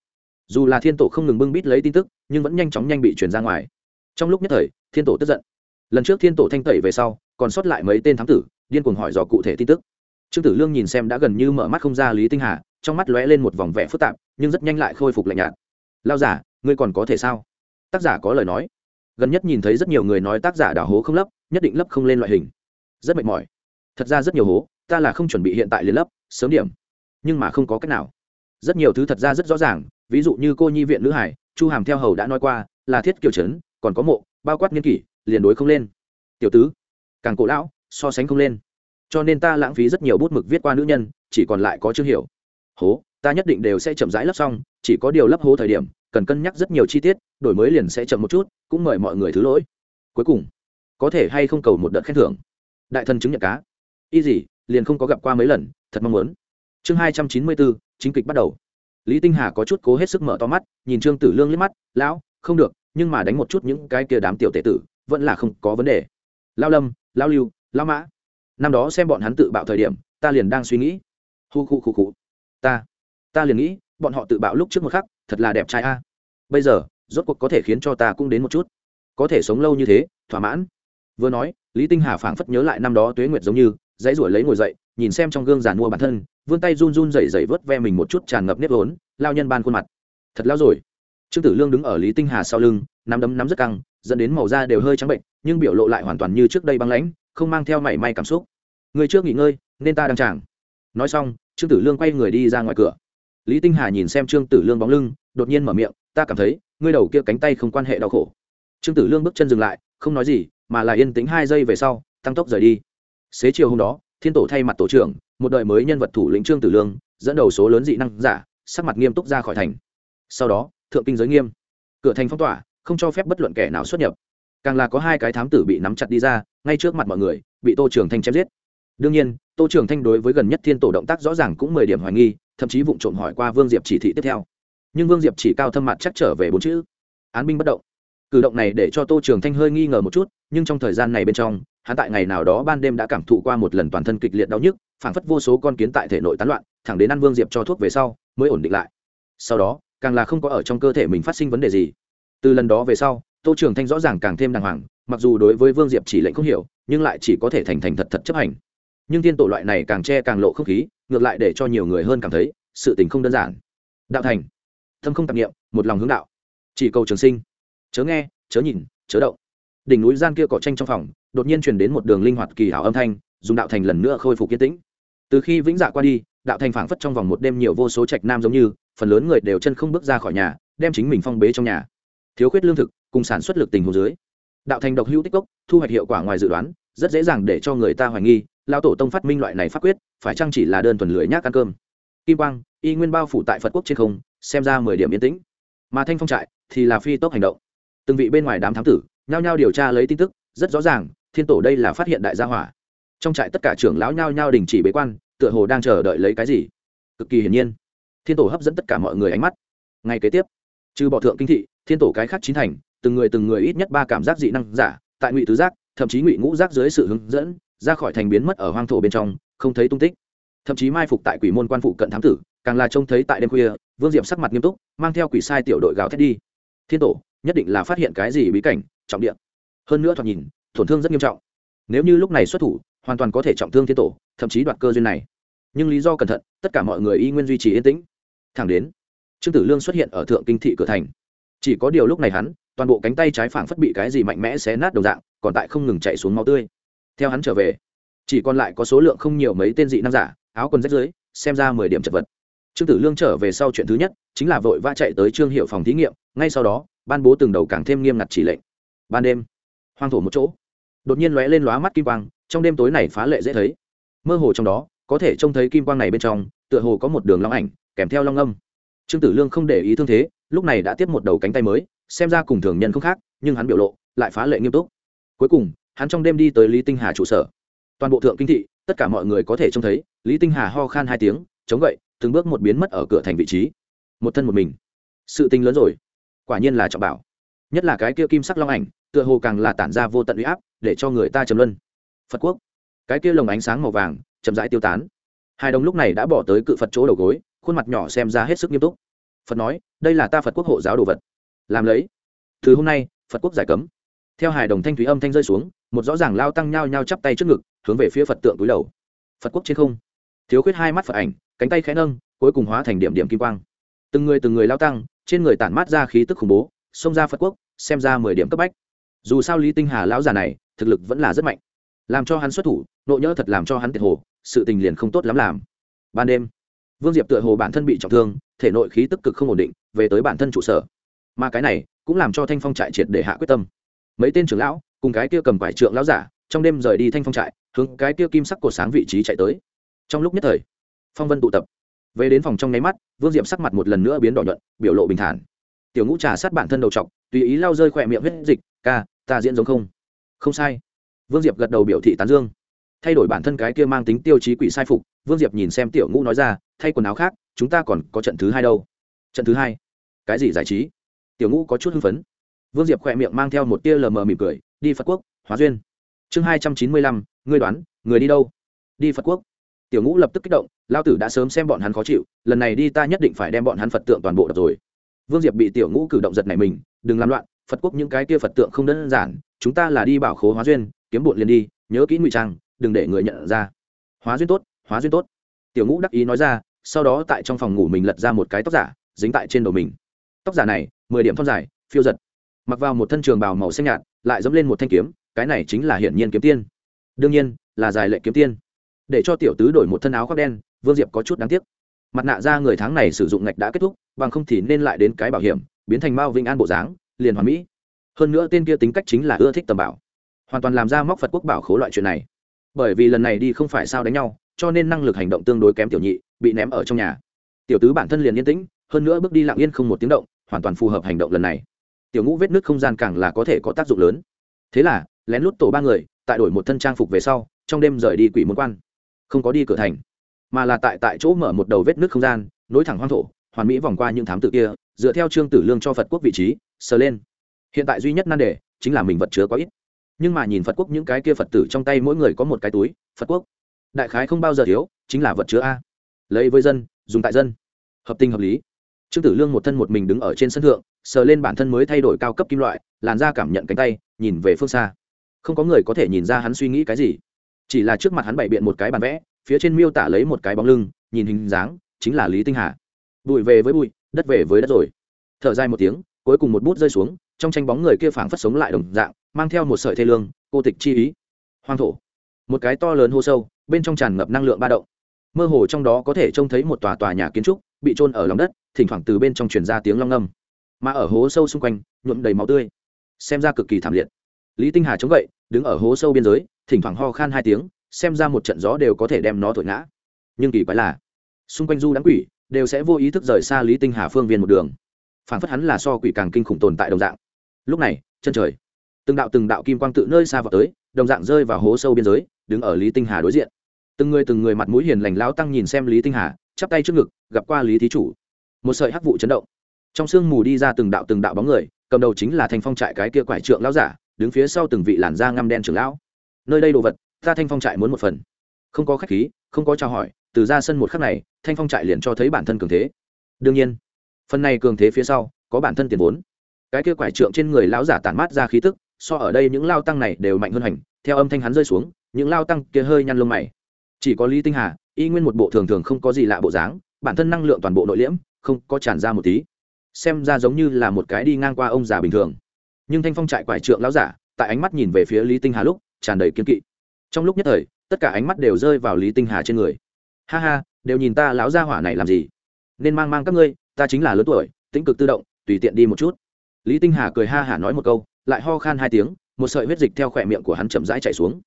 Dù là thiên tổ không ngừng bưng bít lấy tin tức, nhưng vẫn nhanh chóng nhanh bị truyền ra ngoài. Trong lúc nhất thời, thiên tổ tức giận. Lần trước thiên tổ thanh tẩy về sau, còn sót lại mấy tên thám tử, điên cuồng hỏi dò cụ thể tin tức. Trương tử lương nhìn xem đã gần như mở mắt không ra lý tinh hà, trong mắt lóe lên một vòng vẻ phức tạp, nhưng rất nhanh lại khôi phục lạnh nhạt. Lao giả, ngươi còn có thể sao? Tác giả có lời nói. Gần nhất nhìn thấy rất nhiều người nói tác giả đào hố không lấp, nhất định lấp không lên loại hình. Rất mệt mỏi. Thật ra rất nhiều hố, ta là không chuẩn bị hiện tại liền lấp, sớm điểm nhưng mà không có cách nào. Rất nhiều thứ thật ra rất rõ ràng, ví dụ như cô nhi viện nữ hải, chu hàm theo hầu đã nói qua, là thiết kiều trấn còn có mộ, bao quát nghiên kỷ, liền đối không lên. Tiểu tứ, càng cổ lão, so sánh không lên. Cho nên ta lãng phí rất nhiều bút mực viết qua nữ nhân, chỉ còn lại có chương hiểu. Hố, ta nhất định đều sẽ chậm rãi lấp xong, chỉ có điều lấp hố thời điểm, cần cân nhắc rất nhiều chi tiết, đổi mới liền sẽ chậm một chút, cũng mời mọi người thứ lỗi. Cuối cùng, có thể hay không cầu một đợt khen thưởng? Đại thần chứng nhận cá. Y gì, liền không có gặp qua mấy lần, thật mong muốn chương hai trăm chín mươi bốn, chính kịch bắt đầu. Lý tinh hà có chút cố hết sức mở to mắt, nhìn trương tử lương liếc mắt, lão, không được, nhưng mà đánh một chút những cái kia đám tiểu tệ tử, vẫn là không có vấn đề. Lao lâm lao lưu lao mã. Năm đó xem bọn hắn tự bạo thời điểm, ta liền đang suy nghĩ. Hu khu khu khu. Ta ta liền nghĩ, bọn họ tự bạo lúc trước một khắc, thật là đẹp trai a. Bây giờ, rốt cuộc có thể khiến cho ta cũng đến một chút. Có thể sống lâu như thế, thỏa mãn. Vừa nói, lý tinh hà phảng phất nhớ lại năm đó tuế nguyệt giống như, dãy ruổi lấy ngồi dậy nhìn xem trong gương giàn mua bản thân, vươn tay run run rẩy rẩy vớt ve mình một chút tràn ngập nếp vốn, lao nhân ban khuôn mặt. Thật lao rồi. Trương tử lương đứng ở lý tinh hà sau lưng, nắm đấm nắm rất căng, dẫn đến màu da đều hơi trắng bệnh, nhưng biểu lộ lại hoàn toàn như trước đây băng lãnh, không mang theo mảy may cảm xúc. Người trước nghỉ ngơi, nên ta đang chàng nói xong, trương tử lương quay người đi ra ngoài cửa. Lý tinh hà nhìn xem trương tử lương bóng lưng, đột nhiên mở miệng, ta cảm thấy, ngươi đầu kia cánh tay không quan hệ đau khổ. Trương tử lương bước chân dừng lại, không nói gì, mà là yên tĩnh hai giây về sau, tăng tốc rời đi. Xế chiều hôm đó thiên tổ thay mặt tổ trưởng, một đời mới nhân vật thủ lĩnh trương tử lương, dẫn đầu số lớn dị năng giả, sắc mặt nghiêm túc ra khỏi thành. Sau đó, thượng kinh giới nghiêm. Cửa thành phong tỏa, không cho phép bất luận kẻ nào xuất nhập. Càng là có hai cái thám tử bị nắm chặt đi ra, ngay trước mặt mọi người, bị tô trưởng thanh chém giết. Đương nhiên, tô trưởng thanh đối với gần nhất thiên tổ động tác rõ ràng cũng mười điểm hoài nghi, thậm chí vụ trộm hỏi qua vương diệp chỉ thị tiếp theo. Nhưng vương diệp chỉ cao thâm mặt chắc trở về bốn chữ. Án binh bất động. Cử động này để cho tô trường thanh hơi nghi ngờ một chút, nhưng trong thời gian này bên trong hắn tại ngày nào đó ban đêm đã cảm thụ qua một lần toàn thân kịch liệt đau nhức, phảng phất vô số con kiến tại thể nội tán loạn, thẳng đến ăn vương diệp cho thuốc về sau, mới ổn định lại. Sau đó, càng là không có ở trong cơ thể mình phát sinh vấn đề gì. Từ lần đó về sau, tô trường thanh rõ ràng càng thêm đàng hoàng, mặc dù đối với vương diệp chỉ lệnh không hiểu, nhưng lại chỉ có thể thành thành thật thật chấp hành. Nhưng thiên tổ loại này càng che càng lộ không khí, ngược lại để cho nhiều người hơn cảm thấy, sự tình không đơn giản. Đạo thành. Thâm không tạp nghiệm một lòng hướng đạo. Chỉ cầu trường sinh. Chớ nghe, chớ nhìn, chớ động đỉnh núi gian kia cỏ tranh trong phòng, đột nhiên truyền đến một đường linh hoạt kỳ hảo âm thanh, dùng đạo thành lần nữa khôi phục yên tĩnh. Từ khi vĩnh dạ qua đi, đạo thành phảng phất trong vòng một đêm nhiều vô số trạch nam giống như, phần lớn người đều chân không bước ra khỏi nhà, đem chính mình phong bế trong nhà. Thiếu khuyết lương thực, cùng sản xuất lực tình hồ dưới. Đạo thành độc hữu tích cốc, thu hoạch hiệu quả ngoài dự đoán, rất dễ dàng để cho người ta hoài nghi lao tổ tông phát minh loại này phát quyết, phải chăng chỉ là đơn thuần lưỡi nhác ăn cơm. Kim quang, y nguyên bao phủ tại phật quốc trên không, xem ra mười điểm yên tĩnh. Mà thanh phong trại thì là phi tốc hành động. Từng vị bên ngoài đám thám tử nhao nhao điều tra lấy tin tức, rất rõ ràng, thiên tổ đây là phát hiện đại gia hỏa. Trong trại tất cả trưởng lão nhao nhao đình chỉ bế quan, tựa hồ đang chờ đợi lấy cái gì. Cực kỳ hiển nhiên, thiên tổ hấp dẫn tất cả mọi người ánh mắt. Ngay kế tiếp, trừ bỏ thượng kinh thị, thiên tổ cái khác chín thành, từng người từng người ít nhất ba cảm giác dị năng giả, tại ngụy tứ giác, thậm chí ngụy ngũ giác dưới sự hướng dẫn, ra khỏi thành biến mất ở hoang thổ bên trong, không thấy tung tích. Thậm chí mai phục tại quỷ môn quan phụ cận thám tử, càng là trông thấy tại đêm khuya, vương diệm sắc mặt nghiêm túc, mang theo quỷ sai tiểu đội gào thét đi. Thiên tổ, nhất định là phát hiện cái gì bí cảnh trọng địa. Hơn nữa thoạt nhìn, tổn thương rất nghiêm trọng. Nếu như lúc này xuất thủ, hoàn toàn có thể trọng thương thiên tổ, thậm chí đoạt cơ duyên này. Nhưng lý do cẩn thận, tất cả mọi người y nguyên duy trì yên tĩnh. Thẳng đến, trương tử lương xuất hiện ở thượng kinh thị cửa thành. Chỉ có điều lúc này hắn, toàn bộ cánh tay trái phảng phất bị cái gì mạnh mẽ xé nát đồng dạng, còn tại không ngừng chạy xuống máu tươi. Theo hắn trở về, chỉ còn lại có số lượng không nhiều mấy tên dị nam giả, áo quần rách dưới xem ra mười điểm chật vật. Trương tử lương trở về sau chuyện thứ nhất, chính là vội va chạy tới trương hiệu phòng thí nghiệm, ngay sau đó, ban bố từng đầu càng thêm nghiêm ngặt chỉ lệnh ban đêm. Hoang thổ một chỗ. Đột nhiên lóe lên lóa mắt kim quang, trong đêm tối này phá lệ dễ thấy. Mơ hồ trong đó, có thể trông thấy kim quang này bên trong, tựa hồ có một đường long ảnh, kèm theo long âm. Trương tử lương không để ý thương thế, lúc này đã tiếp một đầu cánh tay mới, xem ra cùng thường nhân không khác, nhưng hắn biểu lộ lại phá lệ nghiêm túc. Cuối cùng, hắn trong đêm đi tới lý tinh hà trụ sở. Toàn bộ thượng kinh thị, tất cả mọi người có thể trông thấy, lý tinh hà ho khan hai tiếng, chống gậy, từng bước một biến mất ở cửa thành vị trí. Một thân một mình. Sự tình lớn rồi. Quả nhiên là trọng bảo nhất là cái kia kim sắc long ảnh, tựa hồ càng là tản ra vô tận uy áp, để cho người ta trầm luân. Phật quốc. Cái kia lồng ánh sáng màu vàng, chậm rãi tiêu tán. Hai đồng lúc này đã bỏ tới cự phật chỗ đầu gối, khuôn mặt nhỏ xem ra hết sức nghiêm túc. Phật nói, đây là ta phật quốc hộ giáo đồ vật. Làm lấy. Từ hôm nay, phật quốc giải cấm. Theo hài đồng thanh thúy âm thanh rơi xuống, một rõ ràng lao tăng nhao nhao chắp tay trước ngực, hướng về phía phật tượng túi đầu. Phật quốc trên không. Thiếu khuyết hai mắt phật ảnh, cánh tay khẽ nâng, cuối cùng hóa thành điểm điểm kim quang. Từng người từng người lao tăng, trên người tản mát ra khí tức khủng bố xông ra phật quốc, xem ra mười điểm cấp bách. Dù sao lý tinh hà lão già này, thực lực vẫn là rất mạnh. Làm cho hắn xuất thủ, nộ nhỡ thật làm cho hắn tiệt hồ, sự tình liền không tốt lắm làm. Ban đêm, vương diệp tựa hồ bản thân bị trọng thương, thể nội khí tức cực không ổn định, về tới bản thân trụ sở. Mà cái này, cũng làm cho thanh phong trại triệt để hạ quyết tâm. Mấy tên trưởng lão, cùng cái kia cầm quải trượng lão giả, trong đêm rời đi thanh phong trại, hướng cái kia kim sắc cột sáng vị trí chạy tới. Trong lúc nhất thời, phong vân tụ tập. Về đến phòng trong nháy mắt, vương diệp sắc mặt một lần nữa biến đỏ nhuận, biểu lộ bình thản tiểu ngũ trà sát bản thân đầu t tùy ý lau rơi khỏe miệng huyết dịch, ca, ta diễn giống không? Không sai. Vương diệp gật đầu biểu thị tán dương. Thay đổi bản thân cái kia mang tính tiêu chí quỷ sai phục, vương diệp nhìn xem tiểu ngũ nói ra, thay quần áo khác, chúng ta còn có trận thứ hai đâu. Trận thứ hai? Cái gì giải trí? Tiểu ngũ có chút hưng phấn. Vương diệp khỏe miệng mang theo một tia lờ mờ mỉm cười, đi phật quốc, hóa duyên. Chương hai trăm chín mươi lăm, ngươi đoán, người đi đâu? Đi phật quốc. Tiểu ngũ lập tức kích động lao tử đã sớm xem bọn hắn khó chịu, lần này đi ta nhất định phải đem bọn hắn phật tượng toàn bộ đập rồi vương diệp bị tiểu ngũ cử động giật này mình, đừng làm loạn, phật quốc những cái kia phật tượng không đơn giản, chúng ta là đi bảo khố hóa duyên, kiếm bộn liền đi, nhớ kỹ ngụy trang, đừng để người nhận ra. Hóa duyên tốt, hóa duyên tốt. Tiểu ngũ đắc ý nói ra, sau đó tại trong phòng ngủ mình lật ra một cái tóc giả, dính tại trên đầu mình. Tóc giả này, mười điểm phong dài, phiêu giật. Mặc vào một thân trường bào màu xanh nhạt, lại dẫm lên một thanh kiếm, cái này chính là hiển nhiên kiếm tiên. Đương nhiên, là dài lệ kiếm tiên. Để cho tiểu tứ đổi một thân áo khoác đen, vương diệp có chút đáng tiếc mặt nạ ra người tháng này sử dụng ngạch đã kết thúc, bằng không thì nên lại đến cái bảo hiểm, biến thành mao vinh an bộ dáng, liền hoàn mỹ. Hơn nữa tên kia tính cách chính là ưa thích tầm bảo. Hoàn toàn làm ra móc phật quốc bảo khố loại chuyện này. Bởi vì lần này đi không phải sao đánh nhau, cho nên năng lực hành động tương đối kém tiểu nhị, bị ném ở trong nhà. Tiểu tứ bản thân liền yên tĩnh, hơn nữa bước đi lặng yên không một tiếng động, hoàn toàn phù hợp hành động lần này. Tiểu ngũ vết nước không gian càng là có thể có tác dụng lớn. Thế là, lén lút tổ ba người, tại đổi một thân trang phục về sau, trong đêm rời đi quỷ môn quan. Không có đi cửa thành mà là tại tại chỗ mở một đầu vết nước không gian, nối thẳng hoang thổ, hoàn mỹ vòng qua những thám tử kia, dựa theo trương tử lương cho phật quốc vị trí, sờ lên. Hiện tại duy nhất nan đề chính là mình vật chứa có ít. Nhưng mà nhìn phật quốc những cái kia phật tử trong tay mỗi người có một cái túi, phật quốc. Đại khái không bao giờ thiếu, chính là vật chứa a. Lấy với dân, dùng tại dân. Hợp tình hợp lý. Trương tử lương một thân một mình đứng ở trên sân thượng, sờ lên bản thân mới thay đổi cao cấp kim loại, làn da cảm nhận cánh tay, nhìn về phương xa. Không có người có thể nhìn ra hắn suy nghĩ cái gì. Chỉ là trước mặt hắn bày biện một cái bàn vẽ phía trên miêu tả lấy một cái bóng lưng, nhìn hình dáng, chính là lý tinh hà. Bụi về với bụi, đất về với đất rồi. Thở dài một tiếng, cuối cùng một bút rơi xuống, trong tranh bóng người kia phảng phất sống lại đồng dạng, mang theo một sợi thê lương, cô tịch chi ý. Hoang thổ. Một cái to lớn hô sâu, bên trong tràn ngập năng lượng ba động. Mơ hồ trong đó có thể trông thấy một tòa tòa nhà kiến trúc, bị trôn ở lòng đất, thỉnh thoảng từ bên trong truyền ra tiếng long ngâm. Mà ở hố sâu xung quanh, nhuộm đầy máu tươi. Xem ra cực kỳ thảm liệt. Lý tinh hà chống gậy, đứng ở hố sâu biên giới, thỉnh thoảng ho khan hai tiếng xem ra một trận gió đều có thể đem nó thổi ngã. Nhưng kỳ quái là, xung quanh du đám quỷ đều sẽ vô ý thức rời xa lý tinh hà phương viên một đường. Phản phất hắn là so quỷ càng kinh khủng tồn tại đồng dạng. Lúc này, chân trời, từng đạo từng đạo kim quang tự nơi xa vào tới, đồng dạng rơi vào hố sâu biên giới, đứng ở lý tinh hà đối diện. Từng người từng người mặt mũi hiền lành lao tăng nhìn xem lý tinh hà, chắp tay trước ngực, gặp qua lý thí chủ. Một sợi hắc vụ chấn động. Trong sương mù đi ra từng đạo từng đạo bóng người, cầm đầu chính là thành phong trại cái kia quải trượng lão giả, đứng phía sau từng vị làn da ngăm đen trưởng lão. Nơi đây đồ vật ta thanh phong trại muốn một phần. Không có khách khí, không có chào hỏi, từ ra sân một khắc này, thanh phong trại liền cho thấy bản thân cường thế. Đương nhiên, phần này cường thế phía sau, có bản thân tiền vốn. Cái kia quải trượng trên người lão giả tản mát ra khí tức, so ở đây những lao tăng này đều mạnh hơn hành, theo âm thanh hắn rơi xuống, những lao tăng kia hơi nhăn lông mày. Chỉ có lý tinh hà, y nguyên một bộ thường thường không có gì lạ bộ dáng, bản thân năng lượng toàn bộ nội liễm, không có tràn ra một tí. Xem ra giống như là một cái đi ngang qua ông già bình thường. Nhưng thanh phong trại quải trượng lão giả, tại ánh mắt nhìn về phía lý tinh hà lúc, tràn đầy kiên kỵ trong lúc nhất thời, tất cả ánh mắt đều rơi vào lý tinh hà trên người. Ha ha, đều nhìn ta lão gia hỏa này làm gì? Nên mang mang các ngươi, ta chính là lớn tuổi, tĩnh cực tự động, tùy tiện đi một chút. Lý tinh hà cười ha hả nói một câu, lại ho khan hai tiếng, một sợi huyết dịch theo khỏe miệng của hắn chậm rãi chạy xuống.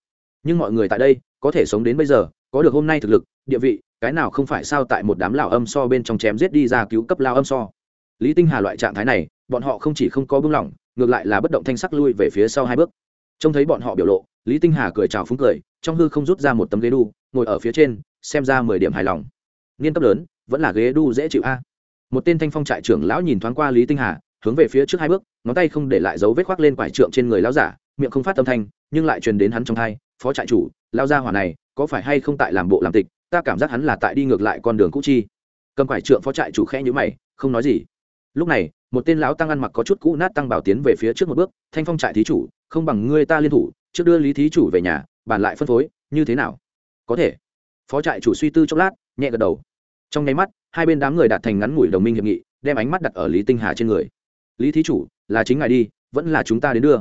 Nhưng mọi người tại đây, có thể sống đến bây giờ, có được hôm nay thực lực, địa vị, cái nào không phải sao tại một đám lão âm so bên trong chém giết đi ra cứu cấp lao âm so. Lý tinh hà loại trạng thái này, bọn họ không chỉ không có bưng lỏng ngược lại là bất động thanh sắc lui về phía sau hai bước. Trông thấy bọn họ biểu lộ lý tinh hà cười chào phúng cười, trong hư không rút ra một tấm ghế đu, ngồi ở phía trên, xem ra mười điểm hài lòng. Niên cấp lớn, vẫn là ghế đu dễ chịu a. Một tên thanh phong trại trưởng lão nhìn thoáng qua lý tinh hà, hướng về phía trước hai bước, ngón tay không để lại dấu vết khoác lên quải trượng trên người lão giả, miệng không phát âm thanh, nhưng lại truyền đến hắn trong thai phó trại chủ lao gia hỏa này, có phải hay không tại làm bộ làm tịch? Ta cảm giác hắn là tại đi ngược lại con đường cũ chi. Cầm quải trượng phó trại chủ khẽ nhữ mày, không nói gì. Lúc này, một tên lão tăng ăn mặc có chút cũ nát tăng bảo tiến về phía trước một bước, thanh phong trại thí chủ, không bằng ngươi ta liên thủ trước đưa lý thí chủ về nhà, bàn lại phân phối, như thế nào? Có thể. Phó trại chủ suy tư chốc lát, nhẹ gật đầu. Trong nháy mắt, hai bên đám người đạt thành ngắn ngủi đồng minh hiệp nghị, đem ánh mắt đặt ở lý tinh hà trên người. Lý thí chủ, là chính ngài đi, vẫn là chúng ta đến đưa.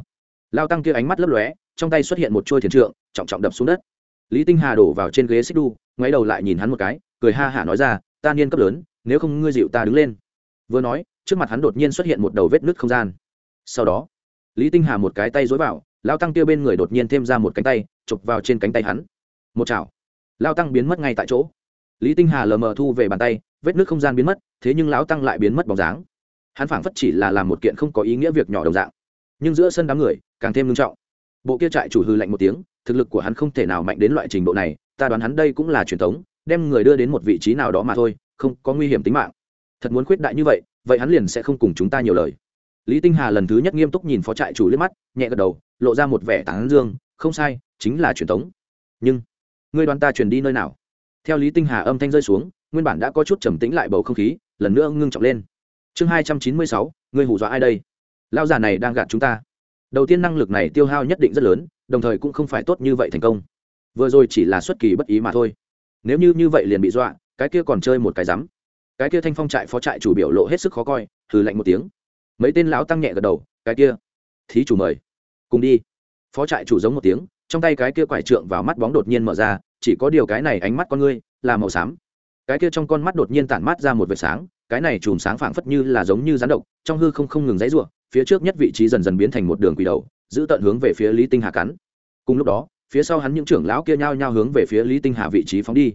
Lao tăng kia ánh mắt lấp lóe, trong tay xuất hiện một chuôi thiền trượng, trọng trọng đập xuống đất. Lý tinh hà đổ vào trên ghế xích đu, ngoáy đầu lại nhìn hắn một cái, cười ha hả nói ra, ta niên cấp lớn, nếu không ngươi dịu ta đứng lên. Vừa nói, trước mặt hắn đột nhiên xuất hiện một đầu vết nứt không gian. Sau đó, lý tinh hà một cái tay dối vào lao tăng kia bên người đột nhiên thêm ra một cánh tay, chụp vào trên cánh tay hắn. Một chảo. Lao tăng biến mất ngay tại chỗ. Lý tinh hà lờ mờ thu về bàn tay, vết nước không gian biến mất, thế nhưng lão tăng lại biến mất bóng dáng. Hắn phảng phất chỉ là làm một kiện không có ý nghĩa việc nhỏ đồng dạng. Nhưng giữa sân đám người, càng thêm nghiêm trọng. Bộ kia trại chủ hư lạnh một tiếng, thực lực của hắn không thể nào mạnh đến loại trình độ này, ta đoán hắn đây cũng là truyền thống, đem người đưa đến một vị trí nào đó mà thôi, không có nguy hiểm tính mạng. Thật muốn khuyết đại như vậy vậy hắn liền sẽ không cùng chúng ta nhiều lời lý tinh hà lần thứ nhất nghiêm túc nhìn phó trại chủ liếc mắt, nhẹ gật đầu, lộ ra một vẻ tán dương, không sai, chính là truyền thống nhưng, ngươi đoán ta truyền đi nơi nào? Theo lý tinh hà âm thanh rơi xuống, nguyên bản đã có chút trầm tĩnh lại bầu không khí, lần nữa ngưng trọng lên. Chương hai trăm chín mươi sáu, ngươi hù dọa ai đây? Lao già này đang gạt chúng ta. Đầu tiên năng lực này tiêu hao nhất định rất lớn, đồng thời cũng không phải tốt như vậy thành công. Vừa rồi chỉ là xuất kỳ bất ý mà thôi. Nếu như như vậy liền bị dọa, cái kia còn chơi một cái rắm cái kia thanh phong trại phó trại chủ biểu lộ hết sức khó coi, hừ lạnh một tiếng mấy tên lão tăng nhẹ gật đầu, cái kia, thí chủ mời. Cùng đi. Phó trại chủ giống một tiếng, trong tay cái kia quải trượng vào mắt bóng đột nhiên mở ra, chỉ có điều cái này ánh mắt con ngươi là màu xám. Cái kia trong con mắt đột nhiên tản mát ra một vệt sáng, cái này chùm sáng phảng phất như là giống như rắn độc, trong hư không không ngừng dãy rủa, phía trước nhất vị trí dần dần biến thành một đường quỷ đầu, giữ tận hướng về phía lý tinh hà cắn. Cùng lúc đó, phía sau hắn những trưởng lão kia nhao nhao hướng về phía lý tinh hà vị trí phóng đi.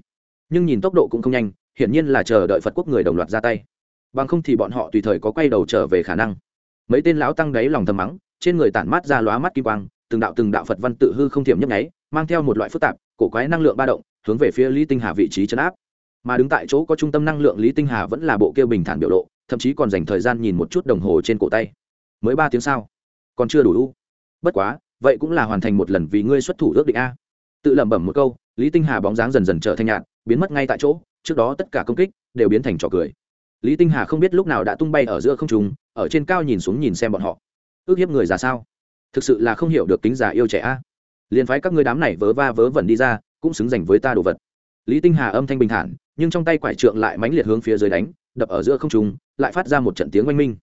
Nhưng nhìn tốc độ cũng không nhanh, hiển nhiên là chờ đợi phật quốc người đồng loạt ra tay bằng không thì bọn họ tùy thời có quay đầu trở về khả năng. Mấy tên lão tăng đáy lòng thầm mắng, trên người tản mát ra lóa mắt kim quang, từng đạo từng đạo phật văn tự hư không thiểm nhấp nháy, mang theo một loại phức tạp, cổ quái năng lượng ba động, hướng về phía lý tinh hà vị trí chấn áp. Mà đứng tại chỗ có trung tâm năng lượng lý tinh hà vẫn là bộ kia bình thản biểu lộ, thậm chí còn dành thời gian nhìn một chút đồng hồ trên cổ tay. Mới ba tiếng sau, còn chưa đủ u. Bất quá, vậy cũng là hoàn thành một lần vì ngươi xuất thủ ước định a. Tự lẩm bẩm một câu, lý tinh hà bóng dáng dần dần trở thành nhạt, biến mất ngay tại chỗ, trước đó tất cả công kích đều biến thành trò cười lý tinh hà không biết lúc nào đã tung bay ở giữa không trùng ở trên cao nhìn xuống nhìn xem bọn họ. Ước hiếp người ra sao? Thực sự là không hiểu được kính già yêu trẻ a. Liền phái các ngươi đám này vớ va vớ vẩn đi ra, cũng xứng dành với ta đồ vật. Lý tinh hà âm thanh bình thản, nhưng trong tay quải trượng lại mãnh liệt hướng phía dưới đánh, đập ở giữa không trùng lại phát ra một trận tiếng oanh minh.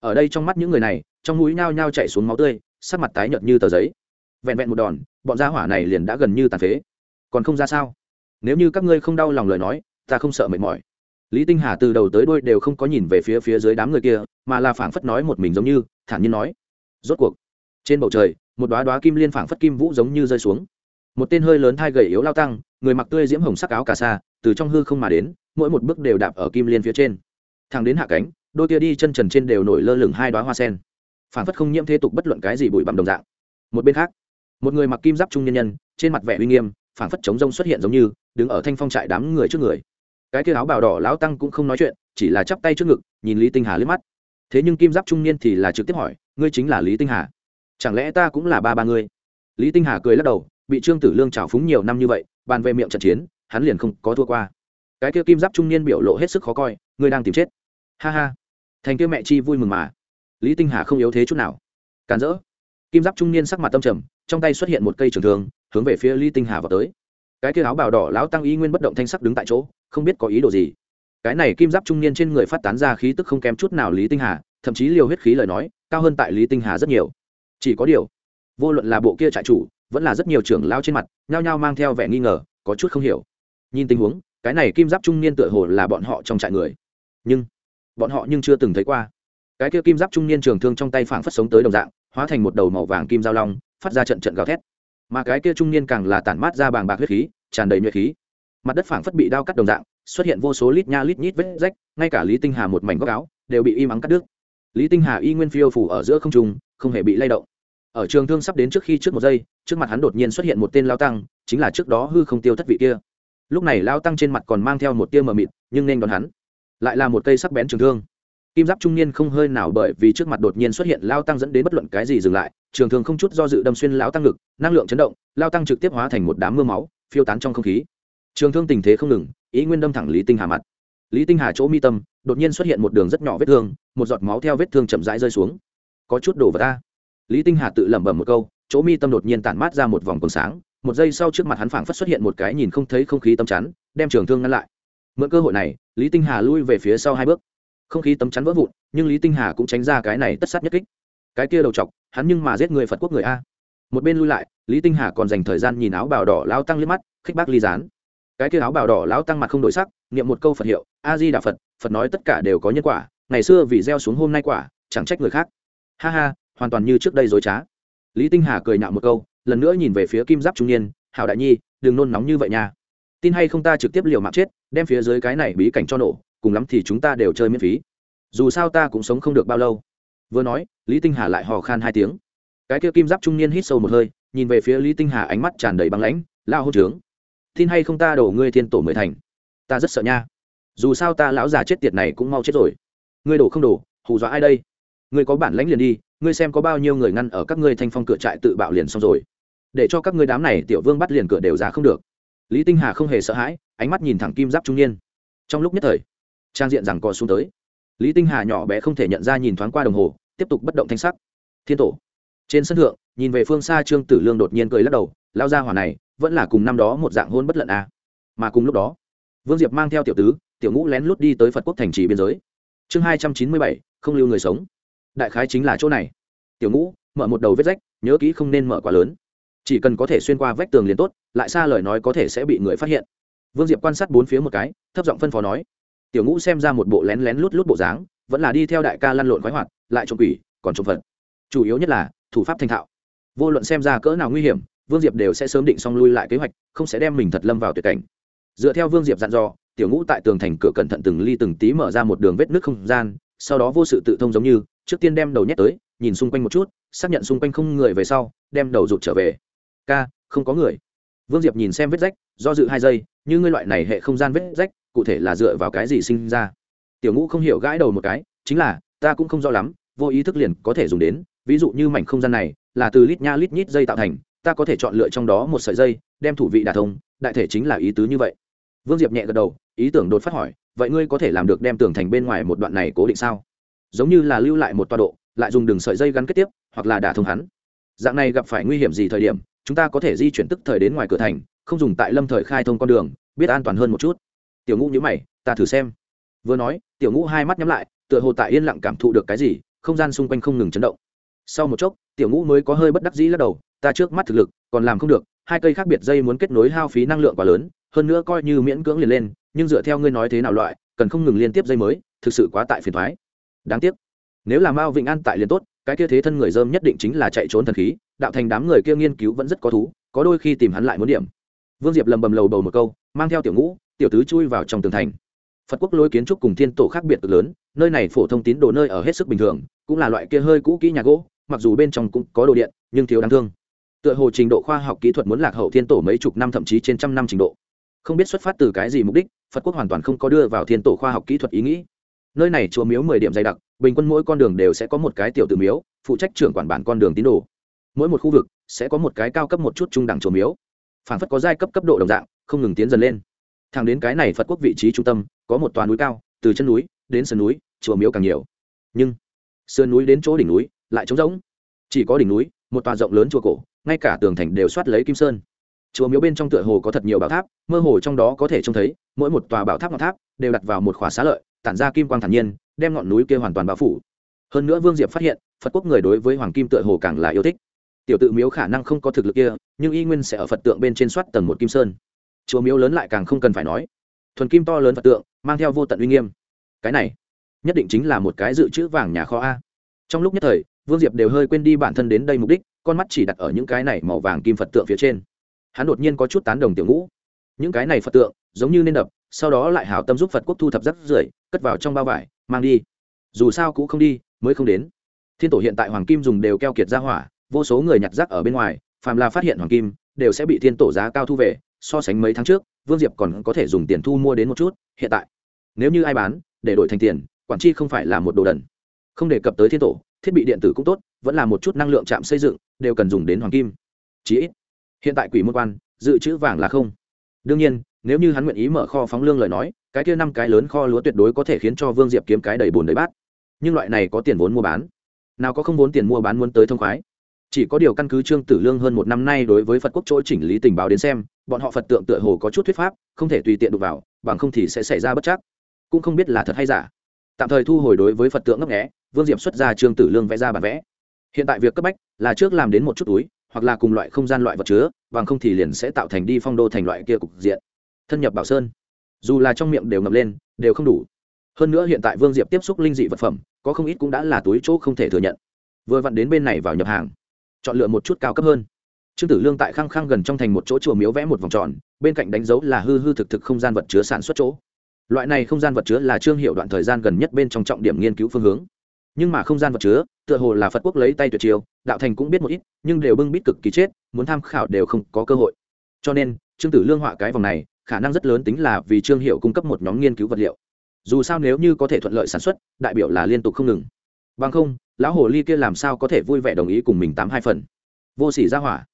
Ở đây trong mắt những người này, trong mũi nhao nhao chạy xuống máu tươi, sắc mặt tái nhợt như tờ giấy. Vẹn vẹn một đòn, bọn gia hỏa này liền đã gần như tàn phế. Còn không ra sao? Nếu như các ngươi không đau lòng lời nói, ta không sợ mệt mỏi lý tinh hà từ đầu tới đuôi đều không có nhìn về phía phía dưới đám người kia, mà là phảng phất nói một mình giống như, thản nhiên nói. Rốt cuộc, trên bầu trời, một đoá đoá kim liên phảng phất kim vũ giống như rơi xuống. Một tên hơi lớn thai gầy yếu lao tăng, người mặc tươi diễm hồng sắc áo cà sa, từ trong hư không mà đến, mỗi một bước đều đạp ở kim liên phía trên. Thằng đến hạ cánh, đôi tia đi chân trần trên đều nổi lơ lửng hai đoá hoa sen. Phảng phất không nhiễm thế tục bất luận cái gì bụi bặm đồng dạng. Một bên khác, một người mặc kim giáp trung nhân nhân, trên mặt vẻ uy nghiêm, phảng phất chống rông xuất hiện giống như, đứng ở thanh phong trại đám người trước người cái kia áo bào đỏ lão tăng cũng không nói chuyện, chỉ là chắp tay trước ngực, nhìn lý tinh hà liếc mắt. Thế nhưng kim giáp trung niên thì là trực tiếp hỏi, ngươi chính là lý tinh hà? Chẳng lẽ ta cũng là ba ba ngươi? Lý tinh hà cười lắc đầu, bị trương tử lương trào phúng nhiều năm như vậy, bàn về miệng trận chiến, hắn liền không có thua qua. Cái kia kim giáp trung niên biểu lộ hết sức khó coi, ngươi đang tìm chết. Ha ha. Thành kia mẹ chi vui mừng mà. Lý tinh hà không yếu thế chút nào. Càn rỡ. Kim giáp trung niên sắc mặt tâm trầm, trong tay xuất hiện một cây trường thường hướng về phía lý tinh hà vào tới. Cái kia áo bào đỏ lão tăng y nguyên bất động thanh sắc đứng tại chỗ không biết có ý đồ gì. Cái này kim giáp trung niên trên người phát tán ra khí tức không kém chút nào lý tinh hà, thậm chí liều huyết khí lời nói, cao hơn tại lý tinh hà rất nhiều. Chỉ có điều, vô luận là bộ kia trại chủ, vẫn là rất nhiều trưởng lao trên mặt, nhao nhao mang theo vẻ nghi ngờ, có chút không hiểu. Nhìn tình huống, cái này kim giáp trung niên tựa hồ là bọn họ trong trại người. Nhưng, bọn họ nhưng chưa từng thấy qua. Cái kia kim giáp trung niên trường thương trong tay phảng phất sống tới đồng dạng, hóa thành một đầu màu vàng kim giao long, phát ra trận trận gào thét. Mà cái kia trung niên càng là tản mát ra bàng bạc huyết khí, tràn đầy nhuệ khí mặt đất phảng phất bị đao cắt đồng dạng, xuất hiện vô số lít nha lít nhít vết rách, ngay cả lý tinh hà một mảnh góc áo đều bị im ắng cắt đứt. Lý tinh hà y nguyên phiêu phủ ở giữa không trung, không hề bị lay động. Ở trường thương sắp đến trước khi trước một giây, trước mặt hắn đột nhiên xuất hiện một tên lao tăng, chính là trước đó hư không tiêu thất vị kia. Lúc này lao tăng trên mặt còn mang theo một tia mờ mịt, nhưng nên đón hắn lại là một cây sắc bén trường thương. Kim giáp trung niên không hơi nào bởi vì trước mặt đột nhiên xuất hiện lao tăng dẫn đến bất luận cái gì dừng lại, trường thương không chút do dự đâm xuyên lao tăng ngực, năng lượng chấn động, lao tăng trực tiếp hóa thành một đám mưa máu, phiêu tán trong không khí trường thương tình thế không ngừng, ý nguyên đâm thẳng lý tinh hà mặt. Lý tinh hà chỗ mi tâm, đột nhiên xuất hiện một đường rất nhỏ vết thương, một giọt máu theo vết thương chậm rãi rơi xuống. Có chút đổ vào ta lý tinh hà tự lẩm bẩm một câu, chỗ mi tâm đột nhiên tản mát ra một vòng cồn sáng, một giây sau trước mặt hắn phảng phất xuất hiện một cái nhìn không thấy không khí tâm chắn, đem trường thương ngăn lại. Mượn cơ hội này, lý tinh hà lui về phía sau hai bước. Không khí tấm chắn vỡ vụn, nhưng lý tinh hà cũng tránh ra cái này tất sát nhất kích. Cái kia đầu chọc, hắn nhưng mà giết người phật quốc người a. Một bên lui lại, lý tinh hà còn dành thời gian nhìn áo bào đỏ lao tăng liếc mắt, khích bác ly gián cái kia áo bào đỏ lão tăng mặt không đổi sắc, niệm một câu phật hiệu a di đà phật phật nói tất cả đều có nhân quả, ngày xưa vì gieo xuống hôm nay quả, chẳng trách người khác. Ha ha, hoàn toàn như trước đây dối trá. Lý tinh hà cười nhạo một câu, lần nữa nhìn về phía kim giáp trung niên hào đại nhi, đừng nôn nóng như vậy nha. Tin hay không ta trực tiếp liều mạng chết, đem phía dưới cái này bí cảnh cho nổ, cùng lắm thì chúng ta đều chơi miễn phí. Dù sao ta cũng sống không được bao lâu. Vừa nói, lý tinh hà lại hò khan hai tiếng. Cái kia kim giáp trung niên hít sâu một hơi, nhìn về phía lý tinh hà ánh mắt tràn đầy băng lãnh, lao hôn trướng tin hay không ta đổ ngươi thiên tổ mười thành? Ta rất sợ nha. Dù sao ta lão già chết tiệt này cũng mau chết rồi. Ngươi đổ không đổ, hù dọa ai đây? Ngươi có bản lãnh liền đi, ngươi xem có bao nhiêu người ngăn ở các ngươi thanh phong cửa trại tự bạo liền xong rồi. Để cho các ngươi đám này tiểu vương bắt liền cửa đều ra không được. Lý tinh hà không hề sợ hãi, ánh mắt nhìn thẳng kim giáp trung niên. Trong lúc nhất thời, trang diện rằng co xuống tới. Lý tinh hà nhỏ bé không thể nhận ra nhìn thoáng qua đồng hồ, tiếp tục bất động thanh sắc. Thiên tổ, trên sân thượng, nhìn về phương xa trương tử lương đột nhiên cười lắc đầu lao ra hỏa này vẫn là cùng năm đó một dạng hôn bất lận a. À. mà cùng lúc đó, vương diệp mang theo tiểu tứ, tiểu ngũ lén lút đi tới phật quốc thành trì biên giới. Chương hai trăm chín mươi bảy, không lưu người sống. Đại khái chính là chỗ này. Tiểu ngũ, mở một đầu vết rách, nhớ kỹ không nên mở quá lớn. Chỉ cần có thể xuyên qua vách tường liền tốt, lại xa lời nói có thể sẽ bị người phát hiện. Vương diệp quan sát bốn phía một cái, thấp giọng phân phó nói. Tiểu ngũ xem ra một bộ lén lén lút lút bộ dáng, vẫn là đi theo đại ca lăn lộn khoái hoạt, lại trộm quỷ, còn trộm phật. Chủ yếu nhất là thủ pháp thành thạo. Vô luận xem ra cỡ nào nguy hiểm vương diệp đều sẽ sớm định xong lui lại kế hoạch, không sẽ đem mình thật lâm vào tuyệt cảnh. Dựa theo vương diệp dặn dò, tiểu ngũ tại tường thành cửa cẩn thận từng ly từng tí mở ra một đường vết nước không gian, sau đó vô sự tự thông giống như, trước tiên đem đầu nhét tới, nhìn xung quanh một chút, xác nhận xung quanh không người về sau, đem đầu rụt trở về. Ca, không có người. Vương diệp nhìn xem vết rách, do dự hai giây, như ngươi loại này hệ không gian vết rách, cụ thể là dựa vào cái gì sinh ra? Tiểu ngũ không hiểu gãi đầu một cái, chính là, ta cũng không rõ lắm, vô ý thức liền có thể dùng đến, ví dụ như mảnh không gian này, là từ lít nha lít nhít dây tạo thành ta có thể chọn lựa trong đó một sợi dây, đem thủ vị đả thông, đại thể chính là ý tứ như vậy. Vương diệp nhẹ gật đầu, ý tưởng đột phát hỏi, vậy ngươi có thể làm được đem tường thành bên ngoài một đoạn này cố định sao? Giống như là lưu lại một toa độ, lại dùng đường sợi dây gắn kết tiếp, hoặc là đả thông hắn. Dạng này gặp phải nguy hiểm gì thời điểm, chúng ta có thể di chuyển tức thời đến ngoài cửa thành, không dùng tại lâm thời khai thông con đường, biết an toàn hơn một chút. Tiểu ngũ nhữ mày, ta thử xem. Vừa nói, tiểu ngũ hai mắt nhắm lại, tựa hồ tại yên lặng cảm thụ được cái gì, không gian xung quanh không ngừng chấn động. Sau một chốc, tiểu ngũ mới có hơi bất đắc dĩ lắc đầu ta trước mắt thực lực, còn làm không được, hai cây khác biệt dây muốn kết nối hao phí năng lượng quá lớn, hơn nữa coi như miễn cưỡng liền lên, nhưng dựa theo ngươi nói thế nào loại, cần không ngừng liên tiếp dây mới, thực sự quá tại phiền thoái đáng tiếc. Nếu là mao vịnh an tại liền tốt, cái kia thế thân người dơm nhất định chính là chạy trốn thần khí, đạo thành đám người kia nghiên cứu vẫn rất có thú, có đôi khi tìm hắn lại muốn điểm. Vương diệp lầm bầm lầu bầu một câu, mang theo tiểu ngũ, tiểu tứ chui vào trong tường thành. Phật quốc lối kiến trúc cùng thiên tổ khác biệt cực lớn, nơi này phổ thông tín đồ nơi ở hết sức bình thường, cũng là loại kia hơi cũ kỹ nhà gỗ, mặc dù bên trong cũng có đồ điện, nhưng thiếu đáng thương tựa hồ trình độ khoa học kỹ thuật muốn lạc hậu thiên tổ mấy chục năm, thậm chí trên trăm năm trình độ. Không biết xuất phát từ cái gì mục đích, phật quốc hoàn toàn không có đưa vào thiên tổ khoa học kỹ thuật ý nghĩ. Nơi này chùa miếu mười điểm dày đặc, bình quân mỗi con đường đều sẽ có một cái tiểu tự miếu, phụ trách trưởng quản bản con đường tín đồ. Mỗi một khu vực sẽ có một cái cao cấp một chút trung đẳng chùa miếu. Phản phất có giai cấp cấp độ đồng dạng, không ngừng tiến dần lên. Thẳng đến cái này phật quốc vị trí trung tâm, có một toàn núi cao, từ chân núi đến sườn núi, chùa miếu càng nhiều. Nhưng, sườn núi đến chỗ đỉnh núi lại trống rỗng. Chỉ có đỉnh núi, một tòa rộng lớn chùa cổ ngay cả tường thành đều soát lấy kim sơn. Chùa miếu bên trong tựa hồ có thật nhiều bảo tháp, mơ hồ trong đó có thể trông thấy, mỗi một tòa bảo tháp ngọn tháp đều đặt vào một khóa xá lợi, tản ra kim quang thản nhiên, đem ngọn núi kia hoàn toàn bao phủ. Hơn nữa vương diệp phát hiện, phật quốc người đối với hoàng kim tựa hồ càng là yêu thích. Tiểu tự miếu khả năng không có thực lực kia, nhưng y nguyên sẽ ở phật tượng bên trên soát tầng một kim sơn. Chùa miếu lớn lại càng không cần phải nói. Thuần kim to lớn phật tượng, mang theo vô tận uy nghiêm. Cái này, nhất định chính là một cái dự trữ vàng nhà kho a. Trong lúc nhất thời, vương diệp đều hơi quên đi bản thân đến đây mục đích con mắt chỉ đặt ở những cái này màu vàng kim phật tượng phía trên. Hắn đột nhiên có chút tán đồng tiểu ngũ. Những cái này phật tượng, giống như nên đập, sau đó lại hảo tâm giúp phật quốc thu thập rắc rưởi, cất vào trong bao vải, mang đi. Dù sao cũng không đi, mới không đến. Thiên tổ hiện tại hoàng kim dùng đều keo kiệt ra hỏa, vô số người nhặt rác ở bên ngoài, phàm là phát hiện hoàng kim, đều sẽ bị thiên tổ giá cao thu về, so sánh mấy tháng trước, vương diệp còn có thể dùng tiền thu mua đến một chút, hiện tại. Nếu như ai bán, để đổi thành tiền, quản chi không phải là một đồ đần. Không đề cập tới thiên tổ, thiết bị điện tử cũng tốt vẫn là một chút năng lượng chạm xây dựng, đều cần dùng đến hoàng kim. Chí ít, hiện tại quỷ môn quan, dự trữ vàng là không. Đương nhiên, nếu như hắn nguyện ý mở kho phóng lương lời nói, cái kia năm cái lớn kho lúa tuyệt đối có thể khiến cho vương diệp kiếm cái đầy bùn đầy bát. Nhưng loại này có tiền vốn mua bán, nào có không vốn tiền mua bán muốn tới thông khoái. Chỉ có điều căn cứ trương tử lương hơn một năm nay đối với phật quốc chỗ chỉnh lý tình báo đến xem, bọn họ phật tượng tựa hồ có chút thuyết pháp, không thể tùy tiện đụng vào, bằng không thì sẽ xảy ra bất chắc. Cũng không biết là thật hay giả. Tạm thời thu hồi đối với phật tượng ngấp nghẽ vương diệp xuất ra trương tử lương vẽ ra bản vẽ hiện tại việc cấp bách là trước làm đến một chút túi, hoặc là cùng loại không gian loại vật chứa, bằng không thì liền sẽ tạo thành đi phong đô thành loại kia cục diện. Thân nhập bảo sơn. Dù là trong miệng đều ngập lên, đều không đủ. Hơn nữa hiện tại vương diệp tiếp xúc linh dị vật phẩm, có không ít cũng đã là túi chỗ không thể thừa nhận. Vừa vặn đến bên này vào nhập hàng, chọn lựa một chút cao cấp hơn. Trương tử lương tại khăng khăng gần trong thành một chỗ chùa miếu vẽ một vòng tròn, bên cạnh đánh dấu là hư hư thực thực không gian vật chứa sản xuất chỗ. Loại này không gian vật chứa là trương hiệu đoạn thời gian gần nhất bên trong trọng điểm nghiên cứu phương hướng nhưng mà không gian vật chứa, tựa hồ là phật quốc lấy tay tuyệt chiêu, đạo thành cũng biết một ít, nhưng đều bưng bít cực kỳ chết, muốn tham khảo đều không có cơ hội. Cho nên, trương tử lương họa cái vòng này, khả năng rất lớn tính là vì trương hiệu cung cấp một nhóm nghiên cứu vật liệu. Dù sao nếu như có thể thuận lợi sản xuất, đại biểu là liên tục không ngừng. Bằng không, lão hồ ly kia làm sao có thể vui vẻ đồng ý cùng mình tám hai phần? Vô sỉ ra hỏa.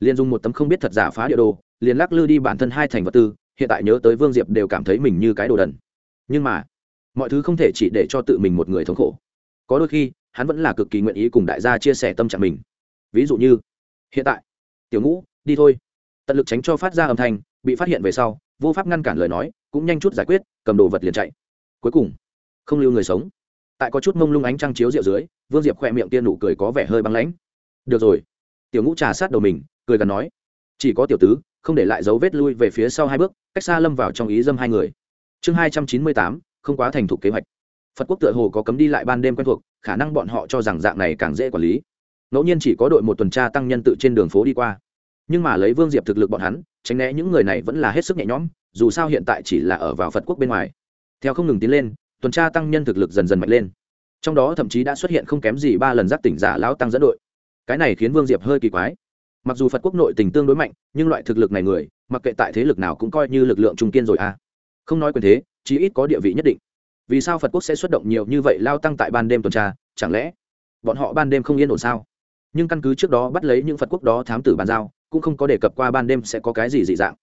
Liền dùng một tấm không biết thật giả phá địa đồ, liền lắc lư đi bản thân hai thành vật tư, hiện tại nhớ tới vương diệp đều cảm thấy mình như cái đồ đần. Nhưng mà, mọi thứ không thể chỉ để cho tự mình một người thống khổ có đôi khi, hắn vẫn là cực kỳ nguyện ý cùng đại gia chia sẻ tâm trạng mình. Ví dụ như, hiện tại, tiểu ngũ, đi thôi. Tận lực tránh cho phát ra âm thanh, bị phát hiện về sau, vô pháp ngăn cản lời nói, cũng nhanh chút giải quyết, cầm đồ vật liền chạy. Cuối cùng, không lưu người sống. Tại có chút mông lung ánh trăng chiếu rượu dưới, vương diệp khỏe miệng tiên nụ cười có vẻ hơi băng lãnh. Được rồi. Tiểu ngũ trà sát đầu mình, cười gần nói, chỉ có tiểu tứ, không để lại dấu vết lui về phía sau hai bước, cách xa lâm vào trong ý dâm hai người. Chương hai trăm chín mươi tám, không quá thành thục kế hoạch phật quốc tựa hồ có cấm đi lại ban đêm quen thuộc, khả năng bọn họ cho rằng dạng này càng dễ quản lý. Ngẫu nhiên chỉ có đội một tuần tra tăng nhân tự trên đường phố đi qua. Nhưng mà lấy vương diệp thực lực bọn hắn, tránh né những người này vẫn là hết sức nhẹ nhõm, dù sao hiện tại chỉ là ở vào phật quốc bên ngoài. Theo không ngừng tiến lên, tuần tra tăng nhân thực lực dần dần mạnh lên. Trong đó thậm chí đã xuất hiện không kém gì ba lần giáp tỉnh giả lão tăng dẫn đội. Cái này khiến vương diệp hơi kỳ quái. Mặc dù phật quốc nội tình tương đối mạnh, nhưng loại thực lực này người, mặc kệ tại thế lực nào cũng coi như lực lượng trung kiên rồi à. Không nói quyền thế, chí ít có địa vị nhất định vì sao phật quốc sẽ xuất động nhiều như vậy lao tăng tại ban đêm tuần tra chẳng lẽ bọn họ ban đêm không yên ổn sao nhưng căn cứ trước đó bắt lấy những phật quốc đó thám tử bàn giao cũng không có đề cập qua ban đêm sẽ có cái gì dị dạng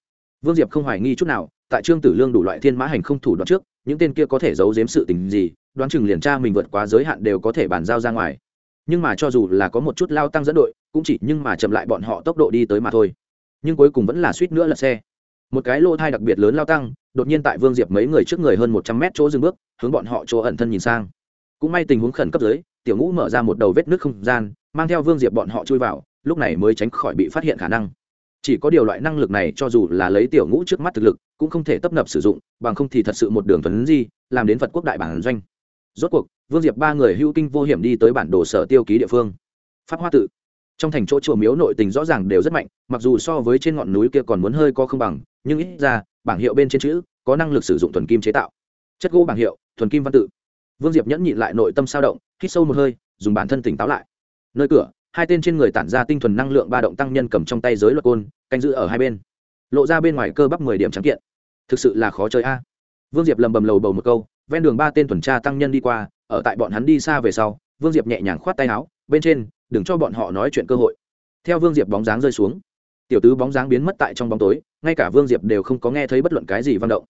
vương diệp không hoài nghi chút nào tại trương tử lương đủ loại thiên mã hành không thủ đoạn trước những tên kia có thể giấu giếm sự tình gì đoán chừng liền tra mình vượt quá giới hạn đều có thể bàn giao ra ngoài nhưng mà cho dù là có một chút lao tăng dẫn đội cũng chỉ nhưng mà chậm lại bọn họ tốc độ đi tới mà thôi nhưng cuối cùng vẫn là suýt nữa lật xe một cái lô thai đặc biệt lớn lao tăng, đột nhiên tại vương diệp mấy người trước người hơn một trăm mét chỗ dừng bước, hướng bọn họ chỗ ẩn thân nhìn sang. Cũng may tình huống khẩn cấp dưới, tiểu ngũ mở ra một đầu vết nước không gian, mang theo vương diệp bọn họ chui vào, lúc này mới tránh khỏi bị phát hiện khả năng. Chỉ có điều loại năng lực này cho dù là lấy tiểu ngũ trước mắt thực lực, cũng không thể tấp nập sử dụng, bằng không thì thật sự một đường tuấn di, làm đến phật quốc đại bản doanh. Rốt cuộc, vương diệp ba người hữu kinh vô hiểm đi tới bản đồ sở tiêu ký địa phương. Pháp hoa tự. Trong thành chỗ chùa miếu nội tình rõ ràng đều rất mạnh, mặc dù so với trên ngọn núi kia còn muốn hơi có không bằng nhưng ít ra, bảng hiệu bên trên chữ có năng lực sử dụng thuần kim chế tạo. Chất gỗ bảng hiệu, thuần kim văn tự. Vương diệp nhẫn nhịn lại nội tâm sao động, hít sâu một hơi, dùng bản thân tỉnh táo lại. Nơi cửa, hai tên trên người tản ra tinh thuần năng lượng ba động tăng nhân cầm trong tay giới luật côn, canh giữ ở hai bên. Lộ ra bên ngoài cơ bắp mười điểm trắng kiện. Thực sự là khó chơi a. Vương diệp lầm bầm lầu bầu một câu, ven đường ba tên tuần tra tăng nhân đi qua, ở tại bọn hắn đi xa về sau, vương diệp nhẹ nhàng khoát tay áo, bên trên, đừng cho bọn họ nói chuyện cơ hội. Theo vương diệp bóng dáng rơi xuống, tiểu tứ bóng dáng biến mất tại trong bóng tối ngay cả vương diệp đều không có nghe thấy bất luận cái gì văn động.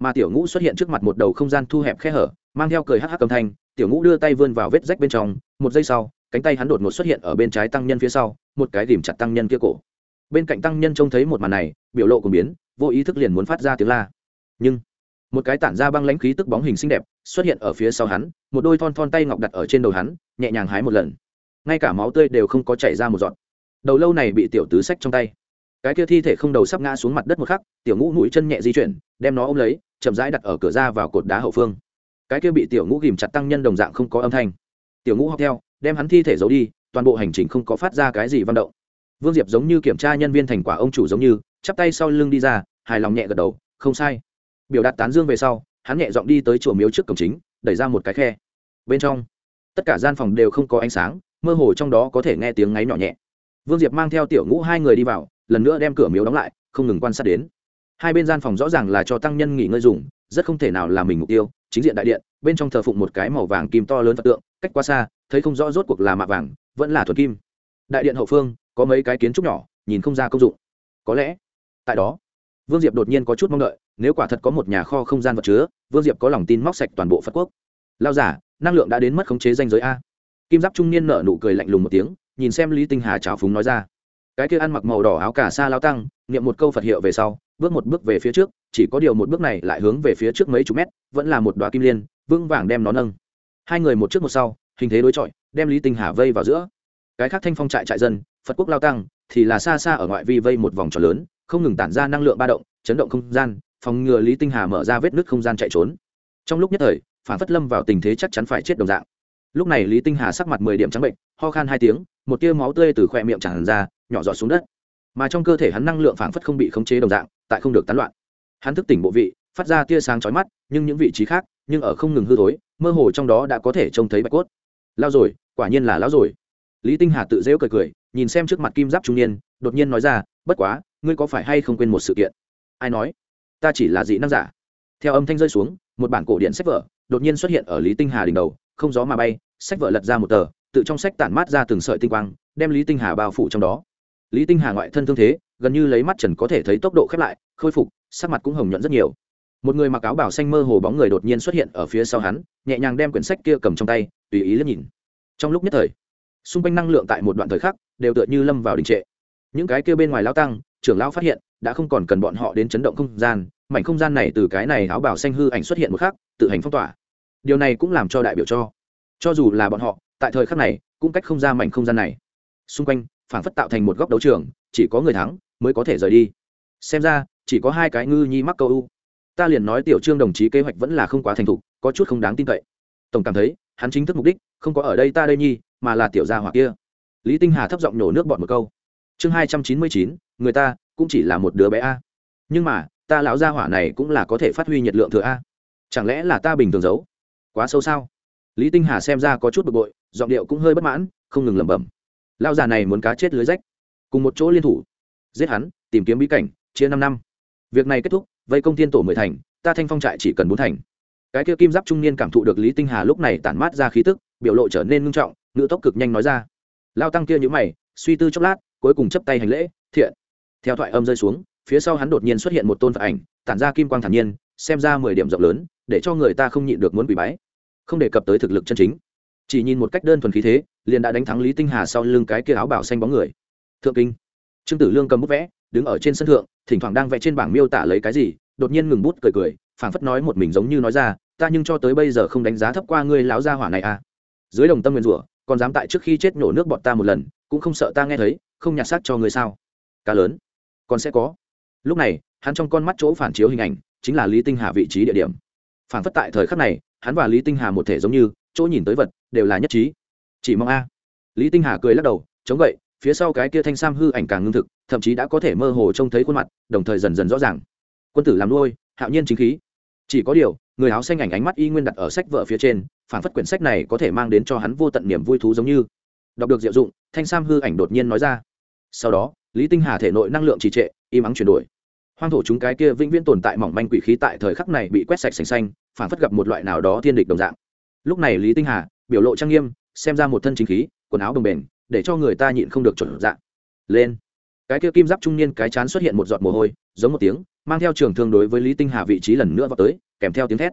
Mà tiểu ngũ xuất hiện trước mặt một đầu không gian thu hẹp khe hở, mang theo cười hắc hắc cầm thanh, tiểu ngũ đưa tay vươn vào vết rách bên trong, một giây sau, cánh tay hắn đột ngột xuất hiện ở bên trái tăng nhân phía sau, một cái ghìm chặt tăng nhân kia cổ. Bên cạnh tăng nhân trông thấy một màn này, biểu lộ cùng biến, vô ý thức liền muốn phát ra tiếng la. Nhưng, một cái tản ra băng lãnh khí tức bóng hình xinh đẹp xuất hiện ở phía sau hắn, một đôi thon thon tay ngọc đặt ở trên đầu hắn, nhẹ nhàng hái một lần. Ngay cả máu tươi đều không có chảy ra một giọt. Đầu lâu này bị tiểu tứ sách trong tay cái kia thi thể không đầu sắp ngã xuống mặt đất một khắc, tiểu ngũ mũi chân nhẹ di chuyển, đem nó ôm lấy, chậm rãi đặt ở cửa ra vào cột đá hậu phương. Cái kia bị tiểu ngũ ghìm chặt tăng nhân đồng dạng không có âm thanh. Tiểu ngũ học theo, đem hắn thi thể giấu đi, toàn bộ hành trình không có phát ra cái gì văn động. Vương diệp giống như kiểm tra nhân viên thành quả ông chủ giống như, chắp tay sau lưng đi ra, hài lòng nhẹ gật đầu, không sai. Biểu đạt tán dương về sau, hắn nhẹ dọn đi tới chùa miếu trước cổng chính, đẩy ra một cái khe. Bên trong, tất cả gian phòng đều không có ánh sáng, mơ hồ trong đó có thể nghe tiếng ngáy nhỏ nhẹ. Vương diệp mang theo tiểu ngũ hai người đi vào lần nữa đem cửa miếu đóng lại, không ngừng quan sát đến. Hai bên gian phòng rõ ràng là cho tăng nhân nghỉ ngơi dùng, rất không thể nào là mình mục tiêu, chính diện đại điện, bên trong thờ phụng một cái màu vàng kim to lớn phật tượng, cách quá xa, thấy không rõ rốt cuộc là mạ vàng, vẫn là thuần kim. Đại điện hậu phương, có mấy cái kiến trúc nhỏ, nhìn không ra công dụng. Có lẽ, tại đó, vương diệp đột nhiên có chút mong đợi, nếu quả thật có một nhà kho không gian vật chứa, vương diệp có lòng tin móc sạch toàn bộ phật quốc. Lao giả, năng lượng đã đến mất khống chế danh giới a. Kim giáp trung niên nở nụ cười lạnh lùng một tiếng, nhìn xem lý tinh hà trào phúng nói ra cái kia ăn mặc màu đỏ áo cà sa lao tăng, niệm một câu phật hiệu về sau, bước một bước về phía trước, chỉ có điều một bước này lại hướng về phía trước mấy chục mét, vẫn là một đoá kim liên, vững vàng đem nó nâng. Hai người một trước một sau, hình thế đối chọi, đem lý tinh hà vây vào giữa. Cái khác thanh phong trại trại dân, phật quốc lao tăng, thì là xa xa ở ngoại vi vây một vòng tròn lớn, không ngừng tản ra năng lượng ba động, chấn động không gian, phòng ngừa lý tinh hà mở ra vết nứt không gian chạy trốn. Trong lúc nhất thời, phản phất lâm vào tình thế chắc chắn phải chết đồng dạng. Lúc này lý tinh hà sắc mặt mười điểm trắng bệnh, ho khan hai tiếng, một tia máu tươi từ khoe miệng tràn ra nhỏ giọt xuống đất. Mà trong cơ thể hắn năng lượng phảng phất không bị khống chế đồng dạng, tại không được tán loạn. Hắn thức tỉnh bộ vị, phát ra tia sáng chói mắt, nhưng những vị trí khác, nhưng ở không ngừng hư thối, mơ hồ trong đó đã có thể trông thấy bạch cốt. Lao rồi, quả nhiên là lão rồi. Lý tinh hà tự dễu cười cười, nhìn xem trước mặt kim giáp trung niên, đột nhiên nói ra, bất quá, ngươi có phải hay không quên một sự kiện? Ai nói? Ta chỉ là dị năng giả. Theo âm thanh rơi xuống, một bản cổ điện sách vở đột nhiên xuất hiện ở lý tinh hà đỉnh đầu, không gió mà bay, sách vở lật ra một tờ, tự trong sách tản mát ra từng sợi tinh quang, đem lý tinh hà bao phủ trong đó lý tinh hà ngoại thân thương thế, gần như lấy mắt trần có thể thấy tốc độ khép lại, khôi phục, sắc mặt cũng hồng nhuận rất nhiều. Một người mặc áo bảo xanh mơ hồ bóng người đột nhiên xuất hiện ở phía sau hắn, nhẹ nhàng đem quyển sách kia cầm trong tay, tùy ý liếc nhìn. Trong lúc nhất thời, xung quanh năng lượng tại một đoạn thời khắc đều tựa như lâm vào đình trệ. Những cái kia bên ngoài lao tăng, trưởng lão phát hiện, đã không còn cần bọn họ đến chấn động không gian, mảnh không gian này từ cái này áo bảo xanh hư ảnh xuất hiện một khắc, tự hành phong tỏa. Điều này cũng làm cho đại biểu cho cho dù là bọn họ, tại thời khắc này, cũng cách không ra mảnh không gian này xung quanh, phảng phất tạo thành một góc đấu trường, chỉ có người thắng mới có thể rời đi. Xem ra, chỉ có hai cái ngư nhi mắc câu u. Ta liền nói tiểu trương đồng chí kế hoạch vẫn là không quá thành thục, có chút không đáng tin cậy. Tổng cảm thấy, hắn chính thức mục đích không có ở đây ta đây nhi, mà là tiểu gia hỏa kia. Lý tinh hà thấp giọng nhổ nước bọt một câu. Chương hai trăm chín mươi chín, người ta cũng chỉ là một đứa bé a. Nhưng mà, ta lão gia hỏa này cũng là có thể phát huy nhiệt lượng thừa a. Chẳng lẽ là ta bình thường giấu? Quá sâu sao? Lý tinh hà xem ra có chút bực bội, giọng điệu cũng hơi bất mãn, không ngừng lẩm bẩm lao già này muốn cá chết lưới rách. Cùng một chỗ liên thủ. Giết hắn, tìm kiếm bí cảnh, chia năm năm. Việc này kết thúc, vây công thiên tổ mười thành, ta thanh phong trại chỉ cần bốn thành. Cái kia kim giáp trung niên cảm thụ được lý tinh hà lúc này tản mát ra khí tức, biểu lộ trở nên ngưng trọng, ngữ tốc cực nhanh nói ra. Lao tăng kia nhữ mày, suy tư chốc lát, cuối cùng chấp tay hành lễ, thiện. Theo thoại âm rơi xuống, phía sau hắn đột nhiên xuất hiện một tôn phật ảnh, tản ra kim quang thản nhiên, xem ra mười điểm rộng lớn, để cho người ta không nhịn được muốn quỳ bái. Không đề cập tới thực lực chân chính chỉ nhìn một cách đơn thuần khí thế, liền đã đánh thắng lý tinh hà sau lưng cái kia áo bảo xanh bóng người. Thượng kinh. Trương tử lương cầm bút vẽ, đứng ở trên sân thượng, thỉnh thoảng đang vẽ trên bảng miêu tả lấy cái gì, đột nhiên ngừng bút cười cười, phảng phất nói một mình giống như nói ra, ta nhưng cho tới bây giờ không đánh giá thấp qua ngươi láo gia hỏa này à. Dưới đồng tâm nguyên rủa, còn dám tại trước khi chết nổ nước bọn ta một lần, cũng không sợ ta nghe thấy, không nhặt xác cho ngươi sao. Cá lớn. Còn sẽ có. Lúc này, hắn trong con mắt chỗ phản chiếu hình ảnh, chính là lý tinh hà vị trí địa điểm. Phản phất tại thời khắc này, hắn và lý tinh hà một thể giống như, chỗ nhìn tới vật đều là nhất trí. Chỉ mong a. Lý tinh hà cười lắc đầu, chống gậy, phía sau cái kia thanh sam hư ảnh càng ngưng thực, thậm chí đã có thể mơ hồ trông thấy khuôn mặt, đồng thời dần dần rõ ràng. Quân tử làm nuôi, hạo nhiên chính khí. Chỉ có điều, người áo xanh ảnh ánh mắt y nguyên đặt ở sách vợ phía trên, phản phất quyển sách này có thể mang đến cho hắn vô tận niềm vui thú giống như. Đọc được diệu dụng, thanh sam hư ảnh đột nhiên nói ra. Sau đó, lý tinh hà thể nội năng lượng trì trệ, im ắng chuyển đổi. Hoang thổ chúng cái kia vĩnh viễn tồn tại mỏng manh quỷ khí tại thời khắc này bị quét sạch sành xanh, phản phất gặp một loại nào đó thiên địch đồng dạng. Lúc này lý tinh hà biểu lộ trang nghiêm, xem ra một thân chính khí, quần áo đồng bền để cho người ta nhịn không được chuẩn dạng lên. Cái kia kim giáp trung niên cái chán xuất hiện một giọt mồ hôi, giống một tiếng, mang theo trường thương đối với lý tinh hà vị trí lần nữa vào tới, kèm theo tiếng thét.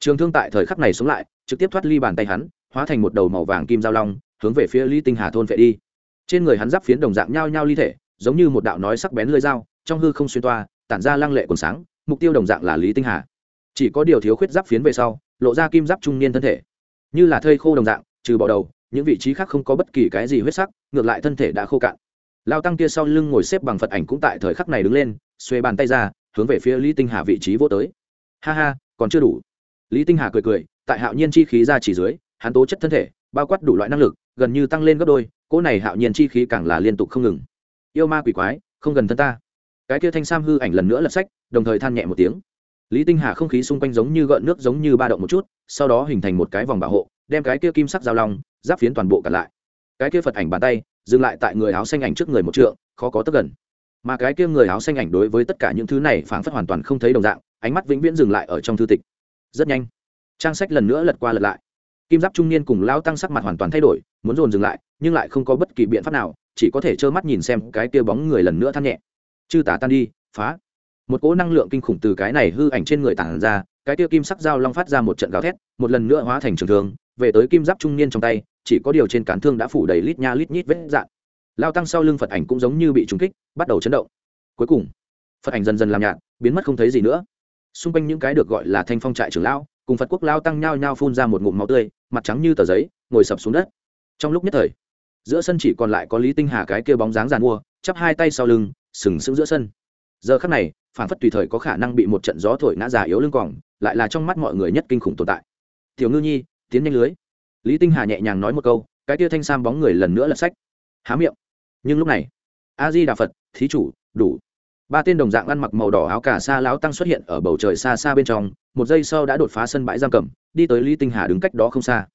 Trường thương tại thời khắc này xuống lại, trực tiếp thoát ly bàn tay hắn, hóa thành một đầu màu vàng kim giao long, hướng về phía lý tinh hà thôn vệ đi. Trên người hắn giáp phiến đồng dạng nhao nhao ly thể, giống như một đạo nói sắc bén lưỡi dao, trong hư không xuyên toa, tản ra lăng lệ còn sáng, mục tiêu đồng dạng là lý tinh hà. Chỉ có điều thiếu khuyết giáp phiến về sau, lộ ra kim giáp trung niên thân thể như là thây khô đồng dạng, trừ bỏ đầu, những vị trí khác không có bất kỳ cái gì huyết sắc, ngược lại thân thể đã khô cạn. Lao tăng kia sau lưng ngồi xếp bằng phật ảnh cũng tại thời khắc này đứng lên, xuê bàn tay ra, hướng về phía lý tinh hà vị trí vô tới. Ha ha, còn chưa đủ. Lý tinh hà cười cười, tại hạo nhiên chi khí ra chỉ dưới, hắn tố chất thân thể, bao quát đủ loại năng lực, gần như tăng lên gấp đôi, cỗ này hạo nhiên chi khí càng là liên tục không ngừng. Yêu ma quỷ quái, không gần thân ta. Cái kia thanh sam hư ảnh lần nữa lật sách, đồng thời than nhẹ một tiếng lý tinh hà không khí xung quanh giống như gợn nước giống như ba động một chút, sau đó hình thành một cái vòng bảo hộ, đem cái kia kim sắc giao long, giáp phiến toàn bộ cả lại. Cái kia phật ảnh bàn tay, dừng lại tại người áo xanh ảnh trước người một trượng, khó có tất gần. Mà cái kia người áo xanh ảnh đối với tất cả những thứ này phảng phất hoàn toàn không thấy đồng dạng, ánh mắt vĩnh viễn dừng lại ở trong thư tịch. Rất nhanh, trang sách lần nữa lật qua lật lại. Kim giáp trung niên cùng lao tăng sắc mặt hoàn toàn thay đổi, muốn dồn dừng lại, nhưng lại không có bất kỳ biện pháp nào, chỉ có thể trơ mắt nhìn xem cái kia bóng người lần nữa than nhẹ. Chư tả tan đi, phá một cỗ năng lượng kinh khủng từ cái này hư ảnh trên người tản ra, cái kia kim sắc dao long phát ra một trận gào thét, một lần nữa hóa thành trường thương, về tới kim giáp trung niên trong tay, chỉ có điều trên cán thương đã phủ đầy lít nha lít nhít vết dạn. Lao tăng sau lưng phật ảnh cũng giống như bị trúng kích, bắt đầu chấn động. Cuối cùng, phật ảnh dần dần làm nhạt, biến mất không thấy gì nữa. Xung quanh những cái được gọi là thanh phong trại trưởng lão, cùng phật quốc lao tăng nhao nhao phun ra một ngụm máu tươi, mặt trắng như tờ giấy, ngồi sập xuống đất. Trong lúc nhất thời, giữa sân chỉ còn lại có lý tinh hà cái kia bóng dáng giàn mua, chắp hai tay sau lưng, sừng sững giữa sân giờ khắc này, phản phất tùy thời có khả năng bị một trận gió thổi ngã già yếu lưng còng, lại là trong mắt mọi người nhất kinh khủng tồn tại. Tiểu ngư nhi, tiến nhanh lưới. Lý tinh hà nhẹ nhàng nói một câu, cái tia thanh sam bóng người lần nữa lật sách. Há miệng. Nhưng lúc này, a di đà phật, thí chủ, đủ. Ba tên đồng dạng ăn mặc màu đỏ áo cà sa láo tăng xuất hiện ở bầu trời xa xa bên trong, một giây sau đã đột phá sân bãi giam cầm, đi tới lý tinh hà đứng cách đó không xa.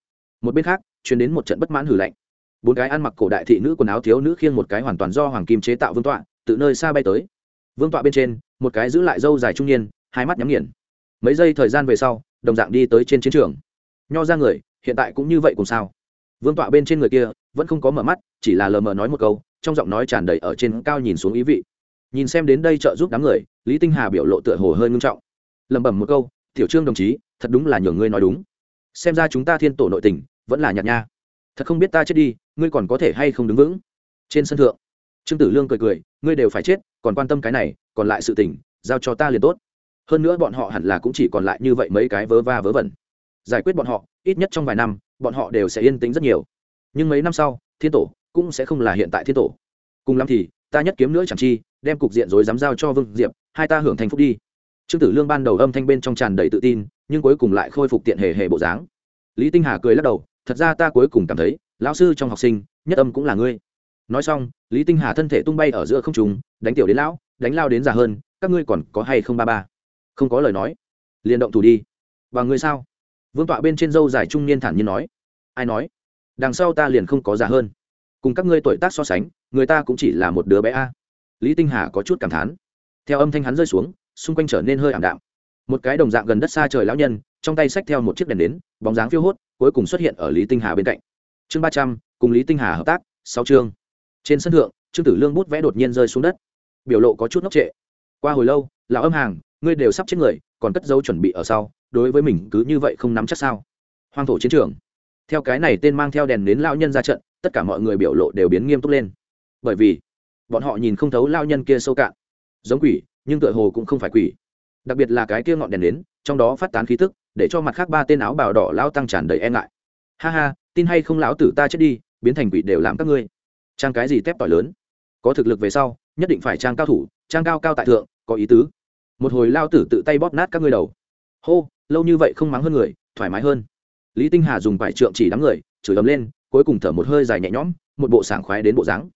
Một bên khác chuyển đến một trận bất mãn hử lạnh. Bốn cái ăn mặc cổ đại thị nữ quần áo thiếu nữ khiêng một cái hoàn toàn do hoàng kim chế tạo vương tọa từ nơi xa bay tới vương tọa bên trên, một cái giữ lại dâu dài trung niên, hai mắt nhắm nghiền. Mấy giây thời gian về sau, đồng dạng đi tới trên chiến trường. Nho ra người, hiện tại cũng như vậy cùng sao? Vương tọa bên trên người kia, vẫn không có mở mắt, chỉ là lờ mờ nói một câu, trong giọng nói tràn đầy ở trên cao nhìn xuống ý vị. Nhìn xem đến đây trợ giúp đám người, lý tinh hà biểu lộ tựa hồ hơi ngưng trọng. Lẩm bẩm một câu, tiểu trương đồng chí, thật đúng là nhường ngươi nói đúng. Xem ra chúng ta thiên tổ nội tình, vẫn là nhạt nha. Thật không biết ta chết đi, ngươi còn có thể hay không đứng vững? Trên sân thượng trương tử lương cười cười, ngươi đều phải chết, còn quan tâm cái này, còn lại sự tình, giao cho ta liền tốt. Hơn nữa bọn họ hẳn là cũng chỉ còn lại như vậy mấy cái vớ va vớ vẩn. Giải quyết bọn họ, ít nhất trong vài năm, bọn họ đều sẽ yên tĩnh rất nhiều. Nhưng mấy năm sau, thiên tổ cũng sẽ không là hiện tại thiên tổ. Cùng lắm thì, ta nhất kiếm nữa chẳng chi, đem cục diện rồi dám giao cho vương diệp, hai ta hưởng thành phúc đi. Trương tử lương ban đầu âm thanh bên trong tràn đầy tự tin, nhưng cuối cùng lại khôi phục tiện hề hề bộ dáng. Lý tinh hà cười lắc đầu, thật ra ta cuối cùng cảm thấy, lão sư trong học sinh, nhất âm cũng là ngươi nói xong, lý tinh hà thân thể tung bay ở giữa không trùng đánh tiểu đến lão, đánh lao đến già hơn, các ngươi còn có hay không ba ba? Không có lời nói. Liền động thủ đi. Và ngươi sao? Vương tọa bên trên dâu dài trung niên thản nhiên nói. Ai nói? Đằng sau ta liền không có già hơn. Cùng các ngươi tuổi tác so sánh, người ta cũng chỉ là một đứa bé a. Lý tinh hà có chút cảm thán. Theo âm thanh hắn rơi xuống, xung quanh trở nên hơi ảm đạm. Một cái đồng dạng gần đất xa trời lão nhân, trong tay xách theo một chiếc đèn đến, bóng dáng phiêu hốt, cuối cùng xuất hiện ở lý tinh hà bên cạnh. Chương ba trăm, cùng lý tinh hà hợp tác, sáu chương trên sân thượng, trương tử lương bút vẽ đột nhiên rơi xuống đất. Biểu lộ có chút ngốc trệ. Qua hồi lâu, lão âm hàng, ngươi đều sắp chết người, còn cất dấu chuẩn bị ở sau, đối với mình cứ như vậy không nắm chắc sao? Hoang thổ chiến trường. Theo cái này tên mang theo đèn đến lao nhân ra trận, tất cả mọi người biểu lộ đều biến nghiêm túc lên. Bởi vì, bọn họ nhìn không thấu lao nhân kia sâu cạn. Giống quỷ, nhưng tựa hồ cũng không phải quỷ. Đặc biệt là cái kia ngọn đèn đến, trong đó phát tán khí tức, để cho mặt khác ba tên áo bào đỏ lao tăng tràn đầy e ngại. Ha ha, tin hay không lão tử ta chết đi, biến thành quỷ đều làm các ngươi trang cái gì tép tỏi lớn? Có thực lực về sau, nhất định phải trang cao thủ, trang cao cao tại thượng, có ý tứ. Một hồi lao tử tự tay bóp nát các ngươi đầu. Hô, lâu như vậy không mắng hơn người, thoải mái hơn. Lý tinh hà dùng vải trượng chỉ đám người, chửi ấm lên, cuối cùng thở một hơi dài nhẹ nhõm, một bộ sảng khoái đến bộ dáng.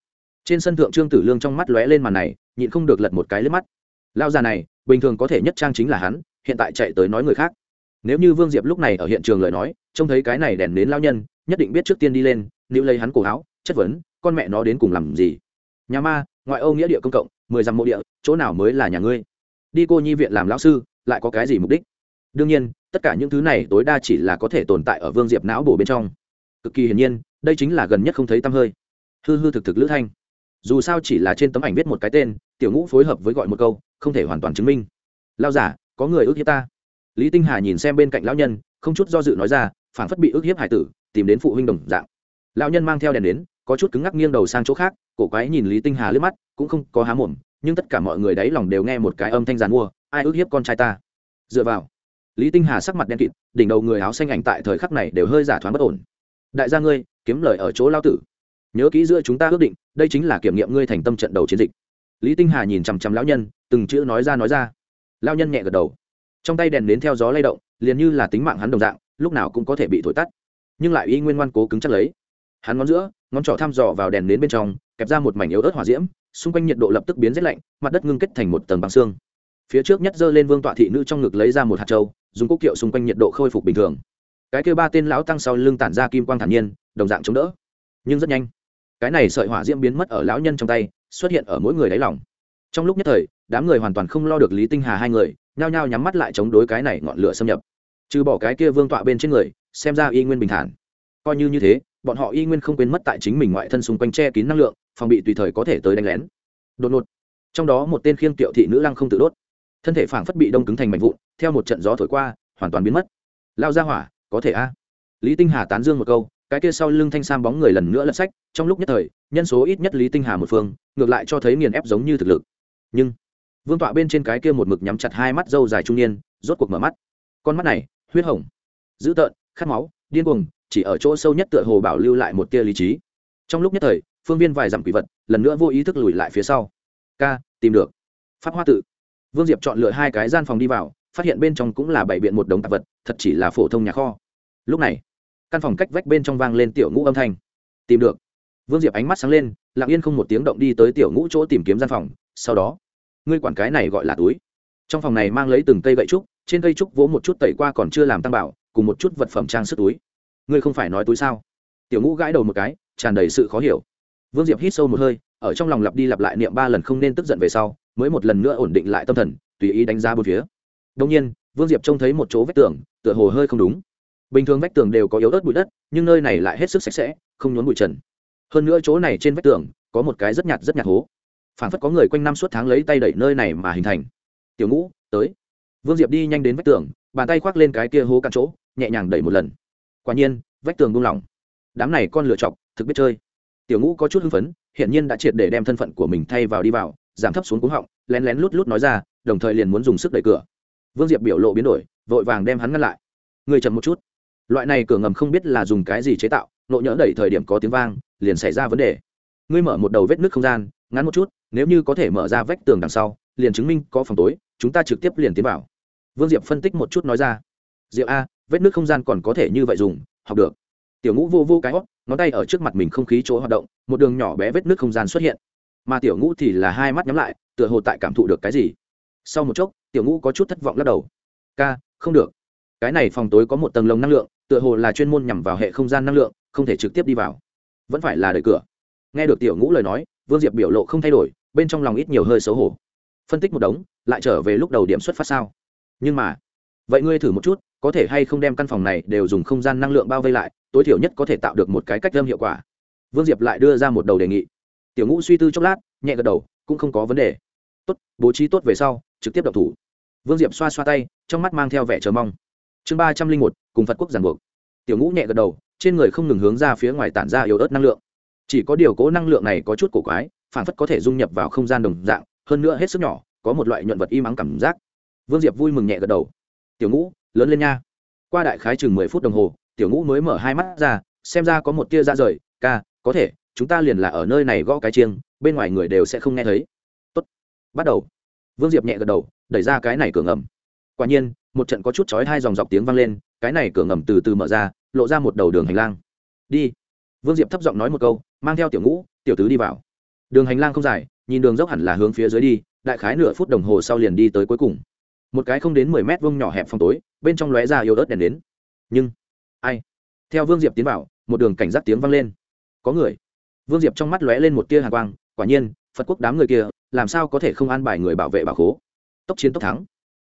Trên sân thượng trương tử lương trong mắt lóe lên màn này, nhịn không được lật một cái lướt mắt. Lao già này, bình thường có thể nhất trang chính là hắn, hiện tại chạy tới nói người khác. Nếu như vương diệp lúc này ở hiện trường lời nói, trông thấy cái này đèn đến lao nhân, nhất định biết trước tiên đi lên nếu lấy hắn cổ áo chất vấn, con mẹ nó đến cùng làm gì? Nhà ma, ngoại ô nghĩa địa công cộng, mười dặm mộ địa, chỗ nào mới là nhà ngươi? Đi cô nhi viện làm lão sư, lại có cái gì mục đích? Đương nhiên, tất cả những thứ này tối đa chỉ là có thể tồn tại ở vương diệp não bổ bên trong. Cực kỳ hiển nhiên, đây chính là gần nhất không thấy tăm hơi. Hư hư thực thực lữ thanh. Dù sao chỉ là trên tấm ảnh viết một cái tên, tiểu ngũ phối hợp với gọi một câu, không thể hoàn toàn chứng minh. Lao giả có người ước hiếp ta. Lý tinh hà nhìn xem bên cạnh lão nhân, không chút do dự nói ra phản phất bị ước hiếp hải tử, tìm đến phụ huynh đồng dạng. Lão nhân mang theo đèn đến có chút cứng ngắc nghiêng đầu sang chỗ khác, cổ quái nhìn lý tinh hà lướt mắt, cũng không có há mồm, nhưng tất cả mọi người đáy lòng đều nghe một cái âm thanh giàn mua, ai ước hiếp con trai ta? Dựa vào, lý tinh hà sắc mặt đen kịt, đỉnh đầu người áo xanh ảnh tại thời khắc này đều hơi giả thoáng bất ổn. Đại gia ngươi, kiếm lời ở chỗ lao tử. Nhớ kỹ giữa chúng ta ước định, đây chính là kiểm nghiệm ngươi thành tâm trận đầu chiến dịch. Lý tinh hà nhìn chằm chằm lão nhân, từng chữ nói ra nói ra. Lao nhân nhẹ gật đầu. Trong tay đèn đến theo gió lay động, liền như là tính mạng hắn đồng dạng, lúc nào cũng có thể bị thổi tắt. Nhưng lại y nguyên ngoan cố cứng chắc lấy. Hắn ngón giữa ngón trỏ thăm dò vào đèn nến bên trong, kẹp ra một mảnh yếu ớt hỏa diễm, xung quanh nhiệt độ lập tức biến rét lạnh, mặt đất ngưng kết thành một tầng băng xương. Phía trước nhất giơ lên vương tọa thị nữ trong ngực lấy ra một hạt trâu dùng cốc kiệu xung quanh nhiệt độ khôi phục bình thường. Cái kêu ba tên lão tăng sau lưng tản ra kim quang thản nhiên, đồng dạng chống đỡ. Nhưng rất nhanh, cái này sợi hỏa diễm biến mất ở lão nhân trong tay, xuất hiện ở mỗi người đáy lòng. Trong lúc nhất thời, đám người hoàn toàn không lo được lý tinh hà hai người, nhao nhao nhắm mắt lại chống đối cái này ngọn lửa xâm nhập. Trừ bỏ cái kia vương tọa bên trên người, xem ra y nguyên bình thản. Coi như như thế bọn họ y nguyên không quên mất tại chính mình ngoại thân xung quanh che kín năng lượng, phòng bị tùy thời có thể tới đánh lén. Đột ngột, trong đó một tên khiêng tiểu thị nữ lăng không tự đốt. Thân thể phảng phất bị đông cứng thành mảnh vụn, theo một trận gió thổi qua, hoàn toàn biến mất. Lao ra hỏa, có thể a? Lý tinh hà tán dương một câu, cái kia sau lưng thanh sam bóng người lần nữa lật sách, trong lúc nhất thời, nhân số ít nhất lý tinh hà một phương, ngược lại cho thấy nghiền ép giống như thực lực. Nhưng, vương tọa bên trên cái kia một mực nhắm chặt hai mắt dâu dài trung niên, rốt cuộc mở mắt. Con mắt này, huyết hồng, dữ tợn, khát máu, điên cuồng chỉ ở chỗ sâu nhất tựa hồ bảo lưu lại một tia lý trí. Trong lúc nhất thời, phương viên vài dặm quỷ vật, lần nữa vô ý thức lùi lại phía sau. Ca, tìm được. Pháp hoa tự. Vương diệp chọn lựa hai cái gian phòng đi vào, phát hiện bên trong cũng là bảy biện một đống tạp vật, thật chỉ là phổ thông nhà kho. Lúc này, căn phòng cách vách bên trong vang lên tiểu ngũ âm thanh. Tìm được. Vương diệp ánh mắt sáng lên, lặng yên không một tiếng động đi tới tiểu ngũ chỗ tìm kiếm gian phòng, sau đó, ngươi quản cái này gọi là túi. Trong phòng này mang lấy từng cây gậy trúc, trên cây trúc vỗ một chút tẩy qua còn chưa làm tăng bảo, cùng một chút vật phẩm trang sức túi ngươi không phải nói túi sao? Tiểu ngũ gãi đầu một cái, tràn đầy sự khó hiểu. Vương diệp hít sâu một hơi, ở trong lòng lặp đi lặp lại niệm ba lần không nên tức giận về sau, mới một lần nữa ổn định lại tâm thần, tùy ý đánh giá bốn phía. Đông nhiên, vương diệp trông thấy một chỗ vách tường, tựa hồ hơi không đúng. Bình thường vách tường đều có yếu ớt bụi đất, nhưng nơi này lại hết sức sạch sẽ, không nhốn bụi trần. Hơn nữa chỗ này trên vách tường, có một cái rất nhạt rất nhạt hố. Phản phất có người quanh năm suốt tháng lấy tay đẩy nơi này mà hình thành. Tiểu ngũ, tới. Vương diệp đi nhanh đến vách tường, bàn tay khoác lên cái kia hố cạn chỗ, nhẹ nhàng đẩy một lần quả nhiên, vách tường buông lỏng. Đám này con lựa chọc, thực biết chơi. Tiểu ngũ có chút hưng phấn, hiển nhiên đã triệt để đem thân phận của mình thay vào đi vào, giảm thấp xuống cúng họng, lén lén lút lút nói ra, đồng thời liền muốn dùng sức đẩy cửa. Vương diệp biểu lộ biến đổi, vội vàng đem hắn ngăn lại. Người chậm một chút. Loại này cửa ngầm không biết là dùng cái gì chế tạo, nộ nhỡ đẩy thời điểm có tiếng vang, liền xảy ra vấn đề. Ngươi mở một đầu vết nước không gian, ngắn một chút, nếu như có thể mở ra vách tường đằng sau, liền chứng minh có phòng tối, chúng ta trực tiếp liền tiến vào. Vương diệp phân tích một chút nói ra. Diệp a vết nước không gian còn có thể như vậy dùng, học được. Tiểu ngũ vô vô cái hót, ngón tay ở trước mặt mình không khí chỗ hoạt động, một đường nhỏ bé vết nước không gian xuất hiện. Mà tiểu ngũ thì là hai mắt nhắm lại, tựa hồ tại cảm thụ được cái gì. Sau một chốc, tiểu ngũ có chút thất vọng lắc đầu. Ca, không được. Cái này phòng tối có một tầng lồng năng lượng, tựa hồ là chuyên môn nhằm vào hệ không gian năng lượng, không thể trực tiếp đi vào. Vẫn phải là đợi cửa. Nghe được tiểu ngũ lời nói, vương diệp biểu lộ không thay đổi, bên trong lòng ít nhiều hơi xấu hổ. Phân tích một đống, lại trở về lúc đầu điểm xuất phát sao. Nhưng mà, vậy ngươi thử một chút có thể hay không đem căn phòng này đều dùng không gian năng lượng bao vây lại, tối thiểu nhất có thể tạo được một cái cách âm hiệu quả. Vương diệp lại đưa ra một đầu đề nghị. Tiểu ngũ suy tư chốc lát, nhẹ gật đầu, cũng không có vấn đề. Tốt, bố trí tốt về sau, trực tiếp đập thủ. Vương diệp xoa xoa tay, trong mắt mang theo vẻ chờ mong. Chương ba trăm linh một, cùng phật quốc giàn buộc. Tiểu ngũ nhẹ gật đầu, trên người không ngừng hướng ra phía ngoài tản ra yếu ớt năng lượng. Chỉ có điều cố năng lượng này có chút cổ quái, phản phất có thể dung nhập vào không gian đồng dạng, hơn nữa hết sức nhỏ, có một loại nhuận vật y mắng cảm giác. Vương diệp vui mừng nhẹ gật đầu. Tiểu ngũ lớn lên nha. Qua đại khái chừng mười phút đồng hồ, tiểu ngũ mới mở hai mắt ra, xem ra có một tia dạ ra rời ca, có thể, chúng ta liền là ở nơi này gõ cái chiêng, bên ngoài người đều sẽ không nghe thấy. Tốt. bắt đầu. Vương diệp nhẹ gật đầu, đẩy ra cái này cửa ngầm. Quả nhiên, một trận có chút chói hai dòng dọc tiếng vang lên, cái này cửa ngầm từ từ mở ra, lộ ra một đầu đường hành lang. Đi. Vương diệp thấp giọng nói một câu, mang theo tiểu ngũ, tiểu tứ đi vào. Đường hành lang không dài, nhìn đường dốc hẳn là hướng phía dưới đi, đại khái nửa phút đồng hồ sau liền đi tới cuối cùng một cái không đến mười mét vuông nhỏ hẹp phòng tối, bên trong lóe ra yếu ớt đèn đến. Nhưng, ai? Theo vương diệp tiến vào, một đường cảnh giác tiếng vang lên. Có người. Vương diệp trong mắt lóe lên một tia hàng quang, quả nhiên, phật quốc đám người kia, làm sao có thể không an bài người bảo vệ bảo khố? Tốc chiến tốc thắng.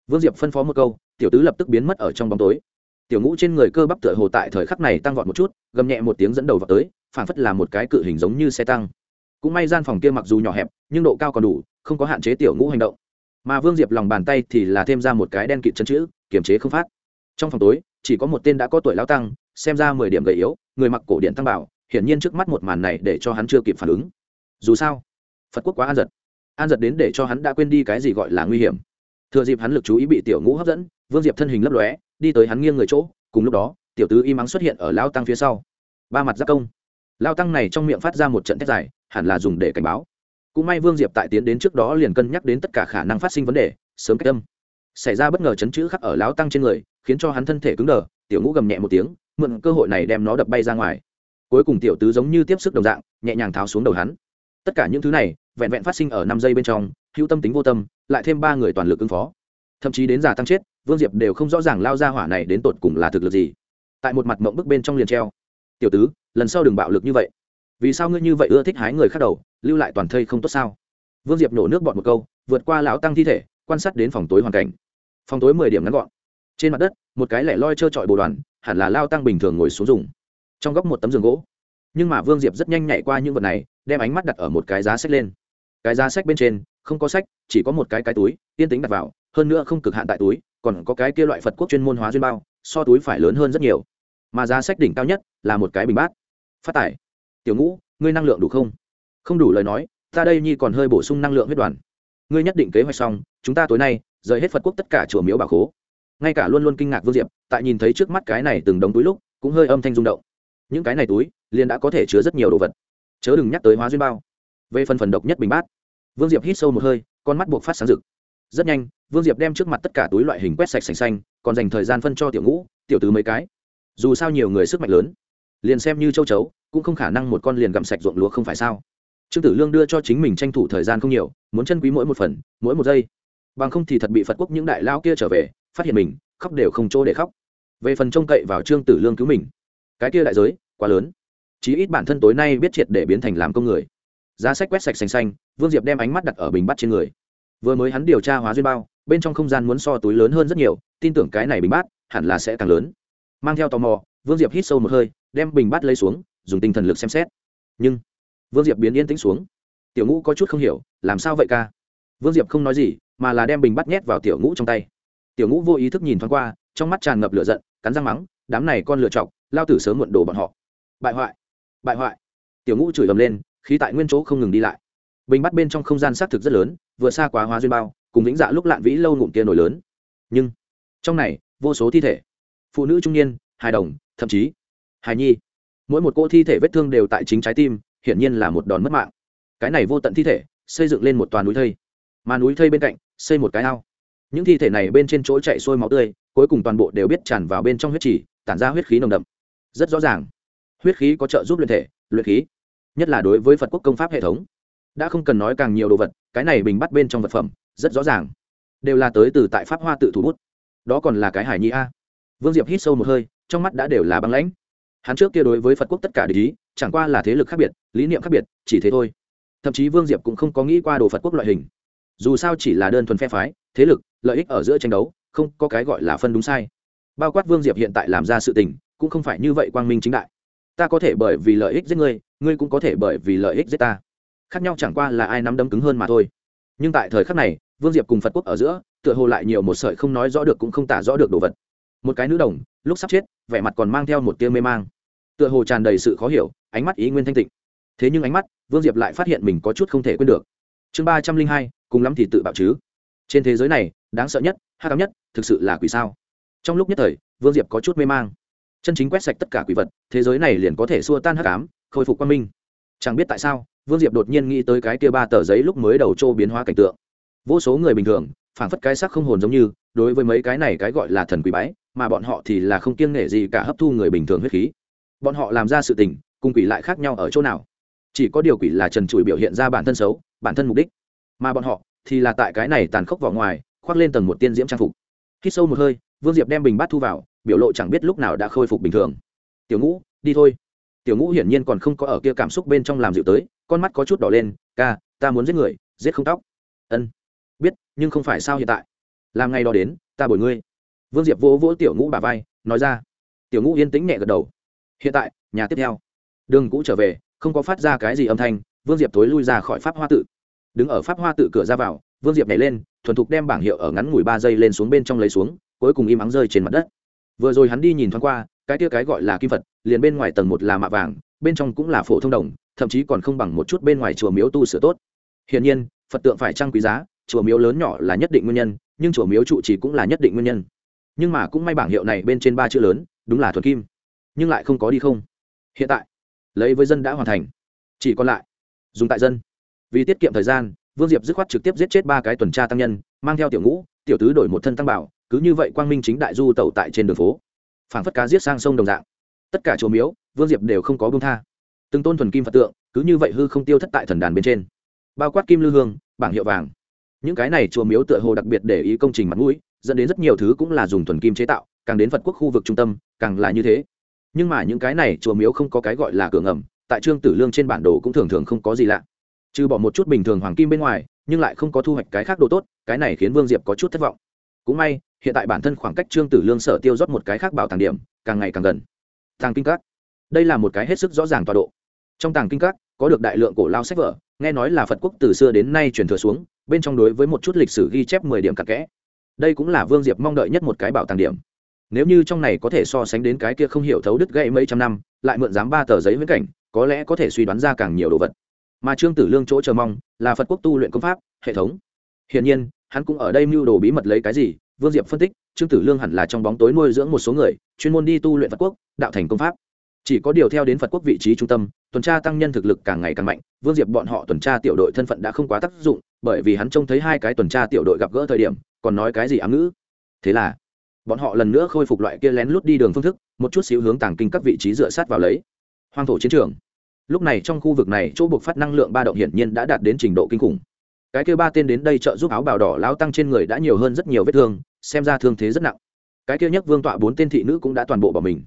Vương diệp phân phó một câu, tiểu tứ lập tức biến mất ở trong bóng tối. Tiểu ngũ trên người cơ bắp tựa hồ tại thời khắc này tăng vọt một chút, gầm nhẹ một tiếng dẫn đầu vào tới phản phất là một cái cự hình giống như xe tăng. Cũng may gian phòng kia mặc dù nhỏ hẹp, nhưng độ cao còn đủ, không có hạn chế tiểu ngũ hành động mà vương diệp lòng bàn tay thì là thêm ra một cái đen kịt chân chữ, kiềm chế không phát. Trong phòng tối, chỉ có một tên đã có tuổi lao tăng, xem ra mười điểm gầy yếu, người mặc cổ điện tăng bảo, hiển nhiên trước mắt một màn này để cho hắn chưa kịp phản ứng. Dù sao, phật quốc quá an giật. An giật đến để cho hắn đã quên đi cái gì gọi là nguy hiểm. Thừa dịp hắn lực chú ý bị tiểu ngũ hấp dẫn, vương diệp thân hình lấp lóe, đi tới hắn nghiêng người chỗ, cùng lúc đó, tiểu tứ y mắng xuất hiện ở lao tăng phía sau. Ba mặt giác công. Lao tăng này trong miệng phát ra một trận thét dài, hẳn là dùng để cảnh báo cũng may vương diệp tại tiến đến trước đó liền cân nhắc đến tất cả khả năng phát sinh vấn đề, sớm cách âm. xảy ra bất ngờ chấn chữ khắc ở láo tăng trên người, khiến cho hắn thân thể cứng đờ, tiểu ngũ gầm nhẹ một tiếng, mượn cơ hội này đem nó đập bay ra ngoài. Cuối cùng tiểu tứ giống như tiếp sức đồng dạng, nhẹ nhàng tháo xuống đầu hắn. Tất cả những thứ này, vẹn vẹn phát sinh ở năm giây bên trong, hữu tâm tính vô tâm, lại thêm ba người toàn lực ứng phó. Thậm chí đến giả tăng chết, vương diệp đều không rõ ràng lao ra hỏa này đến tột cùng là thực lực gì. Tại một mặt mộng bức bên trong liền treo. Tiểu tứ, lần sau đừng bạo lực như vậy vì sao ngươi như vậy ưa thích hái người khác đầu, lưu lại toàn thây không tốt sao? Vương diệp nổ nước bọt một câu, vượt qua lão tăng thi thể, quan sát đến phòng tối hoàn cảnh. Phòng tối mười điểm ngắn gọn. Trên mặt đất, một cái lẻ loi trơ trọi bồ đoàn, hẳn là lao tăng bình thường ngồi xuống dùng. Trong góc một tấm giường gỗ. Nhưng mà vương diệp rất nhanh nhảy qua những vật này, đem ánh mắt đặt ở một cái giá sách lên. Cái giá sách bên trên, không có sách, chỉ có một cái cái túi tiên tính đặt vào, hơn nữa không cực hạn tại túi, còn có cái kia loại phật quốc chuyên môn hóa duyên bao, so túi phải lớn hơn rất nhiều. Mà giá sách đỉnh cao nhất là một cái bình bát. Phát tải tiểu ngũ, ngươi năng lượng đủ không? Không đủ lời nói, ta đây nhi còn hơi bổ sung năng lượng huyết đoàn. Ngươi nhất định kế hoạch xong, chúng ta tối nay, rời hết phật quốc tất cả chùa miếu bà khố. Ngay cả luôn luôn kinh ngạc vương diệp, tại nhìn thấy trước mắt cái này từng đống túi lúc, cũng hơi âm thanh rung động. Những cái này túi, liền đã có thể chứa rất nhiều đồ vật. Chớ đừng nhắc tới hóa duyên bao. Về phần phần độc nhất bình bát. Vương diệp hít sâu một hơi, con mắt buộc phát sáng rực. Rất nhanh, vương diệp đem trước mặt tất cả túi loại hình quét sạch sành xanh, còn dành thời gian phân cho tiểu ngũ, tiểu tứ mấy cái. Dù sao nhiều người sức mạnh lớn. Liền xem như châu chấu cũng không khả năng một con liền gặm sạch ruộng lúa không phải sao? Trương tử lương đưa cho chính mình tranh thủ thời gian không nhiều, muốn chân quý mỗi một phần, mỗi một giây. Bằng không thì thật bị phật quốc những đại lao kia trở về, phát hiện mình, khóc đều không chỗ để khóc. Về phần trông cậy vào trương tử lương cứu mình, cái kia đại giới, quá lớn. Chí ít bản thân tối nay biết triệt để biến thành làm công người. Giá sách quét sạch xanh xanh, vương diệp đem ánh mắt đặt ở bình bắt trên người. Vừa mới hắn điều tra hóa duyên bao, bên trong không gian muốn so túi lớn hơn rất nhiều, tin tưởng cái này bình bát, hẳn là sẽ càng lớn. Mang theo tò mò, vương diệp hít sâu một hơi, đem bình bát lấy xuống dùng tinh thần lực xem xét. Nhưng, vương diệp biến yên tĩnh xuống. Tiểu ngũ có chút không hiểu, làm sao vậy ca? Vương diệp không nói gì, mà là đem bình bắt nhét vào tiểu ngũ trong tay. Tiểu ngũ vô ý thức nhìn thoáng qua, trong mắt tràn ngập lửa giận, cắn răng mắng, đám này con lựa chọc, lao tử sớm muộn đồ bọn họ. Bại hoại bại hoại. Tiểu ngũ chửi ầm lên, khí tại nguyên chỗ không ngừng đi lại. Bình bắt bên trong không gian xác thực rất lớn, vừa xa quá hóa duyên bao, cùng vĩnh dạ lúc lạn vĩ lâu ngụm kia nổi lớn. Nhưng, trong này, vô số thi thể. Phụ nữ trung niên, hài đồng, thậm chí, hài nhi mỗi một cô thi thể vết thương đều tại chính trái tim, hiển nhiên là một đòn mất mạng. Cái này vô tận thi thể, xây dựng lên một toàn núi thây. Mà núi thây bên cạnh, xây một cái ao. Những thi thể này bên trên chỗ chạy xuôi máu tươi, cuối cùng toàn bộ đều biết tràn vào bên trong huyết trì, tản ra huyết khí nồng đậm. Rất rõ ràng, huyết khí có trợ giúp luyện thể, luyện khí, nhất là đối với phật quốc công pháp hệ thống. Đã không cần nói càng nhiều đồ vật, cái này bình bắt bên trong vật phẩm, rất rõ ràng, đều là tới từ tại pháp hoa tự thủ bút. Đó còn là cái hải nhi a. Vương diệp hít sâu một hơi, trong mắt đã đều là băng lãnh hắn trước kia đối với phật quốc tất cả lý chẳng qua là thế lực khác biệt, lý niệm khác biệt, chỉ thế thôi. Thậm chí vương diệp cũng không có nghĩ qua đồ phật quốc loại hình. Dù sao chỉ là đơn thuần phe phái, thế lực, lợi ích ở giữa tranh đấu, không có cái gọi là phân đúng sai. Bao quát vương diệp hiện tại làm ra sự tình, cũng không phải như vậy quang minh chính đại. Ta có thể bởi vì lợi ích giết ngươi ngươi cũng có thể bởi vì lợi ích giết ta. Khác nhau chẳng qua là ai nắm đấm cứng hơn mà thôi. Nhưng tại thời khắc này, vương diệp cùng phật quốc ở giữa, tựa hồ lại nhiều một sợi không nói rõ được cũng không tả rõ được đồ vật. Một cái nữ đồng, lúc sắp chết, vẻ mặt còn mang theo một tia mê mang tựa hồ tràn đầy sự khó hiểu, ánh mắt ý nguyên thanh tịnh. Thế nhưng ánh mắt, vương diệp lại phát hiện mình có chút không thể quên được. Chương ba trăm linh hai, cùng lắm thì tự bạo chứ. Trên thế giới này, đáng sợ nhất, hát cám nhất, thực sự là quỷ sao? Trong lúc nhất thời, vương diệp có chút mê mang. Chân chính quét sạch tất cả quỷ vật, thế giới này liền có thể xua tan hát cám, khôi phục quan minh. Chẳng biết tại sao, vương diệp đột nhiên nghĩ tới cái kia ba tờ giấy lúc mới đầu trô biến hóa cảnh tượng. Vô số người bình thường, phảng phất cái sắc không hồn giống như, đối với mấy cái này cái gọi là thần quỷ bái, mà bọn họ thì là không kiêng nể gì cả hấp thu người bình thường huyết khí bọn họ làm ra sự tình, cùng quỷ lại khác nhau ở chỗ nào? Chỉ có điều quỷ là trần trụi biểu hiện ra bản thân xấu, bản thân mục đích. Mà bọn họ thì là tại cái này tàn khốc vào ngoài, khoác lên tầng một tiên diễm trang phục. Khi sâu một hơi, vương diệp đem bình bát thu vào, biểu lộ chẳng biết lúc nào đã khôi phục bình thường. Tiểu ngũ, đi thôi. Tiểu ngũ hiển nhiên còn không có ở kia cảm xúc bên trong làm dịu tới, con mắt có chút đỏ lên, ca, ta muốn giết người, giết không tóc. Ân, biết, nhưng không phải sao hiện tại? Làm ngày đó đến, ta bồi ngươi. Vương diệp vỗ vỗ tiểu ngũ bà vai, nói ra. Tiểu ngũ yên tĩnh nhẹ gật đầu hiện tại, nhà tiếp theo. Đường cũ trở về, không có phát ra cái gì âm thanh, vương diệp tối lui ra khỏi pháp hoa tự. Đứng ở pháp hoa tự cửa ra vào, vương diệp nhảy lên, thuần thục đem bảng hiệu ở ngắn ngủi ba giây lên xuống bên trong lấy xuống, cuối cùng im ắng rơi trên mặt đất. Vừa rồi hắn đi nhìn thoáng qua, cái kia cái gọi là kim phật, liền bên ngoài tầng một là mạ vàng, bên trong cũng là phổ thông đồng, thậm chí còn không bằng một chút bên ngoài chùa miếu tu sửa tốt. Hiển nhiên, phật tượng phải trăng quý giá, chùa miếu lớn nhỏ là nhất định nguyên nhân, nhưng chùa miếu trụ trì cũng là nhất định nguyên nhân. Nhưng mà cũng may bảng hiệu này bên trên ba chữ lớn, đúng là thuần kim nhưng lại không có đi không. Hiện tại, lấy với dân đã hoàn thành. Chỉ còn lại, dùng tại dân. Vì tiết kiệm thời gian, vương diệp dứt khoát trực tiếp giết chết ba cái tuần tra tăng nhân, mang theo tiểu ngũ, tiểu tứ đổi một thân tăng bảo, cứ như vậy quang minh chính đại du tẩu tại trên đường phố. Phảng phất cá giết sang sông đồng dạng. Tất cả chùa miếu, vương diệp đều không có bông tha. Từng tôn thuần kim phật tượng, cứ như vậy hư không tiêu thất tại thần đàn bên trên. Bao quát kim lư hương, bảng hiệu vàng. Những cái này chùa miếu tựa hồ đặc biệt để ý công trình mặt mũi, dẫn đến rất nhiều thứ cũng là dùng thuần kim chế tạo, càng đến phật quốc khu vực trung tâm, càng là như thế nhưng mà những cái này chùa miếu không có cái gọi là cửa ngầm, tại trương tử lương trên bản đồ cũng thường thường không có gì lạ. Trừ bỏ một chút bình thường hoàng kim bên ngoài, nhưng lại không có thu hoạch cái khác đồ tốt, cái này khiến vương diệp có chút thất vọng. Cũng may, hiện tại bản thân khoảng cách trương tử lương sở tiêu rót một cái khác bảo tàng điểm, càng ngày càng gần. Tàng kinh các. Đây là một cái hết sức rõ ràng tọa độ. Trong tàng kinh các, có được đại lượng cổ lao sách vở, nghe nói là phật quốc từ xưa đến nay truyền thừa xuống, bên trong đối với một chút lịch sử ghi chép mười điểm cặn kẽ. Đây cũng là vương diệp mong đợi nhất một cái bảo tàng điểm nếu như trong này có thể so sánh đến cái kia không hiểu thấu đứt gãy mấy trăm năm, lại mượn dám ba tờ giấy viễn cảnh, có lẽ có thể suy đoán ra càng nhiều đồ vật. Mà trương tử lương chỗ chờ mong là phật quốc tu luyện công pháp, hệ thống. Hiển nhiên, hắn cũng ở đây mưu đồ bí mật lấy cái gì, vương diệp phân tích, trương tử lương hẳn là trong bóng tối nuôi dưỡng một số người, chuyên môn đi tu luyện phật quốc, đạo thành công pháp. Chỉ có điều theo đến phật quốc vị trí trung tâm, tuần tra tăng nhân thực lực càng ngày càng mạnh, vương diệp bọn họ tuần tra tiểu đội thân phận đã không quá tác dụng, bởi vì hắn trông thấy hai cái tuần tra tiểu đội gặp gỡ thời điểm, còn nói cái gì ám ngữ. Thế là bọn họ lần nữa khôi phục loại kia lén lút đi đường phương thức, một chút xíu hướng tàng kinh các vị trí dựa sát vào lấy. Hoang thổ chiến trường. Lúc này trong khu vực này, chỗ buộc phát năng lượng ba động hiển nhiên đã đạt đến trình độ kinh khủng. Cái kêu ba tên đến đây trợ giúp áo bào đỏ lao tăng trên người đã nhiều hơn rất nhiều vết thương, xem ra thương thế rất nặng. Cái kia nhất vương tọa bốn tên thị nữ cũng đã toàn bộ bỏ mình.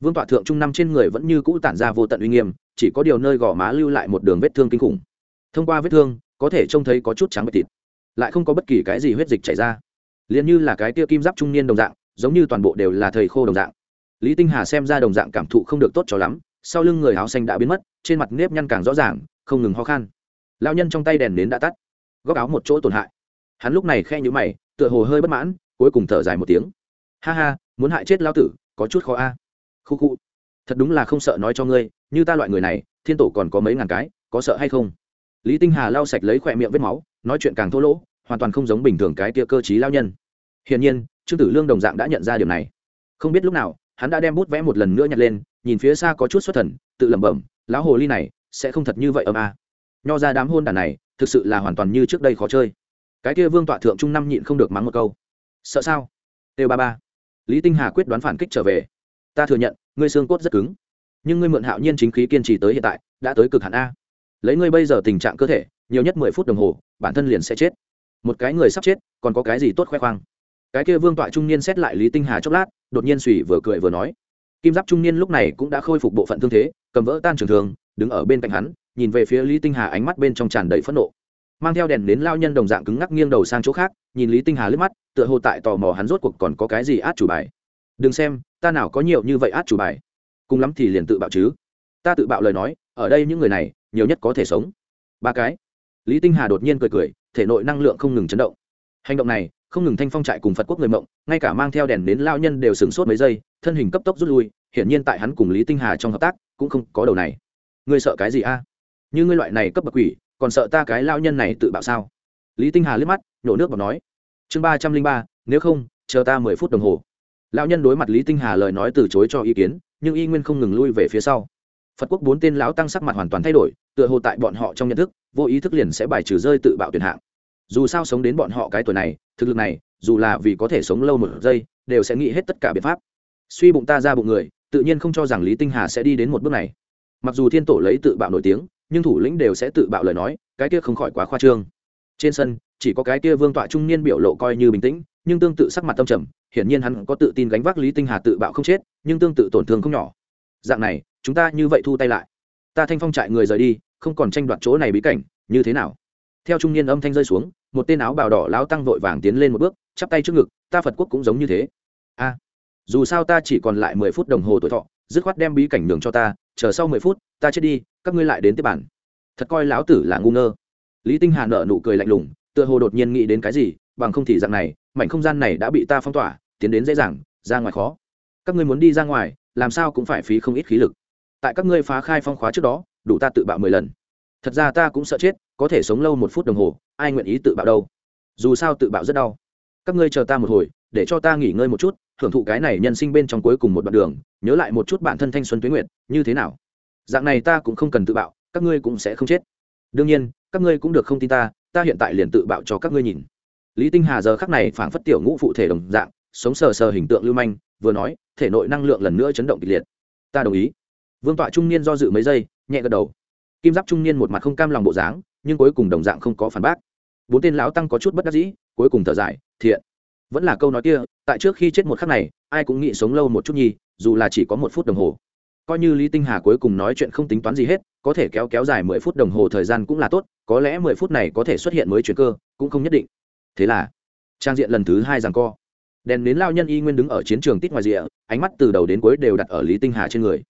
Vương tọa thượng trung năm trên người vẫn như cũ tản ra vô tận uy nghiêm, chỉ có điều nơi gò má lưu lại một đường vết thương kinh khủng. Thông qua vết thương, có thể trông thấy có chút trắng bạch thịt, lại không có bất kỳ cái gì huyết dịch chảy ra. Liền như là cái kia kim giáp trung niên đồng dạng giống như toàn bộ đều là thầy khô đồng dạng. Lý tinh hà xem ra đồng dạng cảm thụ không được tốt cho lắm, sau lưng người áo xanh đã biến mất, trên mặt nếp nhăn càng rõ ràng, không ngừng ho khan. Lao nhân trong tay đèn nến đã tắt, góc áo một chỗ tổn hại. Hắn lúc này khe nhữ mày, tựa hồ hơi bất mãn, cuối cùng thở dài một tiếng. Ha ha, muốn hại chết lao tử, có chút khó a. À. khu khu. Thật đúng là không sợ nói cho ngươi, như ta loại người này, thiên tổ còn có mấy ngàn cái, có sợ hay không? Lý tinh hà lau sạch lấy khỏe miệng vết máu, nói chuyện càng thô lỗ, hoàn toàn không giống bình thường cái tia cơ t lao nhân. Hiển nhiên trương tử lương đồng dạng đã nhận ra điều này. Không biết lúc nào, hắn đã đem bút vẽ một lần nữa nhặt lên, nhìn phía xa có chút xuất thần, tự lẩm bẩm, lão hồ ly này, sẽ không thật như vậy âm a. Nho ra đám hôn đàn này, thực sự là hoàn toàn như trước đây khó chơi. Cái kia vương tọa thượng trung năm nhịn không được mắng một câu. Sợ sao? Têu ba ba. Lý tinh hà quyết đoán phản kích trở về. Ta thừa nhận, ngươi xương cốt rất cứng, nhưng ngươi mượn hạo nhiên chính khí kiên trì tới hiện tại, đã tới cực hạn a. Lấy ngươi bây giờ tình trạng cơ thể, nhiều nhất mười phút đồng hồ, bản thân liền sẽ chết. Một cái người sắp chết, còn có cái gì tốt khoe khoang? Cái kia vương tọa trung niên xét lại lý tinh hà chốc lát, đột nhiên suy vừa cười vừa nói. Kim giáp trung niên lúc này cũng đã khôi phục bộ phận thương thế, cầm vỡ tan trường thường đứng ở bên cạnh hắn, nhìn về phía lý tinh hà ánh mắt bên trong tràn đầy phẫn nộ. Mang theo đèn đến lao nhân đồng dạng cứng ngắc nghiêng đầu sang chỗ khác, nhìn lý tinh hà lướt mắt, tựa hồ tại tò mò hắn rốt cuộc còn có cái gì át chủ bài. Đừng xem, ta nào có nhiều như vậy át chủ bài. Cùng lắm thì liền tự bạo chứ. Ta tự bạo lời nói, ở đây những người này, nhiều nhất có thể sống. Ba cái. Lý tinh hà đột nhiên cười cười, thể nội năng lượng không ngừng chấn động. Hành động này không ngừng thanh phong trại cùng phật quốc người mộng ngay cả mang theo đèn đến lao nhân đều sửng sốt mấy giây thân hình cấp tốc rút lui hiển nhiên tại hắn cùng lý tinh hà trong hợp tác cũng không có đầu này ngươi sợ cái gì a như ngươi loại này cấp bậc quỷ còn sợ ta cái lao nhân này tự bạo sao lý tinh hà liếc mắt nhổ nước vào nói chương ba trăm linh ba nếu không chờ ta mười phút đồng hồ lão nhân đối mặt lý tinh hà lời nói từ chối cho ý kiến nhưng y nguyên không ngừng lui về phía sau phật quốc bốn tên lão tăng sắc mặt hoàn toàn thay đổi tựa hồ tại bọn họ trong nhận thức vô ý thức liền sẽ bài trừ rơi tự bạo tuyển hạng dù sao sống đến bọn họ cái tuổi này, thực lực này, dù là vì có thể sống lâu một giây, đều sẽ nghĩ hết tất cả biện pháp. Suy bụng ta ra bụng người, tự nhiên không cho rằng lý tinh hà sẽ đi đến một bước này. Mặc dù thiên tổ lấy tự bạo nổi tiếng, nhưng thủ lĩnh đều sẽ tự bạo lời nói, cái kia không khỏi quá khoa trương. Trên sân, chỉ có cái kia vương tọa trung niên biểu lộ coi như bình tĩnh, nhưng tương tự sắc mặt tâm trầm, hiển nhiên hắn có tự tin gánh vác lý tinh hà tự bạo không chết, nhưng tương tự tổn thương không nhỏ. Dạng này, chúng ta như vậy thu tay lại. Ta thanh phong trại người rời đi, không còn tranh đoạt chỗ này bí cảnh, như thế nào? Theo trung niên âm thanh rơi xuống một tên áo bào đỏ lao tăng vội vàng tiến lên một bước, chắp tay trước ngực, ta phật quốc cũng giống như thế. A, dù sao ta chỉ còn lại mười phút đồng hồ tuổi thọ, dứt khoát đem bí cảnh đường cho ta, chờ sau mười phút, ta chết đi, các ngươi lại đến tiếp bản. Thật coi lão tử là ngu ngơ. Lý tinh hà nợ nụ cười lạnh lùng, tựa hồ đột nhiên nghĩ đến cái gì, bằng không thì dạng này, mảnh không gian này đã bị ta phong tỏa, tiến đến dễ dàng, ra ngoài khó. Các ngươi muốn đi ra ngoài, làm sao cũng phải phí không ít khí lực. Tại các ngươi phá khai phong khóa trước đó, đủ ta tự bạo mười lần. Thật ra ta cũng sợ chết, có thể sống lâu một phút đồng hồ ai nguyện ý tự bạo đâu? Dù sao tự bạo rất đau. Các ngươi chờ ta một hồi, để cho ta nghỉ ngơi một chút hưởng thụ cái này nhân sinh bên trong cuối cùng một đoạn đường, nhớ lại một chút bản thân thanh xuân tuyến nguyện như thế nào? Dạng này ta cũng không cần tự bạo, các ngươi cũng sẽ không chết. Đương nhiên, các ngươi cũng được không tin ta ta hiện tại liền tự bạo cho các ngươi nhìn. Lý tinh hà giờ khắc này phảng phất tiểu ngũ phụ thể đồng dạng, sống sờ sờ hình tượng lưu manh, vừa nói, thể nội năng lượng lần nữa chấn động kịch liệt. Ta đồng ý. Vương tọa trung niên do dự mấy giây, nhẹ gật đầu. Kim giáp trung niên một mặt không cam lòng bộ dáng, nhưng cuối cùng đồng dạng không có phản bác bốn tên lão tăng có chút bất đắc dĩ, cuối cùng thở dài, thiện. Vẫn là câu nói kia, tại trước khi chết một khắc này, ai cũng nghĩ sống lâu một chút nhi dù là chỉ có một phút đồng hồ. Coi như lý tinh hà cuối cùng nói chuyện không tính toán gì hết, có thể kéo kéo dài mười phút đồng hồ thời gian cũng là tốt, có lẽ mười phút này có thể xuất hiện mới chuyện cơ, cũng không nhất định. Thế là, trang diện lần thứ hai rằng co. Đèn đến lao nhân y nguyên đứng ở chiến trường tít ngoài rìa, ánh mắt từ đầu đến cuối đều đặt ở lý tinh hà trên người.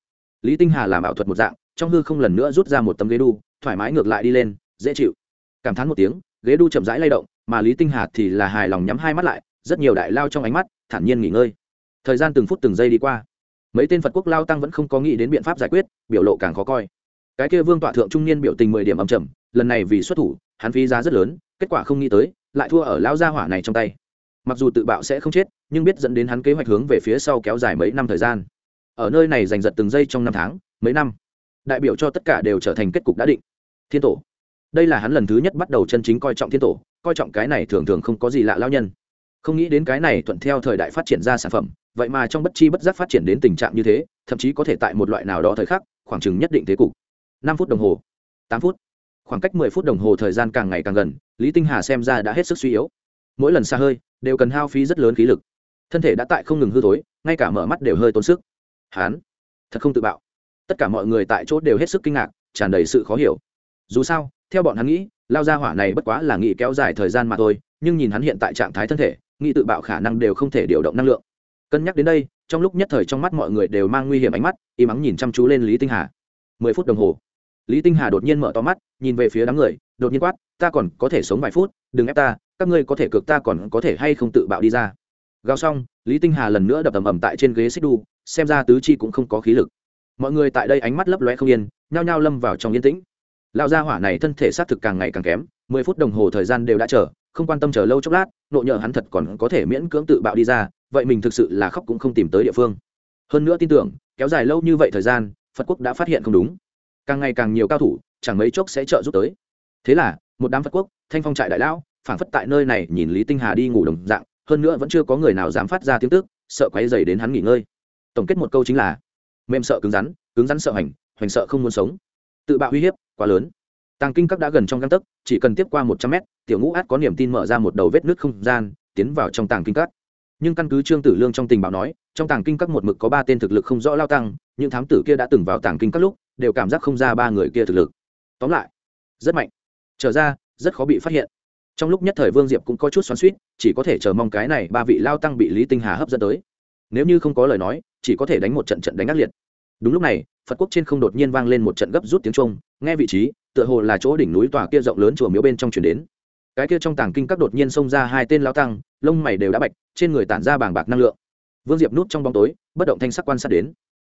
Lý tinh hà làm ảo thuật một dạng, trong hư không lần nữa rút ra một tấm ghế đu, thoải mái ngược lại đi lên, dễ chịu. Cảm thán một tiếng ghế đu chậm rãi lay động, mà lý tinh hà thì là hài lòng nhắm hai mắt lại, rất nhiều đại lao trong ánh mắt, thản nhiên nghỉ ngơi. Thời gian từng phút từng giây đi qua. Mấy tên phật quốc lao tăng vẫn không có nghĩ đến biện pháp giải quyết, biểu lộ càng khó coi. Cái kia vương tọa thượng trung niên biểu tình mười điểm âm trầm, lần này vì xuất thủ, hắn phí giá rất lớn, kết quả không nghĩ tới, lại thua ở lao gia hỏa này trong tay. Mặc dù tự bạo sẽ không chết, nhưng biết dẫn đến hắn kế hoạch hướng về phía sau kéo dài mấy năm thời gian. Ở nơi này giành giật từng giây trong năm tháng, mấy năm, đại biểu cho tất cả đều trở thành kết cục đã định. Thiên tổ đây là hắn lần thứ nhất bắt đầu chân chính coi trọng thiên tổ, coi trọng cái này thường thường không có gì lạ lao nhân. Không nghĩ đến cái này thuận theo thời đại phát triển ra sản phẩm, vậy mà trong bất chi bất giác phát triển đến tình trạng như thế, thậm chí có thể tại một loại nào đó thời khắc, khoảng chừng nhất định thế cục. Năm phút đồng hồ, tám phút. Khoảng cách mười phút đồng hồ thời gian càng ngày càng gần, lý tinh hà xem ra đã hết sức suy yếu. Mỗi lần xa hơi, đều cần hao phí rất lớn khí lực. Thân thể đã tại không ngừng hư thối, ngay cả mở mắt đều hơi tốn sức. Hán, thật không tự bạo. Tất cả mọi người tại chỗ đều hết sức kinh ngạc, tràn đầy sự khó hiểu. Dù sao theo bọn hắn nghĩ, lao ra hỏa này bất quá là nghĩ kéo dài thời gian mà thôi, nhưng nhìn hắn hiện tại trạng thái thân thể, nghĩ tự bạo khả năng đều không thể điều động năng lượng. Cân nhắc đến đây, trong lúc nhất thời trong mắt mọi người đều mang nguy hiểm ánh mắt, im ắng nhìn chăm chú lên lý tinh hà. Mười phút đồng hồ, lý tinh hà đột nhiên mở to mắt, nhìn về phía đám người, đột nhiên quát, ta còn có thể sống vài phút, đừng ép ta, các ngươi có thể cược ta còn có thể hay không tự bạo đi ra. Gào xong, lý tinh hà lần nữa đập ầm ầm tại trên ghế xích đu, xem ra tứ chi cũng không có khí lực. Mọi người tại đây ánh mắt lấp lóe không yên, nhao nhao lâm vào trong yên tĩnh lão gia hỏa này thân thể xác thực càng ngày càng kém, mười phút đồng hồ thời gian đều đã chờ, không quan tâm chờ lâu chốc lát, nộ nhờ hắn thật còn có thể miễn cưỡng tự bạo đi ra, vậy mình thực sự là khóc cũng không tìm tới địa phương. Hơn nữa tin tưởng, kéo dài lâu như vậy thời gian, phật quốc đã phát hiện không đúng. Càng ngày càng nhiều cao thủ, chẳng mấy chốc sẽ trợ giúp tới. Thế là, một đám phật quốc, thanh phong trại đại lão, phảng phất tại nơi này nhìn lý tinh hà đi ngủ đồng dạng, hơn nữa vẫn chưa có người nào dám phát ra tiếng tức, sợ quấy dày đến hắn nghỉ ngơi. Tổng kết một câu chính là, mềm sợ cứng rắn cứng rắn sợ hành, hoành sợ không muốn sống tự bạo uy hiếp, quá lớn. Tàng kinh các đã gần trong găng tấc, chỉ cần tiếp qua một trăm mét, tiểu ngũ át có niềm tin mở ra một đầu vết nước không gian, tiến vào trong tàng kinh các. Nhưng căn cứ trương tử lương trong tình báo nói, trong tàng kinh các một mực có ba tên thực lực không rõ lao tăng, những thám tử kia đã từng vào tàng kinh các lúc, đều cảm giác không ra ba người kia thực lực. Tóm lại, rất mạnh. Trở ra, rất khó bị phát hiện. Trong lúc nhất thời vương diệp cũng có chút xoắn suýt chỉ có thể chờ mong cái này ba vị lao tăng bị lý tinh hà hấp dẫn tới. Nếu như không có lời nói, chỉ có thể đánh một trận trận đánh ác liệt đúng lúc này, phật quốc trên không đột nhiên vang lên một trận gấp rút tiếng trung nghe vị trí, tựa hồ là chỗ đỉnh núi tòa kia rộng lớn chùa miếu bên trong chuyển đến. Cái kia trong tàng kinh các đột nhiên xông ra hai tên lao tăng, lông mày đều đã bạch, trên người tản ra bàng bạc năng lượng. Vương diệp núp trong bóng tối, bất động thanh sắc quan sát đến.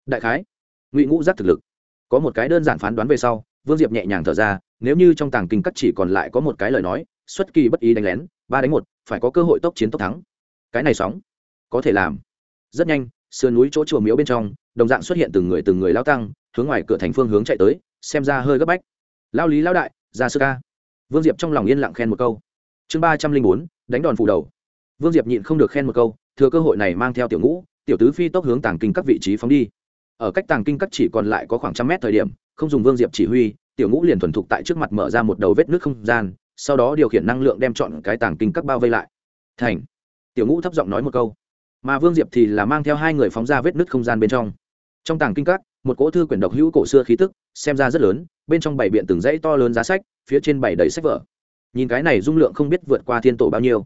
Đại khái, ngụy ngũ giác thực lực. Có một cái đơn giản phán đoán về sau, vương diệp nhẹ nhàng thở ra, nếu như trong tàng kinh các chỉ còn lại có một cái lời nói, xuất kỳ bất ý đánh lén, ba đánh một, phải có cơ hội tốc chiến tốc thắng. Cái này sóng, có thể làm. Rất nhanh sườn núi chỗ chùa miếu bên trong, đồng dạng xuất hiện từng người từng người lao tăng, hướng ngoài cửa thành phương hướng chạy tới, xem ra hơi gấp bách. Lao lý, lao đại, ra sư ca. Vương diệp trong lòng yên lặng khen một câu. Chương ba trăm linh bốn, đánh đòn phủ đầu. Vương diệp nhịn không được khen một câu, thừa cơ hội này mang theo tiểu ngũ, tiểu tứ phi tốc hướng tàng kinh các vị trí phóng đi. Ở cách tàng kinh các chỉ còn lại có khoảng trăm mét thời điểm, không dùng vương diệp chỉ huy, tiểu ngũ liền thuần thục tại trước mặt mở ra một đầu vết nước không gian, sau đó điều khiển năng lượng đem chọn cái tàng kinh các bao vây lại. Thành. Tiểu ngũ thấp giọng nói một câu mà vương diệp thì là mang theo hai người phóng ra vết nứt không gian bên trong. Trong tàng kinh các, một cỗ thư quyển độc hữu cổ xưa khí tức, xem ra rất lớn, bên trong bảy biện từng dãy to lớn giá sách, phía trên bảy đầy sách vở. Nhìn cái này dung lượng không biết vượt qua thiên tổ bao nhiêu.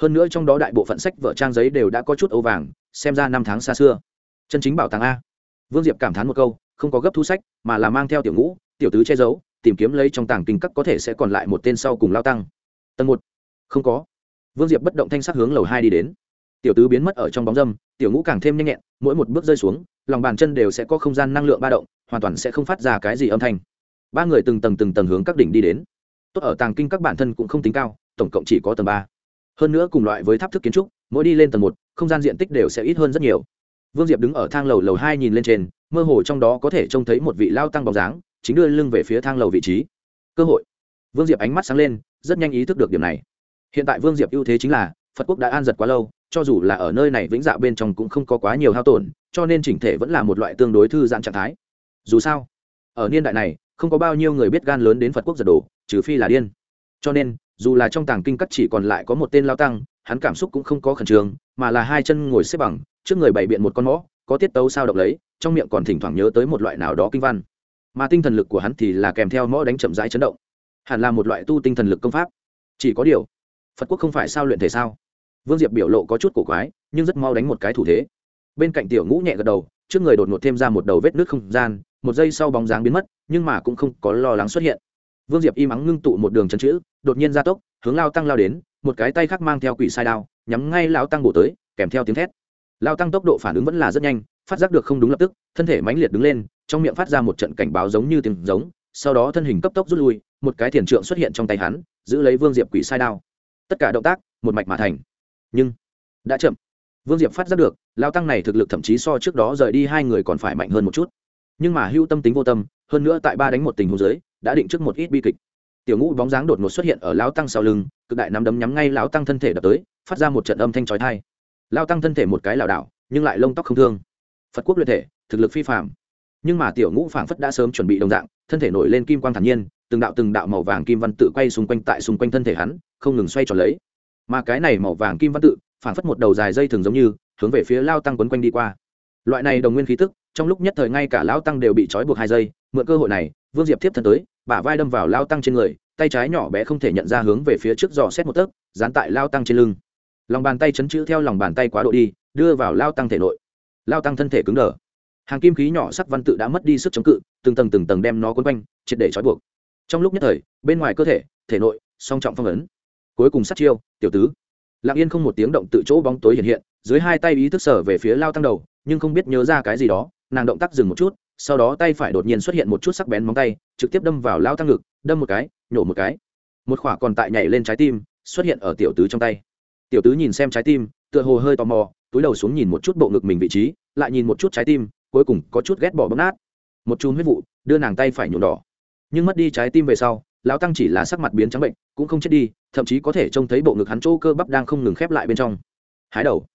Hơn nữa trong đó đại bộ phận sách vở trang giấy đều đã có chút ấu vàng, xem ra năm tháng xa xưa. Chân chính bảo tàng a. Vương diệp cảm thán một câu, không có gấp thu sách, mà là mang theo tiểu ngũ, tiểu tứ che giấu, tìm kiếm lấy trong tàng kinh các có thể sẽ còn lại một tên sau cùng lao tăng. Tầng một. Không có. Vương diệp bất động thanh sắc hướng lầu hai đi đến tiểu tứ biến mất ở trong bóng dâm, tiểu ngũ càng thêm nhanh nhẹn, mỗi một bước rơi xuống, lòng bàn chân đều sẽ có không gian năng lượng ba động, hoàn toàn sẽ không phát ra cái gì âm thanh. Ba người từng tầng từng tầng hướng các đỉnh đi đến. Tốt ở tàng kinh các bản thân cũng không tính cao, tổng cộng chỉ có tầng ba. Hơn nữa cùng loại với tháp thức kiến trúc, mỗi đi lên tầng một, không gian diện tích đều sẽ ít hơn rất nhiều. Vương diệp đứng ở thang lầu lầu hai nhìn lên trên, mơ hồ trong đó có thể trông thấy một vị lao tăng bóng dáng, chính đưa lưng về phía thang lầu vị trí. Cơ hội. Vương diệp ánh mắt sáng lên, rất nhanh ý thức được điểm này. Hiện tại vương diệp ưu thế chính là, phật quốc đã an giật quá lâu cho dù là ở nơi này vĩnh dạ bên trong cũng không có quá nhiều hao tổn, cho nên chỉnh thể vẫn là một loại tương đối thư giãn trạng thái. Dù sao, ở niên đại này, không có bao nhiêu người biết gan lớn đến phật quốc giật đồ trừ phi là điên. Cho nên, dù là trong tàng kinh cắt chỉ còn lại có một tên lao tăng, hắn cảm xúc cũng không có khẩn trương, mà là hai chân ngồi xếp bằng, trước người bày biện một con mõ, có tiết tấu sao động lấy, trong miệng còn thỉnh thoảng nhớ tới một loại nào đó kinh văn. Mà tinh thần lực của hắn thì là kèm theo mõ đánh chậm rãi chấn động. Hẳn là một loại tu tinh thần lực công pháp. Chỉ có điều, phật quốc không phải sao luyện thể sao? Vương diệp biểu lộ có chút cổ quái, nhưng rất mau đánh một cái thủ thế. Bên cạnh tiểu ngũ nhẹ gật đầu, trước người đột ngột thêm ra một đầu vết nước không gian, một giây sau bóng dáng biến mất, nhưng mà cũng không có lo lắng xuất hiện. Vương diệp im ắng ngưng tụ một đường chân chữ, đột nhiên ra tốc, hướng lao tăng lao đến, một cái tay khác mang theo quỷ sai đao, nhắm ngay lao tăng bổ tới, kèm theo tiếng thét. Lao tăng tốc độ phản ứng vẫn là rất nhanh, phát giác được không đúng lập tức, thân thể mãnh liệt đứng lên, trong miệng phát ra một trận cảnh báo giống như tiếng giống, sau đó thân hình cấp tốc rút lui, một cái thiền trượng xuất hiện trong tay hắn, giữ lấy vương diệp quỷ sai đao. Tất cả động tác, một mạch mà thành nhưng đã chậm. Vương diệp phát giác được, lao tăng này thực lực thậm chí so trước đó rời đi hai người còn phải mạnh hơn một chút. Nhưng mà hưu tâm tính vô tâm, hơn nữa tại ba đánh một tình huống dưới, đã định trước một ít bi kịch. Tiểu ngũ bóng dáng đột ngột xuất hiện ở lao tăng sau lưng, cực đại nắm đấm nhắm ngay lao tăng thân thể đập tới, phát ra một trận âm thanh trói thai lao tăng thân thể một cái lảo đảo, nhưng lại lông tóc không thương. Phật quốc luyện thể, thực lực phi phạm nhưng mà tiểu ngũ phảng phất đã sớm chuẩn bị đồng dạng, thân thể nổi lên kim quang thản nhiên, từng đạo từng đạo màu vàng kim văn tự quay xung quanh tại xung quanh thân thể hắn, không ngừng xoay tròn lấy mà cái này màu vàng kim văn tự, phảng phất một đầu dài dây thường giống như, hướng về phía lao tăng quấn quanh đi qua. Loại này đồng nguyên khí tức, trong lúc nhất thời ngay cả lao tăng đều bị trói buộc hai giây, mượn cơ hội này, vương diệp tiếp thân tới, bả vai đâm vào lao tăng trên người, tay trái nhỏ bé không thể nhận ra hướng về phía trước dò xét một tấc, dán tại lao tăng trên lưng. Lòng bàn tay chấn chữ theo lòng bàn tay quá độ đi, đưa vào lao tăng thể nội. Lao tăng thân thể cứng đờ. Hàng kim khí nhỏ sắc văn tự đã mất đi sức chống cự, từng tầng từng tầng đem nó quấn quanh, triệt để trói buộc. Trong lúc nhất thời, bên ngoài cơ thể thể nội, song trọng phong ấn cuối cùng sát chiêu, tiểu tứ. Lặng yên không một tiếng động tự chỗ bóng tối hiện hiện, dưới hai tay ý thức sở về phía lao tăng đầu, nhưng không biết nhớ ra cái gì đó, nàng động tác dừng một chút, sau đó tay phải đột nhiên xuất hiện một chút sắc bén móng tay, trực tiếp đâm vào lao tăng ngực, đâm một cái, nhổ một cái. Một khỏa còn tại nhảy lên trái tim, xuất hiện ở tiểu tứ trong tay. Tiểu tứ nhìn xem trái tim, tựa hồ hơi tò mò, túi đầu xuống nhìn một chút bộ ngực mình vị trí, lại nhìn một chút trái tim, cuối cùng có chút ghét bỏ bấm nát. Một chùm huyết vụ, đưa nàng tay phải nhuộm đỏ. Nhưng mất đi trái tim về sau, lão tăng chỉ là sắc mặt biến trắng bệnh, cũng không chết đi thậm chí có thể trông thấy bộ ngực hắn chỗ cơ bắp đang không ngừng khép lại bên trong. Hái đầu.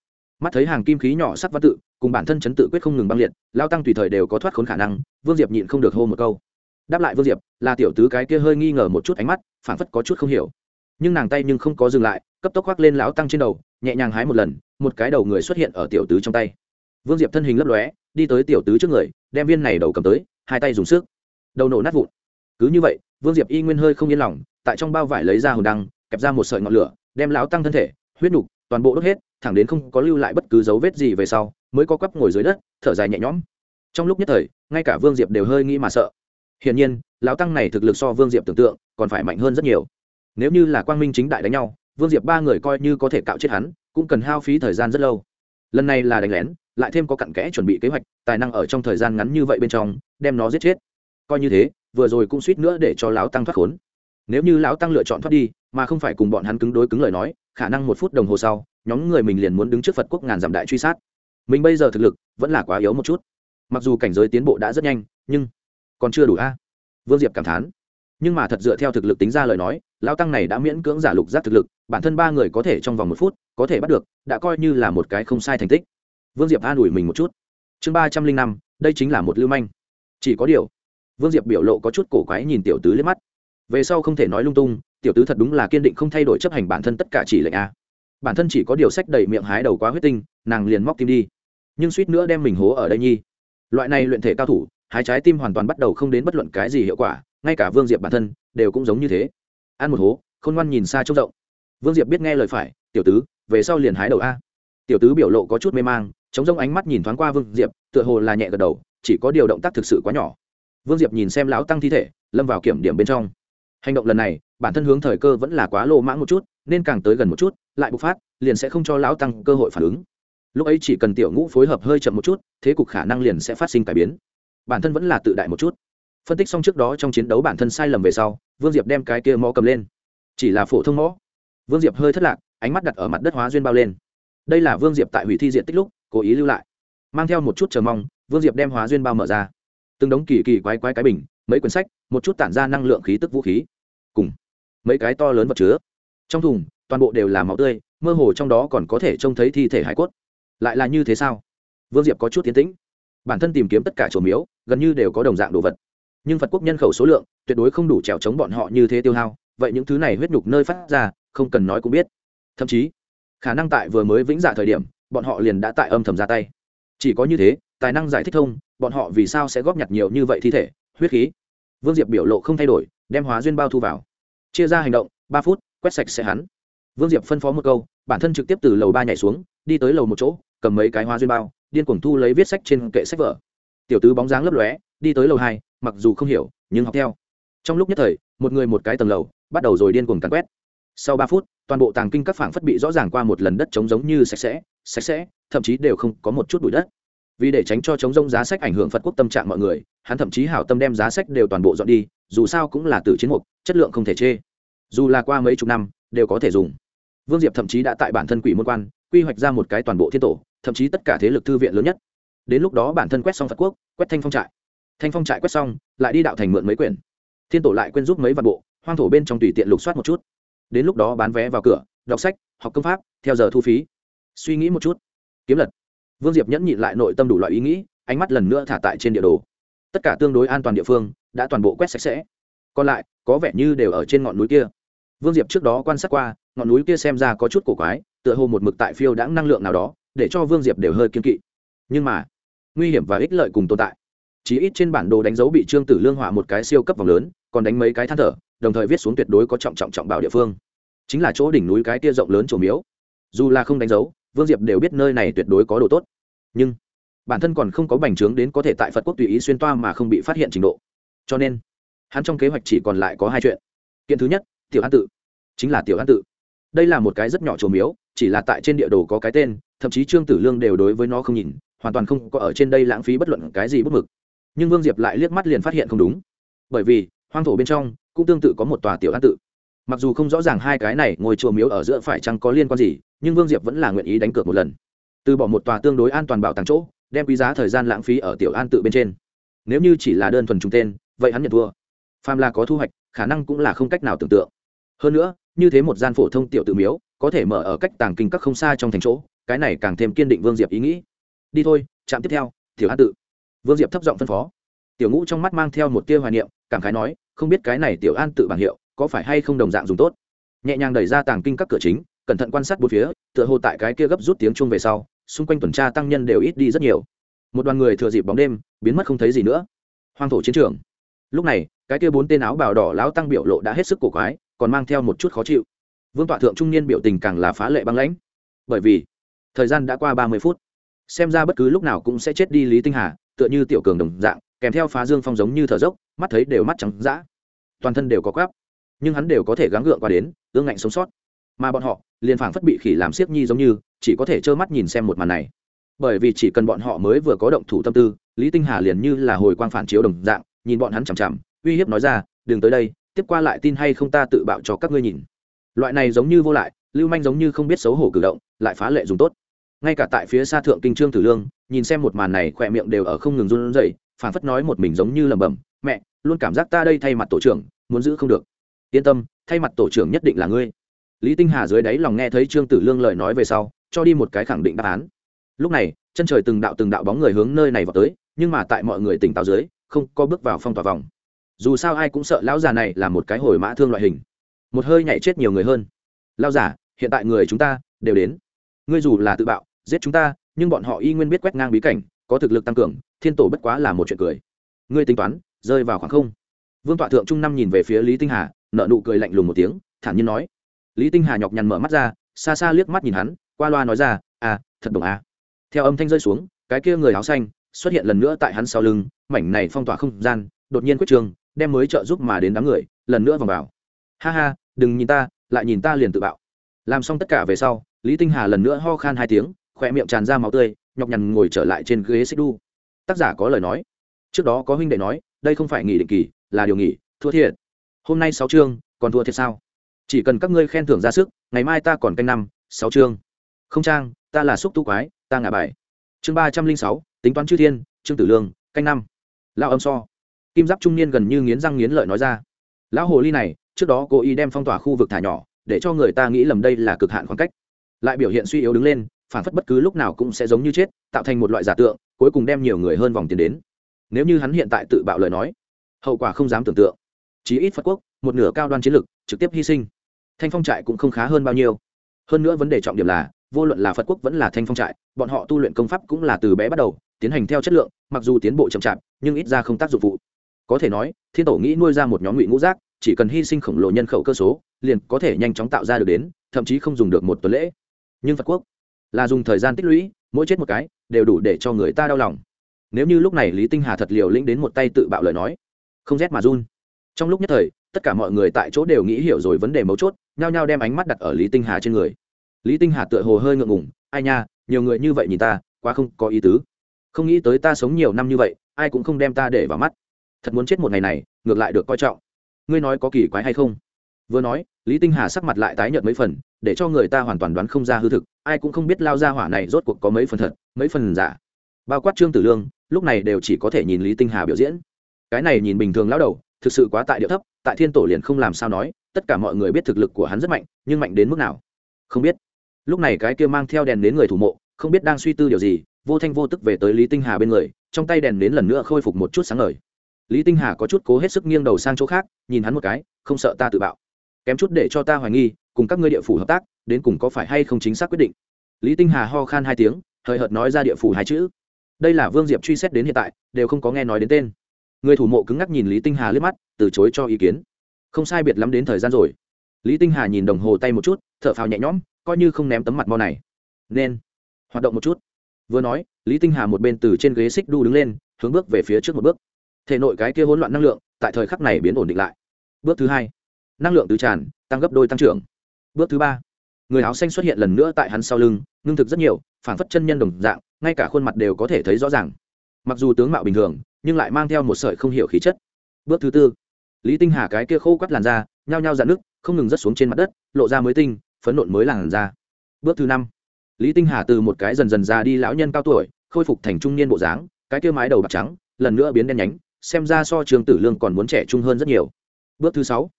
Mắt thấy hàng kim khí nhỏ sắc văn tự, cùng bản thân chấn tự quyết không ngừng băng liệt, lao tăng tùy thời đều có thoát khốn khả năng, vương diệp nhịn không được hô một câu. Đáp lại vương diệp, là tiểu tứ cái kia hơi nghi ngờ một chút ánh mắt phản phất có chút không hiểu. Nhưng nàng tay nhưng không có dừng lại, cấp tốc khoác lên lão tăng trên đầu, nhẹ nhàng hái một lần, một cái đầu người xuất hiện ở tiểu tứ trong tay. Vương diệp thân hình lấp lóe, đi tới tiểu tứ trước người, đem viên này đầu cầm tới, hai tay dùng sức. Đầu nổ nát vụn. Cứ như vậy, vương diệp y nguyên hơi không yên lòng, tại trong bao vải lấy ra hồn đăng kẹp ra một sợi ngọn lửa, đem lão tăng thân thể, huyết nhục toàn bộ đốt hết, thẳng đến không có lưu lại bất cứ dấu vết gì về sau, mới có quắp ngồi dưới đất, thở dài nhẹ nhõm. Trong lúc nhất thời, ngay cả vương diệp đều hơi nghĩ mà sợ. Hiển nhiên, lão tăng này thực lực so vương diệp tưởng tượng còn phải mạnh hơn rất nhiều. Nếu như là quang minh chính đại đánh nhau, vương diệp ba người coi như có thể cạo chết hắn, cũng cần hao phí thời gian rất lâu. Lần này là đánh lén, lại thêm có cặn kẽ chuẩn bị kế hoạch, tài năng ở trong thời gian ngắn như vậy bên trong, đem nó giết chết. Coi như thế, vừa rồi cũng suýt nữa để cho lão tăng thoát khốn. Nếu như lão tăng lựa chọn thoát đi mà không phải cùng bọn hắn cứng đối cứng lời nói, khả năng một phút đồng hồ sau, nhóm người mình liền muốn đứng trước phật quốc ngàn dặm đại truy sát. Mình bây giờ thực lực vẫn là quá yếu một chút. Mặc dù cảnh giới tiến bộ đã rất nhanh, nhưng còn chưa đủ a. Vương diệp cảm thán. Nhưng mà thật dựa theo thực lực tính ra lời nói, lão tăng này đã miễn cưỡng giả lục giác thực lực, bản thân ba người có thể trong vòng một phút có thể bắt được, đã coi như là một cái không sai thành tích. Vương diệp an ủi mình một chút. Chương ba trăm linh năm, đây chính là một lưu manh. Chỉ có điều, vương diệp biểu lộ có chút cổ quái nhìn tiểu tứ liếc mắt về sau không thể nói lung tung, tiểu tứ thật đúng là kiên định không thay đổi chấp hành bản thân tất cả chỉ lệnh a. Bản thân chỉ có điều sách đầy miệng hái đầu quá huyết tinh, nàng liền móc tim đi. Nhưng suýt nữa đem mình hố ở đây nhi. Loại này luyện thể cao thủ, hái trái tim hoàn toàn bắt đầu không đến bất luận cái gì hiệu quả, ngay cả vương diệp bản thân đều cũng giống như thế. Ăn một hố, khôn ngoan nhìn xa trông rộng. Vương diệp biết nghe lời phải, tiểu tứ, về sau liền hái đầu a. Tiểu tứ biểu lộ có chút mê mang chống rông ánh mắt nhìn thoáng qua vương diệp, tựa hồ là nhẹ gật đầu, chỉ có điều động tác thực sự quá nhỏ. Vương diệp nhìn xem lão tăng thi thể, lâm vào kiểm điểm bên trong hành động lần này, bản thân hướng thời cơ vẫn là quá lô mãng một chút, nên càng tới gần một chút, lại bộc phát, liền sẽ không cho lão tăng cơ hội phản ứng. Lúc ấy chỉ cần tiểu ngũ phối hợp hơi chậm một chút, thế cục khả năng liền sẽ phát sinh cải biến. Bản thân vẫn là tự đại một chút. Phân tích xong trước đó trong chiến đấu bản thân sai lầm về sau, vương diệp đem cái kia mõ cầm lên. Chỉ là phổ thông mõ. Vương diệp hơi thất lạc, ánh mắt đặt ở mặt đất hóa duyên bao lên. Đây là vương diệp tại hủy thi diện tích lúc, cố ý lưu lại. Mang theo một chút chờ mong, vương diệp đem hóa duyên bao mở ra. Từng đống kỳ kỳ quái quái cái bình, mấy quyển sách, một chút tản ra năng lượng khí tức vũ khí cùng mấy cái to lớn vật chứa. Trong thùng, toàn bộ đều là máu tươi, mơ hồ trong đó còn có thể trông thấy thi thể hải cốt. Lại là như thế sao? Vương diệp có chút tiến tĩnh. Bản thân tìm kiếm tất cả chỗ miếu, gần như đều có đồng dạng đồ vật. Nhưng phật quốc nhân khẩu số lượng, tuyệt đối không đủ trèo chống bọn họ như thế tiêu hao, vậy những thứ này huyết nhục nơi phát ra, không cần nói cũng biết. Thậm chí, khả năng tại vừa mới vĩnh dạ thời điểm, bọn họ liền đã tại âm thầm ra tay. Chỉ có như thế, tài năng giải thích thông, bọn họ vì sao sẽ góp nhặt nhiều như vậy thi thể, huyết khí? Vương diệp biểu lộ không thay đổi, đem hóa duyên bao thu vào. Chia ra hành động, ba phút, quét sạch sẽ hắn. Vương diệp phân phó một câu, bản thân trực tiếp từ lầu ba nhảy xuống, đi tới lầu một chỗ, cầm mấy cái hóa duyên bao, điên cuồng thu lấy viết sách trên kệ sách vở. Tiểu tứ bóng dáng lấp lóe, đi tới lầu hai, mặc dù không hiểu, nhưng học theo. Trong lúc nhất thời, một người một cái tầng lầu, bắt đầu rồi điên cuồng càn quét. Sau ba phút, toàn bộ tàng kinh các phảng phất bị rõ ràng qua một lần đất trống giống như sạch sẽ sạch sẽ, thậm chí đều không có một chút bụi đất vì để tránh cho chống rông giá sách ảnh hưởng phật quốc tâm trạng mọi người, hắn thậm chí hảo tâm đem giá sách đều toàn bộ dọn đi, dù sao cũng là từ chiến mục, chất lượng không thể chê. Dù là qua mấy chục năm, đều có thể dùng. Vương diệp thậm chí đã tại bản thân quỷ môn quan, quy hoạch ra một cái toàn bộ thiên tổ, thậm chí tất cả thế lực thư viện lớn nhất. Đến lúc đó bản thân quét xong phật quốc, quét thanh phong trại. Thanh phong trại quét xong, lại đi đạo thành mượn mấy quyển. Thiên tổ lại quên giúp mấy vạn bộ, hoang thổ bên trong tùy tiện lục soát một chút. Đến lúc đó bán vé vào cửa, đọc sách, học công pháp, theo giờ thu phí. Suy nghĩ một chút. Kiếm lật vương diệp nhẫn nhịn lại nội tâm đủ loại ý nghĩ, ánh mắt lần nữa thả tại trên địa đồ. Tất cả tương đối an toàn địa phương đã toàn bộ quét sạch sẽ. Còn lại, có vẻ như đều ở trên ngọn núi kia. Vương diệp trước đó quan sát qua, ngọn núi kia xem ra có chút cổ quái, tựa hồ một mực tại phiêu đãng năng lượng nào đó, để cho vương diệp đều hơi kiên kỵ. Nhưng mà, nguy hiểm và ích lợi cùng tồn tại. Chỉ ít trên bản đồ đánh dấu bị trương tử lương họa một cái siêu cấp vòng lớn, còn đánh mấy cái than thở, đồng thời viết xuống tuyệt đối có trọng trọng trọng bảo địa phương. Chính là chỗ đỉnh núi cái tia rộng lớn trổ miếu. Dù là không đánh dấu vương diệp đều biết nơi này tuyệt đối có đồ tốt. Nhưng, bản thân còn không có bành trướng đến có thể tại phật quốc tùy ý xuyên toa mà không bị phát hiện trình độ. Cho nên, hắn trong kế hoạch chỉ còn lại có hai chuyện. Kiện thứ nhất, tiểu an tự. Chính là tiểu an tự. Đây là một cái rất nhỏ trổ miếu, chỉ là tại trên địa đồ có cái tên, thậm chí trương tử lương đều đối với nó không nhìn, hoàn toàn không có ở trên đây lãng phí bất luận cái gì bất mực. Nhưng vương diệp lại liếc mắt liền phát hiện không đúng. Bởi vì, hoang thổ bên trong cũng tương tự có một tòa tiểu an tự mặc dù không rõ ràng hai cái này ngồi chùa miếu ở giữa phải chăng có liên quan gì, nhưng vương diệp vẫn là nguyện ý đánh cược một lần. Từ bỏ một tòa tương đối an toàn bảo tàng chỗ, đem quý giá thời gian lãng phí ở tiểu an tự bên trên. Nếu như chỉ là đơn thuần trùng tên, vậy hắn nhận thua. Phàm là có thu hoạch, khả năng cũng là không cách nào tưởng tượng. Hơn nữa, như thế một gian phổ thông tiểu tự miếu, có thể mở ở cách tàng kinh các không xa trong thành chỗ, cái này càng thêm kiên định vương diệp ý nghĩ. Đi thôi, trạm tiếp theo, tiểu an tự. Vương diệp thấp giọng phân phó. Tiểu ngũ trong mắt mang theo một tia hoài niệm, cảm khái nói, không biết cái này tiểu an tự bảng hiệu có phải hay không đồng dạng dùng tốt? Nhẹ nhàng đẩy ra tàng kinh các cửa chính, cẩn thận quan sát bốn phía, tựa hồ tại cái kia gấp rút tiếng chuông về sau, xung quanh tuần tra tăng nhân đều ít đi rất nhiều. Một đoàn người thừa dịp bóng đêm, biến mất không thấy gì nữa. Hoang thổ chiến trường. Lúc này, cái kia bốn tên áo bào đỏ lão tăng biểu lộ đã hết sức cổ quái, còn mang theo một chút khó chịu. Vương tọa thượng trung niên biểu tình càng là phá lệ băng lãnh. Bởi vì, thời gian đã qua ba mươi phút. Xem ra bất cứ lúc nào cũng sẽ chết đi lý tinh hà, tựa như tiểu cường đồng dạng, kèm theo phá dương phong giống như thở dốc, mắt thấy đều mắt trắng d toàn thân đều có quáp nhưng hắn đều có thể gắng gượng qua đến, ương ngạnh sống sót. Mà bọn họ, liền phảng phất bị khỉ làm siếc nhi giống như, chỉ có thể trơ mắt nhìn xem một màn này. Bởi vì chỉ cần bọn họ mới vừa có động thủ tâm tư, lý tinh hà liền như là hồi quang phản chiếu đồng dạng, nhìn bọn hắn chằm chằm, uy hiếp nói ra, đừng tới đây, tiếp qua lại tin hay không ta tự bạo cho các ngươi nhìn. Loại này giống như vô lại, lưu manh giống như không biết xấu hổ cử động, lại phá lệ dùng tốt. Ngay cả tại phía xa thượng kinh trương tử lương, nhìn xem một màn này khỏe miệng đều ở không ngừng run rẩy phản phất nói một mình giống như lẩm bẩm, mẹ, luôn cảm giác ta đây thay mặt tổ trưởng, muốn giữ không được yên tâm, thay mặt tổ trưởng nhất định là ngươi. Lý tinh hà dưới đáy lòng nghe thấy trương tử lương lời nói về sau, cho đi một cái khẳng định đáp án. Lúc này, chân trời từng đạo từng đạo bóng người hướng nơi này vào tới, nhưng mà tại mọi người tỉnh táo dưới, không có bước vào phong tỏa vòng. Dù sao ai cũng sợ lão già này là một cái hồi mã thương loại hình. Một hơi nhảy chết nhiều người hơn. Lao giả hiện tại người chúng ta đều đến. Ngươi dù là tự bạo, giết chúng ta, nhưng bọn họ y nguyên biết quét ngang bí cảnh, có thực lực tăng cường, thiên tổ bất quá là một chuyện cười. Ngươi tính toán, rơi vào khoảng không. Vương tọa thượng trung năm nhìn về phía lý tinh hà nợ nụ cười lạnh lùng một tiếng, thản nhiên nói. Lý tinh hà nhọc nhằn mở mắt ra, xa xa liếc mắt nhìn hắn, qua loa nói ra à thật đồng à. Theo âm thanh rơi xuống, cái kia người áo xanh xuất hiện lần nữa tại hắn sau lưng, mảnh này phong tỏa không gian, đột nhiên quyết trường, đem mới trợ giúp mà đến đám người, lần nữa vòng vào. Ha ha, đừng nhìn ta, lại nhìn ta liền tự bạo. Làm xong tất cả về sau, lý tinh hà lần nữa ho khan hai tiếng, khỏe miệng tràn ra máu tươi, nhọc nhằn ngồi trở lại trên ghế xích đu. Tác giả có lời nói. Trước đó có huynh đệ nói, đây không phải nghỉ định kỳ, là điều nghỉ, thua thiệt hôm nay sáu chương, còn thua thiệt sao? Chỉ cần các ngươi khen thưởng ra sức, ngày mai ta còn canh năm, sáu chương. Không trang, ta là xúc tu quái, ta ngả bài. Chương ba trăm linh sáu, tính toán chư thiên trương tử lương, canh năm. Lao âm so. Kim giáp trung niên gần như nghiến răng nghiến lợi nói ra. Lão hồ ly này, trước đó cố ý đem phong tỏa khu vực thả nhỏ, để cho người ta nghĩ lầm đây là cực hạn khoảng cách. Lại biểu hiện suy yếu đứng lên, phản phất bất cứ lúc nào cũng sẽ giống như chết, tạo thành một loại giả tượng, cuối cùng đem nhiều người hơn vòng tiền đến. Nếu như hắn hiện tại tự bạo lời nói, hậu quả không dám tưởng tượng chí ít phật quốc, một nửa cao đoan chiến lực, trực tiếp hy sinh. Thanh phong trại cũng không khá hơn bao nhiêu. Hơn nữa vấn đề trọng điểm là, vô luận là phật quốc vẫn là thanh phong trại, bọn họ tu luyện công pháp cũng là từ bé bắt đầu, tiến hành theo chất lượng, mặc dù tiến bộ chậm chạp, nhưng ít ra không tác dụng vụ có thể nói, thiên tổ nghĩ nuôi ra một nhóm ngụy ngũ giác, chỉ cần hy sinh khổng lồ nhân khẩu cơ số, liền có thể nhanh chóng tạo ra được đến, thậm chí không dùng được một tuần lễ. Nhưng phật quốc là dùng thời gian tích lũy, mỗi chết một cái, đều đủ để cho người ta đau lòng. Nếu như lúc này lý tinh hà thật liều lĩnh đến một tay tự bạo lời nói, không rét mà run trong lúc nhất thời, tất cả mọi người tại chỗ đều nghĩ hiểu rồi vấn đề mấu chốt, nhao nhao đem ánh mắt đặt ở lý tinh hà trên người. Lý tinh hà tựa hồ hơi ngượng ngùng, ai nha, nhiều người như vậy nhìn ta, quá không có ý tứ. Không nghĩ tới ta sống nhiều năm như vậy, ai cũng không đem ta để vào mắt. Thật muốn chết một ngày này, ngược lại được coi trọng. Ngươi nói có kỳ quái hay không? Vừa nói, lý tinh hà sắc mặt lại tái nhợt mấy phần, để cho người ta hoàn toàn đoán không ra hư thực, ai cũng không biết lao ra hỏa này rốt cuộc có mấy phần thật, mấy phần giả. Bao quát trương tử lương, lúc này đều chỉ có thể nhìn lý tinh hà biểu diễn. Cái này nhìn bình thường lão đầu thực sự quá tại địa thấp, tại thiên tổ liền không làm sao nói, tất cả mọi người biết thực lực của hắn rất mạnh, nhưng mạnh đến mức nào? Không biết. Lúc này cái kia mang theo đèn đến người thủ mộ, không biết đang suy tư điều gì, vô thanh vô tức về tới lý tinh hà bên người, trong tay đèn đến lần nữa khôi phục một chút sáng ngời. Lý tinh hà có chút cố hết sức nghiêng đầu sang chỗ khác, nhìn hắn một cái, không sợ ta tự bạo. Kém chút để cho ta hoài nghi, cùng các ngươi địa phủ hợp tác, đến cùng có phải hay không chính xác quyết định. Lý tinh hà ho khan hai tiếng, hời hợt nói ra địa phủ hai chữ. Đây là vương diệp truy xét đến hiện tại, đều không có nghe nói đến tên người thủ mộ cứng ngắc nhìn lý tinh hà liếc mắt, từ chối cho ý kiến. Không sai biệt lắm đến thời gian rồi. Lý tinh hà nhìn đồng hồ tay một chút, thở phào nhẹ nhõm, coi như không ném tấm mặt mo này. Nên, hoạt động một chút. Vừa nói, lý tinh hà một bên từ trên ghế xích đu đứng lên, hướng bước về phía trước một bước. Thể nội cái kia hỗn loạn năng lượng, tại thời khắc này biến ổn định lại. Bước thứ hai, năng lượng tứ tràn, tăng gấp đôi tăng trưởng. Bước thứ ba, người áo xanh xuất hiện lần nữa tại hắn sau lưng, ngưng thực rất nhiều phản phất chân nhân đồng dạng, ngay cả khuôn mặt đều có thể thấy rõ ràng. Mặc dù tướng mạo bình thường nhưng lại mang theo một sợi không hiểu khí chất. Bước thứ tư, lý tinh hà cái kia khô quắt làn da, nhao nhao dạn nước, không ngừng rớt xuống trên mặt đất, lộ ra mới tinh, phấn nộn mới làn da. Bước thứ năm, lý tinh hà từ một cái dần dần ra đi lão nhân cao tuổi, khôi phục thành trung niên bộ dáng, cái kia mái đầu bạc trắng, lần nữa biến đen nhánh, xem ra so trường tử lương còn muốn trẻ trung hơn rất nhiều. Bước thứ sáu,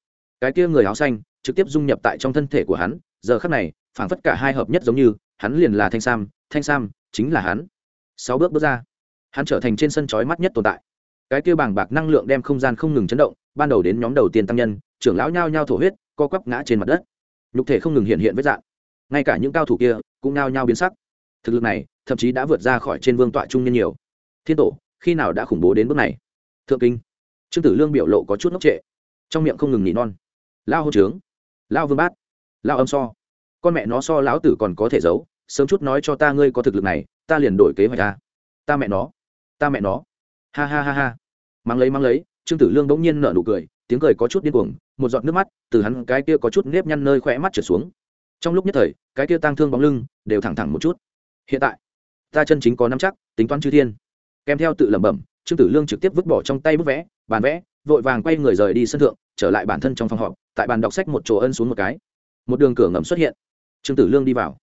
cái kia người áo xanh, trực tiếp dung nhập tại trong thân thể của hắn, giờ khắc này, phảng phất cả hai hợp nhất giống như, hắn liền là thanh sam thanh sam chính là hắn. Sáu bước bước ra hắn trở thành trên sân chói mắt nhất tồn tại. Cái kia bàng bạc năng lượng đem không gian không ngừng chấn động, ban đầu đến nhóm đầu tiên tăng nhân, trưởng lão nhao nhao thổ huyết, co quắp ngã trên mặt đất. Nhục thể không ngừng hiện hiện vết dạng. Ngay cả những cao thủ kia cũng nhao nhao biến sắc. Thực lực này, thậm chí đã vượt ra khỏi trên vương tọa trung nhân nhiều. Thiên tổ, khi nào đã khủng bố đến bước này? Thượng kinh. Trương tử lương biểu lộ có chút ngốc trệ. Trong miệng không ngừng nhị non. Lao hô trướng. Lao vương bát. Lao âm so. Con mẹ nó so lão tử còn có thể giấu. Sớm chút nói cho ta ngươi có thực lực này, ta liền đổi kế hoạch ta ta mẹ nó ta mẹ nó. Ha ha ha ha. Mang lấy mang lấy, trương tử lương bỗng nhiên nở nụ cười, tiếng cười có chút điên cuồng, một giọt nước mắt từ hắn cái kia có chút nếp nhăn nơi khỏe mắt trở xuống. Trong lúc nhất thời, cái kia tang thương bóng lưng đều thẳng thẳng một chút. Hiện tại, ta chân chính có nắm chắc, tính toán chư thiên. Kèm theo tự lẩm bẩm, trương tử lương trực tiếp vứt bỏ trong tay bức vẽ, bàn vẽ, vội vàng quay người rời đi sân thượng, trở lại bản thân trong phòng họp, tại bàn đọc sách một chỗ ân xuống một cái. Một đường cửa ngầm xuất hiện. Trương tử lương đi vào.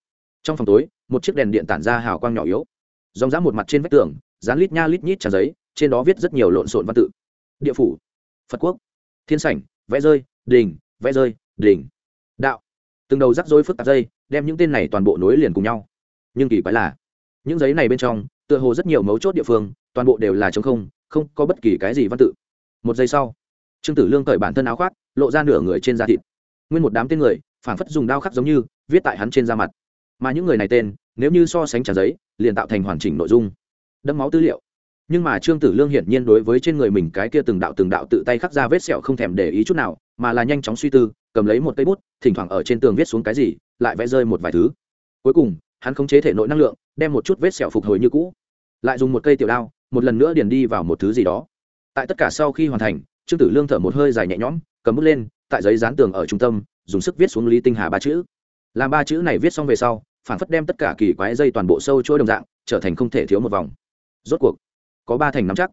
Trong phòng tối, một chiếc đèn điện tản ra hào quang nhỏ yếu. Dòng dã một mặt trên vách tường dán lít nha lít nhít trang giấy, trên đó viết rất nhiều lộn xộn văn tự. Địa phủ, phật quốc, thiên sảnh, vẽ rơi, đình, vẽ rơi, đình. Đạo. Từng đầu rắc rối phức tạp dây, đem những tên này toàn bộ nối liền cùng nhau. Nhưng kỳ quái là, những giấy này bên trong, tựa hồ rất nhiều mấu chốt địa phương, toàn bộ đều là t không không có bất kỳ cái gì văn tự. Một giây sau, trương tử lương cởi bản thân áo khoác, lộ ra nửa người trên da thịt. Nguyên một đám tên người phản phất dùng đao khắc giống như, viết tại hắn trên da mặt. Mà những người này tên, nếu như so sánh trả giấy, liền tạo thành hoàn chỉnh nội dung đẫm máu tư liệu. Nhưng mà trương tử lương hiển nhiên đối với trên người mình cái kia từng đạo từng đạo tự tay khắc ra vết sẹo không thèm để ý chút nào, mà là nhanh chóng suy tư, cầm lấy một cây bút, thỉnh thoảng ở trên tường viết xuống cái gì, lại vẽ rơi một vài thứ. Cuối cùng, hắn khống chế thể nội năng lượng, đem một chút vết sẹo phục hồi như cũ. Lại dùng một cây tiểu đao, một lần nữa điền đi vào một thứ gì đó. Tại tất cả sau khi hoàn thành, trương tử lương thở một hơi dài nhẹ nhõm, cầm bút lên, tại giấy dán tường ở trung tâm, dùng sức viết xuống lý tinh hà ba chữ. Làm ba chữ này viết xong về sau phản phất đem tất cả kỳ quái dây toàn bộ sâu chui đồng dạng, trở thành không thể thiếu một vòng rốt cuộc, có ba thành nắm chắc.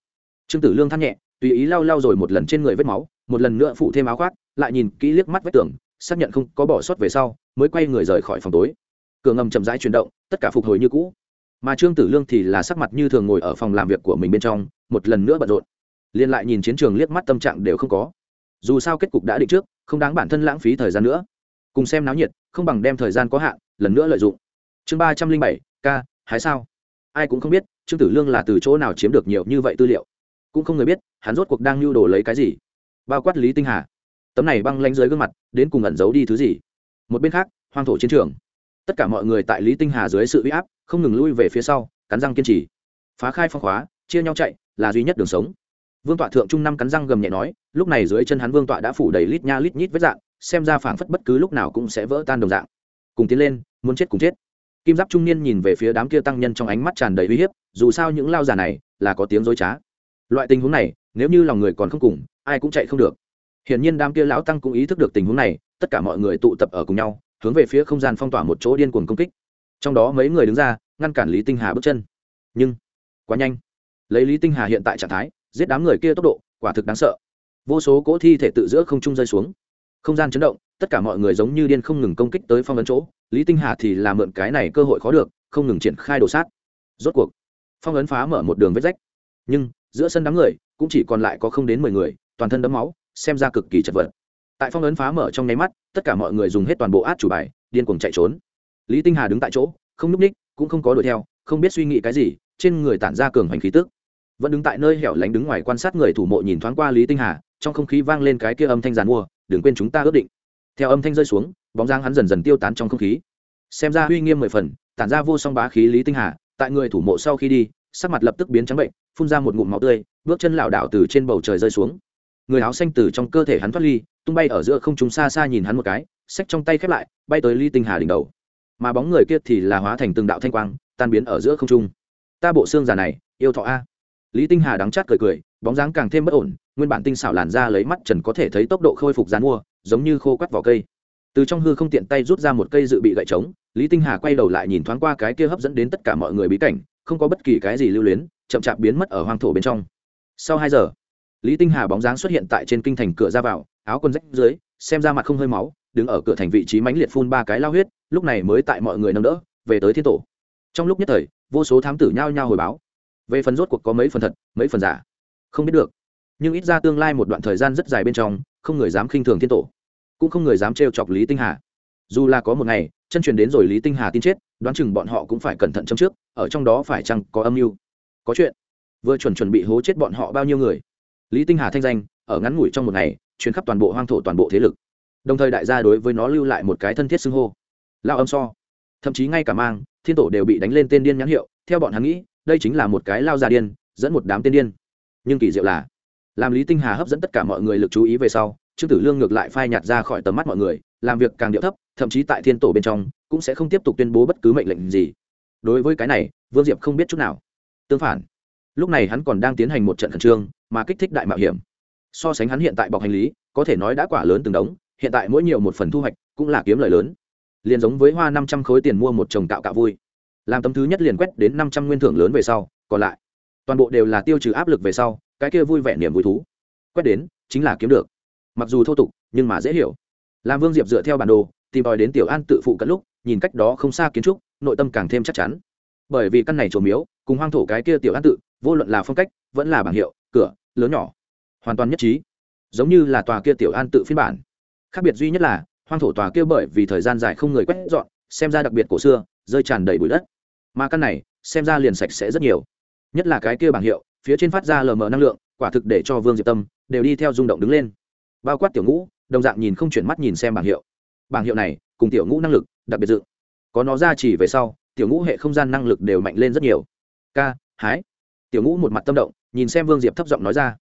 Trương tử lương than nhẹ, tùy ý lau lau rồi một lần trên người vết máu, một lần nữa phụ thêm áo khoác, lại nhìn kỹ liếc mắt vết tường, xác nhận không có bỏ sót về sau, mới quay người rời khỏi phòng tối. Cửa ngầm chậm rãi chuyển động, tất cả phục hồi như cũ. Mà trương tử lương thì là sắc mặt như thường ngồi ở phòng làm việc của mình bên trong, một lần nữa bận rộn. Liên lại nhìn chiến trường liếc mắt tâm trạng đều không có. Dù sao kết cục đã định trước, không đáng bản thân lãng phí thời gian nữa. Cùng xem náo nhiệt, không bằng đem thời gian có hạn, lần nữa lợi dụng. Chương ba trăm linh bảy k hái sao? Ai cũng không biết, trương tử lương là từ chỗ nào chiếm được nhiều như vậy tư liệu. Cũng không người biết, hắn rốt cuộc đang nhu đồ lấy cái gì. Bao quát lý tinh hà. Tấm này băng lanh dưới gương mặt, đến cùng ẩn giấu đi thứ gì? Một bên khác, hoang thổ chiến trường. Tất cả mọi người tại lý tinh hà dưới sự uy áp, không ngừng lui về phía sau, cắn răng kiên trì. Phá khai phong khóa, chia nhau chạy, là duy nhất đường sống. Vương tọa thượng trung năm cắn răng gầm nhẹ nói, lúc này dưới chân hắn vương tọa đã phủ đầy lít nha lít nhít vết dạng, xem ra phảng phất bất cứ lúc nào cũng sẽ vỡ tan đồng dạng. Cùng tiến lên, muốn chết cùng chết kim giáp trung niên nhìn về phía đám kia tăng nhân trong ánh mắt tràn đầy uy hiếp, dù sao những lao giả này là có tiếng dối trá. Loại tình huống này, nếu như lòng người còn không cùng, ai cũng chạy không được. Hiển nhiên đám kia lão tăng cũng ý thức được tình huống này, tất cả mọi người tụ tập ở cùng nhau, hướng về phía không gian phong tỏa một chỗ điên cuồng công kích. Trong đó mấy người đứng ra, ngăn cản lý tinh hà bước chân. Nhưng, quá nhanh. Lấy lý tinh hà hiện tại trạng thái, giết đám người kia tốc độ, quả thực đáng sợ. Vô số cỗ thi thể tự giữa không trung rơi xuống. Không gian chấn động tất cả mọi người giống như điên không ngừng công kích tới phong ấn chỗ, lý tinh hà thì làm mượn cái này cơ hội khó được, không ngừng triển khai đồ sát. Rốt cuộc, phong ấn phá mở một đường vết rách. Nhưng, giữa sân đám người, cũng chỉ còn lại có không đến mười người, toàn thân đấm máu, xem ra cực kỳ chật vật. Tại phong ấn phá mở trong nháy mắt, tất cả mọi người dùng hết toàn bộ át chủ bài, điên cuồng chạy trốn. Lý tinh hà đứng tại chỗ, không núp ních, cũng không có đuổi theo, không biết suy nghĩ cái gì, trên người tản ra cường hành khí tức. Vẫn đứng tại nơi hẻo lánh đứng ngoài quan sát người thủ mộ nhìn thoáng qua lý tinh hà, trong không khí vang lên cái kia âm thanh giàn mua, đừng quên chúng ta ước định theo âm thanh rơi xuống, bóng dáng hắn dần dần tiêu tán trong không khí. Xem ra uy nghiêm mười phần, tản ra vô song bá khí lý tinh hà, tại người thủ mộ sau khi đi, sắc mặt lập tức biến trắng bệnh, phun ra một ngụm máu tươi, bước chân lảo đảo từ trên bầu trời rơi xuống. Người áo xanh từ trong cơ thể hắn thoát ly, tung bay ở giữa không trung xa xa nhìn hắn một cái, xách trong tay khép lại, bay tới lý tinh hà đỉnh đầu. Mà bóng người kia thì là hóa thành từng đạo thanh quang, tan biến ở giữa không trung. Ta bộ xương già này, yêu thọ a. Lý tinh hà đắng chát cười cười, bóng dáng càng thêm bất ổn, nguyên bản tinh xảo làn ra lấy mắt trần có thể thấy tốc độ khôi phục dán mua giống như khô quắt vỏ cây. Từ trong hư không tiện tay rút ra một cây dự bị gậy trống, lý tinh hà quay đầu lại nhìn thoáng qua cái kia hấp dẫn đến tất cả mọi người bí cảnh, không có bất kỳ cái gì lưu luyến, chậm chạp biến mất ở hoang thổ bên trong. Sau hai giờ, lý tinh hà bóng dáng xuất hiện tại trên kinh thành cửa ra vào, áo quần rách dưới, xem ra mặt không hơi máu, đứng ở cửa thành vị trí mãnh liệt phun ba cái lao huyết, lúc này mới tại mọi người nâng đỡ, về tới thiên tổ. Trong lúc nhất thời, vô số thám tử nhao nhao hồi báo. Về phần rốt cuộc có mấy phần thật, mấy phần giả, không biết được. Nhưng ít ra tương lai một đoạn thời gian rất dài bên trong, không người dám khinh thường thiên tổ cũng không người dám trêu chọc lý tinh hà. Dù là có một ngày, chân truyền đến rồi lý tinh hà tin chết, đoán chừng bọn họ cũng phải cẩn thận châm trước, ở trong đó phải chăng có âm mưu? Có chuyện. Vừa chuẩn chuẩn bị hố chết bọn họ bao nhiêu người? Lý tinh hà thanh danh, ở ngắn ngủi trong một ngày chuyến khắp toàn bộ hoang thổ toàn bộ thế lực. Đồng thời đại gia đối với nó lưu lại một cái thân thiết xưng hô. Lao âm so. Thậm chí ngay cả mang, thiên tổ đều bị đánh lên tên điên nhãn hiệu, theo bọn hắn nghĩ, đây chính là một cái lao già điên, dẫn một đám tên điên. Nhưng kỳ diệu là, làm lý tinh hà hấp dẫn tất cả mọi người lực chú ý về sau trương tử lương ngược lại phai nhạt ra khỏi tầm mắt mọi người, làm việc càng điệu thấp, thậm chí tại thiên tổ bên trong, cũng sẽ không tiếp tục tuyên bố bất cứ mệnh lệnh gì. Đối với cái này, vương diệp không biết chút nào. Tương phản, lúc này hắn còn đang tiến hành một trận khẩn trương, mà kích thích đại mạo hiểm. So sánh hắn hiện tại bọc hành lý, có thể nói đã quả lớn từng đống, hiện tại mỗi nhiều một phần thu hoạch cũng là kiếm lời lớn. Liền giống với hoa năm trăm khối tiền mua một chồng cạo cạo vui. Làm tấm thứ nhất liền quét đến năm trăm nguyên thưởng lớn về sau, còn lại toàn bộ đều là tiêu trừ áp lực về sau, cái kia vui vẻ niềm vui thú. Quét đến, chính là kiếm được mặc dù thô tục, nhưng mà dễ hiểu. Làm vương diệp dựa theo bản đồ, tìm tòi đến tiểu an tự phụ cận lúc, nhìn cách đó không xa kiến trúc, nội tâm càng thêm chắc chắn. Bởi vì căn này trổ miếu, cùng hoang thổ cái kia tiểu an tự, vô luận là phong cách, vẫn là bảng hiệu, cửa, lớn nhỏ, hoàn toàn nhất trí. Giống như là tòa kia tiểu an tự phiên bản. Khác biệt duy nhất là, hoang thổ tòa kia bởi vì thời gian dài không người quét dọn, xem ra đặc biệt cổ xưa, rơi tràn đầy bụi đất. Mà căn này, xem ra liền sạch sẽ rất nhiều. Nhất là cái kia bảng hiệu, phía trên phát ra lờ mờ năng lượng, quả thực để cho vương diệp tâm đều đi theo rung động đứng lên bao quát tiểu ngũ, đồng dạng nhìn không chuyển mắt nhìn xem bảng hiệu. Bảng hiệu này, cùng tiểu ngũ năng lực, đặc biệt dự. Có nó ra chỉ về sau, tiểu ngũ hệ không gian năng lực đều mạnh lên rất nhiều. Ca, hái. Tiểu ngũ một mặt tâm động, nhìn xem vương diệp thấp giọng nói ra.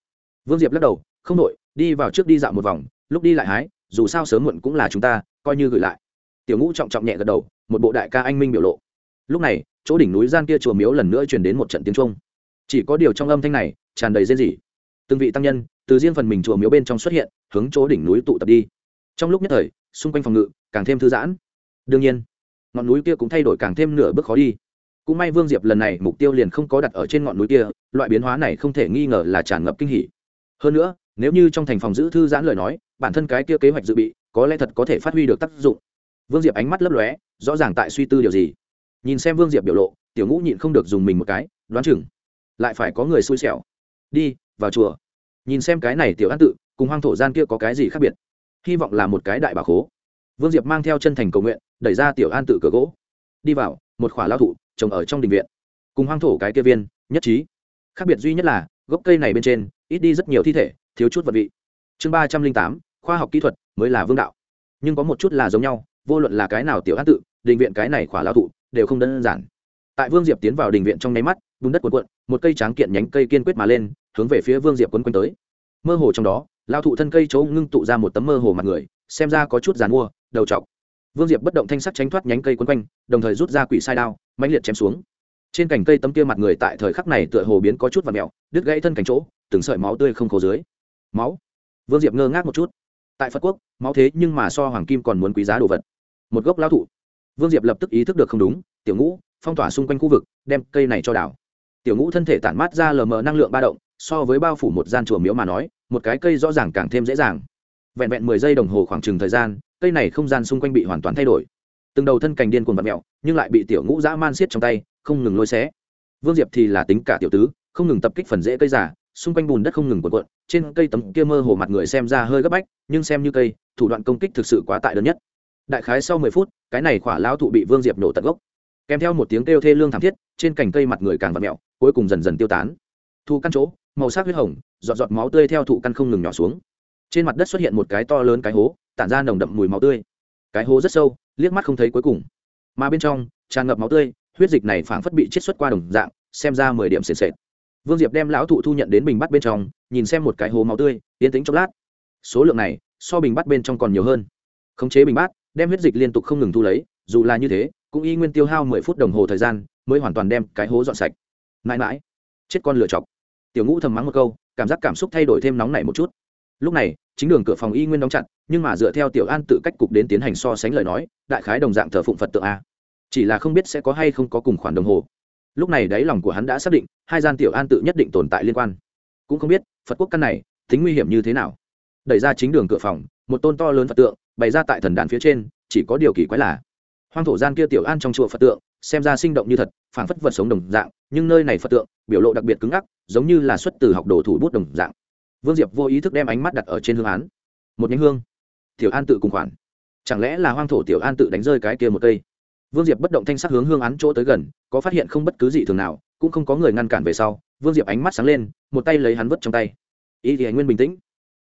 Vương diệp lắc đầu, không đội đi vào trước đi dạo một vòng, lúc đi lại hái, dù sao sớm muộn cũng là chúng ta, coi như gửi lại. Tiểu ngũ trọng trọng nhẹ gật đầu, một bộ đại ca anh minh biểu lộ. Lúc này, chỗ đỉnh núi gian kia chùa miếu lần nữa truyền đến một trận tiếng trung chỉ có điều trong âm thanh này, tràn đầy rên rỉ. Từng vị tăng nhân từ riêng phần mình chùa miếu bên trong xuất hiện, hướng chỗ đỉnh núi tụ tập đi. Trong lúc nhất thời, xung quanh phòng ngự càng thêm thư giãn. Đương nhiên, ngọn núi kia cũng thay đổi càng thêm nửa bước khó đi. Cũng may vương diệp lần này mục tiêu liền không có đặt ở trên ngọn núi kia, loại biến hóa này không thể nghi ngờ là tràn ngập kinh hỉ. Hơn nữa, nếu như trong thành phòng giữ thư giãn lời nói, bản thân cái kia kế hoạch dự bị, có lẽ thật có thể phát huy được tác dụng. Vương diệp ánh mắt lấp lóe, rõ ràng tại suy tư điều gì. Nhìn xem vương diệp biểu lộ, tiểu ngũ nhịn không được dùng mình một cái, đoán chừng lại phải có người xui xẻo. Đi, vào chùa nhìn xem cái này tiểu an tự, cùng hoang thổ gian kia có cái gì khác biệt. Hy vọng là một cái đại bà khố. Vương diệp mang theo chân thành cầu nguyện, đẩy ra tiểu an tự cửa gỗ. Đi vào, một khỏa lao thụ, trồng ở trong đình viện. Cùng hoang thổ cái kia viên, nhất trí. Khác biệt duy nhất là, gốc cây này bên trên, ít đi rất nhiều thi thể, thiếu chút vật vị. Chương ba trăm linh tám, khoa học kỹ thuật mới là vương đạo. Nhưng có một chút là giống nhau, vô luận là cái nào tiểu an tự, đình viện cái này khỏa lao thụ, đều không đơn giản. Tại vương diệp tiến vào đình viện trong nháy mắt, bùn đất cuộn cuộn, một cây tráng kiện nhánh cây kiên quyết mà lên hướng về phía vương diệp quấn quanh tới. Mơ hồ trong đó lao thụ thân cây chỗ ngưng tụ ra một tấm mơ hồ mặt người, xem ra có chút dàn mua, đầu t vương diệp bất động thanh sắc tránh thoát nhánh cây quấn quanh, đồng thời rút ra quỷ sai đao, mãnh liệt chém xuống. Trên cành cây tấm kia mặt người tại thời khắc này tựa hồ biến có chút và mẹo đứt gãy thân cành chỗ, từng sợi máu tươi không khô dưới. Máu. Vương diệp ngơ ngác một chút. Tại phật quốc, máu thế nhưng mà so hoàng kim còn muốn quý giá đồ vật. Một gốc lao thụ. Vương diệp lập tức ý thức được không đúng, tiểu ngũ, phong tỏa xung quanh khu vực, đem cây này cho đảo. Tiểu ngũ thân thể tản mát ra lờ mờ năng lượng ba động so với bao phủ một gian chùa miếu mà nói, một cái cây rõ ràng càng thêm dễ dàng. Vẹn vẹn mười giây đồng hồ khoảng chừng thời gian, cây này không gian xung quanh bị hoàn toàn thay đổi. Từng đầu thân cành điên cuồng vật mẹo nhưng lại bị tiểu ngũ dã man xiết trong tay, không ngừng lôi xé. Vương diệp thì là tính cả tiểu tứ, không ngừng tập kích phần rễ cây giả xung quanh bùn đất không ngừng cuộn cuộn, trên cây tấm kia mơ hồ mặt người xem ra hơi gấp bách, nhưng xem như cây, thủ đoạn công kích thực sự quá tại đơn nhất. Đại khái sau mười phút, cái này khỏa lão thụ bị vương diệp nổ tận gốc. Kèm theo một tiếng kêu thê lương thảm thiết, trên cành cây mặt người càng vặt mẹo cuối cùng dần dần tiêu tán. Thu căn chỗ màu sắc huyết hồng, giọt giọt máu tươi theo thụ căn không ngừng nhỏ xuống. Trên mặt đất xuất hiện một cái to lớn cái hố, tản ra nồng đậm mùi máu tươi. Cái hố rất sâu, liếc mắt không thấy cuối cùng. Mà bên trong, tràn ngập máu tươi, huyết dịch này phảng phất bị chết xuất qua đồng dạng, xem ra mười điểm sền sệt. Vương diệp đem lão thụ thu nhận đến bình bắt bên trong, nhìn xem một cái hố máu tươi tiến tính chốc lát. Số lượng này, so bình bắt bên trong còn nhiều hơn. Khống chế bình bát, đem huyết dịch liên tục không ngừng thu lấy, dù là như thế, cũng y nguyên tiêu hao mười phút đồng hồ thời gian, mới hoàn toàn đem cái hố dọn sạch. Mãi mãi, chết con lựa chọc tiểu ngũ thầm mắng một câu, cảm giác cảm xúc thay đổi thêm nóng nảy một chút. Lúc này, chính đường cửa phòng y nguyên đóng chặt, nhưng mà dựa theo tiểu an tự cách cục đến tiến hành so sánh lời nói, đại khái đồng dạng thờ phụng phật tượng a. Chỉ là không biết sẽ có hay không có cùng khoản đồng hồ. Lúc này đáy lòng của hắn đã xác định, hai gian tiểu an tự nhất định tồn tại liên quan. Cũng không biết, phật quốc căn này, tính nguy hiểm như thế nào. Đẩy ra chính đường cửa phòng, một tôn to lớn phật tượng, bày ra tại thần đàn phía trên, chỉ có điều kỳ quái là, hoang thổ gian kia tiểu an trong chùa phật tượng, xem ra sinh động như thật, phảng phất vật sống đồng dạng, nhưng nơi này phật tượng, biểu lộ đặc biệt cứng ngắc giống như là xuất từ học đồ thủ bút đồng dạng. Vương diệp vô ý thức đem ánh mắt đặt ở trên hương án. Một nhánh hương. Tiểu an tự cùng khoản. Chẳng lẽ là hoang thổ tiểu an tự đánh rơi cái kia một cây? Vương diệp bất động thanh sắc hướng hương án chỗ tới gần, có phát hiện không bất cứ gì thường nào, cũng không có người ngăn cản về sau, vương diệp ánh mắt sáng lên, một tay lấy hắn vứt trong tay. Ý thì anh nguyên bình tĩnh.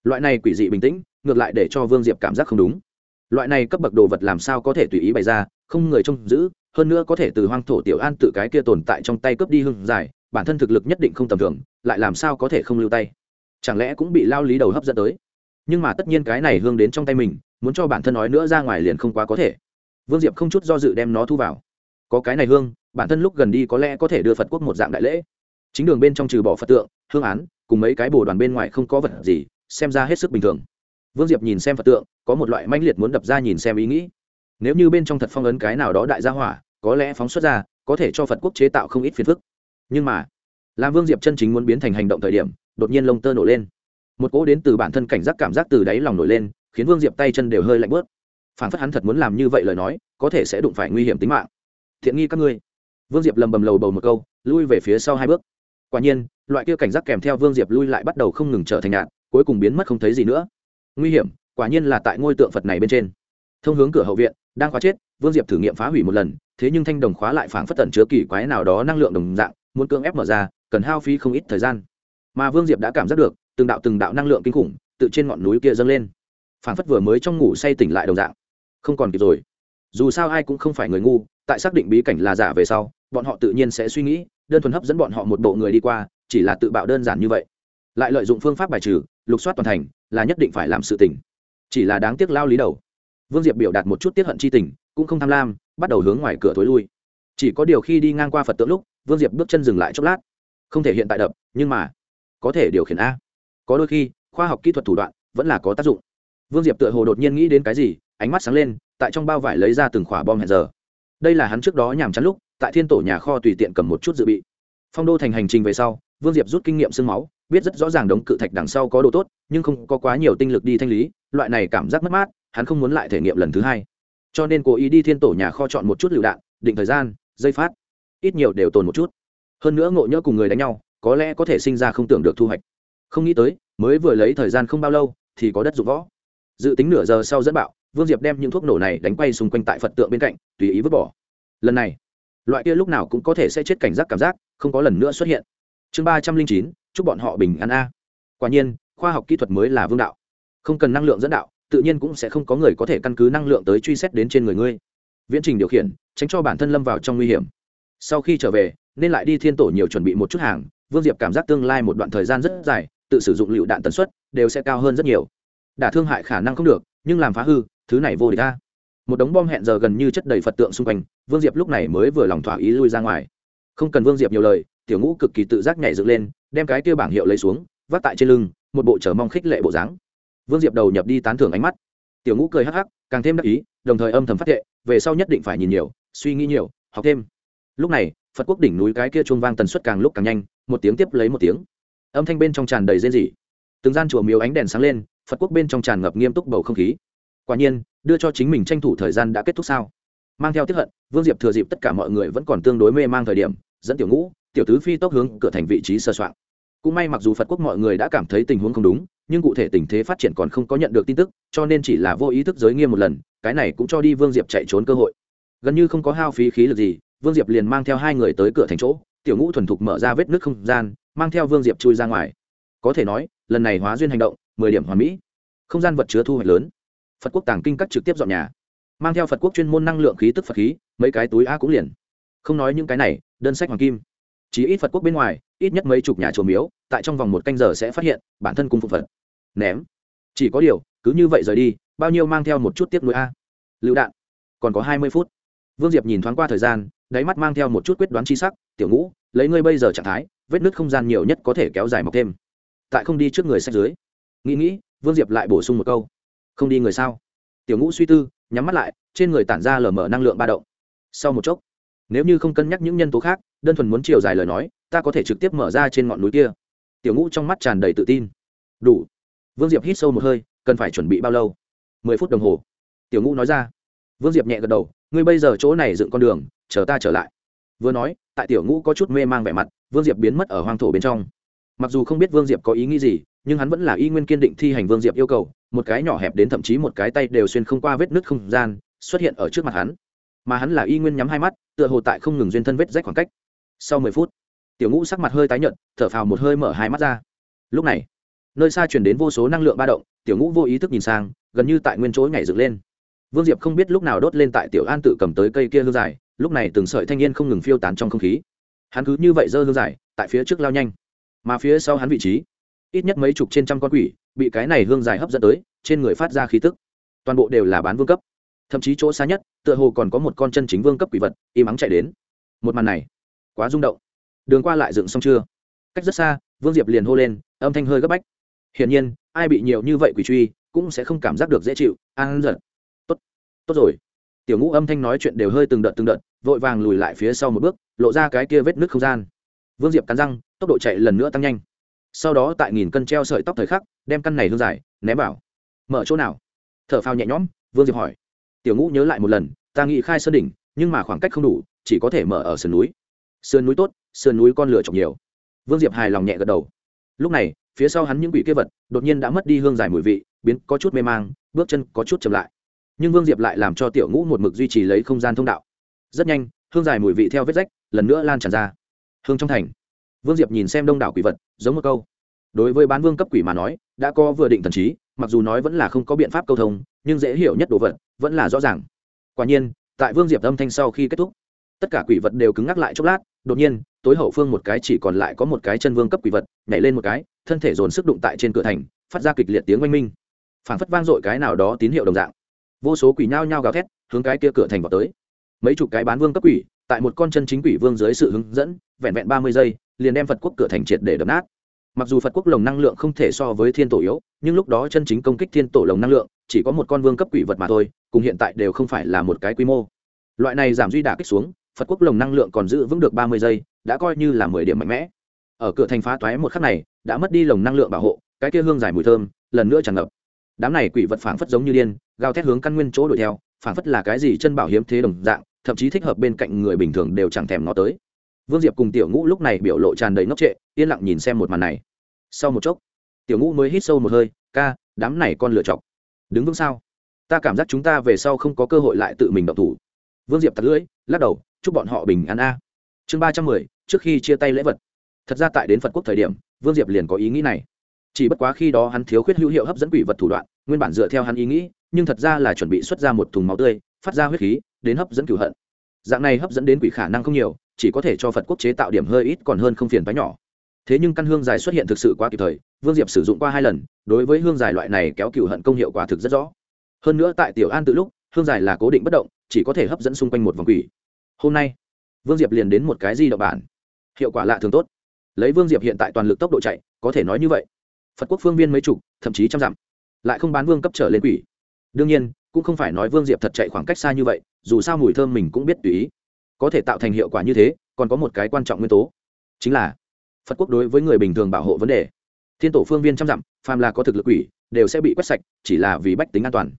Loại này quỷ dị bình tĩnh, ngược lại để cho vương diệp cảm giác không đúng. Loại này cấp bậc đồ vật làm sao có thể tùy ý bày ra, không người trông giữ hơn nữa có thể từ hoang thổ tiểu an tự cái kia tồn tại trong tay cướp đi hương dài bản thân thực lực nhất định không tầm thường, lại làm sao có thể không lưu tay? Chẳng lẽ cũng bị lao lý đầu hấp dẫn tới? Nhưng mà tất nhiên cái này hương đến trong tay mình, muốn cho bản thân nói nữa ra ngoài liền không quá có thể. Vương diệp không chút do dự đem nó thu vào. Có cái này hương, bản thân lúc gần đi có lẽ có thể đưa phật quốc một dạng đại lễ. Chính đường bên trong trừ bỏ phật tượng, hương án, cùng mấy cái bồ đoàn bên ngoài không có vật gì, xem ra hết sức bình thường. Vương diệp nhìn xem phật tượng, có một loại manh liệt muốn đập ra nhìn xem ý nghĩ nếu như bên trong thật phong ấn cái nào đó đại gia hỏa, có lẽ phóng xuất ra, có thể cho phật quốc chế tạo không ít phiền phức. Nhưng mà, làm vương diệp chân chính muốn biến thành hành động thời điểm, đột nhiên lông tơ nổi lên. Một cỗ đến từ bản thân cảnh giác cảm giác từ đáy lòng nổi lên, khiến vương diệp tay chân đều hơi lạnh bớt. Phản phất hắn thật muốn làm như vậy lời nói, có thể sẽ đụng phải nguy hiểm tính mạng. Thiện nghi các ngươi. Vương diệp lầm bầm lầu bầu một câu, lui về phía sau hai bước. Quả nhiên, loại kia cảnh giác kèm theo vương diệp lui lại bắt đầu không ngừng trở thành nạn cuối cùng biến mất không thấy gì nữa. Nguy hiểm, quả nhiên là tại ngôi tượng phật này bên trên. Thông hướng cửa hậu viện đang khóa chết, vương diệp thử nghiệm phá hủy một lần, thế nhưng thanh đồng khóa lại phảng phất tẩn chứa kỳ quái nào đó năng lượng đồng dạng, muốn cưỡng ép mở ra, cần hao phí không ít thời gian. Mà vương diệp đã cảm giác được, từng đạo từng đạo năng lượng kinh khủng tự trên ngọn núi kia dâng lên. Phảng phất vừa mới trong ngủ say tỉnh lại đồng dạng. Không còn kịp rồi. Dù sao ai cũng không phải người ngu, tại xác định bí cảnh là giả về sau, bọn họ tự nhiên sẽ suy nghĩ, đơn thuần hấp dẫn bọn họ một bộ người đi qua, chỉ là tự bạo đơn giản như vậy. Lại lợi dụng phương pháp bài trừ, lục soát toàn thành, là nhất định phải làm sự tỉnh chỉ là đáng tiếc lao lý đầu vương diệp biểu đạt một chút tiết hận c h i tình, cũng không tham lam, bắt đầu hướng ngoài cửa thối lui. Chỉ có điều khi đi ngang qua phật tượng lúc, vương diệp bước chân dừng lại chốc lát. Không thể hiện tại đập, nhưng mà, có thể điều khiển a. Có đôi khi, khoa học kỹ thuật thủ đoạn vẫn là có tác dụng. Vương diệp tựa hồ đột nhiên nghĩ đến cái gì, ánh mắt sáng lên, tại trong bao vải lấy ra từng khỏa bom hẹn giờ. Đây là hắn trước đó nhàm chán lúc, tại thiên tổ nhà kho tùy tiện cầm một chút dự bị. Phong đô thành hành trình về sau, vương diệp rút kinh nghiệm sương máu, biết rất rõ ràng đống cự thạch đằng sau có đồ tốt, nhưng không có quá nhiều tinh lực đi thanh lý, loại này cảm giác mất mát hắn không muốn lại thể nghiệm lần thứ hai. Cho nên cố ý đi thiên tổ nhà kho chọn một chút lựu đạn, định thời gian dây phát. Ít nhiều đều tồn một chút. Hơn nữa ngộ nhỡ cùng người đánh nhau, có lẽ có thể sinh ra không tưởng được thu hoạch. Không nghĩ tới, mới vừa lấy thời gian không bao lâu, thì có đất dụng võ. Dự tính nửa giờ sau dẫn bạo, vương diệp đem những thuốc nổ này đánh quay xung quanh tại phật tượng bên cạnh, tùy ý vứt bỏ. Lần này, loại kia lúc nào cũng có thể sẽ chết cảnh giác cảm giác, không có lần nữa xuất hiện. Chương ba trăm linh chín, chúc bọn họ bình an a. Quả nhiên, khoa học kỹ thuật mới là vương đạo. Không cần năng lượng dẫn đạo tự nhiên cũng sẽ không có người có thể căn cứ năng lượng tới truy xét đến trên người ngươi. Viễn trình điều khiển, tránh cho bản thân lâm vào trong nguy hiểm. Sau khi trở về, nên lại đi thiên tổ nhiều chuẩn bị một chút hàng, vương diệp cảm giác tương lai một đoạn thời gian rất dài, tự sử dụng lựu đạn tần suất đều sẽ cao hơn rất nhiều. Đả thương hại khả năng không được, nhưng làm phá hư, thứ này vô địch ta một đống bom hẹn giờ gần như chất đầy phật tượng xung quanh, vương diệp lúc này mới vừa lòng thỏa ý lui ra ngoài. Không cần vương diệp nhiều lời, tiểu ngũ cực kỳ tự giác nhảy dựng lên, đem cái kia bảng hiệu lấy xuống, vác tại trên lưng, một bộ chờ mong khích lệ bộ dáng vương diệp đầu nhập đi tán thưởng ánh mắt. Tiểu ngũ cười hắc hắc, càng thêm đắc ý, đồng thời âm thầm phát thệ, về sau nhất định phải nhìn nhiều, suy nghĩ nhiều, học thêm. Lúc này, phật quốc đỉnh núi cái kia chuông vang tần suất càng lúc càng nhanh, một tiếng tiếp lấy một tiếng. Âm thanh bên trong tràn đầy rên rỉ. Từng gian chùa miếu ánh đèn sáng lên, phật quốc bên trong tràn ngập nghiêm túc bầu không khí. Quả nhiên, đưa cho chính mình tranh thủ thời gian đã kết thúc sao. Mang theo tiếp hận, vương diệp thừa dịp tất cả mọi người vẫn còn tương đối mê mang thời điểm, dẫn tiểu ngũ, tiểu tứ phi tốc hướng cửa thành vị trí sơ soạn. Cũng may mặc dù phật quốc mọi người đã cảm thấy tình huống không đúng nhưng cụ thể tình thế phát triển còn không có nhận được tin tức, cho nên chỉ là vô ý thức giới nghiêm một lần, cái này cũng cho đi vương diệp chạy trốn cơ hội. Gần như không có hao phí khí lực gì, vương diệp liền mang theo hai người tới cửa thành chỗ, tiểu ngũ thuần thục mở ra vết nước không gian, mang theo vương diệp chui ra ngoài. Có thể nói, lần này hóa duyên hành động, mười điểm hoàn mỹ. Không gian vật chứa thu hoạch lớn. Phật quốc tàng kinh các trực tiếp dọn nhà. Mang theo phật quốc chuyên môn năng lượng khí tức phật khí, mấy cái túi a cũng liền. Không nói những cái này, đơn sách hoàng kim chỉ ít phật quốc bên ngoài, ít nhất mấy chục nhà chùa miếu, tại trong vòng một canh giờ sẽ phát hiện, bản thân cung phục phật. Ném. Chỉ có điều, cứ như vậy rời đi, bao nhiêu mang theo một chút tiếp nối a. Lựu đạn. Còn có hai mươi phút. Vương diệp nhìn thoáng qua thời gian, đáy mắt mang theo một chút quyết đoán chi sắc, tiểu ngũ, lấy ngươi bây giờ trạng thái, vết nứt không gian nhiều nhất có thể kéo dài mọc thêm. Tại không đi trước người sách dưới. Nghĩ nghĩ, vương diệp lại bổ sung một câu, không đi người sao? Tiểu ngũ suy tư, nhắm mắt lại, trên người tản ra lở mở năng lượng ba động. Sau một chốc, nếu như không cân nhắc những nhân tố khác đơn thuần muốn chiều dài lời nói, ta có thể trực tiếp mở ra trên ngọn núi kia. Tiểu ngũ trong mắt tràn đầy tự tin. Đủ. Vương diệp hít sâu một hơi, cần phải chuẩn bị bao lâu? Mười phút đồng hồ. Tiểu ngũ nói ra. Vương diệp nhẹ gật đầu, ngươi bây giờ chỗ này dựng con đường, chờ ta trở lại. Vừa nói, tại tiểu ngũ có chút mê mang vẻ mặt, vương diệp biến mất ở hoang thổ bên trong. Mặc dù không biết vương diệp có ý nghĩ gì, nhưng hắn vẫn là y nguyên kiên định thi hành vương diệp yêu cầu, một cái nhỏ hẹp đến thậm chí một cái tay đều xuyên không qua vết nứt không gian, xuất hiện ở trước mặt hắn. Mà hắn là y nguyên nhắm hai mắt, tựa hồ tại không ngừng duyên thân vết rách khoảng cách sau mười phút, tiểu ngũ sắc mặt hơi tái nhợt, thở phào một hơi mở hai mắt ra. Lúc này, nơi xa chuyển đến vô số năng lượng ba động, tiểu ngũ vô ý thức nhìn sang, gần như tại nguyên chỗ nhảy dựng lên. Vương diệp không biết lúc nào đốt lên tại tiểu an tự cầm tới cây kia hương dài lúc này từng sợi thanh niên không ngừng phiêu tán trong không khí. Hắn cứ như vậy giơ hương dài tại phía trước lao nhanh. Mà phía sau hắn vị trí, ít nhất mấy chục trên trăm con quỷ, bị cái này hương dài hấp dẫn tới, trên người phát ra khí tức. Toàn bộ đều là bán vương cấp. Thậm chí chỗ xa nhất, tựa hồ còn có một con chân chính vương cấp quỷ vật, im ắng chạy đến. Một màn này quá rung động. Đường qua lại dựng xong chưa? Cách rất xa, vương diệp liền hô lên, âm thanh hơi gấp bách. Hiển nhiên, ai bị nhiều như vậy quỷ truy, cũng sẽ không cảm giác được dễ chịu, an giật tốt tốt rồi. Tiểu ngũ âm thanh nói chuyện đều hơi từng đợt từng đợt, vội vàng lùi lại phía sau một bước, lộ ra cái kia vết nước không gian. Vương diệp cắn răng, tốc độ chạy lần nữa tăng nhanh. Sau đó tại nghìn cân treo sợi tóc thời khắc, đem căn này hương dài ném vào. Mở chỗ nào? T h ở phao nhẹ nhõm, vương diệp hỏi. Tiểu ngũ nhớ lại một lần, ta nghĩ khai sơn đỉnh, nhưng mà khoảng cách không đủ, chỉ có thể mở ở sườn núi sườn núi tốt, sườn núi con lửa chọc nhiều. Vương diệp hài lòng nhẹ gật đầu. Lúc này, phía sau hắn những quỷ kia vật, đột nhiên đã mất đi hương dài mùi vị, biến có chút mê mang, bước chân có chút chậm lại. Nhưng vương diệp lại làm cho tiểu ngũ một mực duy trì lấy không gian thông đạo. Rất nhanh, hương dài mùi vị theo vết rách, lần nữa lan tràn ra. Hương trong thành. Vương diệp nhìn xem đông đảo quỷ vật, giống một câu. Đối với bán vương cấp quỷ mà nói, đã có vừa định thần trí, mặc dù nói vẫn là không có biện pháp câu thông, nhưng dễ hiểu nhất đồ vật vẫn là rõ ràng. Quả nhiên, tại vương diệp âm thanh sau khi kết thúc tất cả quỷ vật đều cứng ngắc lại chốc lát, đột nhiên, tối hậu phương một cái chỉ còn lại có một cái chân vương cấp quỷ vật, nhảy lên một cái, thân thể dồn sức đụng tại trên cửa thành, phát ra kịch liệt tiếng oanh minh. Phản phất vang dội cái nào đó tín hiệu đồng dạng. Vô số quỷ nhao nhao gào thét, hướng cái kia cửa thành vào tới. Mấy chục cái bán vương cấp quỷ, tại một con chân chính quỷ vương dưới sự hướng dẫn, vẹn vẹn ba mươi giây, liền đem phật quốc cửa thành triệt để đập nát. Mặc dù phật quốc lồng năng lượng không thể so với thiên tổ yếu, nhưng lúc đó chân chính công kích thiên tổ lồng năng lượng, chỉ có một con vương cấp quỷ vật mà thôi, cùng hiện tại đều không phải là một cái quy mô. Loại này giảm duy đả kích xuống phật quốc lồng năng lượng còn giữ vững được ba mươi giây, đã coi như là mười điểm mạnh mẽ. Ở cửa thành phá toái một khắc này, đã mất đi lồng năng lượng bảo hộ, cái kia hương dài mùi thơm, lần nữa tràn ngập. Đám này quỷ vật phảng phất giống như điên, gào thét hướng căn nguyên chỗ đuổi theo, phảng phất là cái gì chân bảo hiếm thế đồng dạng, thậm chí thích hợp bên cạnh người bình thường đều chẳng thèm nó tới. Vương diệp cùng tiểu ngũ lúc này biểu lộ tràn đầy ngốc trệ, yên lặng nhìn xem một màn này. Sau một chốc, tiểu ngũ mới hít sâu một hơi, ca, đám này con lựa chọc đứng vững sao? Ta cảm giác chúng ta về sau không có cơ hội lại tự mình động thủ. Vương diệp tặc lưỡi, lắc đầu chúc bọn họ bình an a. Chương ba trăm mười, trước khi chia tay lễ vật. Thật ra tại đến phật quốc thời điểm, vương diệp liền có ý nghĩ này. Chỉ bất quá khi đó hắn thiếu khuyết hữu hiệu hấp dẫn quỷ vật thủ đoạn, nguyên bản dựa theo hắn ý nghĩ, nhưng thật ra là chuẩn bị xuất ra một thùng máu tươi, phát ra huyết khí, đến hấp dẫn cửu hận. Dạng này hấp dẫn đến quỷ khả năng không nhiều, chỉ có thể cho phật quốc chế tạo điểm hơi ít còn hơn không phiền bái nhỏ. Thế nhưng căn hương dài xuất hiện thực sự quá kịp thời, vương diệp sử dụng qua hai lần, đối với hương dài loại này kéo cửu hận công hiệu quả thực rất rõ. Hơn nữa tại tiểu an tự lúc, hương dài là cố định bất động, chỉ có thể hấp dẫn xung quanh một vòng quỷ hôm nay, vương diệp liền đến một cái di động bản. Hiệu quả lạ thường tốt. Lấy vương diệp hiện tại toàn lực tốc độ chạy, có thể nói như vậy. Phật quốc phương viên mấy chục, thậm chí trăm dặm. Lại không bán vương cấp trở lên quỷ. Đương nhiên, cũng không phải nói vương diệp thật chạy khoảng cách xa như vậy, dù sao mùi thơm mình cũng biết tùy ý. Có thể tạo thành hiệu quả như thế, còn có một cái quan trọng nguyên tố. Chính là, phật quốc đối với người bình thường bảo hộ vấn đề. Thiên tổ phương viên trăm dặm, phàm là có thực lực quỷ, đều sẽ bị quét sạch, chỉ là vì bách tính an toàn.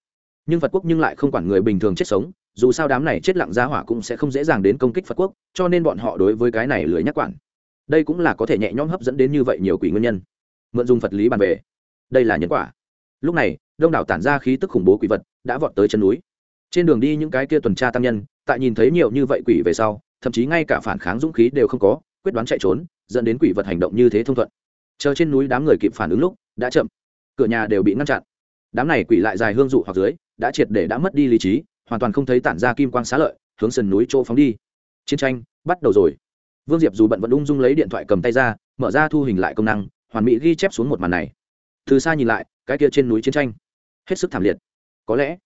Nhưng phật quốc nhưng lại không quản người bình thường chết sống dù sao đám này chết lặng ra hỏa cũng sẽ không dễ dàng đến công kích phật quốc, cho nên bọn họ đối với cái này lười nhắc quản. Đây cũng là có thể nhẹ nhõm hấp dẫn đến như vậy nhiều quỷ nguyên nhân. Mượn dùng phật lý bàn về. Đây là nhân quả. Lúc này, đông đảo tản ra khí tức khủng bố quỷ vật đã vọt tới chân núi. Trên đường đi những cái kia tuần tra tăng nhân, tại nhìn thấy nhiều như vậy quỷ về sau, thậm chí ngay cả phản kháng dũng khí đều không có, quyết đoán chạy trốn, dẫn đến quỷ vật hành động như thế thông thuận. Chờ trên núi đám người kịp phản ứng lúc, đã chậm. Cửa nhà đều bị ngăn chặn. Đám này quỷ lại dài hương dụ hoặc dưới, đã triệt để đã mất đi lý trí hoàn toàn không thấy tản ra kim quang xá lợi, hướng sườn núi chỗ phóng đi. Chiến tranh bắt đầu rồi. Vương diệp dù bận vẫn ung dung lấy điện thoại cầm tay ra, mở ra thu hình lại công năng, hoàn mỹ ghi chép xuống một màn này. Từ xa nhìn lại, cái kia trên núi chiến tranh. Hết sức thảm liệt. Có lẽ,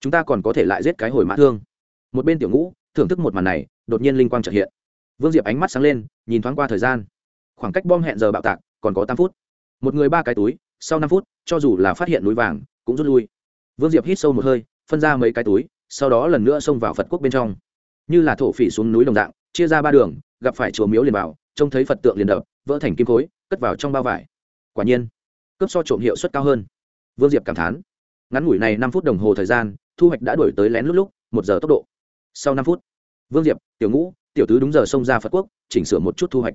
chúng ta còn có thể lại giết cái hồi mã thương. Một bên tiểu ngũ, thưởng thức một màn này, đột nhiên linh quang trợ hiện. Vương diệp ánh mắt sáng lên, nhìn thoáng qua thời gian. Khoảng cách bom hẹn giờ bạo tạc, còn có tám phút. Một người ba cái túi, sau năm phút, cho dù là phát hiện núi vàng, cũng rút lui. Vương diệp hít sâu một hơi, phân ra mấy cái túi sau đó lần nữa xông vào phật quốc bên trong. Như là thổ phỉ xuống núi đồng dạng, chia ra ba đường, gặp phải chùa miếu liền vào, trông thấy phật tượng liền đập, vỡ thành kim khối, cất vào trong bao vải. Quả nhiên, cướp so trộm hiệu suất cao hơn. Vương diệp cảm thán, ngắn ngủi này năm phút đồng hồ thời gian, thu hoạch đã đổi tới lén lúc lúc, một giờ tốc độ. Sau năm phút, vương diệp, tiểu ngũ, tiểu tứ đúng giờ xông ra phật quốc, chỉnh sửa một chút thu hoạch.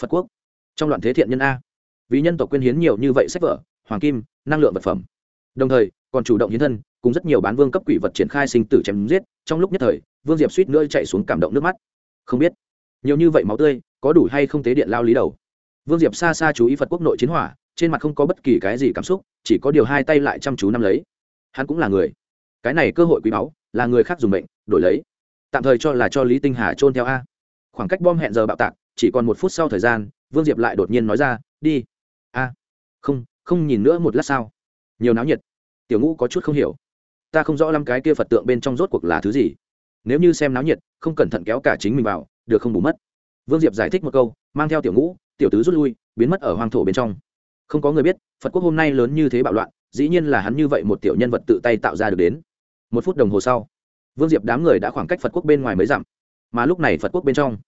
Phật quốc, trong loạn thế thiện nhân a. Vì nhân tộc quyên hiến nhiều như vậy sách vở, hoàng kim, năng lượng vật phẩm. Đồng thời còn chủ động hiến thân, cùng rất nhiều bán vương cấp quỷ vật triển khai sinh tử chém giết, trong lúc nhất thời, vương diệp suýt nữa chạy xuống cảm động nước mắt. Không biết, nhiều như vậy máu tươi, có đủ hay không tế điện lao lý đầu? Vương diệp xa xa chú ý phật quốc nội chiến hỏa, trên mặt không có bất kỳ cái gì cảm xúc, chỉ có điều hai tay lại chăm chú nắm lấy. Hắn cũng là người. Cái này cơ hội quý báu, là người khác dùng bệnh đổi lấy. Tạm thời cho là cho lý tinh hà trôn theo a. Khoảng cách bom hẹn giờ bạo tạc, chỉ còn một phút sau thời gian, vương diệp lại đột nhiên nói ra, đi. A, không không nhìn nữa một lát sao? Nhiều náo nhiệt tiểu ngũ có chút không hiểu. Ta không rõ lắm cái kia phật tượng bên trong rốt cuộc là thứ gì. Nếu như xem náo nhiệt, không cẩn thận kéo cả chính mình vào, được không bù mất. Vương diệp giải thích một câu, mang theo tiểu ngũ, tiểu tứ rút lui, biến mất ở hoang thổ bên trong. Không có người biết, phật quốc hôm nay lớn như thế bạo loạn, dĩ nhiên là hắn như vậy một tiểu nhân vật tự tay tạo ra được đến. Một phút đồng hồ sau, vương diệp đám người đã khoảng cách phật quốc bên ngoài mới dặm. Mà lúc này phật quốc bên trong,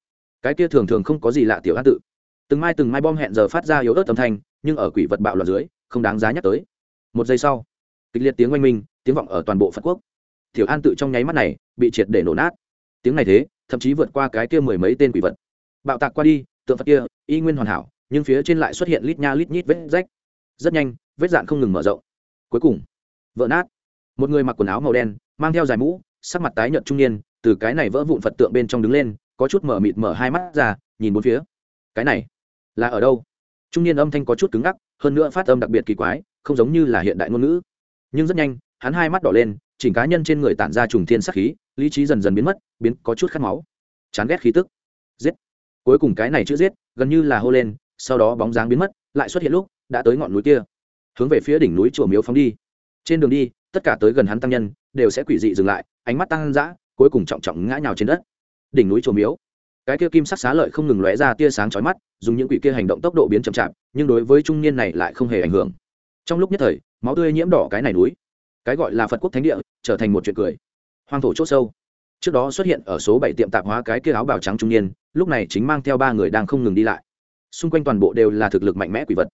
cái kia thường thường không có gì lạ tiểu an tự. Từng mai từng mai bom hẹn giờ phát ra yếu ớt âm thanh, nhưng ở quỷ vật bạo loạn dưới, không đáng giá nhắc tới. Một giây sau kịch liệt tiếng oanh minh, tiếng vọng ở toàn bộ phật quốc. Tiểu an tự trong nháy mắt này bị triệt để nổ nát. Tiếng này thế, thậm chí vượt qua cái kia mười mấy tên quỷ vật. Bạo tạc qua đi, tượng phật kia, y nguyên hoàn hảo, nhưng phía trên lại xuất hiện lít nha lít nhít vết rách. Rất nhanh, vết dạn không ngừng mở rộng. Cuối cùng, vỡ nát. Một người mặc quần áo màu đen, mang theo dài mũ, sắc mặt tái nhợt trung niên, từ cái này vỡ vụn phật tượng bên trong đứng lên, có chút mở mịt mở hai mắt ra, nhìn bốn phía. Cái này là ở đâu? Trung niên âm thanh có chút cứng ngắc, hơn nữa phát âm đặc biệt kỳ quái, không giống như là hiện đại ngôn ngữ nhưng rất nhanh, hắn hai mắt đỏ lên, chỉnh cá nhân trên người tản ra trùng thiên sắc khí, lý trí dần dần biến mất, biến có chút khát máu. Chán ghét khí tức. Giết. Cuối cùng cái này chữ giết, gần như là hô lên, sau đó bóng dáng biến mất, lại xuất hiện lúc, đã tới ngọn núi kia. Hướng về phía đỉnh núi chùa miếu phóng đi. Trên đường đi, tất cả tới gần hắn tăng nhân, đều sẽ quỷ dị dừng lại, ánh mắt tăng dã, cuối cùng trọng trọng ngã nhào trên đất. Đỉnh núi chùa miếu. Cái kia kim sắc xá lợi không ngừng lóe ra tia sáng chói mắt, dùng những quỷ kia hành động tốc độ biến chậm chạp, nhưng đối với trung niên này lại không hề ảnh hưởng. Trong lúc nhất thời máu tươi nhiễm đỏ cái này núi. Cái gọi là phật quốc thánh địa, trở thành một chuyện cười. Hoang thổ c h ỗ sâu. Trước đó xuất hiện ở số bảy tiệm tạp hóa cái kia áo bào trắng trung niên, lúc này chính mang theo ba người đang không ngừng đi lại. Xung quanh toàn bộ đều là thực lực mạnh mẽ quỷ vật.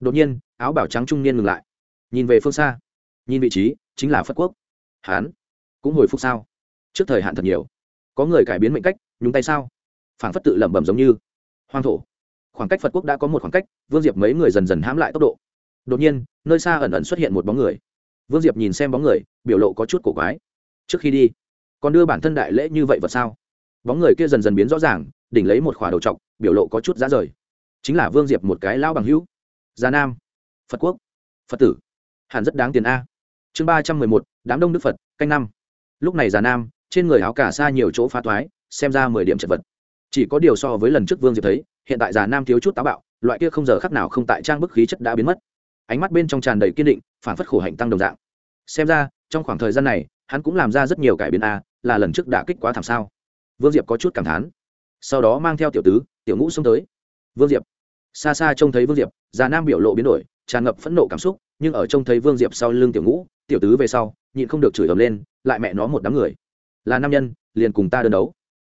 Đột nhiên, áo bào trắng trung niên ngừng lại. Nhìn về phương xa. Nhìn vị trí, chính là phật quốc. Hán. Cũng hồi phục sao? Trước thời hạn thật nhiều. Có người cải biến mệnh cách, nhúng tay sao? Phảng phất tự lẩm bẩm giống như. Hoang thổ. Khoảng cách phật quốc đã có một khoảng cách, vương diệp mấy người dần dần hãm lại tốc độ đột nhiên, nơi xa ẩn ẩn xuất hiện một bóng người. Vương diệp nhìn xem bóng người, biểu lộ có chút cổ quái. Trước khi đi, còn đưa bản thân đại lễ như vậy vật sao? Bóng người kia dần dần biến rõ ràng, đỉnh lấy một khỏa đầu t biểu lộ có chút giá rời. Chính là vương diệp một cái lão bằng hữu. Gia nam, phật quốc, phật tử. Hẳn rất đáng tiền a. Chương ba trăm mười một, đám đông đức phật, canh năm. Lúc này già nam, trên người áo cả xa nhiều chỗ phá thoái xem ra mười điểm chật vật. Chỉ có điều so với lần trước vương diệp thấy, hiện tại già nam thiếu chút táo bạo, loại kia không giờ khác nào không tại trang bức khí chất đã biến mất ánh mắt bên trong tràn đầy kiên định, phản phất khổ hạnh tăng đồng dạng. Xem ra, trong khoảng thời gian này, hắn cũng làm ra rất nhiều cải biến a, là lần trước đã kích quá thảm sao. Vương diệp có chút cảm thán. Sau đó mang theo tiểu tứ, tiểu ngũ xông tới. Vương diệp. Xa xa trông thấy vương diệp, già nam biểu lộ biến đổi, tràn ngập phẫn nộ cảm xúc, nhưng ở trông thấy vương diệp sau lưng tiểu ngũ, tiểu tứ về sau, nhịn không được chửi ầm lên, lại mẹ nó một đám người. Là nam nhân, liền cùng ta đơn đấu.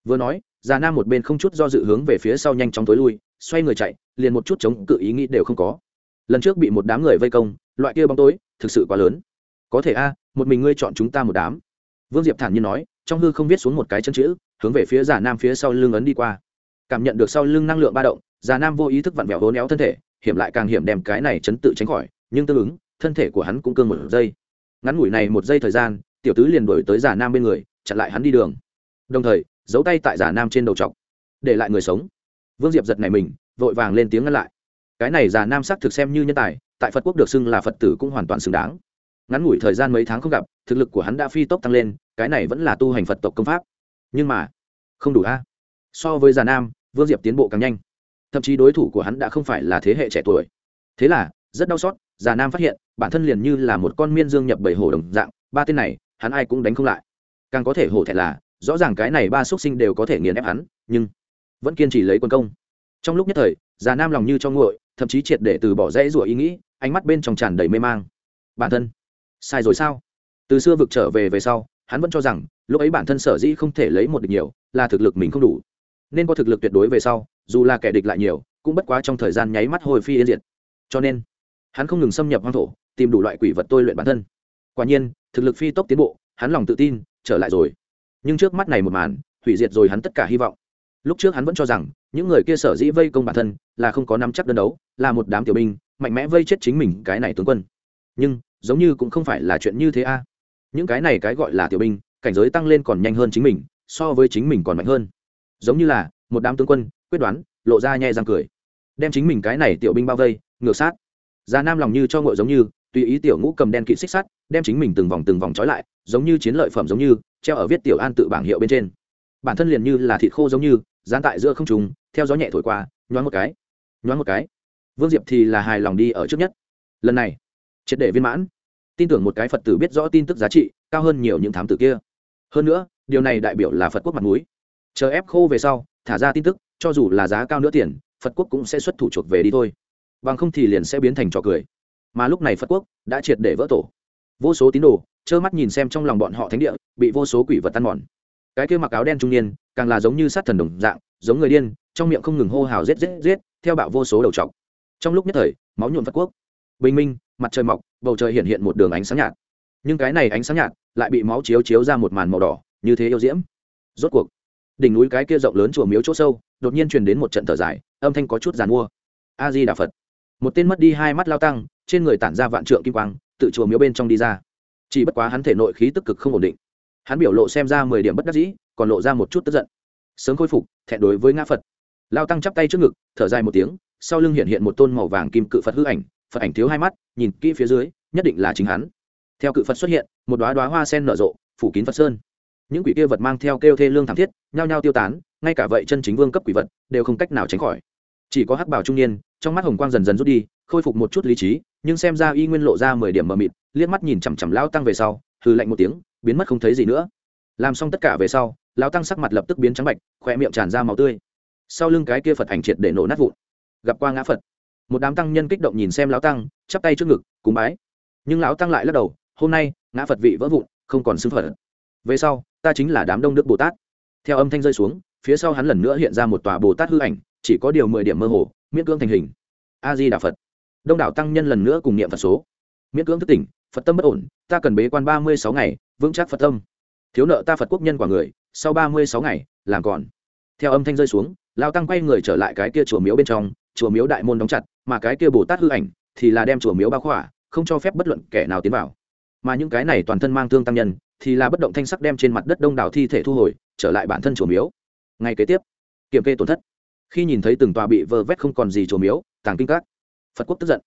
Vừa nói, già nam một bên không chút do dự hướng về phía sau nhanh chóng tối lui, xoay người chạy, liền một chút chống cự ý nghĩ đều không có lần trước bị một đám người vây công, loại kia bóng tối thực sự quá lớn. Có thể a, một mình ngươi chọn chúng ta một đám. Vương diệp thản nhiên nói, trong hư không viết xuống một cái chân chữ, hướng về phía già nam phía sau lưng ấn đi qua. Cảm nhận được sau lưng năng lượng ba động, già nam vô ý thức vặn vẹo hố néo thân thể, hiểm lại càng hiểm đem cái này chấn tự tránh khỏi, nhưng tương ứng, thân thể của hắn cũng cương một giây. Ngắn ngủi này một giây thời gian, tiểu tứ liền đổi tới già nam bên người, chặn lại hắn đi đường. Đồng thời, giấu tay tại già nam trên đầu trọc để lại người sống. Vương diệp giật này mình, vội vàng lên tiếng ngăn lại cái này già nam sắc thực xem như nhân tài, tại phật quốc được xưng là phật tử cũng hoàn toàn xứng đáng. Ngắn ngủi thời gian mấy tháng không gặp, thực lực của hắn đã phi tốc tăng lên, cái này vẫn là tu hành phật tộc công pháp. Nhưng mà, không đủ a. So với già nam, vương diệp tiến bộ càng nhanh. Thậm chí đối thủ của hắn đã không phải là thế hệ trẻ tuổi. Thế là, rất đau xót, già nam phát hiện, bản thân liền như là một con miên dương nhập bảy hổ đồng dạng, ba tên này, hắn ai cũng đánh không lại. Càng có thể hổ thẹn là, rõ ràng cái này ba x u ấ t sinh đều có thể nghiền ép hắn, nhưng vẫn kiên trì lấy quân công. Trong lúc nhất thời, già nam lòng như cho nguội thậm chí triệt để từ bỏ rẽ rủa ý nghĩ, ánh mắt bên trong tràn đầy mê mang. Bản thân, sai rồi sao? Từ xưa vực trở về về sau, hắn vẫn cho rằng, lúc ấy bản thân sở dĩ không thể lấy một địch nhiều, là thực lực mình không đủ. Nên có thực lực tuyệt đối về sau, dù là kẻ địch lại nhiều, cũng bất quá trong thời gian nháy mắt hồi phi yên diệt. Cho nên, hắn không ngừng xâm nhập hoang thổ, tìm đủ loại quỷ vật tôi luyện bản thân. Quả nhiên, thực lực phi tốc tiến bộ, hắn lòng tự tin, trở lại rồi. Nhưng trước mắt này một màn, hủy diệt rồi hắn tất cả hy vọng. Lúc trước hắn vẫn cho rằng những người kia sở dĩ vây công bản thân là không có nắm chắc đơn đấu, là một đám tiểu binh, mạnh mẽ vây chết chính mình cái này tướng quân. Nhưng, giống như cũng không phải là chuyện như thế a. Những cái này cái gọi là tiểu binh, cảnh giới tăng lên còn nhanh hơn chính mình, so với chính mình còn mạnh hơn. Giống như là, một đám tướng quân, quyết đoán, lộ ra nhẹ răng cười. Đem chính mình cái này tiểu binh bao vây, ngược sát. Già nam lòng như cho ngội giống như, tùy ý tiểu ngũ cầm đen kỵ xích sắt, đem chính mình từng vòng từng vòng trói lại, giống như chiến lợi phẩm giống như, treo ở viết tiểu an tự bảng hiệu bên trên. Bản thân liền như là thịt khô giống như dán tại giữa không trùng theo gió nhẹ thổi qua, nhoáng một cái, nhoáng một cái. Vương diệp thì là hài lòng đi ở trước nhất. Lần này, triệt để viên mãn. Tin tưởng một cái phật tử biết rõ tin tức giá trị, cao hơn nhiều những thám tử kia. Hơn nữa, điều này đại biểu là phật quốc mặt m ũ i chờ ép khô về sau, thả ra tin tức, cho dù là giá cao nữa tiền, phật quốc cũng sẽ xuất thủ chuộc về đi thôi. Bằng không thì liền sẽ biến thành trò cười. Mà lúc này phật quốc đã triệt để vỡ tổ. Vô số tín đồ, trơ mắt nhìn xem trong lòng bọn họ thánh địa, bị vô số quỷ vật tan mòn. Cái kia mặc áo đen trung niên càng là giống như sát thần đồng dạng, giống người điên, trong miệng không ngừng hô hào rết rết rết theo bạo vô số đầu trọc. Trong lúc nhất thời, máu nhuộm phật quốc. Bình minh, mặt trời mọc, bầu trời hiện hiện một đường ánh sáng nhạt. Nhưng cái này ánh sáng nhạt lại bị máu chiếu chiếu ra một màn màu đỏ, như thế yêu diễm. Rốt cuộc, đỉnh núi cái kia rộng lớn chùa miếu chỗ sâu, đột nhiên truyền đến một trận thở dài, âm thanh có chút giàn mua. A di đà phật. Một tên mất đi hai mắt lao tăng, trên người tản ra vạn trượng kim quang tự chùa miếu bên trong đi ra. Chỉ bất quá hắn thể nội khí tức cực không ổn định hắn biểu lộ xem ra mười điểm bất đắc dĩ, còn lộ ra một chút tức giận. Sớm khôi phục, thẹn đối với ngã phật. Lao tăng chắp tay trước ngực, thở dài một tiếng, sau lưng hiện hiện một tôn màu vàng kim cự phật hư ảnh, phật ảnh thiếu hai mắt, nhìn kỹ phía dưới, nhất định là chính hắn. Theo cự phật xuất hiện, một đoá đoá hoa sen nở rộ, phủ kín phật sơn. Những quỷ kia vật mang theo kêu thê lương thảm thiết, nhao nhao tiêu tán, ngay cả vậy chân chính vương cấp quỷ vật, đều không cách nào tránh khỏi. Chỉ có hắc bảo trung niên, trong mắt hồng quang dần dần rút đi, khôi phục một chút lý trí, nhưng xem ra y nguyên lộ ra mười điểm mờ mịt, liếc mắt nhìn chằm chằm lao tăng về sau hừ lạnh một tiếng, biến mất không thấy gì nữa. Làm xong tất cả về sau lao tăng sắc mặt lập tức biến trắng bạch khoe miệng tràn ra màu tươi. Sau lưng cái kia phật ảnh triệt để nổ nát vụn. Gặp qua ngã phật. Một đám tăng nhân kích động nhìn xem lão tăng, chắp tay trước ngực, cúng bái. Nhưng lão tăng lại lắc đầu, hôm nay, ngã phật vị vỡ vụn, không còn xưng phật. Về sau, ta chính là đám đông đức bồ tát. Theo âm thanh rơi xuống, phía sau hắn lần nữa hiện ra một tòa bồ tát hư ảnh, chỉ có điều mười điểm mơ hồ, miễn cưỡng thành hình. A di đà phật. Đông đảo tăng nhân lần nữa cùng niệm phật số miễn cưỡng thức tỉnh, phật tâm bất ổn, ta cần bế quan ba mươi sáu ngày, vững chắc phật tâm. Thiếu nợ ta phật quốc nhân quả người, sau ba mươi sáu ngày, làm còn. Theo âm thanh rơi xuống, lao tăng quay người trở lại cái kia chùa miếu bên trong, chùa miếu đại môn đóng chặt, mà cái kia bồ tát hư ảnh thì là đem chùa miếu bao khỏa, không cho phép bất luận kẻ nào tiến vào. Mà những cái này toàn thân mang thương tăng nhân thì là bất động thanh sắc đem trên mặt đất đông đảo thi thể thu hồi, trở lại bản thân chùa miếu. Ngay kế tiếp, kiểm kê tổn thất. Khi nhìn thấy từng tòa bị vơ vét không còn gì chùa miếu, tàng kinh các, phật quốc tức giận.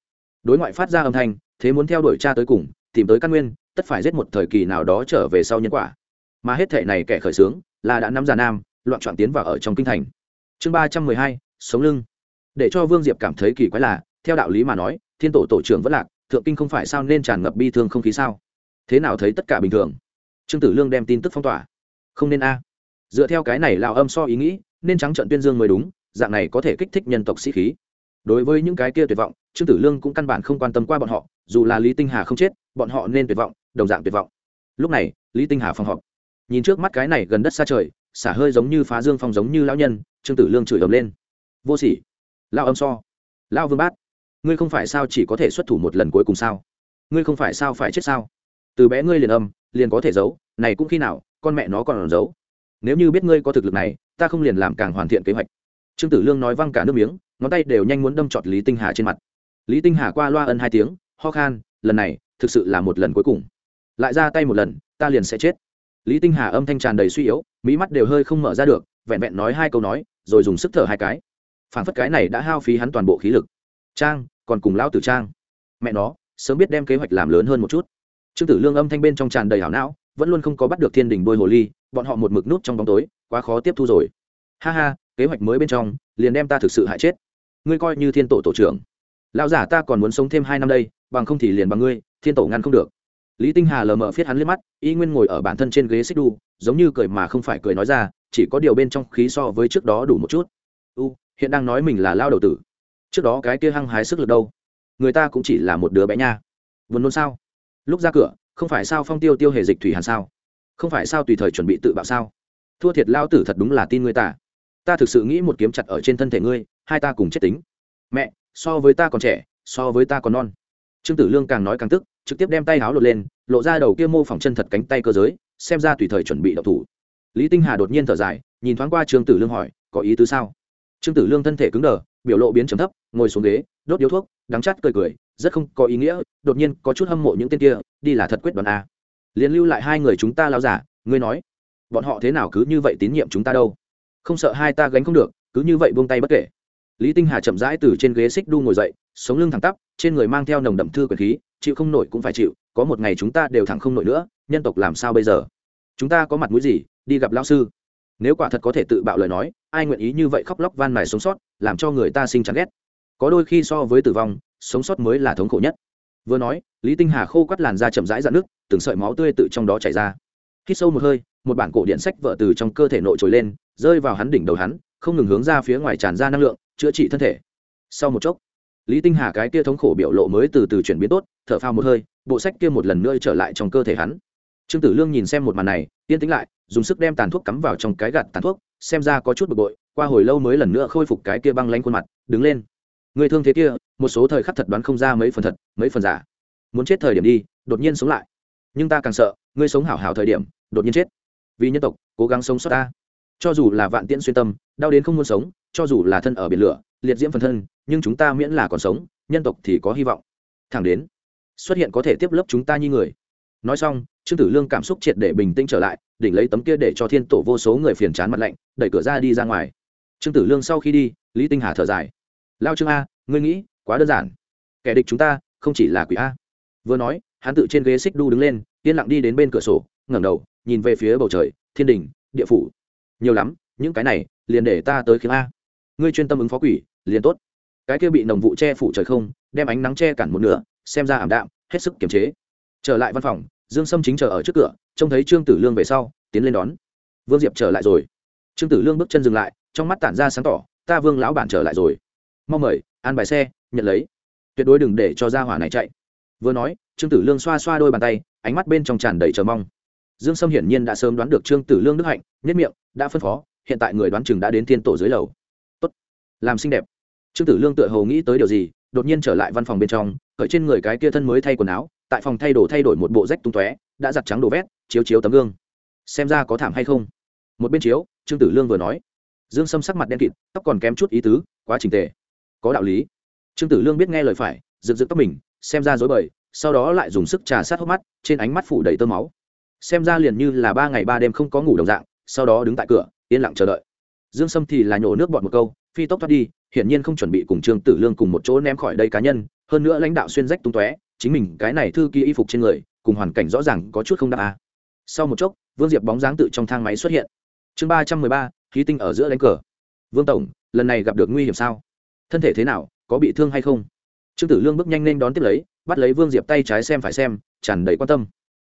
Đối ngoại phát ra âm thanh thế muốn theo đuổi cha tới cùng, tìm tới căn nguyên, tất phải giết một thời kỳ nào đó trở về sau nhân quả. Mà hết thể này kẻ khởi xướng, là đã nắm già nam, loạn trọn tiến vào ở trong kinh thành. Chương ba trăm mười hai, sống lưng. Để cho vương diệp cảm thấy kỳ quái là, theo đạo lý mà nói, thiên tổ tổ trưởng vẫn lạc, thượng kinh không phải sao nên tràn ngập bi thương không khí sao? Thế nào thấy tất cả bình thường? Trương tử lương đem tin tức phong tỏa. Không nên a. Dựa theo cái này lào âm so ý nghĩ, nên trắng trận tuyên dương mới đúng, dạng này có thể kích thích nhân tộc sĩ khí đối với những cái kia tuyệt vọng, trương tử lương cũng căn bản không quan tâm qua bọn họ, dù là lý tinh hà không chết, bọn họ nên tuyệt vọng, đồng dạng tuyệt vọng. Lúc này, lý tinh hà phòng họp. Nhìn trước mắt cái này gần đất xa trời, xả hơi giống như phá dương phong giống như lão nhân, trương tử lương chửi ầm lên. Vô sỉ! Lao âm so! Lao vương bát! Ngươi không phải sao chỉ có thể xuất thủ một lần cuối cùng sao? Ngươi không phải sao phải chết sao? Từ bé ngươi liền âm, liền có thể giấu, này cũng khi nào, con mẹ nó còn giấu. Nếu như biết ngươi có thực lực này, ta không liền làm càng hoàn thiện kế hoạch. Trương tử lương nói văng cả nước miếng ngón tay đều nhanh muốn đâm trọt lý tinh hà trên mặt. Lý tinh hà qua loa ân hai tiếng, ho khan, lần này, thực sự là một lần cuối cùng. Lại ra tay một lần, ta liền sẽ chết. Lý tinh hà âm thanh tràn đầy suy yếu mỹ mắt đều hơi không mở ra được, vẹn vẹn nói hai câu nói, rồi dùng sức thở hai cái. Phản phất cái này đã hao phí hắn toàn bộ khí lực. Trang, còn cùng lão tử trang. Mẹ nó, sớm biết đem kế hoạch làm lớn hơn một chút. Trương tử lương âm thanh bên trong tràn đầy hảo não, vẫn luôn không có bắt được thiên đình đôi hồ ly, bọn họ một mực nút trong bóng tối, quá khó tiếp thu rồi. Ha ha, kế hoạch mới bên trong, liền đem ta thực sự hại chết ngươi coi như thiên tổ tổ trưởng. Lão giả ta còn muốn sống thêm hai năm đây, bằng không thì liền bằng ngươi, thiên tổ ngăn không được. Lý tinh hà lờ mờ phiết hắn lên mắt, y nguyên ngồi ở bản thân trên ghế xích đu, giống như cười mà không phải cười nói ra, chỉ có điều bên trong khí so với trước đó đủ một chút. U, hiện đang nói mình là lao đầu tử. Trước đó cái kia hăng hái sức lực đâu? Người ta cũng chỉ là một đứa bé nha. Vốn nôn sao? Lúc ra cửa, không phải sao phong tiêu tiêu hề dịch thủy hàn sao? Không phải sao tùy thời chuẩn bị tự bạo sao? Thua thiệt, lao tử thật đúng là tin người ta. Ta thực sự nghĩ một kiếm chặt ở trên thân thể ngươi hai ta cùng chết tính. Mẹ, so với ta còn trẻ, so với ta còn non. Trương tử lương càng nói càng tức, trực tiếp đem tay háo lột lên, lộ ra đầu kia mô phỏng chân thật cánh tay cơ giới, xem ra tùy thời chuẩn bị đậu thủ. Lý tinh hà đột nhiên thở dài, nhìn thoáng qua trương tử lương hỏi, có ý tứ sao? Trương tử lương thân thể cứng đờ, biểu lộ biến trầm thấp, ngồi xuống ghế, đốt điếu thuốc, đắng chát cười cười, rất không có ý nghĩa, đột nhiên có chút hâm mộ những tên kia, đi là thật quyết đoán a. Liền lưu lại hai người chúng ta lao giả, ngươi nói, bọn họ thế nào cứ như vậy tín nhiệm chúng ta đâu? Không sợ hai ta gánh không được, cứ như vậy buông tay bất kể lý tinh hà chậm rãi từ trên ghế xích đu ngồi dậy, sống lưng thẳng tắp, trên người mang theo nồng đậm thư quyền khí, chịu không nổi cũng phải chịu, có một ngày chúng ta đều thẳng không nổi nữa, nhân tộc làm sao bây giờ? Chúng ta có mặt mũi gì, đi gặp lão sư? Nếu quả thật có thể tự bạo lời nói, ai nguyện ý như vậy khóc lóc van mài sống sót, làm cho người ta sinh chán ghét? Có đôi khi so với tử vong, sống sót mới là thống khổ nhất. Vừa nói, lý tinh hà khô quắt làn da chậm rãi dạn nước, từng sợi máu tươi tự trong đó chảy ra. Hít sâu một hơi, một bản cổ điện sách vợ từ trong cơ thể nội trồi lên, rơi vào hắn đỉnh đầu hắn, không ngừng hướng ra phía ngoài tràn ra năng lượng chữa trị thân thể. Sau một chốc, lý tinh hà cái kia thống khổ biểu lộ mới từ từ chuyển biến tốt, thở phao một hơi, bộ sách kia một lần nữa trở lại trong cơ thể hắn. Trương tử lương nhìn xem một màn này, yên tĩnh lại, dùng sức đem tàn thuốc cắm vào trong cái gạt tàn thuốc, xem ra có chút bực bội, qua hồi lâu mới lần nữa khôi phục cái kia băng lanh khuôn mặt, đứng lên. Người thương thế kia, một số thời khắc thật đoán không ra mấy phần thật, mấy phần giả. Muốn chết thời điểm đi, đột nhiên sống lại. Nhưng ta càng sợ, ngươi sống hảo hảo thời điểm, đột nhiên chết. Vì nhân tộc, cố gắng sống sót ta. Cho dù là vạn tiễn xuyên tâm, đau đến không muốn sống cho dù là thân ở biển lửa, liệt diễm phần thân, nhưng chúng ta miễn là còn sống, nhân tộc thì có hy vọng. Thẳng đến, xuất hiện có thể tiếp lớp chúng ta như người. Nói xong, trương tử lương cảm xúc triệt để bình tĩnh trở lại, đỉnh lấy tấm kia để cho thiên tổ vô số người phiền chán mặt lạnh, đẩy cửa ra đi ra ngoài. Trương tử lương sau khi đi, lý tinh hà thở dài. Lao trương a, ngươi nghĩ, quá đơn giản. Kẻ địch chúng ta, không chỉ là quỷ a. Vừa nói, hắn tự trên ghế xích đu đứng lên, yên lặng đi đến bên cửa sổ, ngẩng đầu, nhìn về phía bầu trời, thiên đình, địa phủ. Nhiều lắm, những cái này, liền để ta tới khiến a ngươi chuyên tâm ứng phó quỷ, liền tốt. Cái kia bị nồng vụ che phủ trời không, đem ánh nắng che cản một nửa, xem ra ảm đạm, hết sức kiềm chế. Trở lại văn phòng, dương sâm chính chờ ở trước cửa, trông thấy trương tử lương về sau, tiến lên đón. Vương diệp trở lại rồi. Trương tử lương bước chân dừng lại, trong mắt tản ra sáng tỏ, ta vương lão bản trở lại rồi. Mong mời, an bài xe, nhận lấy. Tuyệt đối đừng để cho ra hỏa này chạy. Vừa nói, trương tử lương xoa xoa đôi bàn tay, ánh mắt bên trong tràn đầy chờ mong. Dương sâm hiển nhiên đã sớm đoán được trương tử lương đức hạnh, nhất miệng, đã phân phó, hiện tại người đoán chừng đã đến thiên tổ dưới lầu làm xinh đẹp. Trương tử lương tựa hồ nghĩ tới điều gì, đột nhiên trở lại văn phòng bên trong, cởi trên người cái kia thân mới thay quần áo, tại phòng thay đồ thay đổi một bộ rách tung tóe, đã giặt trắng đồ vét, chiếu chiếu tấm gương. Xem ra có thảm hay không? Một bên chiếu, trương tử lương vừa nói. Dương sâm sắc mặt đen kịt, tóc còn kém chút ý tứ, quá trình tề. Có đạo lý. Trương tử lương biết nghe lời phải, rực rực tóc mình, xem ra dối bời, sau đó lại dùng sức trà sát hốc mắt, trên ánh mắt phủ đầy tơ máu. Xem ra liền như là ba ngày ba đêm không có ngủ đồng dạng, sau đó đứng tại cửa, yên lặng chờ đợi. Dương sâm thì là nhổ nước bọt một câu phi tốc thoát đi, hiển nhiên không chuẩn bị cùng trương tử lương cùng một chỗ ném khỏi đây cá nhân, hơn nữa lãnh đạo xuyên rách tung tóe, chính mình cái này thư ký y phục trên người, cùng hoàn cảnh rõ ràng có chút không đáp à. sau một chốc, vương diệp bóng dáng tự trong thang máy xuất hiện. Chương ba trăm mười ba, khí tinh ở giữa đánh cờ. Vương tổng, lần này gặp được nguy hiểm sao? Thân thể thế nào, có bị thương hay không? Trương tử lương bước nhanh lên đón tiếp lấy, bắt lấy vương diệp tay trái xem phải xem, tràn đầy quan tâm.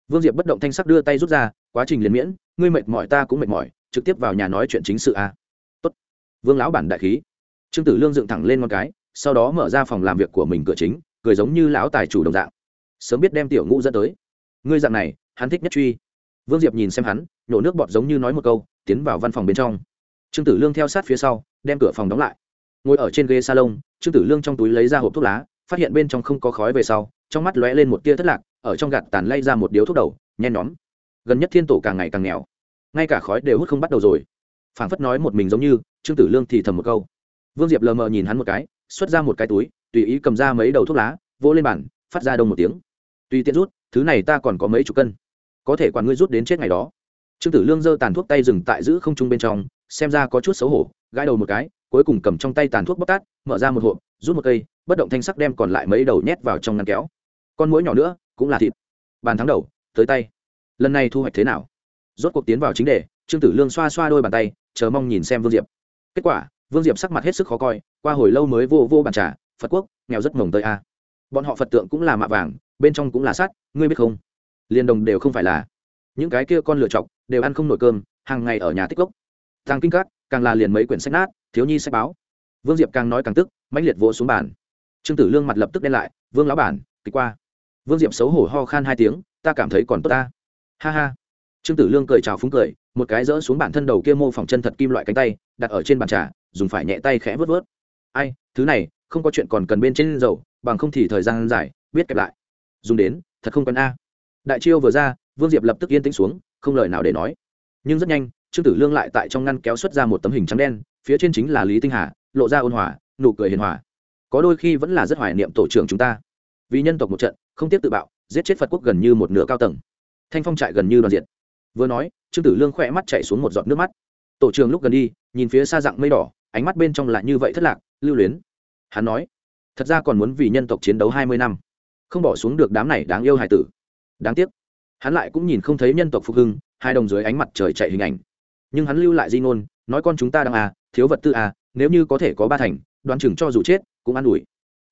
Vương diệp bất động thanh sắc đưa tay rút ra, quá trình liền miễn, ngươi mệt mỏi ta cũng mệt mỏi, trực tiếp vào nhà nói chuyện chính sự a vương lão bản đại khí trương tử lương dựng thẳng lên một cái sau đó mở ra phòng làm việc của mình cửa chính cười giống như lão tài chủ đồng dạng sớm biết đem tiểu ngũ dẫn tới ngươi dạng này hắn thích nhất truy vương diệp nhìn xem hắn nhổ nước bọt giống như nói một câu tiến vào văn phòng bên trong trương tử lương theo sát phía sau đem cửa phòng đóng lại ngồi ở trên ghế salon trương tử lương trong túi lấy ra hộp thuốc lá phát hiện bên trong không có khói về sau trong mắt lóe lên một tia thất lạc ở trong gạt tàn lay ra một điếu thuốc đầu nhen nhóm gần nhất thiên tổ càng ngày càng nghèo ngay cả khói đều hút không bắt đầu rồi phảng phất nói một mình giống như trương tử lương thì thầm một câu. Vương diệp lờ mờ nhìn hắn một cái, xuất ra một cái túi, tùy ý cầm ra mấy đầu thuốc lá, vỗ lên bàn, phát ra đông một tiếng. Tùy tiện rút, thứ này ta còn có mấy chục cân. Có thể quản ngươi rút đến chết ngày đó. Trương tử lương giơ tàn thuốc tay dừng tại giữ không trung bên trong, xem ra có chút xấu hổ, gãi đầu một cái, cuối cùng cầm trong tay tàn thuốc bóc tát, mở ra một hộp, rút một cây, bất động thanh sắc đem còn lại mấy đầu nhét vào trong ngăn kéo. Con mũi nhỏ nữa, cũng là thịt. Bàn thắng đầu, tới tay. Lần này thu hoạch thế nào? Rốt cuộc tiến vào chính đề, trương tử lương xoa xoa đôi bàn tay, chờ mong nhìn xem vương diệp kết quả, vương diệp sắc mặt hết sức khó coi, qua hồi lâu mới vô vô bàn trà, phật quốc, nghèo rất mồng tới a. Bọn họ phật tượng cũng là mạ vàng, bên trong cũng là sắt, ngươi biết không? Liên đồng đều không phải là. Những cái kia con lựa chọc, đều ăn không nổi cơm, hàng ngày ở nhà tích gốc thang kinh cát càng là liền mấy quyển sách nát, thiếu nhi sách báo. Vương diệp càng nói càng tức, mãnh liệt vỗ xuống bàn. Trương tử lương mặt lập tức đen lại, vương lão bản, kịch qua. Vương diệp xấu hổ ho khan hai tiếng, ta cảm thấy còn tốt ta. Ha ha trương tử lương cười chào phúng cười, một cái rỡ xuống bản thân đầu kia mô phỏng chân thật kim loại cánh tay, đặt ở trên bàn trà, dùng phải nhẹ tay khẽ vớt vớt ai, thứ này, không có chuyện còn cần bên trên dầu, bằng không thì thời gian dài biết kẹp lại. Dùng đến, thật không cần a. Đại chiêu vừa ra, vương diệp lập tức yên tĩnh xuống, không lời nào để nói. Nhưng rất nhanh, trương tử lương lại tại trong ngăn kéo xuất ra một tấm hình trắng đen, phía trên chính là lý tinh hà, lộ ra ôn hòa, nụ cười hiền hòa. Có đôi khi vẫn là rất hoài niệm tổ trưởng chúng ta. Vì nhân tộc một trận, không tiếp tự bạo, giết chết phật quốc gần như một nửa cao tầng. Thanh phong trại gần như đoàn diện vừa nói, trương tử lương khỏe mắt chạy xuống một giọt nước mắt. Tổ trưởng lúc gần đi, nhìn phía xa dạng mây đỏ, ánh mắt bên trong lại như vậy thất lạc, lưu luyến. Hắn nói, thật ra còn muốn vì nhân tộc chiến đấu hai mươi năm, không bỏ xuống được đám này đáng yêu hài tử. Đáng tiếc, hắn lại cũng nhìn không thấy nhân tộc phục hưng, hai đồng dưới ánh mặt trời chạy hình ảnh. Nhưng hắn lưu lại di ngôn, nói con chúng ta đang à thiếu vật tư à nếu như có thể có ba thành, đoán chừng cho dù chết, cũng an ủi.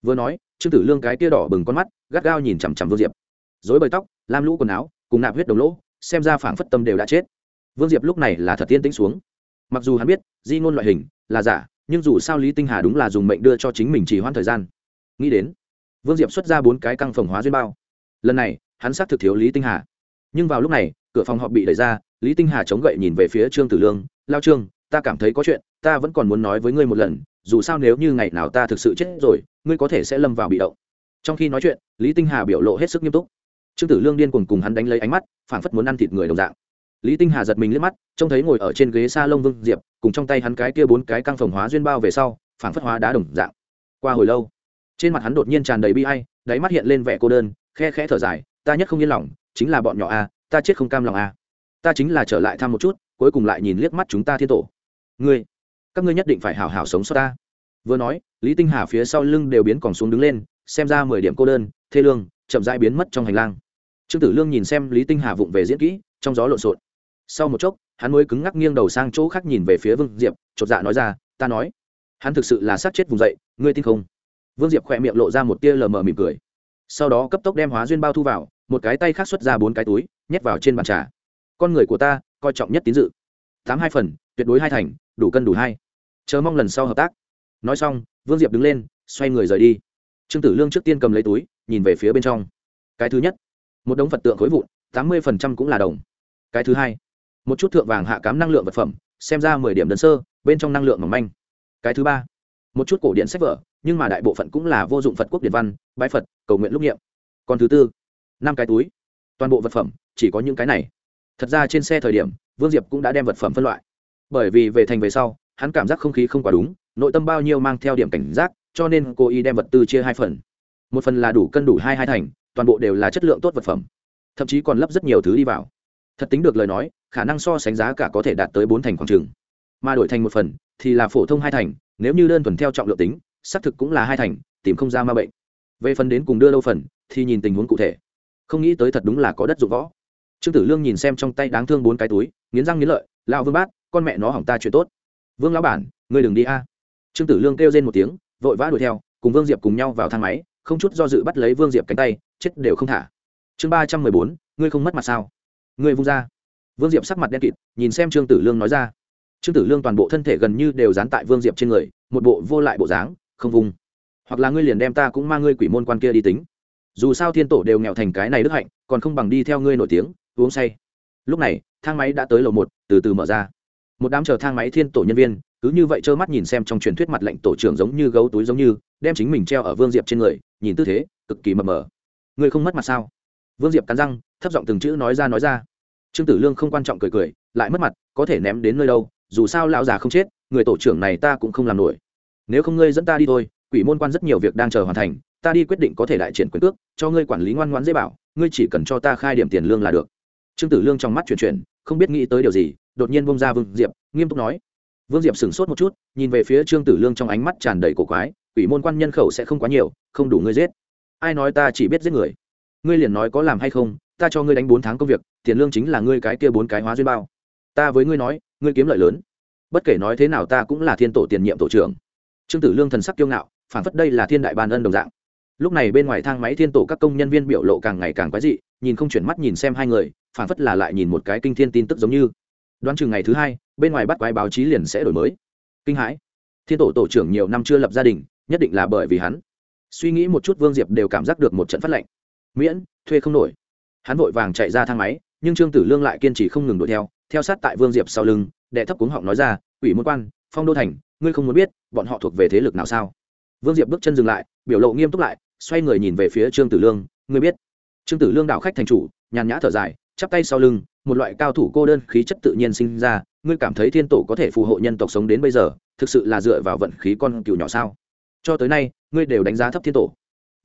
Vừa nói, trương tử lương cái tia đỏ bừng con mắt, gắt gao nhìn chằm chằm vương diệp. Dối bời tóc, lam lũ quần áo, cùng nạp huyết đồng lỗ xem ra phảng phất tâm đều đã chết. Vương diệp lúc này là thật tiên tĩnh xuống. Mặc dù hắn biết, di ngôn loại hình là giả, nhưng dù sao lý tinh hà đúng là dùng mệnh đưa cho chính mình chỉ hoãn thời gian. Nghĩ đến, vương diệp xuất ra bốn cái căng phòng hóa duyên bao. Lần này, hắn xác thực thiếu lý tinh hà. Nhưng vào lúc này, cửa phòng họp bị đẩy ra, lý tinh hà chống gậy nhìn về phía trương tử lương, lao trương, ta cảm thấy có chuyện, ta vẫn còn muốn nói với ngươi một lần, dù sao nếu như ngày nào ta thực sự chết rồi, ngươi có thể sẽ lâm vào bị động. Trong khi nói chuyện, lý tinh hà biểu lộ hết sức nghiêm túc trương tử lương điên cuồng cùng hắn đánh lấy ánh mắt, phảng phất muốn ăn thịt người đồng dạng. Lý tinh hà giật mình liếc mắt, trông thấy ngồi ở trên ghế s a lông vương diệp, cùng trong tay hắn cái kia bốn cái căng phòng hóa duyên bao về sau, phảng phất hóa đá đồng dạng. Qua hồi lâu, trên mặt hắn đột nhiên tràn đầy bi hay đáy mắt hiện lên vẻ cô đơn, khe khẽ thở dài, ta nhất không yên lòng, chính là bọn nhỏ a, ta chết không cam lòng a. Ta chính là trở lại thăm một chút, cuối cùng lại nhìn liếc mắt chúng ta thiên tổ. Ngươi, các ngươi nhất định phải hào hào sống sót ta. Vừa nói, lý tinh hà phía sau lưng đều biến còn xuống đứng lên, xem ra mười điểm cô đơn, thê lương, chậm rãi biến mất trong hành lang trương tử lương nhìn xem lý tinh hà vụng về diễn kỹ, trong gió lộn xộn. Sau một chốc, hắn mới cứng ngắc nghiêng đầu sang chỗ khác nhìn về phía vương diệp, chột dạ nói ra, ta nói, hắn thực sự là sát chết vùng dậy, ngươi tin không? Vương diệp khỏe miệng lộ ra một tia lờ mờ mỉm cười. Sau đó cấp tốc đem hóa duyên bao thu vào, một cái tay khác xuất ra bốn cái túi, nhét vào trên bàn trà. Con người của ta, coi trọng nhất tín dự. Tám hai phần, tuyệt đối hai thành, đủ cân đủ hai. Chờ mong lần sau hợp tác. Nói xong, vương diệp đứng lên, xoay người rời đi. Trương tử lương trước tiên cầm lấy túi, nhìn về phía bên trong. Cái thứ nhất một đống vật tượng khối vụn, tám mươi phần trăm cũng là đồng. Cái thứ hai, một chút thượng vàng hạ cám năng lượng vật phẩm, xem ra mười điểm đơn sơ, bên trong năng lượng mỏng manh. Cái thứ ba, một chút cổ điện sách vở, nhưng mà đại bộ phận cũng là vô dụng phật quốc điện văn, bái phật, cầu nguyện lúc nghiệm còn thứ tư, năm cái túi, toàn bộ vật phẩm, chỉ có những cái này. Thật ra trên xe thời điểm, vương diệp cũng đã đem vật phẩm phân loại. Bởi vì về thành về sau, hắn cảm giác không khí không quá đúng, nội tâm bao nhiêu mang theo điểm cảnh giác, cho nên cô y đem vật tư chia hai phần. Một phần là đủ cân đủ hai hai thành toàn bộ đều là chất lượng tốt vật phẩm. Thậm chí còn lắp rất nhiều thứ đi vào. Thật tính được lời nói, khả năng so sánh giá cả có thể đạt tới bốn thành khoảng trường mà đổi thành một phần, thì là phổ thông hai thành, nếu như đơn thuần theo trọng lượng tính, xác thực cũng là hai thành, tìm không ra ma bệnh. Về phần đến cùng đưa lâu phần, thì nhìn tình huống cụ thể. Không nghĩ tới thật đúng là có đất dụng võ. Trương tử lương nhìn xem trong tay đáng thương bốn cái túi, nghiến răng nghiến lợi lao vương bát, con mẹ nó hỏng ta chuyện tốt. Vương lão bản, ngươi đừng đi a. Trương tử lương kêu lên một tiếng, vội vã đuổi theo, cùng vương diệp cùng nhau vào thang máy, không chút do dự bắt lấy vương diệp cánh tay chết đều không thả. Chương ba trăm mười bốn, ngươi không mất mặt sao? Ngươi vung ra. Vương diệp sắc mặt đen kịt, nhìn xem trương tử lương nói ra. Trương tử lương toàn bộ thân thể gần như đều dán tại vương diệp trên người, một bộ vô lại bộ dáng, không vung. Hoặc là ngươi liền đem ta cũng mang ngươi quỷ môn quan kia đi tính. Dù sao thiên tổ đều nghèo thành cái này đức hạnh, còn không bằng đi theo ngươi nổi tiếng, uống say. Lúc này, thang máy đã tới lầu một, từ từ mở ra. Một đám chờ thang máy thiên tổ nhân viên, cứ như vậy trơ mắt nhìn xem trong truyền thuyết mặt lệnh tổ trưởng giống như gấu túi giống như, đem chính mình treo ở vương diệp trên người, nhìn tư thế, cực kỳ mập mờ ngươi không mất mặt sao? Vương diệp cắn răng, thấp giọng từng chữ nói ra nói ra. Trương tử lương không quan trọng cười cười, lại mất mặt, có thể ném đến nơi đâu, dù sao lão già không chết, người tổ trưởng này ta cũng không làm nổi. Nếu không ngươi dẫn ta đi thôi, quỷ môn quan rất nhiều việc đang chờ hoàn thành, ta đi quyết định có thể đại triển quyền cước, cho ngươi quản lý ngoan ngoãn dễ bảo, ngươi chỉ cần cho ta khai điểm tiền lương là được. Trương tử lương trong mắt chuyển chuyển, không biết nghĩ tới điều gì, đột nhiên bông ra vương diệp, nghiêm túc nói. Vương diệp sửng sốt một chút, nhìn về phía trương tử lương trong ánh mắt tràn đầy cổ quái, quỷ môn quan nhân khẩu sẽ không quá nhiều, không đủ ngươi giết ai nói ta chỉ biết giết người? Ngươi liền nói có làm hay không, ta cho ngươi đánh bốn tháng công việc, tiền lương chính là ngươi cái kia bốn cái hóa duyên bao. Ta với ngươi nói, ngươi kiếm lợi lớn. Bất kể nói thế nào ta cũng là thiên tổ tiền nhiệm tổ trưởng. Trương tử lương thần sắc kiêu ngạo phản phất đây là thiên đại ban ân đồng dạng. Lúc này bên ngoài thang máy thiên tổ các công nhân viên biểu lộ càng ngày càng quái dị, nhìn không chuyển mắt nhìn xem hai người phản phất là lại nhìn một cái kinh thiên tin tức giống như. Đoán chừng ngày thứ hai, bên ngoài bắt quái báo chí liền sẽ đổi mới. Kinh hãi. Thiên tổ tổ trưởng nhiều năm chưa lập gia đình, nhất định là bởi vì hắn suy nghĩ một chút vương diệp đều cảm giác được một trận phát lệnh. Miễn, thuê không nổi. Hắn vội vàng chạy ra thang máy, nhưng trương tử lương lại kiên trì không ngừng đuổi theo theo sát tại vương diệp sau lưng, đệ thấp cuống họng nói ra ủy môn quan, phong đô thành, ngươi không muốn biết, bọn họ thuộc về thế lực nào sao? Vương diệp bước chân dừng lại, biểu lộ nghiêm túc lại, xoay người nhìn về phía trương tử lương, ngươi biết. Trương tử lương đạo khách thành chủ, nhàn nhã thở dài, chắp tay sau lưng, một loại cao thủ cô đơn khí chất tự nhiên sinh ra, ngươi cảm thấy thiên tổ có thể phù hộ nhân tộc sống đến bây giờ, thực sự là dựa vào vận khí con cừu nhỏ sao? Cho tới nay, ngươi đều đánh giá thấp thiên tổ.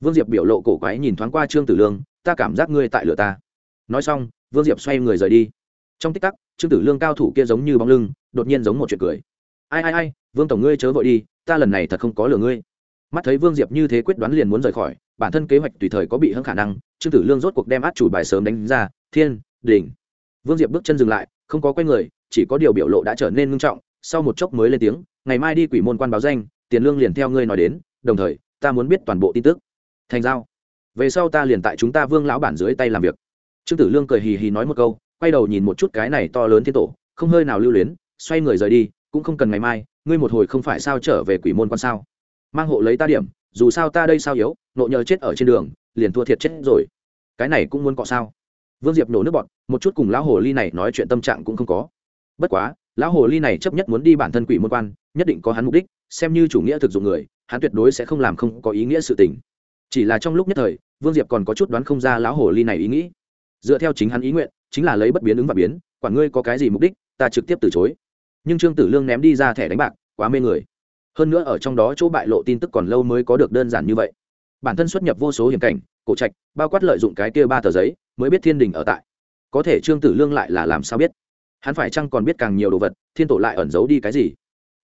Vương diệp biểu lộ cổ quái nhìn thoáng qua trương tử lương, ta cảm giác ngươi tại lửa ta. Nói xong, vương diệp xoay người rời đi. Trong tích tắc, trương tử lương cao thủ kia giống như bóng lưng, đột nhiên giống một chuyện cười. Ai ai ai, vương tổng ngươi chớ vội đi, ta lần này thật không có lừa ngươi. Mắt thấy vương diệp như thế quyết đoán liền muốn rời khỏi, bản thân kế hoạch tùy thời có bị hưng khả năng, trương tử lương rốt cuộc đem át chủ bài sớm đánh ra, thiên, đỉnh. Vương diệp bước chân dừng lại, không có quay người, chỉ có điều biểu lộ đã trở nên ngưng trọng, sau một chốc mới lên tiếng, ngày mai đi quỷ môn quan báo danh tiền lương liền theo ngươi nói đến, đồng thời, ta muốn biết toàn bộ tin tức. Thành giao. Về sau ta liền tại chúng ta vương lão bản dưới tay làm việc. Trương tử lương cười hì hì nói một câu, quay đầu nhìn một chút cái này to lớn thiên tổ, không hơi nào lưu luyến, xoay người rời đi, cũng không cần ngày mai, ngươi một hồi không phải sao trở về quỷ môn quan sao. Mang hộ lấy ta điểm, dù sao ta đây sao yếu, nộ nhờ chết ở trên đường, liền thua thiệt chết rồi. Cái này cũng muốn cọ sao? Vương diệp nổ nước bọt, một chút cùng lão hồ ly này nói chuyện tâm trạng cũng không có. Bất quá lão hồ ly này chấp nhất muốn đi bản thân quỷ môn quan, nhất định có hắn mục đích, xem như chủ nghĩa thực dụng người, hắn tuyệt đối sẽ không làm không có ý nghĩa sự tình. Chỉ là trong lúc nhất thời, vương diệp còn có chút đoán không ra lão hồ ly này ý nghĩ. Dựa theo chính hắn ý nguyện, chính là lấy bất biến ứng và biến, quản ngươi có cái gì mục đích, ta trực tiếp từ chối. Nhưng trương tử lương ném đi ra thẻ đánh bạc, quá mê người. Hơn nữa ở trong đó chỗ bại lộ tin tức còn lâu mới có được đơn giản như vậy. Bản thân xuất nhập vô số hiểm cảnh, cổ trạch, bao quát lợi dụng cái kia ba tờ giấy, mới biết thiên đình ở tại. Có thể trương tử lương lại là làm sao biết? Hắn phải chăng còn biết càng nhiều đồ vật, thiên tổ lại ẩn giấu đi cái gì?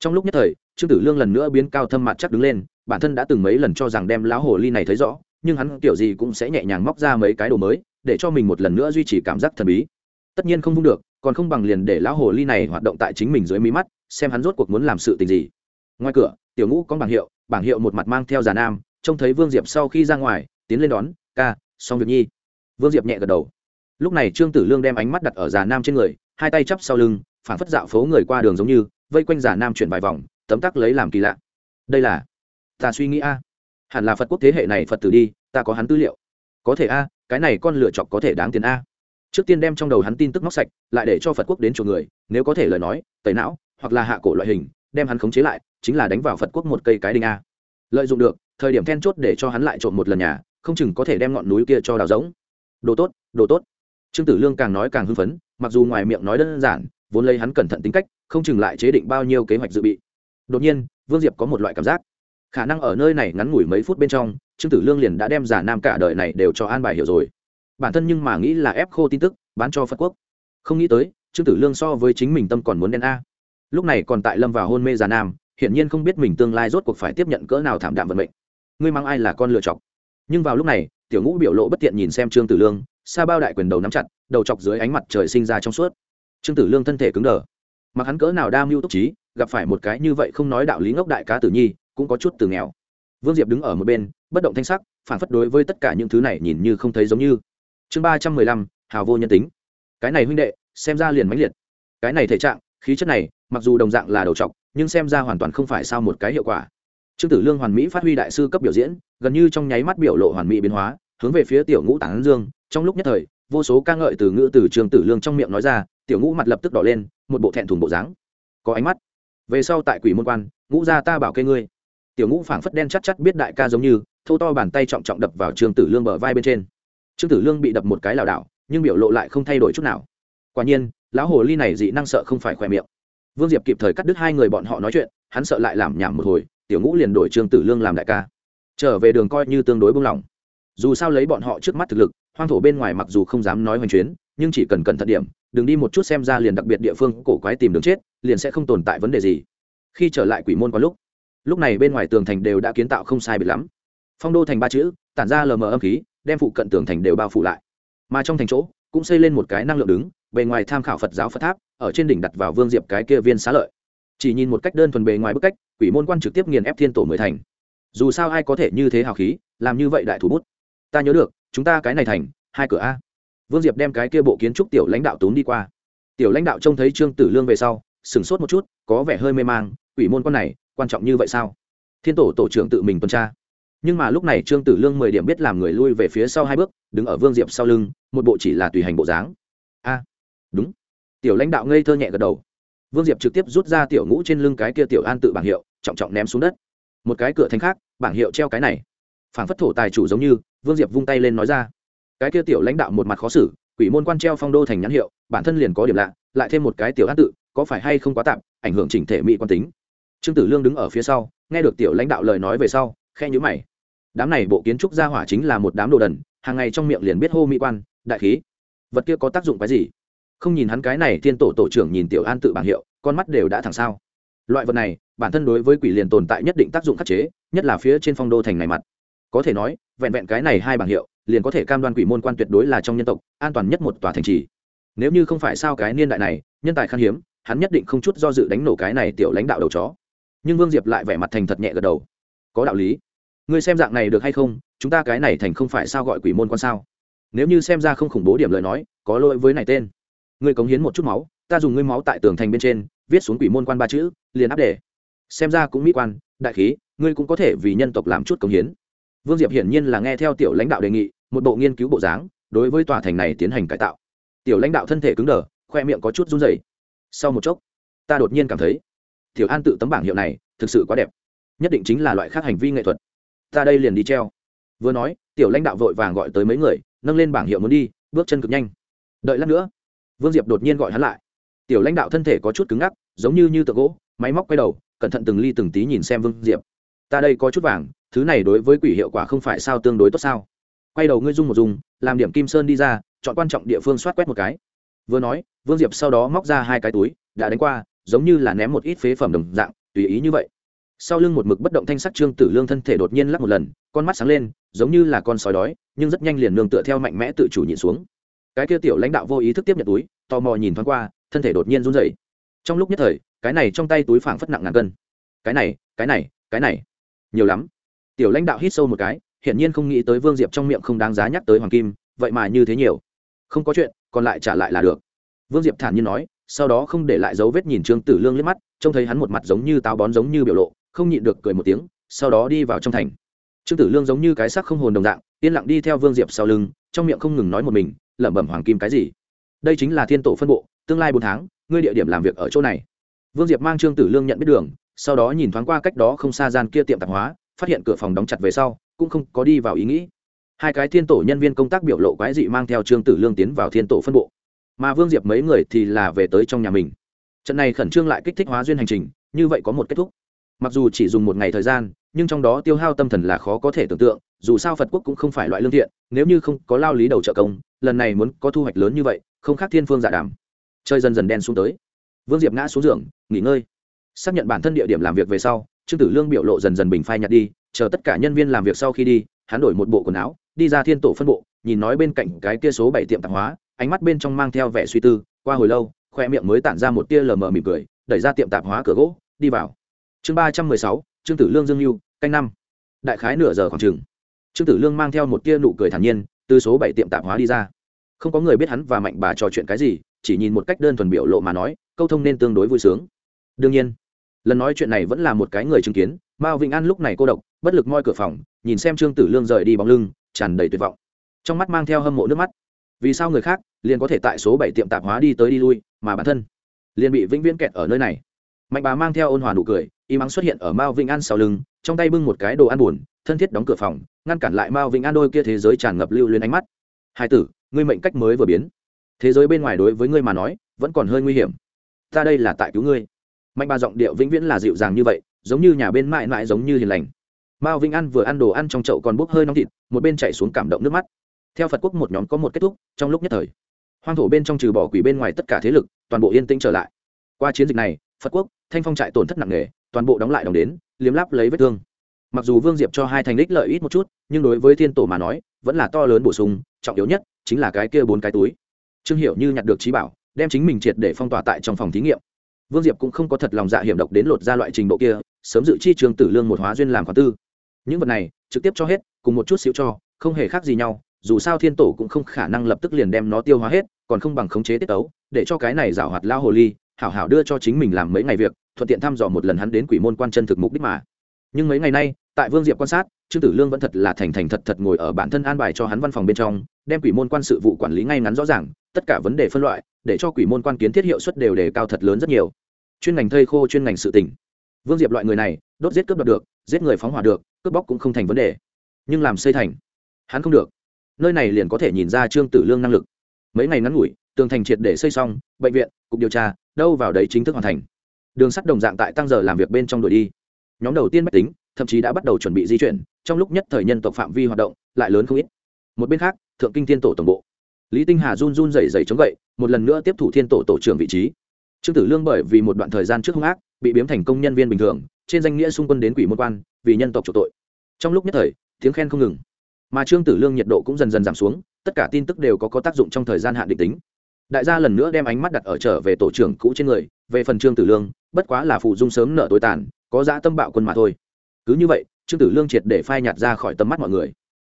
Trong lúc nhất thời, trương tử lương lần nữa biến cao thâm mặt chắc đứng lên, bản thân đã từng mấy lần cho rằng đem lão hồ ly này thấy rõ, nhưng hắn kiểu gì cũng sẽ nhẹ nhàng móc ra mấy cái đồ mới, để cho mình một lần nữa duy trì cảm giác thần bí. Tất nhiên không vung được, còn không bằng liền để lão hồ ly này hoạt động tại chính mình dưới mí mắt, xem hắn rốt cuộc muốn làm sự tình gì. Ngoài cửa, tiểu ngũ có bảng hiệu bảng hiệu một mặt mang theo già nam, trông thấy vương diệp sau khi ra ngoài, tiến lên đón, ca, xong việc nhi. Vương diệp nhẹ gật đầu lúc này trương tử lương đem ánh mắt đặt ở già nam trên người, hai tay chắp sau lưng, phản phất dạo phố người qua đường giống như, vây quanh già nam chuyển vài vòng, tấm tắc lấy làm kỳ lạ. Đây là, ta suy nghĩ a. Hẳn là phật quốc thế hệ này phật tử đi, ta có hắn tư liệu. Có thể a, cái này con lựa chọc có thể đáng tiền a. Trước tiên đem trong đầu hắn tin tức móc sạch, lại để cho phật quốc đến chỗ người, nếu có thể lời nói, tẩy não, hoặc là hạ cổ loại hình, đem hắn khống chế lại, chính là đánh vào phật quốc một cây cái đinh a. Lợi dụng được, thời điểm then chốt để cho hắn lại trộm một lần nhà, không chừng có thể đem ngọn núi kia cho đào giống đồ tốt đồ tốt trương tử lương càng nói càng hưng phấn, mặc dù ngoài miệng nói đơn giản, vốn lấy hắn cẩn thận tính cách, không chừng lại chế định bao nhiêu kế hoạch dự bị. Đột nhiên, vương diệp có một loại cảm giác. Khả năng ở nơi này ngắn ngủi mấy phút bên trong, trương tử lương liền đã đem giả nam cả đời này đều cho an bài hiểu rồi. Bản thân nhưng mà nghĩ là ép khô tin tức, bán cho phật quốc. Không nghĩ tới, trương tử lương so với chính mình tâm còn muốn đen a. Lúc này còn tại lâm vào hôn mê giả nam, hiển nhiên không biết mình tương lai rốt cuộc phải tiếp nhận cỡ nào thảm đạm vận mệnh. Ngươi mang ai là con lựa chọc nhưng vào lúc này, tiểu ngũ biểu lộ bất tiện nhìn xem trương tử lương sa bao đại quyền đầu nắm chặt, đầu chọc dưới ánh mặt trời sinh ra trong suốt. Trương tử lương thân thể cứng đờ. Mặc hắn cỡ nào đa mưu túc trí, gặp phải một cái như vậy không nói đạo lý ngốc đại cá tử nhi, cũng có chút từ nghèo. Vương diệp đứng ở một bên, bất động thanh sắc, phản phất đối với tất cả những thứ này nhìn như không thấy giống như. Chương ba trăm mười lăm, hào vô nhân tính. Cái này huynh đệ, xem ra liền mãnh liệt. Cái này thể trạng, khí chất này, mặc dù đồng dạng là đầu trọc nhưng xem ra hoàn toàn không phải sao một cái hiệu quả. Trương tử lương hoàn mỹ phát huy đại sư cấp biểu diễn, gần như trong nháy mắt biểu lộ hoàn mỹ biến hóa hướng về phía tiểu ngũ tán dương, trong lúc nhất thời, vô số ca ngợi từ ngữ từ trương tử lương trong miệng nói ra, tiểu ngũ mặt lập tức đỏ lên, một bộ thẹn thùng bộ dáng. Có ánh mắt. Về sau tại quỷ môn quan, ngũ gia ta bảo kê ngươi. Tiểu ngũ phảng phất đen chắc chắc biết đại ca giống như, thô to bàn tay trọng trọng đập vào trương tử lương bờ vai bên trên. Trương tử lương bị đập một cái lảo đảo, nhưng biểu lộ lại không thay đổi chút nào. Quả nhiên, lão hồ ly này dị năng sợ không phải khỏe miệng. Vương diệp kịp thời cắt đứt hai người bọn họ nói chuyện, hắn sợ lại làm nhảm một hồi, tiểu ngũ liền đổi trương tử lương làm đại ca. Trở về đường coi như tương đối buông lỏng dù sao lấy bọn họ trước mắt thực lực, hoang thổ bên ngoài mặc dù không dám nói hoành chuyến, nhưng chỉ cần cẩn thận điểm, đừng đi một chút xem ra liền đặc biệt địa phương cổ quái tìm đường chết, liền sẽ không tồn tại vấn đề gì. Khi trở lại quỷ môn có lúc lúc này bên ngoài tường thành đều đã kiến tạo không sai biệt lắm. Phong đô thành ba chữ, tản ra lờ mờ âm khí, đem phụ cận tường thành đều bao phủ lại. Mà trong thành chỗ, cũng xây lên một cái năng lượng đứng, bề ngoài tham khảo phật giáo phật tháp, ở trên đỉnh đặt vào vương diệp cái kia viên xá lợi. Chỉ nhìn một cách đơn thuần bề ngoài bức cách, quỷ môn quan trực tiếp nghiền ép thiên tổ mười thành. Dù sao ai có thể như thế hào khí, làm như vậy đại thủ bút ta nhớ được, chúng ta cái này thành, hai cửa a. Vương diệp đem cái kia bộ kiến trúc tiểu lãnh đạo tốn đi qua. Tiểu lãnh đạo trông thấy trương tử lương về sau, sửng sốt một chút, có vẻ hơi mê mang, quỷ môn con này, quan trọng như vậy sao? Thiên tổ tổ trưởng tự mình tuần tra. Nhưng mà lúc này trương tử lương mười điểm biết làm người lui về phía sau hai bước, đứng ở vương diệp sau lưng, một bộ chỉ là tùy hành bộ dáng. A, đúng. Tiểu lãnh đạo ngây thơ nhẹ gật đầu. Vương diệp trực tiếp rút ra tiểu ngũ trên lưng cái kia tiểu an tự bảng hiệu, trọng trọng ném xuống đất. Một cái cửa thành khác, bảng hiệu treo cái này. Phản phất thổ tài chủ giống như vương diệp vung tay lên nói ra. Cái kia tiểu lãnh đạo một mặt khó xử, quỷ môn quan treo phong đô thành nhãn hiệu, bản thân liền có điểm lạ, lại thêm một cái tiểu an tự, có phải hay không quá tạm, ảnh hưởng chỉnh thể mỹ quan tính. Trương tử lương đứng ở phía sau, nghe được tiểu lãnh đạo lời nói về sau khe nhữ mày. Đám này bộ kiến trúc gia hỏa chính là một đám đồ đần, hàng ngày trong miệng liền biết hô mỹ quan, đại khí. Vật kia có tác dụng cái gì? Không nhìn hắn cái này thiên tổ tổ trưởng nhìn tiểu an tự bảng hiệu, con mắt đều đã thẳng sao. Loại vật này, bản thân đối với quỷ liền tồn tại nhất định tác dụng khắc chế, nhất là phía trên phong đô thành này mặt có thể nói, vẹn vẹn cái này hai bảng hiệu, liền có thể cam đoan quỷ môn quan tuyệt đối là trong nhân tộc, an toàn nhất một tòa thành trì. Nếu như không phải sao cái niên đại này, nhân tài khan hiếm, hắn nhất định không chút do dự đánh nổ cái này tiểu lãnh đạo đầu chó. Nhưng vương diệp lại vẻ mặt thành thật nhẹ gật đầu. Có đạo lý. Ngươi xem dạng này được hay không? Chúng ta cái này thành không phải sao gọi quỷ môn quan sao? Nếu như xem ra không khủng bố điểm lời nói, có lỗi với này tên. Ngươi cống hiến một chút máu, ta dùng ngươi máu tại tường thành bên trên, viết xuống quỷ môn quan ba chữ, liền áp để xem ra cũng mỹ quan, đại khí, ngươi cũng có thể vì nhân tộc làm chút cống hiến vương diệp hiển nhiên là nghe theo tiểu lãnh đạo đề nghị, một bộ nghiên cứu bộ dáng, đối với tòa thành này tiến hành cải tạo. Tiểu lãnh đạo thân thể cứng đờ, khoe miệng có chút run rẩy. Sau một chốc, ta đột nhiên cảm thấy, tiểu an tự tấm bảng hiệu này thực sự quá đẹp, nhất định chính là loại khác hành vi nghệ thuật. Ta đây liền đi treo. Vừa nói, tiểu lãnh đạo vội vàng gọi tới mấy người, nâng lên bảng hiệu muốn đi, bước chân cực nhanh. Đợi lát nữa, vương diệp đột nhiên gọi hắn lại. Tiểu lãnh đạo thân thể có chút cứng ngắc, giống như như tượng gỗ, máy móc quay đầu, cẩn thận từng ly từng tí nhìn xem vương diệp. Ta đây có chút vàng thứ này đối với quỷ hiệu quả không phải sao tương đối tốt sao? Quay đầu ngươi dung một dùng, làm điểm kim sơn đi ra, chọn quan trọng địa phương soát quét một cái. Vừa nói, vương diệp sau đó móc ra hai cái túi, đã đánh qua, giống như là ném một ít phế phẩm đồng dạng, tùy ý như vậy. Sau lưng một mực bất động thanh sắc trương tử lương thân thể đột nhiên lắc một lần, con mắt sáng lên, giống như là con sói đói, nhưng rất nhanh liền nương tựa theo mạnh mẽ tự chủ nhịn xuống. Cái kia tiểu lãnh đạo vô ý thức tiếp nhận túi, tò mò nhìn thoáng qua, thân thể đột nhiên run rẩy. Trong lúc nhất thời, cái này trong tay túi phảng phất nặng ngàn cân. Cái này cái này cái này. Nhiều lắm tiểu lãnh đạo hít sâu một cái, hiển nhiên không nghĩ tới vương diệp trong miệng không đáng giá nhắc tới hoàng kim, vậy mà như thế nhiều. Không có chuyện, còn lại trả lại là được. Vương diệp thản nhiên nói, sau đó không để lại dấu vết nhìn trương tử lương liếc mắt, trông thấy hắn một mặt giống như táo bón giống như biểu lộ, không nhịn được cười một tiếng, sau đó đi vào trong thành. Trương tử lương giống như cái sắc không hồn đồng dạng, yên lặng đi theo vương diệp sau lưng, trong miệng không ngừng nói một mình, lẩm bẩm hoàng kim cái gì? Đây chính là thiên tổ phân bộ, tương lai bốn tháng, ngươi địa điểm làm việc ở chỗ này. Vương diệp mang trương tử lương nhận biết đường, sau đó nhìn thoáng qua cách đó không xa gian kia tiệm tạp hóa phát hiện cửa phòng đóng chặt về sau, cũng không có đi vào ý nghĩ. Hai cái thiên tổ nhân viên công tác biểu lộ quái dị mang theo trương tử lương tiến vào thiên tổ phân bộ. Mà vương diệp mấy người thì là về tới trong nhà mình. Trận này khẩn trương lại kích thích hóa duyên hành trình, như vậy có một kết thúc. Mặc dù chỉ dùng một ngày thời gian, nhưng trong đó tiêu hao tâm thần là khó có thể tưởng tượng, dù sao phật quốc cũng không phải loại lương thiện, nếu như không có lao lý đầu trợ công, lần này muốn có thu hoạch lớn như vậy, không khác thiên phương giả đàm. Chơi dần dần đen xuống tới. Vương diệp ngã xuống giường, nghỉ ngơi. Xác nhận bản thân địa điểm làm việc về sau trương tử lương biểu lộ dần dần bình phai nhạt đi, chờ tất cả nhân viên làm việc sau khi đi, hắn đổi một bộ quần áo, đi ra thiên tổ phân bộ, nhìn nói bên cạnh cái kia số bảy tiệm tạp hóa, ánh mắt bên trong mang theo vẻ suy tư, qua hồi lâu, khoe miệng mới tản ra một tia lờ mờ mỉm cười, đẩy ra tiệm tạp hóa cửa gỗ, đi vào. Chương ba trăm mười sáu, trương tử lương dương mưu canh năm. Đại khái nửa giờ khoảng chừng. Trương tử lương mang theo một tia nụ cười thản nhiên, từ số bảy tiệm tạp hóa đi ra. Không có người biết hắn và mạnh bà trò chuyện cái gì, chỉ nhìn một cách đơn thuần biểu lộ mà nói, câu thông nên tương đối vui sướng. Đương nhiên lần nói chuyện này vẫn là một cái người chứng kiến, mao vĩnh an lúc này cô độc, bất lực moi cửa phòng, nhìn xem trương tử lương rời đi bóng lưng, tràn đầy tuyệt vọng. Trong mắt mang theo hâm mộ nước mắt. Vì sao người khác liền có thể tại số bảy tiệm tạp hóa đi tới đi lui, mà bản thân liền bị vĩnh viễn kẹt ở nơi này? Mạnh bà mang theo ôn hòa nụ cười, y mắng xuất hiện ở mao vĩnh an sau lưng, trong tay bưng một cái đồ ăn buồn, thân thiết đóng cửa phòng, ngăn cản lại mao vĩnh an đôi kia thế giới tràn ngập lưu lên ánh mắt. Hai tử, ngươi mệnh cách mới vừa biến. Thế giới bên ngoài đối với ngươi mà nói, vẫn còn hơi nguy hiểm. Ta đây là tại cứu ngươi mạnh bà giọng điệu vĩnh viễn là dịu dàng như vậy, giống như nhà bên mãi mãi giống như hiền lành. Mao vĩnh ăn vừa ăn đồ ăn trong chậu còn bốc hơi nóng thịt, một bên chạy xuống cảm động nước mắt. Theo phật quốc một nhóm có một kết thúc, trong lúc nhất thời, hoang thổ bên trong trừ bỏ quỷ bên ngoài tất cả thế lực, toàn bộ yên tĩnh trở lại. Qua chiến dịch này, phật quốc, thanh phong trại tổn thất nặng nề, toàn bộ đóng lại đồng đến, liếm láp lấy vết thương. Mặc dù vương diệp cho hai thành đích lợi ít một chút, nhưng đối với thiên tổ mà nói, vẫn là to lớn bổ sung, trọng yếu nhất chính là cái kia bốn cái túi. Trương hiểu như nhặt được trí bảo, đem chính mình triệt để phong tỏa tại trong phòng thí nghiệm vương diệp cũng không có thật lòng dạ hiểm độc đến lột ra loại trình độ kia, sớm dự chi trường tử lương một hóa duyên làm khoản tư. Những vật này, trực tiếp cho hết, cùng một chút xíu cho, không hề khác gì nhau, dù sao thiên tổ cũng không khả năng lập tức liền đem nó tiêu hóa hết, còn không bằng khống chế tiết tấu, để cho cái này giảo hoạt lao hồ ly, hảo hảo đưa cho chính mình làm mấy ngày việc, thuận tiện thăm dò một lần hắn đến quỷ môn quan chân thực mục đích mà. Nhưng mấy ngày nay, tại vương diệp quan sát, trương tử lương vẫn thật là thành thành thật thật ngồi ở bản thân an bài cho hắn văn phòng bên trong, đem quỷ môn quan sự vụ quản lý ngay ngắn rõ ràng tất cả vấn đề phân loại, để cho quỷ môn quan kiến thiết hiệu suất đều đề cao thật lớn rất nhiều. Chuyên ngành thây khô, chuyên ngành sự tỉnh vương diệp loại người này, đốt giết cướp đoạt được, giết người phóng hỏa được, cướp bóc cũng không thành vấn đề. Nhưng làm xây thành, hắn không được. Nơi này liền có thể nhìn ra trương tử lương năng lực. Mấy ngày ngắn ngủi, tường thành triệt để xây xong, bệnh viện, cục điều tra, đâu vào đấy chính thức hoàn thành. Đường sắt đồng dạng tại tăng giờ làm việc bên trong đuổi đi. Nhóm đầu tiên mách tính, thậm chí đã bắt đầu chuẩn bị di chuyển, trong lúc nhất thời nhân tộc phạm vi hoạt động, lại lớn không ít. Một bên khác, thượng kinh thiên tổ tổng bộ lý tinh hà run run rẩy rẩy chống gậy, một lần nữa tiếp thủ thiên tổ tổ trưởng vị trí. Trương tử lương bởi vì một đoạn thời gian trước hung ác, bị biếm thành công nhân viên bình thường, trên danh nghĩa xung quân đến quỷ môn quan, vì nhân tộc chủ tội. Trong lúc nhất thời, tiếng khen không ngừng. Mà trương tử lương nhiệt độ cũng dần dần giảm xuống, tất cả tin tức đều có có tác dụng trong thời gian hạn định tính. Đại gia lần nữa đem ánh mắt đặt ở trở về tổ trưởng cũ trên người, về phần trương tử lương, bất quá là phụ dung sớm nợ tối tàn, có dã tâm bạo quân mà thôi. Cứ như vậy, trương tử lương triệt để phai nhạt ra khỏi tầm mắt mọi người.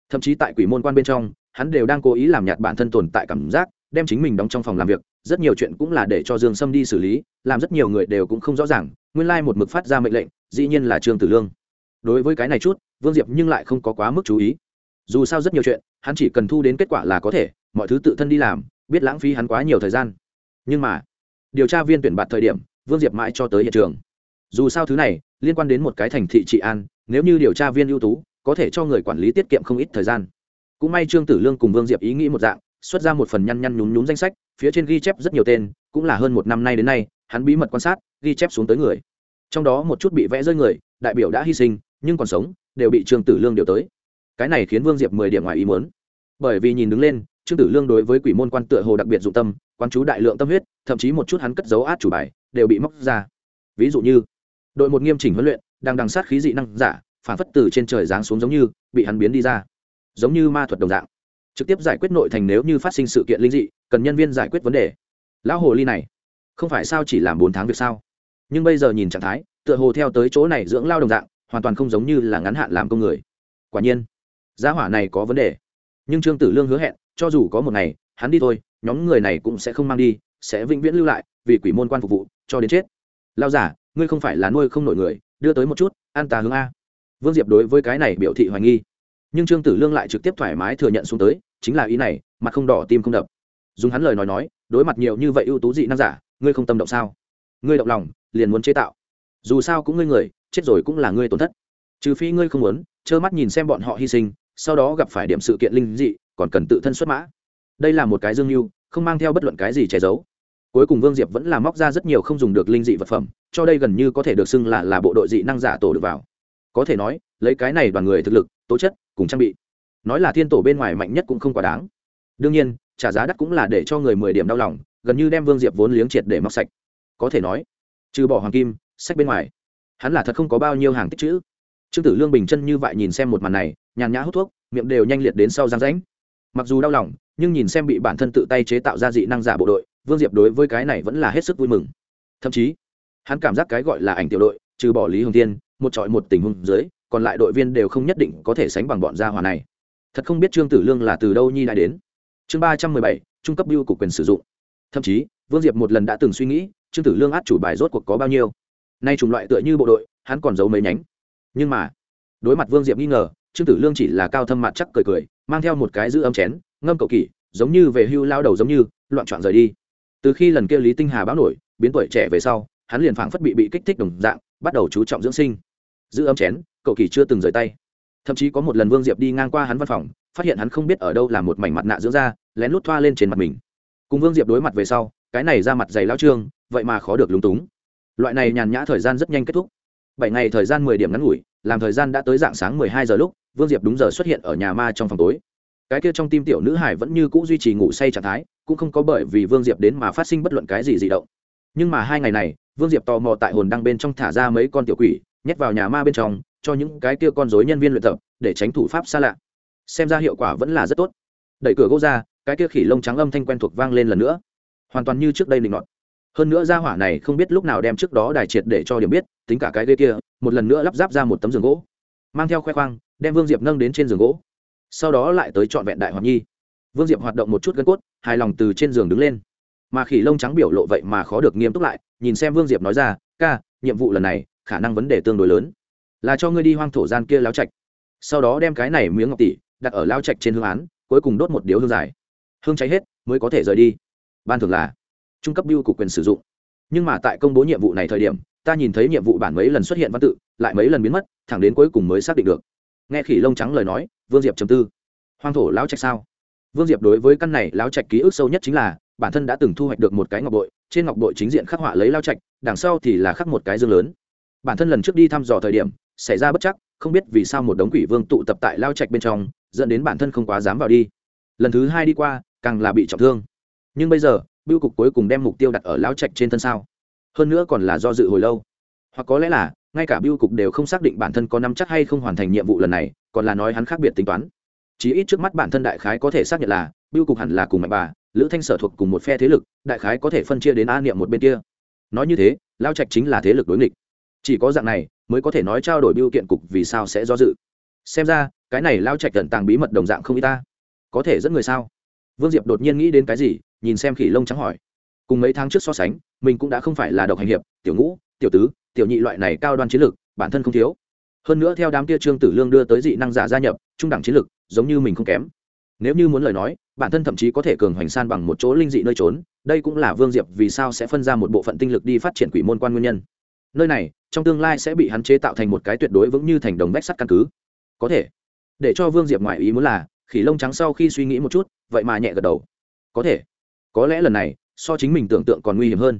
Thậm chí tại quỷ môn quan bên trong hắn đều đang cố ý làm nhạt bản thân tồn tại cảm giác, đem chính mình đóng trong phòng làm việc, rất nhiều chuyện cũng là để cho dương sâm đi xử lý, làm rất nhiều người đều cũng không rõ ràng, nguyên lai một mực phát ra mệnh lệnh, dĩ nhiên là trương tử lương. Đối với cái này chút, vương diệp nhưng lại không có quá mức chú ý. Dù sao rất nhiều chuyện, hắn chỉ cần thu đến kết quả là có thể, mọi thứ tự thân đi làm, biết lãng phí hắn quá nhiều thời gian. Nhưng mà, điều tra viên tuyển bạt thời điểm, vương diệp mãi cho tới hiện trường. Dù sao thứ này, liên quan đến một cái thành thị trị an, nếu như điều tra viên ưu tú, có thể cho người quản lý tiết kiệm không ít thời gian cũng may trương tử lương cùng vương diệp ý nghĩ một dạng, xuất ra một phần nhăn nhăn nhún nhún danh sách, phía trên ghi chép rất nhiều tên, cũng là hơn một năm nay đến nay, hắn bí mật quan sát, ghi chép xuống tới người. Trong đó một chút bị vẽ rơi người, đại biểu đã hy sinh, nhưng còn sống, đều bị trương tử lương điều tới. Cái này khiến vương diệp mười điểm ngoài ý muốn. Bởi vì nhìn đứng lên, trương tử lương đối với quỷ môn quan tựa hồ đặc biệt dụng tâm quan chú đại lượng tâm huyết, thậm chí một chút hắn cất dấu át chủ bài, đều bị móc ra. Ví dụ như, đội một nghiêm chỉnh huấn luyện, đang đằng sát khí dị năng giả, phản phất từ trên trời giáng xuống giống như, bị hắn biến đi ra giống như ma thuật đồng dạng. Trực tiếp giải quyết nội thành nếu như phát sinh sự kiện linh dị, cần nhân viên giải quyết vấn đề. Lão hồ ly này, không phải sao chỉ làm bốn tháng việc sao? Nhưng bây giờ nhìn trạng thái, tựa hồ theo tới chỗ này dưỡng lao đồng dạng, hoàn toàn không giống như là ngắn hạn làm công người. Quả nhiên giá hỏa này có vấn đề. Nhưng trương tử lương hứa hẹn, cho dù có một ngày, hắn đi thôi, nhóm người này cũng sẽ không mang đi, sẽ vĩnh viễn lưu lại, vì quỷ môn quan phục vụ, cho đến chết. Lao giả ngươi không phải là nuôi không nổi người, đưa tới một chút an tà hướng a. Vương diệp đối với cái này biểu thị hoài nghi nhưng trương tử lương lại trực tiếp thoải mái thừa nhận xuống tới, chính là ý này, mặt không đỏ tim không đập. Dùng hắn lời nói nói, đối mặt nhiều như vậy ưu tú dị năng giả, ngươi không tâm động sao? Ngươi động lòng, liền muốn chế tạo. Dù sao cũng ngươi người, chết rồi cũng là ngươi tổn thất. Trừ phi ngươi không muốn, trơ mắt nhìn xem bọn họ hy sinh, sau đó gặp phải điểm sự kiện linh dị, còn cần tự thân xuất mã. Đây là một cái dương mưu, không mang theo bất luận cái gì che giấu. Cuối cùng vương diệp vẫn là móc ra rất nhiều không dùng được linh dị vật phẩm, cho đây gần như có thể được xưng là là bộ đội dị năng giả tổ được vào. Có thể nói, lấy cái này đoàn người thực lực, tố chất cùng trang bị. Nói là thiên tổ bên ngoài mạnh nhất cũng không quá đáng. Đương nhiên, trả giá đắt cũng là để cho người mười điểm đau lòng, gần như đem vương diệp vốn liếng triệt để móc sạch. Có thể nói, trừ bỏ hoàng kim, sách bên ngoài, hắn là thật không có bao nhiêu hàng tích chữ. Trương tử lương bình chân như vậy nhìn xem một màn này, nhàn nhã hút thuốc, miệng đều nhanh liệt đến sau răng rãnh. Mặc dù đau lòng, nhưng nhìn xem bị bản thân tự tay chế tạo ra dị năng giả bộ đội, vương diệp đối với cái này vẫn là hết sức vui mừng. Thậm chí, hắn cảm giác cái gọi là ảnh tiểu đội, trừ bỏ lý hồng tiên một trọi một tình huống dưới còn lại đội viên đều không nhất định có thể sánh bằng bọn gia hòa này. Thật không biết trương tử lương là từ đâu nhi lại đến. Chương ba trăm mười bảy, trung cấp biêu cục quyền sử dụng. Thậm chí, vương diệp một lần đã từng suy nghĩ, trương tử lương át chủ bài rốt cuộc có bao nhiêu. Nay chủng loại tựa như bộ đội, hắn còn giấu mấy nhánh. Nhưng mà, đối mặt vương diệp nghi ngờ, trương tử lương chỉ là cao thâm mặt chắc cười cười, mang theo một cái giữ ấm chén, ngâm cậu kỷ, giống như về hưu lao đầu giống như, loạn trọn rời đi. Từ khi lần kia lý tinh hà báo nổi, biến tuổi trẻ về sau, hắn liền phảng phất bị bị kích thích đồng dạng, bắt đầu chú trọng dưỡng sinh. Giữ ấm chén cậu kỳ chưa từng rời tay. Thậm chí có một lần vương diệp đi ngang qua hắn văn phòng, phát hiện hắn không biết ở đâu là một mảnh mặt nạ dưỡng da, lén lút thoa lên trên mặt mình. Cùng vương diệp đối mặt về sau, cái này ra mặt dày lao trương, vậy mà khó được lúng túng. Loại này nhàn nhã thời gian rất nhanh kết thúc. Bảy ngày thời gian mười điểm ngắn ngủi, làm thời gian đã tới dạng sáng mười hai giờ lúc, vương diệp đúng giờ xuất hiện ở nhà ma trong phòng tối. Cái kia trong tim tiểu nữ hải vẫn như c ũ duy trì ngủ say trạng thái, cũng không có bởi vì vương diệp đến mà phát sinh bất luận cái gì di động. Nhưng mà hai ngày này, vương diệp tò mò tại hồn đăng bên trong thả ra mấy con tiểu quỷ, nhét vào nhà ma bên trong cho những cái kia con dối nhân viên luyện tập, để tránh thủ pháp xa lạ. Xem ra hiệu quả vẫn là rất tốt. Đẩy cửa gỗ ra, cái kia khỉ lông trắng âm thanh quen thuộc vang lên lần nữa. Hoàn toàn như trước đây định ngọt hơn nữa ra hỏa này không biết lúc nào đem trước đó đài triệt để cho điểm biết, tính cả cái ghê kia, một lần nữa lắp ráp ra một tấm giường gỗ. Mang theo khoe khoang, đem vương diệp nâng đến trên giường gỗ. Sau đó lại tới trọn vẹn đại hoàng nhi. Vương diệp hoạt động một chút gân cốt, hài lòng từ trên giường đứng lên. Mà khỉ lông trắng biểu lộ vậy mà khó được nghiêm túc lại, nhìn xem vương diệp nói ra, ca, nhiệm vụ lần này, khả năng vấn đề tương đối lớn là cho ngươi đi hoang thổ gian kia lao trạch. Sau đó đem cái này miếng ngọc tỷ đặt ở lao trạch trên hương án, cuối cùng đốt một điếu hương dài. Hương cháy hết, mới có thể rời đi. Ban thường là trung cấp biêu cục quyền sử dụng. Nhưng mà tại công bố nhiệm vụ này thời điểm, ta nhìn thấy nhiệm vụ bản mấy lần xuất hiện văn tự, lại mấy lần biến mất, thẳng đến cuối cùng mới xác định được. Nghe khỉ lông trắng lời nói, vương diệp chầm tư. Hoang thổ lao trạch sao? Vương diệp đối với căn này lao trạch ký ức sâu nhất chính là, bản thân đã từng thu hoạch được một cái ngọc bội, trên ngọc bội chính diện khắc họa lấy lao trạch, đằng sau thì là khắc một cái dương lớn. Bản thân lần trước đi thăm dò thời điểm xảy ra bất chắc, không biết vì sao một đống quỷ vương tụ tập tại lao trạch bên trong, dẫn đến bản thân không quá dám vào đi. Lần thứ hai đi qua, càng là bị trọng thương. Nhưng bây giờ, biêu cục cuối cùng đem mục tiêu đặt ở lao trạch trên thân sao? Hơn nữa còn là do dự hồi lâu. Hoặc có lẽ là, ngay cả biêu cục đều không xác định bản thân có nắm chắc hay không hoàn thành nhiệm vụ lần này, còn là nói hắn khác biệt tính toán. Chỉ ít trước mắt bản thân đại khái có thể xác nhận là, biêu cục hẳn là cùng mạnh bà, lữ thanh sở thuộc cùng một phe thế lực, đại khái có thể phân chia đến a niệm một bên kia. Nói như thế, lao trạch chính là thế lực đối nghịch. Chỉ có dạng này mới có thể nói trao đổi biêu kiện cục vì sao sẽ do dự. Xem ra, cái này lao trạch tận tàng bí mật đồng dạng không y ta. Có thể dẫn người sao? Vương diệp đột nhiên nghĩ đến cái gì, nhìn xem khỉ lông trắng hỏi. Cùng mấy tháng trước so sánh, mình cũng đã không phải là độc hành hiệp, tiểu ngũ, tiểu tứ, tiểu nhị loại này cao đoan chiến lược, bản thân không thiếu. Hơn nữa theo đám kia trương tử lương đưa tới dị năng giả gia nhập, trung đẳng chiến lược, giống như mình không kém. Nếu như muốn lời nói, bản thân thậm chí có thể cường hoành san bằng một chỗ linh dị nơi trốn, đây cũng là vương diệp vì sao sẽ phân ra một bộ phận tinh lực đi phát triển quỷ môn quan nguyên nhân nơi này, trong tương lai sẽ bị hắn chế tạo thành một cái tuyệt đối vững như thành đồng vách sắt căn cứ. Có thể, để cho vương diệp ngoại ý muốn là, khỉ lông trắng sau khi suy nghĩ một chút, vậy mà nhẹ gật đầu. Có thể, có lẽ lần này, so chính mình tưởng tượng còn nguy hiểm hơn.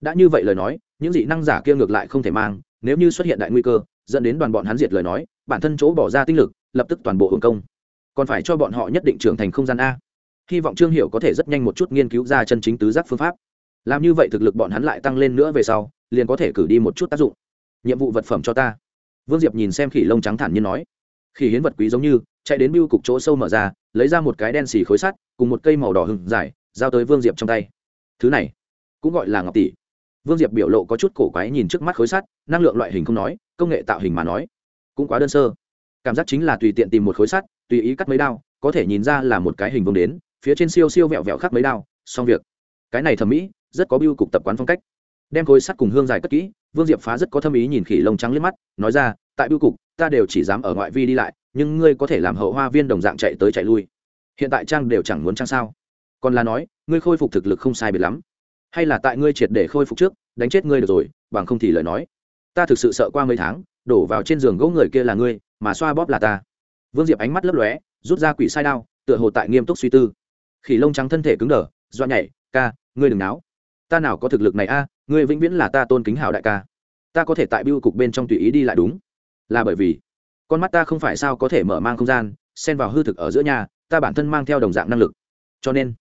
Đã như vậy lời nói, những dị năng giả kia ngược lại không thể mang, nếu như xuất hiện đại nguy cơ, dẫn đến đoàn bọn hắn diệt lời nói, bản thân chỗ bỏ ra tinh lực, lập tức toàn bộ hưởng công. Còn phải cho bọn họ nhất định trưởng thành không gian a. Hy vọng trương hiểu có thể rất nhanh một chút nghiên cứu ra chân chính tứ giác phương pháp làm như vậy thực lực bọn hắn lại tăng lên nữa về sau, liền có thể cử đi một chút tác dụng. Nhiệm vụ vật phẩm cho ta. Vương diệp nhìn xem khỉ lông trắng thản nhiên nói. Khỉ hiến vật quý giống như, chạy đến biêu cục chỗ sâu mở ra, lấy ra một cái đen xì khối sắt, cùng một cây màu đỏ hừng dài, giao tới vương diệp trong tay. Thứ này, cũng gọi là ngọc tỷ. Vương diệp biểu lộ có chút cổ quái nhìn trước mắt khối sắt, năng lượng loại hình không nói, công nghệ tạo hình mà nói, cũng quá đơn sơ. Cảm giác chính là tùy tiện tìm một khối sắt, tùy ý cắt mấy đao, có thể nhìn ra là một cái hình vương đến, phía trên siêu siêu vẹo vẹo khắc mấy đao, xong việc. Cái này thẩm mỹ rất có biêu cục tập quán phong cách. Đem khối sắt cùng hương dài cất kỹ, vương diệp phá rất có thâm ý nhìn khỉ lông trắng liếc mắt, nói ra, tại biêu cục, ta đều chỉ dám ở ngoại vi đi lại, nhưng ngươi có thể làm hậu hoa viên đồng dạng chạy tới chạy lui. Hiện tại trang đều chẳng muốn trang sao? Còn là nói, ngươi khôi phục thực lực không sai biệt lắm. Hay là tại ngươi triệt để khôi phục trước, đánh chết ngươi được rồi, bằng không thì lời nói. Ta thực sự sợ qua mấy tháng, đổ vào trên giường gỗ người kia là ngươi, mà xoa bóp là ta. Vương diệp ánh mắt lấp lóe, rút ra quỷ sai đao, tựa hồ tại nghiêm túc suy tư. Khỉ lông trắng thân thể cứng đờ doa nhảy, ca, ngươi đừng náo ta nào có thực lực này a, ngươi vĩnh viễn là ta tôn kính hảo đại ca. Ta có thể tại biêu cục bên trong tùy ý đi lại đúng. Là bởi vì, con mắt ta không phải sao có thể mở mang không gian, xen vào hư thực ở giữa nhà, ta bản thân mang theo đồng dạng năng lực. Cho nên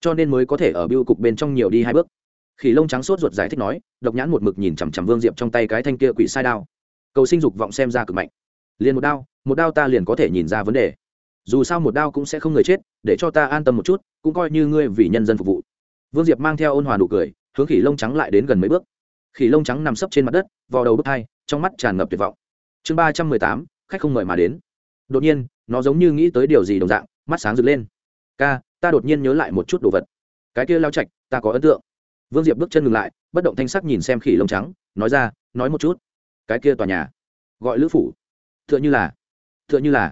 cho nên mới có thể ở biêu cục bên trong nhiều đi hai bước. Khỉ lông trắng sốt ruột giải thích nói, độc nhãn một mực nhìn chằm chằm vương diệp trong tay cái thanh kia quỷ sai đao. Cầu sinh dục vọng xem ra cực mạnh. Liền một đao một đao ta liền có thể nhìn ra vấn đề. Dù sao một đao cũng sẽ không người chết, để cho ta an tâm một chút, cũng coi như ngươi vì nhân dân phục vụ vương diệp mang theo ôn hòa nụ cười, hướng khỉ lông trắng lại đến gần mấy bước. Khỉ lông trắng nằm sấp trên mặt đất, vò đầu bước hai, trong mắt tràn ngập tuyệt vọng. Chương ba trăm mười tám, khách không mời mà đến. Đột nhiên, nó giống như nghĩ tới điều gì đồng dạng, mắt sáng rực lên. Ca, ta đột nhiên nhớ lại một chút đồ vật. Cái kia lao chạch ta có ấn tượng. Vương diệp bước chân ngừng lại, bất động thanh sắc nhìn xem khỉ lông trắng, nói ra, nói một chút. Cái kia tòa nhà, gọi lữ phủ. T h ư ợ n h ư là t h ư ợ n h ư là.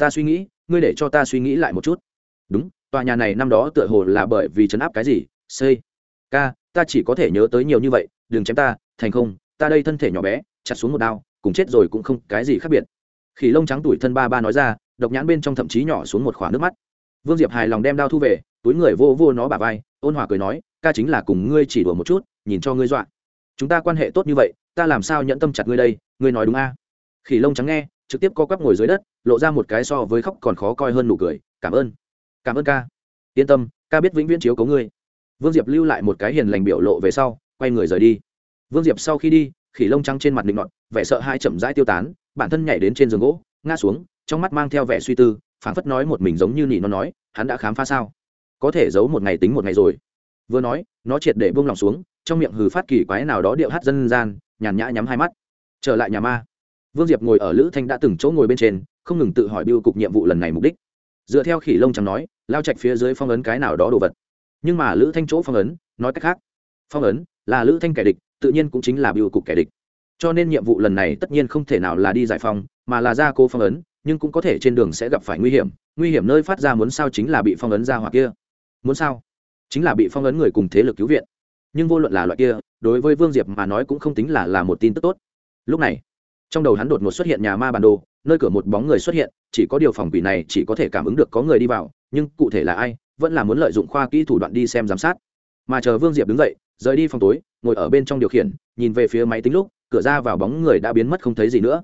Ta suy nghĩ, ngươi để cho ta suy nghĩ lại một chút. Đúng tòa nhà này năm đó tựa hồ là bởi vì chấn áp cái gì? Xây. Ca, ta chỉ có thể nhớ tới nhiều như vậy, đừng chém ta, thành không, ta đây thân thể nhỏ bé, chặt xuống một đao, cùng chết rồi cũng không cái gì khác biệt. Khỉ lông trắng tuổi thân ba ba nói ra, độc nhãn bên trong thậm chí nhỏ xuống một khoả nước mắt. Vương diệp hài lòng đem đao thu về, túi người vô vô nó bà vai, ôn hòa cười nói, ca chính là cùng ngươi chỉ đùa một chút, nhìn cho ngươi dọa. Chúng ta quan hệ tốt như vậy, ta làm sao nhận tâm chặt ngươi đây, ngươi nói đúng a? À? khỉ lông trắng nghe, trực tiếp co quắp ngồi dưới đất, lộ ra một cái so với khóc còn khó coi hơn nụ cười, cảm ơn cảm ơn ca. Yên tâm, ca biết vĩnh viễn chiếu cấu ngươi. Vương diệp lưu lại một cái hiền lành biểu lộ về sau, quay người rời đi. Vương diệp sau khi đi, khỉ lông trắng trên mặt định ngọn vẻ sợ hai chậm rãi tiêu tán, bản thân nhảy đến trên giường gỗ, ngã xuống, trong mắt mang theo vẻ suy tư, phảng phất nói một mình giống như nị nó nói, hắn đã khám phá sao? Có thể giấu một ngày tính một ngày rồi. Vừa nói, nó triệt để buông lòng xuống, trong miệng hừ phát kỳ quái nào đó điệu hát dân gian, nhàn nhã nhắm hai mắt. Trở lại nhà ma. Vương diệp ngồi ở lữ thanh đã từng chỗ ngồi bên trên, không ngừng tự hỏi biêu cục nhiệm vụ lần này mục đích dựa theo khỉ lông chẳng nói, lao chạch phía dưới phong ấn cái nào đó đồ vật. Nhưng mà lữ thanh chỗ phong ấn, nói cách khác, phong ấn là lữ thanh kẻ địch, tự nhiên cũng chính là biểu cục kẻ địch. Cho nên nhiệm vụ lần này tất nhiên không thể nào là đi giải phong mà là ra cô phong ấn, nhưng cũng có thể trên đường sẽ gặp phải nguy hiểm nguy hiểm nơi phát ra muốn sao chính là bị phong ấn ra hoặc kia. Muốn sao? Chính là bị phong ấn người cùng thế lực cứu viện. Nhưng vô luận là loại kia, đối với vương diệp mà nói cũng không tính là là một tin tức tốt. Lúc này trong đầu hắn đột ngột xuất hiện nhà ma bản đồ, nơi cửa một bóng người xuất hiện, chỉ có điều phòng quỷ này chỉ có thể cảm ứng được có người đi vào, nhưng cụ thể là ai, vẫn là muốn lợi dụng khoa kỹ thủ đoạn đi xem giám sát. Mà chờ vương diệp đứng dậy, rời đi phòng tối, ngồi ở bên trong điều khiển, nhìn về phía máy tính lúc, cửa ra vào bóng người đã biến mất không thấy gì nữa.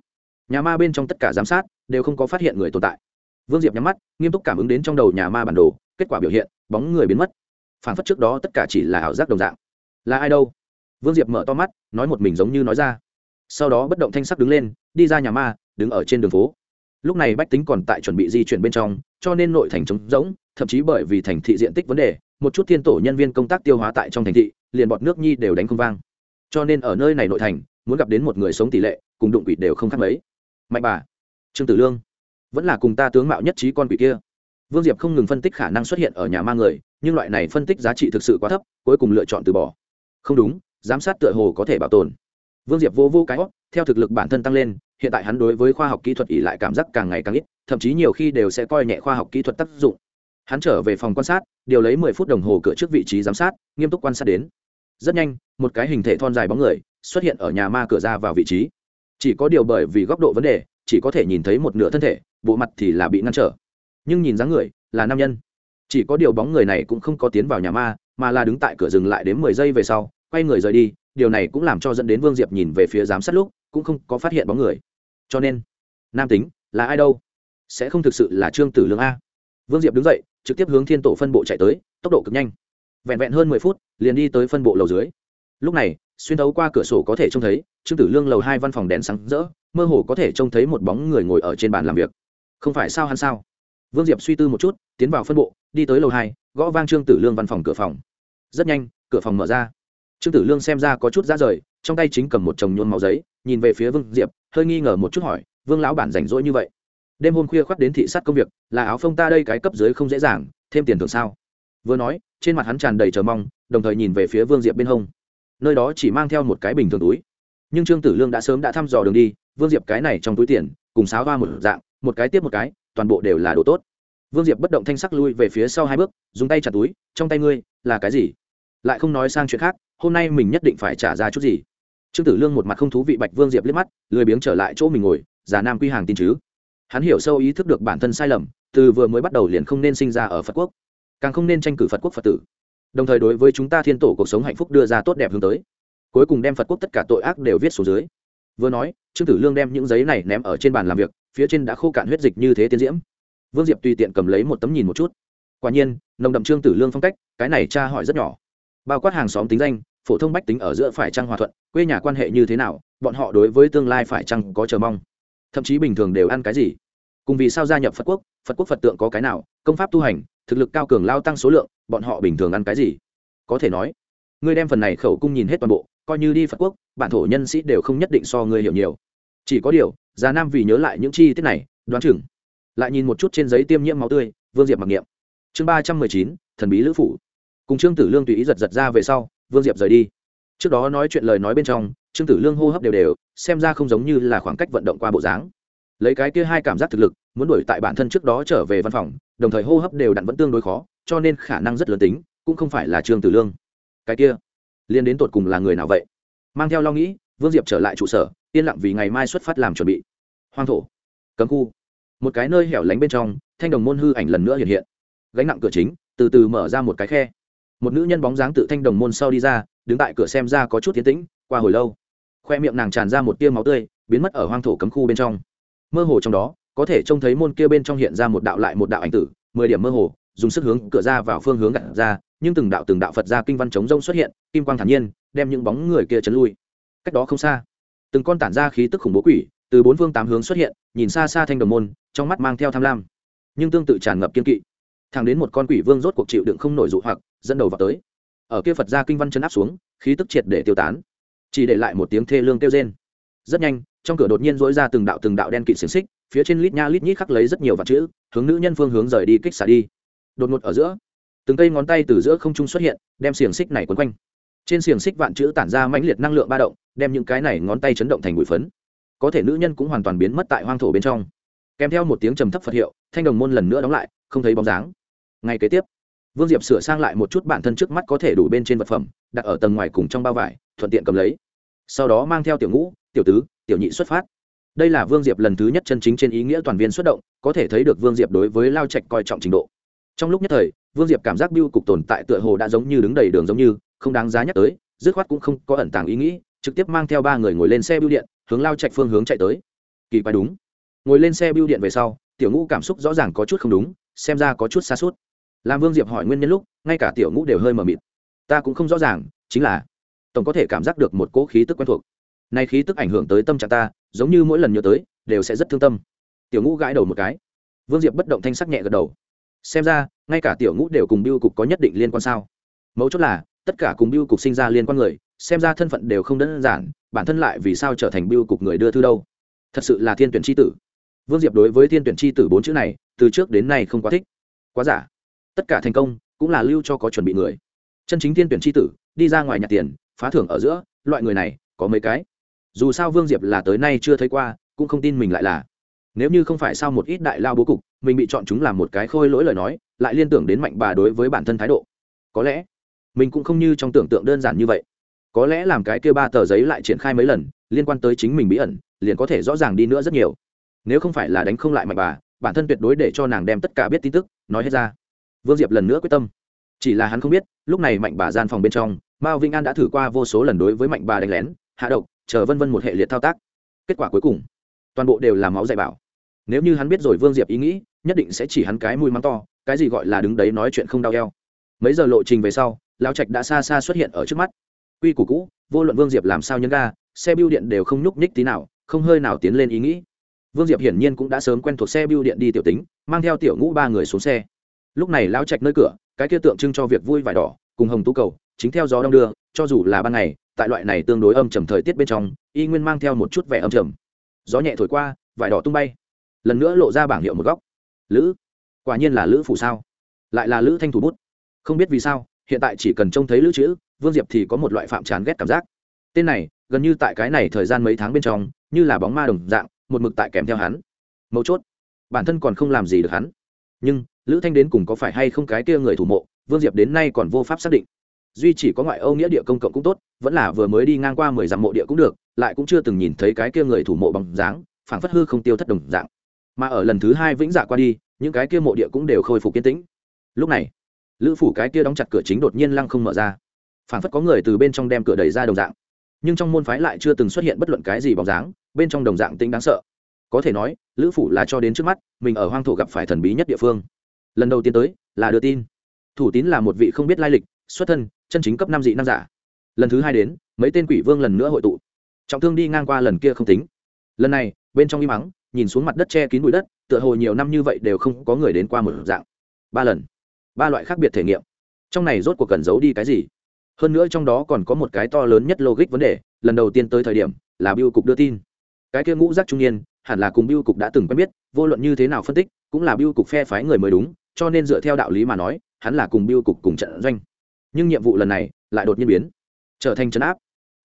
Nhà ma bên trong tất cả giám sát đều không có phát hiện người tồn tại. Vương diệp nhắm mắt, nghiêm túc cảm ứng đến trong đầu nhà ma bản đồ, kết quả biểu hiện, bóng người biến mất. Phản phất trước đó tất cả chỉ là ảo giác đồng dạng. Là ai đâu? Vương diệp mở to mắt, nói một mình giống như nói ra sau đó bất động thanh sắc đứng lên, đi ra nhà ma, đứng ở trên đường phố. Lúc này bách tính còn tại chuẩn bị di chuyển bên trong, cho nên nội thành trống rỗng, thậm chí bởi vì thành thị diện tích vấn đề, một chút thiên tổ nhân viên công tác tiêu hóa tại trong thành thị, liền bọt nước nhi đều đánh không vang. Cho nên ở nơi này nội thành, muốn gặp đến một người sống tỷ lệ, cùng đụng quỷ đều không khác mấy. Mạnh bà, trương tử lương, vẫn là cùng ta tướng mạo nhất trí con quỷ kia. Vương diệp không ngừng phân tích khả năng xuất hiện ở nhà ma người, nhưng loại này phân tích giá trị thực sự quá thấp, cuối cùng lựa chọn từ bỏ. Không đúng, giám sát tựa hồ có thể bảo tồn vương diệp vô vô cái hót theo thực lực bản thân tăng lên, hiện tại hắn đối với khoa học kỹ thuật ỉ lại cảm giác càng ngày càng ít, thậm chí nhiều khi đều sẽ coi nhẹ khoa học kỹ thuật tác dụng. Hắn trở về phòng quan sát, điều lấy mười phút đồng hồ cửa trước vị trí giám sát, nghiêm túc quan sát đến. Rất nhanh, một cái hình thể thon dài bóng người xuất hiện ở nhà ma cửa ra vào vị trí. Chỉ có điều bởi vì góc độ vấn đề, chỉ có thể nhìn thấy một nửa thân thể, bộ mặt thì là bị ngăn trở. Nhưng nhìn dáng người, là nam nhân. Chỉ có điều bóng người này cũng không có tiến vào nhà ma, mà là đứng tại cửa dừng lại đến mười giây về sau, quay người rời đi điều này cũng làm cho dẫn đến vương diệp nhìn về phía giám sát lúc, cũng không có phát hiện bóng người. Cho nên, nam tính là ai đâu? Sẽ không thực sự là trương tử lương a. Vương diệp đứng dậy, trực tiếp hướng thiên tổ phân bộ chạy tới, tốc độ cực nhanh. Vẹn vẹn hơn mười phút, liền đi tới phân bộ lầu dưới. Lúc này, xuyên thấu qua cửa sổ có thể trông thấy, trương tử lương lầu hai văn phòng đèn sáng rỡ, mơ hồ có thể trông thấy một bóng người ngồi ở trên bàn làm việc. Không phải sao hắn sao? Vương diệp suy tư một chút, tiến vào phân bộ, đi tới lầu hai, gõ vang trương tử lương văn phòng cửa phòng. Rất nhanh, cửa phòng mở ra trương tử lương xem ra có chút ra rời, trong tay chính cầm một chồng nhuôn máu giấy, nhìn về phía vương diệp, hơi nghi ngờ một chút hỏi, vương lão bản rảnh rỗi như vậy? Đêm hôm khuya khoác đến thị sát công việc, là áo phông ta đây cái cấp dưới không dễ dàng, thêm tiền thưởng sao? Vừa nói, trên mặt hắn tràn đầy chờ mong, đồng thời nhìn về phía vương diệp bên hông. Nơi đó chỉ mang theo một cái bình thường túi. Nhưng trương tử lương đã sớm đã thăm dò đường đi, vương diệp cái này trong túi tiền, cùng sáo va một dạng, một cái tiếp một cái, toàn bộ đều là đồ tốt. Vương diệp bất động thanh sắc lui về phía sau hai bước, dùng tay chặt túi, trong tay ngươi, là cái gì? Lại không nói sang chuyện khác hôm nay mình nhất định phải trả ra chút gì. Trương tử lương một mặt không thú vị bạch vương diệp liếc mắt, lười biếng trở lại chỗ mình ngồi già nam quy hàng tin chứ. Hắn hiểu sâu ý thức được bản thân sai lầm, từ vừa mới bắt đầu liền không nên sinh ra ở phật quốc, càng không nên tranh cử phật quốc phật tử. Đồng thời đối với chúng ta thiên tổ cuộc sống hạnh phúc đưa ra tốt đẹp hướng tới. Cuối cùng đem phật quốc tất cả tội ác đều viết xuống dưới. Vừa nói, trương tử lương đem những giấy này ném ở trên bàn làm việc, phía trên đã khô cạn huyết dịch như thế tiến diễm. Vương diệp tùy tiện cầm lấy một tấm nhìn một chút. Quả nhiên, nồng đậm trương tử lương phong cách, cái này cha hỏi rất nhỏ. Bao quát hàng xóm tính danh phổ thông bách tính ở giữa phải trăng hòa thuận, quê nhà quan hệ như thế nào, bọn họ đối với tương lai phải chăng có chờ mong? Thậm chí bình thường đều ăn cái gì? Cùng vì sao gia nhập phật quốc phật quốc phật tượng có cái nào, công pháp tu hành, thực lực cao cường lao tăng số lượng, bọn họ bình thường ăn cái gì? Có thể nói, ngươi đem phần này khẩu cung nhìn hết toàn bộ, coi như đi phật quốc, bản thổ nhân sĩ đều không nhất định so ngươi hiểu nhiều. Chỉ có điều, già nam vì nhớ lại những chi tiết này, đoán chừng. Lại nhìn một chút trên giấy tiêm nhiễm máu tươi, vương diệp mặc niệm. Chương ba trăm mười chín, thần bí lữ phủ. Cùng trương tử lương tùy ý giật giật ra về sau vương diệp rời đi. Trước đó nói chuyện lời nói bên trong, trương tử lương hô hấp đều đều, xem ra không giống như là khoảng cách vận động qua bộ dáng. Lấy cái kia hai cảm giác thực lực, muốn đuổi tại bản thân trước đó trở về văn phòng, đồng thời hô hấp đều đặn vẫn tương đối khó, cho nên khả năng rất lớn tính, cũng không phải là trương tử lương. Cái kia, liên đến tột cùng là người nào vậy? Mang theo lo nghĩ, vương diệp trở lại trụ sở, yên lặng vì ngày mai xuất phát làm chuẩn bị. Hoang thổ, cấm khu. Một cái nơi hẻo lánh bên trong, thanh đồng môn hư ảnh lần nữa hiện hiện. Gánh nặng cửa chính, từ từ mở ra một cái khe một nữ nhân bóng dáng tự thanh đồng môn sau đi ra, đứng tại cửa xem ra có chút tiến tĩnh, qua hồi lâu, khoe miệng nàng tràn ra một tia máu tươi, biến mất ở hoang thổ cấm khu bên trong. Mơ hồ trong đó, có thể trông thấy môn kia bên trong hiện ra một đạo lại một đạo ảnh tử, mười điểm mơ hồ, dùng sức hướng cửa ra vào phương hướng gặt ra, nhưng từng đạo từng đạo phật ra kinh văn chống rông xuất hiện, kim quang thản nhiên, đem những bóng người kia chấn lui. Cách đó không xa, từng con tản ra khí tức khủng bố quỷ, từ bốn phương tám hướng xuất hiện, nhìn xa xa thanh đồng môn, trong mắt mang theo tham lam, nhưng tương tự tràn ngập kiên kỵ thẳng đến một con quỷ vương rốt cuộc chịu đựng không nổi dụ hoặc, dẫn đầu vào tới. Ở kia phật ra kinh văn chấn áp xuống, khí tức triệt để tiêu tán. Chỉ để lại một tiếng thê lương kêu rên. Rất nhanh, trong cửa đột nhiên dỗi ra từng đạo từng đạo đen kịt xiềng xích, phía trên lít nha lít nhít khắc lấy rất nhiều vật chữ, hướng nữ nhân phương hướng rời đi kích xả đi. Đột ngột ở giữa, từng cây ngón tay từ giữa không trung xuất hiện, đem xiềng xích này quấn quanh. Trên xiềng xích vạn chữ tản ra mãnh liệt năng lượng ba động, đem những cái này ngón tay chấn động thành bụi phấn. Có thể nữ nhân cũng hoàn toàn biến mất tại hoang thổ bên trong. Kèm theo một tiếng trầm thấp phật hiệu, thanh đồng môn lần nữa đóng lại, không thấy bóng dáng ngay kế tiếp, vương diệp sửa sang lại một chút bản thân trước mắt có thể đủ bên trên vật phẩm, đặt ở tầng ngoài cùng trong bao vải, thuận tiện cầm lấy. Sau đó mang theo tiểu ngũ, tiểu tứ, tiểu nhị xuất phát. Đây là vương diệp lần thứ nhất chân chính trên ý nghĩa toàn viên xuất động, có thể thấy được vương diệp đối với lao trạch coi trọng trình độ. Trong lúc nhất thời, vương diệp cảm giác biêu cục tồn tại tựa hồ đã giống như đứng đầy đường giống như, không đáng giá nhắc tới, dứt khoát cũng không có ẩn tàng ý nghĩ, trực tiếp mang theo ba người ngồi lên xe biêu điện, hướng lao trạch phương hướng chạy tới. Kỳ quái đúng. Ngồi lên xe biêu điện về sau, tiểu ngũ cảm xúc rõ ràng có chút không đúng, xem ra có chút xa suốt làm vương diệp hỏi nguyên nhân lúc, ngay cả tiểu ngũ đều hơi mờ mịt. Ta cũng không rõ ràng, chính là, tổng có thể cảm giác được một cỗ khí tức quen thuộc. Nay khí tức ảnh hưởng tới tâm trạng ta, giống như mỗi lần nhớ tới, đều sẽ rất thương tâm. Tiểu ngũ gãi đầu một cái. Vương diệp bất động thanh sắc nhẹ gật đầu. Xem ra, ngay cả tiểu ngũ đều cùng biêu cục có nhất định liên quan sao? Mấu chốt là, tất cả cùng biêu cục sinh ra liên quan người, xem ra thân phận đều không đơn giản, bản thân lại vì sao trở thành biêu cục người đưa thư đâu? Thật sự là thiên tuyển tri tử. Vương diệp đối với thiên tuyển tri tử bốn chữ này, từ trước đến nay không quá thích. Quá giả tất cả thành công cũng là lưu cho có chuẩn bị người. Chân chính thiên tuyển tri tử, đi ra ngoài nhặt tiền, phá thưởng ở giữa, loại người này, có mấy cái. Dù sao vương diệp là tới nay chưa thấy qua, cũng không tin mình lại là. Nếu như không phải sao một ít đại lao bố cục, mình bị chọn chúng làm một cái khôi lỗi lời nói, lại liên tưởng đến mạnh bà đối với bản thân thái độ. Có lẽ, mình cũng không như trong tưởng tượng đơn giản như vậy. Có lẽ làm cái kia ba tờ giấy lại triển khai mấy lần, liên quan tới chính mình bí ẩn, liền có thể rõ ràng đi nữa rất nhiều. Nếu không phải là đánh không lại mạnh bà, bản thân tuyệt đối để cho nàng đem tất cả biết tin tức, nói hết ra vương diệp lần nữa quyết tâm. Chỉ là hắn không biết, lúc này mạnh bà gian phòng bên trong, mao vĩnh an đã thử qua vô số lần đối với mạnh bà đánh lén, hạ độc, chờ vân vân một hệ liệt thao tác. Kết quả cuối cùng, toàn bộ đều là máu dạy bảo. Nếu như hắn biết rồi vương diệp ý nghĩ, nhất định sẽ chỉ hắn cái mùi mắng to, cái gì gọi là đứng đấy nói chuyện không đau eo. Mấy giờ lộ trình về sau lao trạch đã xa xa xuất hiện ở trước mắt. Quy củ cũ, vô luận vương diệp làm sao nhấn ga, xe biêu điện đều không nhúc nhích tí nào, không hơi nào tiến lên ý nghĩ. Vương diệp hiển nhiên cũng đã sớm quen thuộc xe biêu điện đi tiểu tính, mang theo tiểu ngũ ba người xuống xe lúc này lão trạch nơi cửa, cái kia tượng trưng cho việc vui vải đỏ, cùng hồng tú cầu, chính theo gió đông đưa, cho dù là ban ngày, tại loại này tương đối âm trầm thời tiết bên trong, y nguyên mang theo một chút vẻ âm trầm. Gió nhẹ thổi qua, vải đỏ tung bay. Lần nữa lộ ra bảng hiệu một góc. Lữ? Quả nhiên là lữ phủ sao? Lại là lữ thanh thủ bút. Không biết vì sao, hiện tại chỉ cần trông thấy lữ chữ, vương diệp thì có một loại phạm chán ghét cảm giác. Tên này, gần như tại cái này thời gian mấy tháng bên trong, như là bóng ma đồng dạng, một mực tại kèm theo hắn. Mấu chốt, bản thân còn không làm gì được hắn. Nhưng lữ thanh đến cùng có phải hay không cái kia người thủ mộ, vương diệp đến nay còn vô pháp xác định. Duy chỉ có ngoại âu nghĩa địa công cộng cũng tốt, vẫn là vừa mới đi ngang qua mười dặm mộ địa cũng được, lại cũng chưa từng nhìn thấy cái kia người thủ mộ bằng dáng, phảng phất hư không tiêu thất đồng dạng. Mà ở lần thứ hai vĩnh dạ qua đi, những cái kia mộ địa cũng đều khôi phục kiên tĩnh. Lúc này, lữ phủ cái kia đóng chặt cửa chính đột nhiên lăng không mở ra. Phảng phất có người từ bên trong đem cửa đẩy ra đồng dạng. Nhưng trong môn phái lại chưa từng xuất hiện bất luận cái gì bóng dáng, bên trong đồng dạng tính đáng sợ. Có thể nói, lữ phủ là cho đến trước mắt, mình ở hoang thổ gặp phải thần bí nhất địa phương lần đầu tiên tới là đưa tin. Thủ tín là một vị không biết lai lịch, xuất thân, chân chính cấp năm dị năng giả. Lần thứ hai đến, mấy tên quỷ vương lần nữa hội tụ. Trọng thương đi ngang qua lần kia không tính. Lần này, bên trong im mắng nhìn xuống mặt đất che kín bụi đất, tựa hồ nhiều năm như vậy đều không có người đến qua một dạng. Ba lần. Ba loại khác biệt thể nghiệm. Trong này rốt cuộc cần giấu đi cái gì? Hơn nữa trong đó còn có một cái to lớn nhất logic vấn đề, lần đầu tiên tới thời điểm, là biêu cục đưa tin. Cái kia ngũ giác trung niên, hẳn là cùng biêu cục đã từng quen biết, vô luận như thế nào phân tích, cũng là biêu cục phe phái người mới đúng cho nên dựa theo đạo lý mà nói, hắn là cùng biêu cục cùng trận doanh. Nhưng nhiệm vụ lần này lại đột nhiên biến, trở thành trấn áp.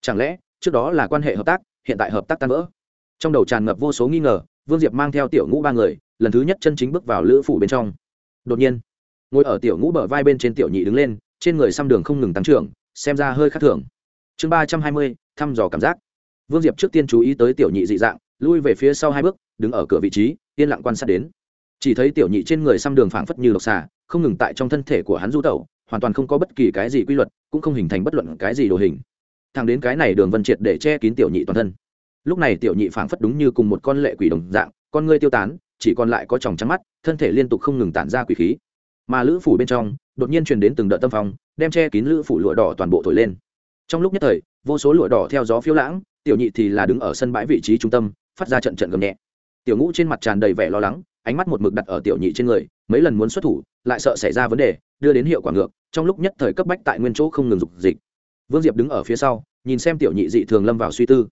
Chẳng lẽ, trước đó là quan hệ hợp tác, hiện tại hợp tác tan vỡ? Trong đầu tràn ngập vô số nghi ngờ, vương diệp mang theo tiểu ngũ ba người, lần thứ nhất chân chính bước vào lữ phủ bên trong. Đột nhiên, ngồi ở tiểu ngũ bờ vai bên trên tiểu nhị đứng lên, trên người xăm đường không ngừng tăng trưởng, xem ra hơi khác thường. Chương ba trăm hai mươi, thăm dò cảm giác. Vương diệp trước tiên chú ý tới tiểu nhị dị dạng, lui về phía sau hai bước, đứng ở cửa vị trí, yên lặng quan sát đến chỉ thấy tiểu nhị trên người xăm đường phảng phất như độc xà, không ngừng tại trong thân thể của hắn du tẩu, hoàn toàn không có bất kỳ cái gì quy luật, cũng không hình thành bất luận cái gì đồ hình. Thẳng đến cái này đường vân triệt để che kín tiểu nhị toàn thân. Lúc này tiểu nhị phảng phất đúng như cùng một con lệ quỷ đồng dạng, con ngươi tiêu tán, chỉ còn lại có tròng trắng mắt, thân thể liên tục không ngừng tản ra quỷ khí. Mà lữ phủ bên trong, đột nhiên truyền đến từng đợt tâm phong, đem che kín lữ phủ lụa đỏ toàn bộ thổi lên. Trong lúc nhất thời, vô số lụa đỏ theo gió phiêu lãng, tiểu nhị thì là đứng ở sân bãi vị trí trung tâm, phát ra trận trận gầm nhẹ. Tiểu ngũ trên mặt tràn đầy vẻ lo lắng ánh mắt một mực đặt ở tiểu nhị trên người, mấy lần muốn xuất thủ, lại sợ xảy ra vấn đề, đưa đến hiệu quả ngược, trong lúc nhất thời cấp bách tại nguyên chỗ không ngừng dục dịch. Vương diệp đứng ở phía sau, nhìn xem tiểu nhị dị thường lâm vào suy tư.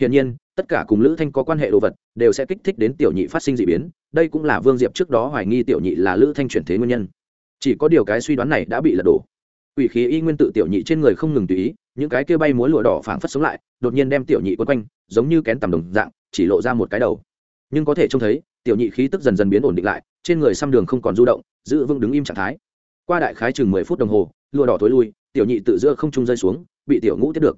Hiển nhiên, tất cả cùng lữ thanh có quan hệ đồ vật, đều sẽ kích thích đến tiểu nhị phát sinh d ị biến, đây cũng là vương diệp trước đó hoài nghi tiểu nhị là lữ thanh chuyển thế nguyên nhân. Chỉ có điều cái suy đoán này đã bị lật đổ. Ủy khí y nguyên tự tiểu nhị trên người không ngừng tùy ý, những cái kia bay múa lụa đỏ phảng phất sống lại, đột nhiên đem tiểu nhị quấn quanh, giống như kén tầm đồng dạng, chỉ lộ ra một cái đầu. Nhưng có thể trông thấy tiểu nhị khí tức dần dần biến ổn định lại, trên người xăm đường không còn du động, giữ vững đứng im trạng thái. Qua đại khái chừng mười phút đồng hồ, lụa đỏ thối lui, tiểu nhị tự giữa không trung rơi xuống, bị tiểu ngũ tiếp được.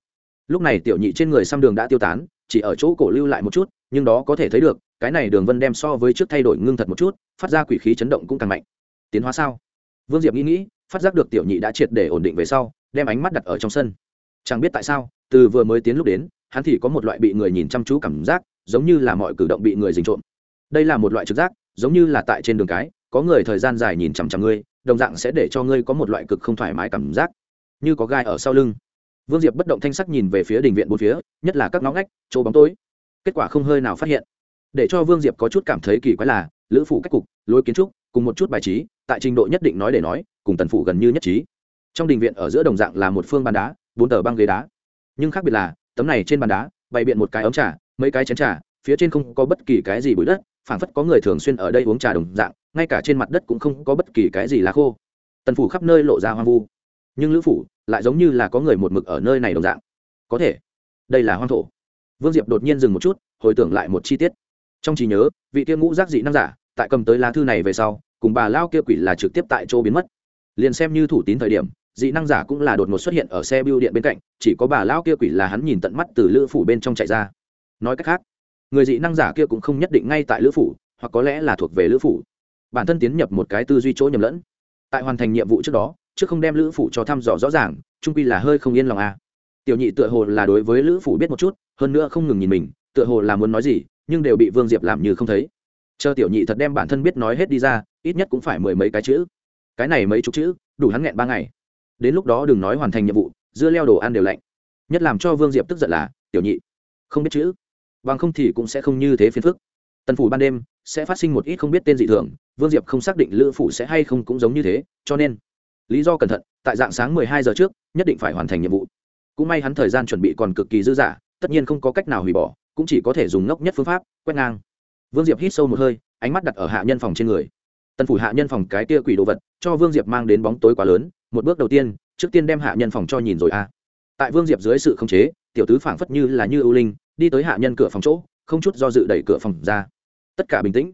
Lúc này tiểu nhị trên người xăm đường đã tiêu tán, chỉ ở chỗ cổ lưu lại một chút, nhưng đó có thể thấy được, cái này đường vân đem so với trước thay đổi ngưng thật một chút, phát ra quỷ khí chấn động cũng càng mạnh. Tiến hóa sao? Vương diệp nghĩ nghĩ, phát giác được tiểu nhị đã triệt để ổn định về sau, đem ánh mắt đặt ở trong sân. Chẳng biết tại sao, từ vừa mới tiến lúc đến, hắn thì có một loại bị người nhìn chăm chú cảm giác, giống như là mọi cử động bị người dình trộm đây là một loại trực giác, giống như là tại trên đường cái, có người thời gian dài nhìn chằm chằm ngươi, đồng dạng sẽ để cho ngươi có một loại cực không thoải mái cảm giác. Như có gai ở sau lưng. Vương diệp bất động thanh sắc nhìn về phía đình viện bốn phía, nhất là các ngõ ngách, chỗ bóng tối. Kết quả không hơi nào phát hiện. Để cho vương diệp có chút cảm thấy kỳ quái là, lữ phủ cách cục, lối kiến trúc, cùng một chút bài trí, tại trình độ nhất định nói để nói, cùng tần phủ gần như nhất trí. Trong đình viện ở giữa đồng dạng là một phương bàn đá, bốn tờ băng ghế đá. Nhưng khác biệt là, tấm này trên bàn đá, bày biện một cái ống trà, mấy cái chén trà, phía trên không có bất kỳ cái gì bụi đất phảng phất có người thường xuyên ở đây uống trà đồng dạng, ngay cả trên mặt đất cũng không có bất kỳ cái gì lá khô. Tần phủ khắp nơi lộ ra hoang vu. Nhưng lữ phủ lại giống như là có người một mực ở nơi này đồng dạng. Có thể, đây là hoang thổ. Vương diệp đột nhiên dừng một chút, hồi tưởng lại một chi tiết. Trong trí nhớ, vị kia ngũ giác dị năng giả, tại cầm tới lá thư này về sau, cùng bà lao kia quỷ là trực tiếp tại chỗ biến mất. Liền xem như thủ tín thời điểm, dị năng giả cũng là đột ngột xuất hiện ở xe bưu điện bên cạnh, chỉ có bà lao kia quỷ là hắn nhìn tận mắt từ lữ phủ bên trong chạy ra. Nói cách khác người dị năng giả kia cũng không nhất định ngay tại lữ phủ, hoặc có lẽ là thuộc về lữ phủ. Bản thân tiến nhập một cái tư duy chỗ nhầm lẫn. Tại hoàn thành nhiệm vụ trước đó chứ không đem lữ phủ cho thăm dò rõ ràng, trung quy là hơi không yên lòng a à. tiểu nhị tựa hồ là đối với lữ phủ biết một chút, hơn nữa không ngừng nhìn mình, tựa hồ là muốn nói gì, nhưng đều bị vương diệp làm như không thấy. Chờ tiểu nhị thật đem bản thân biết nói hết đi ra, ít nhất cũng phải mười mấy cái chữ. Cái này mấy chục chữ, đủ hắn nghẹn ba ngày. Đến lúc đó đừng nói hoàn thành nhiệm vụ, dưa leo đồ ăn đều lạnh. Nhất làm cho vương diệp tức giận là, tiểu nhị, không biết chữ bằng không thì cũng sẽ không như thế phiền phức. Tần phủ ban đêm sẽ phát sinh một ít không biết tên dị thường, vương diệp không xác định lữ phủ sẽ hay không cũng giống như thế, cho nên lý do cẩn thận, tại dạng sáng mười hai giờ trước, nhất định phải hoàn thành nhiệm vụ. Cũng may hắn thời gian chuẩn bị còn cực kỳ dư dả, tất nhiên không có cách nào hủy bỏ, cũng chỉ có thể dùng ngốc nhất phương pháp, quét ngang. Vương diệp hít sâu một hơi, ánh mắt đặt ở hạ nhân phòng trên người. Tần phủ hạ nhân phòng cái tia quỷ đồ vật, cho vương diệp mang đến bóng tối quá lớn, một bước đầu tiên, trước tiên đem hạ nhân phòng cho nhìn rồi a tại vương diệp dưới sự khống chế, tiểu tứ phảng phất như là như ưu linh đi tới hạ nhân cửa phòng chỗ, không chút do dự đẩy cửa phòng ra. Tất cả bình tĩnh.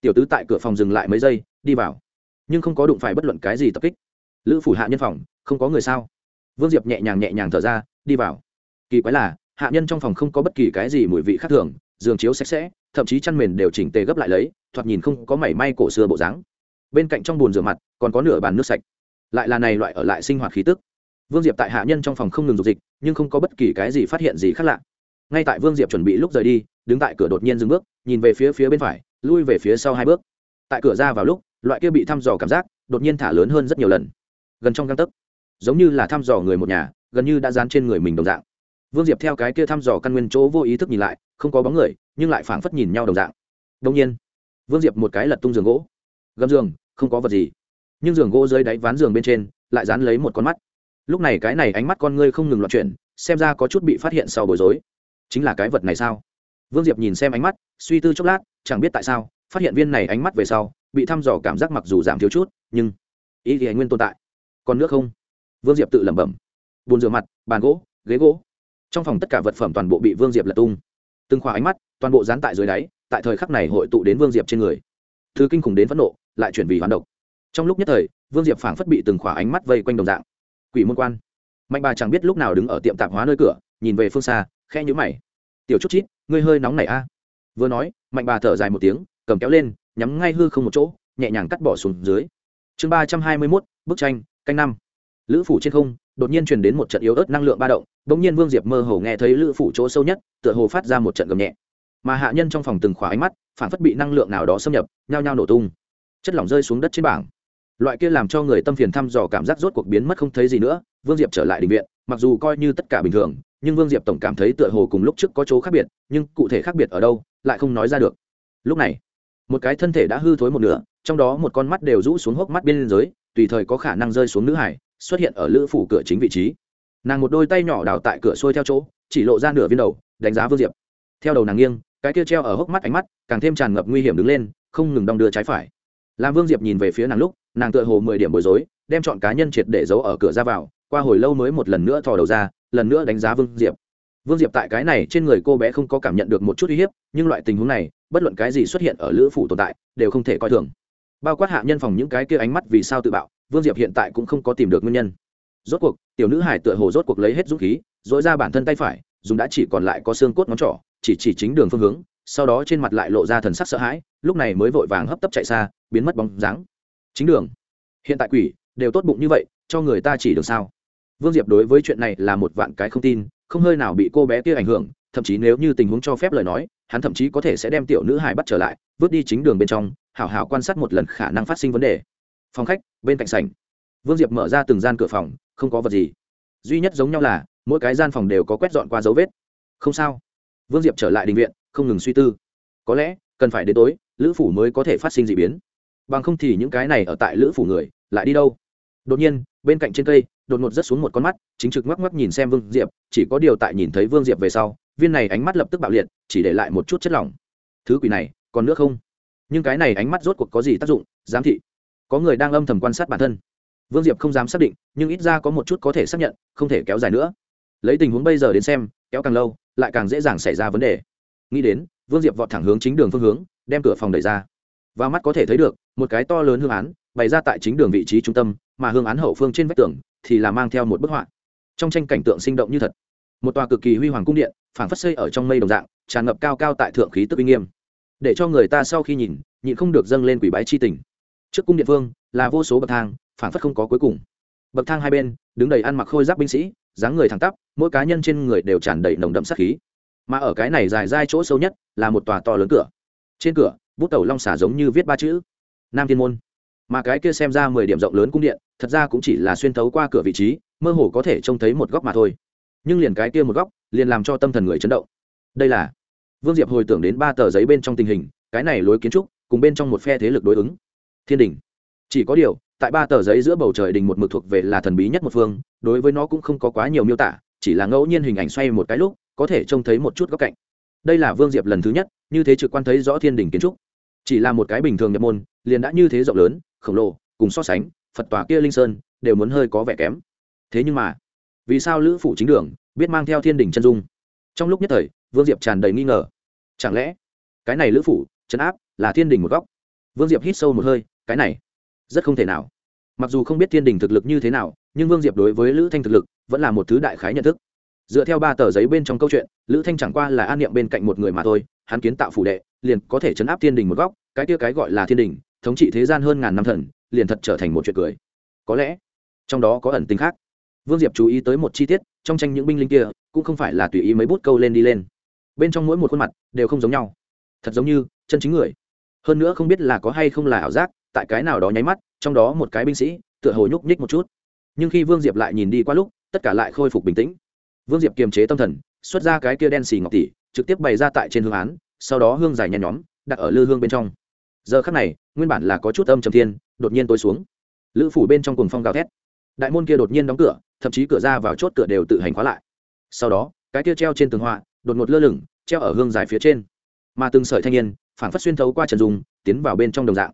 Tiểu tứ tại cửa phòng dừng lại mấy giây, đi vào. Nhưng không có đụng phải bất luận cái gì tập kích. Lữ phủ hạ nhân phòng, không có người sao? Vương diệp nhẹ nhàng nhẹ nhàng thở ra, đi vào. Kỳ quái là, hạ nhân trong phòng không có bất kỳ cái gì mùi vị khác thường, giường chiếu sạch sẽ, thậm chí chăn mền đều chỉnh tề gấp lại lấy, thoạt nhìn không có mảy may cổ xưa bộ dáng. Bên cạnh trong bồn rửa mặt, còn có nửa bàn nước sạch. Lại là này loại ở lại sinh hoạt khí tức. Vương diệp tại hạ nhân trong phòng không ngừng dục dịch, nhưng không có bất kỳ cái gì phát hiện gì khác lạ ngay tại vương diệp chuẩn bị lúc rời đi, đứng tại cửa đột nhiên dừng bước, nhìn về phía phía bên phải, lui về phía sau hai bước. Tại cửa ra vào lúc, loại kia bị thăm dò cảm giác đột nhiên thả lớn hơn rất nhiều lần. Gần trong găng tấc, giống như là thăm dò người một nhà, gần như đã dán trên người mình đồng dạng. Vương diệp theo cái kia thăm dò căn nguyên chỗ vô ý thức nhìn lại, không có bóng người, nhưng lại phảng phất nhìn nhau đồng dạng. Đông nhiên, vương diệp một cái lật tung giường gỗ. Gầm giường, không có vật gì. Nhưng giường gỗ dưới đáy ván giường bên trên, lại dán lấy một con mắt. Lúc này cái này ánh mắt con ngươi không ngừng loạn chuyển, xem ra có chút bị phát hiện sau bối rối chính là cái vật này sao? Vương diệp nhìn xem ánh mắt, suy tư chốc lát, chẳng biết tại sao, phát hiện viên này ánh mắt về sau, bị thăm dò cảm giác mặc dù giảm thiếu chút, nhưng ý thì anh nguyên tồn tại. Còn nước không? Vương diệp tự lẩm bẩm. Bồn rửa mặt, bàn gỗ, ghế gỗ. Trong phòng tất cả vật phẩm toàn bộ bị vương diệp lật tung. Từng khoa ánh mắt, toàn bộ dán tại dưới đáy, tại thời khắc này hội tụ đến vương diệp trên người. Thứ kinh khủng đến phẫn nộ, lại chuyển vì hoán độc. Trong lúc nhất thời, vương diệp phảng phất bị từng khỏa ánh mắt vây quanh đồng dạng. Quỷ môn quan. Mạnh bà chẳng biết lúc nào đứng ở tiệm tạp hóa nơi cửa, nhìn về phương xa khe nhữ mày. Tiểu chút chít, ngươi hơi nóng này a. Vừa nói, mạnh bà thở dài một tiếng, cầm kéo lên, nhắm ngay hư không một chỗ, nhẹ nhàng cắt bỏ xuống dưới. Chương ba trăm hai mươi mốt, bức tranh, canh năm. Lữ phủ trên không, đột nhiên truyền đến một trận yếu ớt năng lượng ba động đ ỗ n g nhiên vương diệp mơ hồ nghe thấy lữ phủ chỗ sâu nhất, tựa hồ phát ra một trận gầm nhẹ. Mà hạ nhân trong phòng từng khóa ánh mắt, phản phất bị năng lượng nào đó xâm nhập, nhao nhao nổ tung. Chất lỏng rơi xuống đất trên bảng loại kia làm cho người tâm phiền thăm dò cảm giác rốt cuộc biến mất không thấy gì nữa, vương diệp trở lại định viện, mặc dù coi như tất cả bình thường, nhưng vương diệp tổng cảm thấy tựa hồ cùng lúc trước có chỗ khác biệt, nhưng cụ thể khác biệt ở đâu, lại không nói ra được. Lúc này, một cái thân thể đã hư thối một nửa, trong đó một con mắt đều rũ xuống hốc mắt bên dưới, tùy thời có khả năng rơi xuống nữ hải, xuất hiện ở lữ phủ cửa chính vị trí. Nàng một đôi tay nhỏ đào tại cửa xuôi theo chỗ, chỉ lộ ra nửa viên đầu, đánh giá vương diệp. Theo đầu nàng nghiêng, cái kia treo ở hốc mắt ánh mắt, càng thêm tràn ngập nguy hiểm đứng lên, không ngừng đong đưa trái phải làm vương diệp nhìn về phía nàng lúc, nàng tựa hồ mười điểm bối rối, đem chọn cá nhân triệt để giấu ở cửa ra vào, qua hồi lâu mới một lần nữa thò đầu ra, lần nữa đánh giá vương diệp. Vương diệp tại cái này trên người cô bé không có cảm nhận được một chút uy hiếp, nhưng loại tình huống này, bất luận cái gì xuất hiện ở lữ phủ tồn tại, đều không thể coi thường. Bao quát hạ nhân phòng những cái kia ánh mắt vì sao tự bạo, vương diệp hiện tại cũng không có tìm được nguyên nhân. Rốt cuộc, tiểu nữ hải tựa hồ rốt cuộc lấy hết dũng khí dỗi ra bản thân tay phải, dùng đã chỉ còn lại có xương cốt ngón trỏ, chỉ chỉ chính đường phương hướng sau đó trên mặt lại lộ ra thần sắc sợ hãi, lúc này mới vội vàng hấp tấp chạy xa, biến mất bóng dáng. Chính đường. Hiện tại quỷ, đều tốt bụng như vậy, cho người ta chỉ được sao? Vương diệp đối với chuyện này là một vạn cái không tin, không hơi nào bị cô bé kia ảnh hưởng, thậm chí nếu như tình huống cho phép lời nói, hắn thậm chí có thể sẽ đem tiểu nữ hải bắt trở lại, vứt đi chính đường bên trong, hảo hảo quan sát một lần khả năng phát sinh vấn đề. Phòng khách, bên cạnh sảnh. Vương diệp mở ra từng gian cửa phòng, không có vật gì. Duy nhất giống nhau là, mỗi cái gian phòng đều có quét dọn qua dấu vết. Không sao. Vương diệp trở lại đình viện không ngừng suy tư. Có lẽ, cần phải đến tối, lữ phủ mới có thể phát sinh d ị biến. Bằng không thì những cái này ở tại lữ phủ người, lại đi đâu? Đột nhiên, bên cạnh trên cây, đột ngột rớt xuống một con mắt, chính trực ngoắc ngoắc nhìn xem vương diệp, chỉ có điều tại nhìn thấy vương diệp về sau, viên này ánh mắt lập tức bạo liệt, chỉ để lại một chút chất lỏng. Thứ quỷ này, còn nước không? Nhưng cái này ánh mắt rốt cuộc có gì tác dụng, giám thị? Có người đang âm thầm quan sát bản thân. Vương diệp không dám xác định, nhưng ít ra có một chút có thể xác nhận, không thể kéo dài nữa. Lấy tình huống bây giờ đến xem, kéo càng lâu, lại càng dễ dàng xảy ra vấn đề nghĩ đến, vương diệp vọt thẳng hướng chính đường phương hướng, đem cửa phòng đẩy ra. Và mắt có thể thấy được, một cái to lớn hương án, bày ra tại chính đường vị trí trung tâm, mà hương án hậu phương trên vách tường thì là mang theo một bức họa. Trong tranh cảnh tượng sinh động như thật. Một tòa cực kỳ huy hoàng cung điện, phảng phất xây ở trong mây đồng dạng, tràn ngập cao cao tại thượng khí tức uy nghiêm. Để cho người ta sau khi nhìn, nhịn không được dâng lên quỷ bái chi tình. Trước cung điện phương là vô số bậc thang, phảng phất không có cuối cùng. Bậc thang hai bên, đứng đầy ăn mặc khôi giáp binh sĩ, dáng người thẳng tắp, mỗi cá nhân trên người đều tràn đầy nồng đậm sát khí mà ở cái này dài dai chỗ sâu nhất là một tòa to lớn cửa. Trên cửa, bút tẩu long xả giống như viết ba chữ, nam thiên môn. Mà cái kia xem ra mười điểm rộng lớn cung điện, thật ra cũng chỉ là xuyên thấu qua cửa vị trí, mơ hồ có thể trông thấy một góc mà thôi. Nhưng liền cái kia một góc, liền làm cho tâm thần người chấn động. Đây là vương diệp hồi tưởng đến ba tờ giấy bên trong tình hình, cái này lối kiến trúc, cùng bên trong một phe thế lực đối ứng. Thiên đình. Chỉ có điều, tại ba tờ giấy giữa bầu trời đình một mực thuộc về là thần bí nhất một phương, đối với nó cũng không có quá nhiều miêu tả, chỉ là ngẫu nhiên hình ảnh xoay một cái lúc có thể trông thấy một chút góc cạnh. Đây là vương diệp lần thứ nhất, như thế trực quan thấy rõ thiên đình kiến trúc. Chỉ là một cái bình thường nhập môn, liền đã như thế rộng lớn, khổng lồ, cùng so sánh, phật tòa kia linh sơn, đều muốn hơi có vẻ kém. Thế nhưng mà, vì sao lữ phụ chính đường, biết mang theo thiên đình chân dung? Trong lúc nhất thời, vương diệp tràn đầy nghi ngờ. Chẳng lẽ, cái này lữ phủ chấn áp, là thiên đình một góc? Vương diệp hít sâu một hơi, cái này, rất không thể nào. Mặc dù không biết thiên đình thực lực như thế nào, nhưng vương diệp đối với lữ thanh thực lực, vẫn là một thứ đại khái nhận thức dựa theo ba tờ giấy bên trong câu chuyện, lữ thanh chẳng qua là an niệm bên cạnh một người mà thôi, hắn kiến tạo phủ đệ, liền có thể chấn áp thiên đình một góc, cái kia cái gọi là thiên đình, thống trị thế gian hơn ngàn năm thần, liền thật trở thành một chuyện cười. Có lẽ, trong đó có ẩn tính khác. Vương diệp chú ý tới một chi tiết, trong tranh những binh lính kia, cũng không phải là tùy ý mấy bút câu lên đi lên. Bên trong mỗi một khuôn mặt, đều không giống nhau. Thật giống như, chân chính người. Hơn nữa không biết là có hay không là ảo giác, tại cái nào đó nháy mắt, trong đó một cái binh sĩ, tựa hồ nhúc nhích một chút. Nhưng khi vương diệp lại nhìn đi qua lúc, tất cả lại khôi phục bình tĩnh vương diệp kiềm chế tâm thần, xuất ra cái kia đen xì ngọc tỷ, trực tiếp bày ra tại trên hương án, sau đó hương dài nhen nhóm, đặt ở lư hương bên trong. Giờ khắc này, nguyên bản là có chút âm trầm thiên, đột nhiên tối xuống. Lữ phủ bên trong cùng phong gào thét. Đại môn kia đột nhiên đóng cửa, thậm chí cửa ra vào chốt cửa đều tự hành khóa lại. Sau đó, cái kia treo trên tường họa, đột ngột lơ lửng, treo ở hương dài phía trên. Mà từng sợi thanh niên phản phát xuyên thấu qua trần dùng, tiến vào bên trong đồng dạng.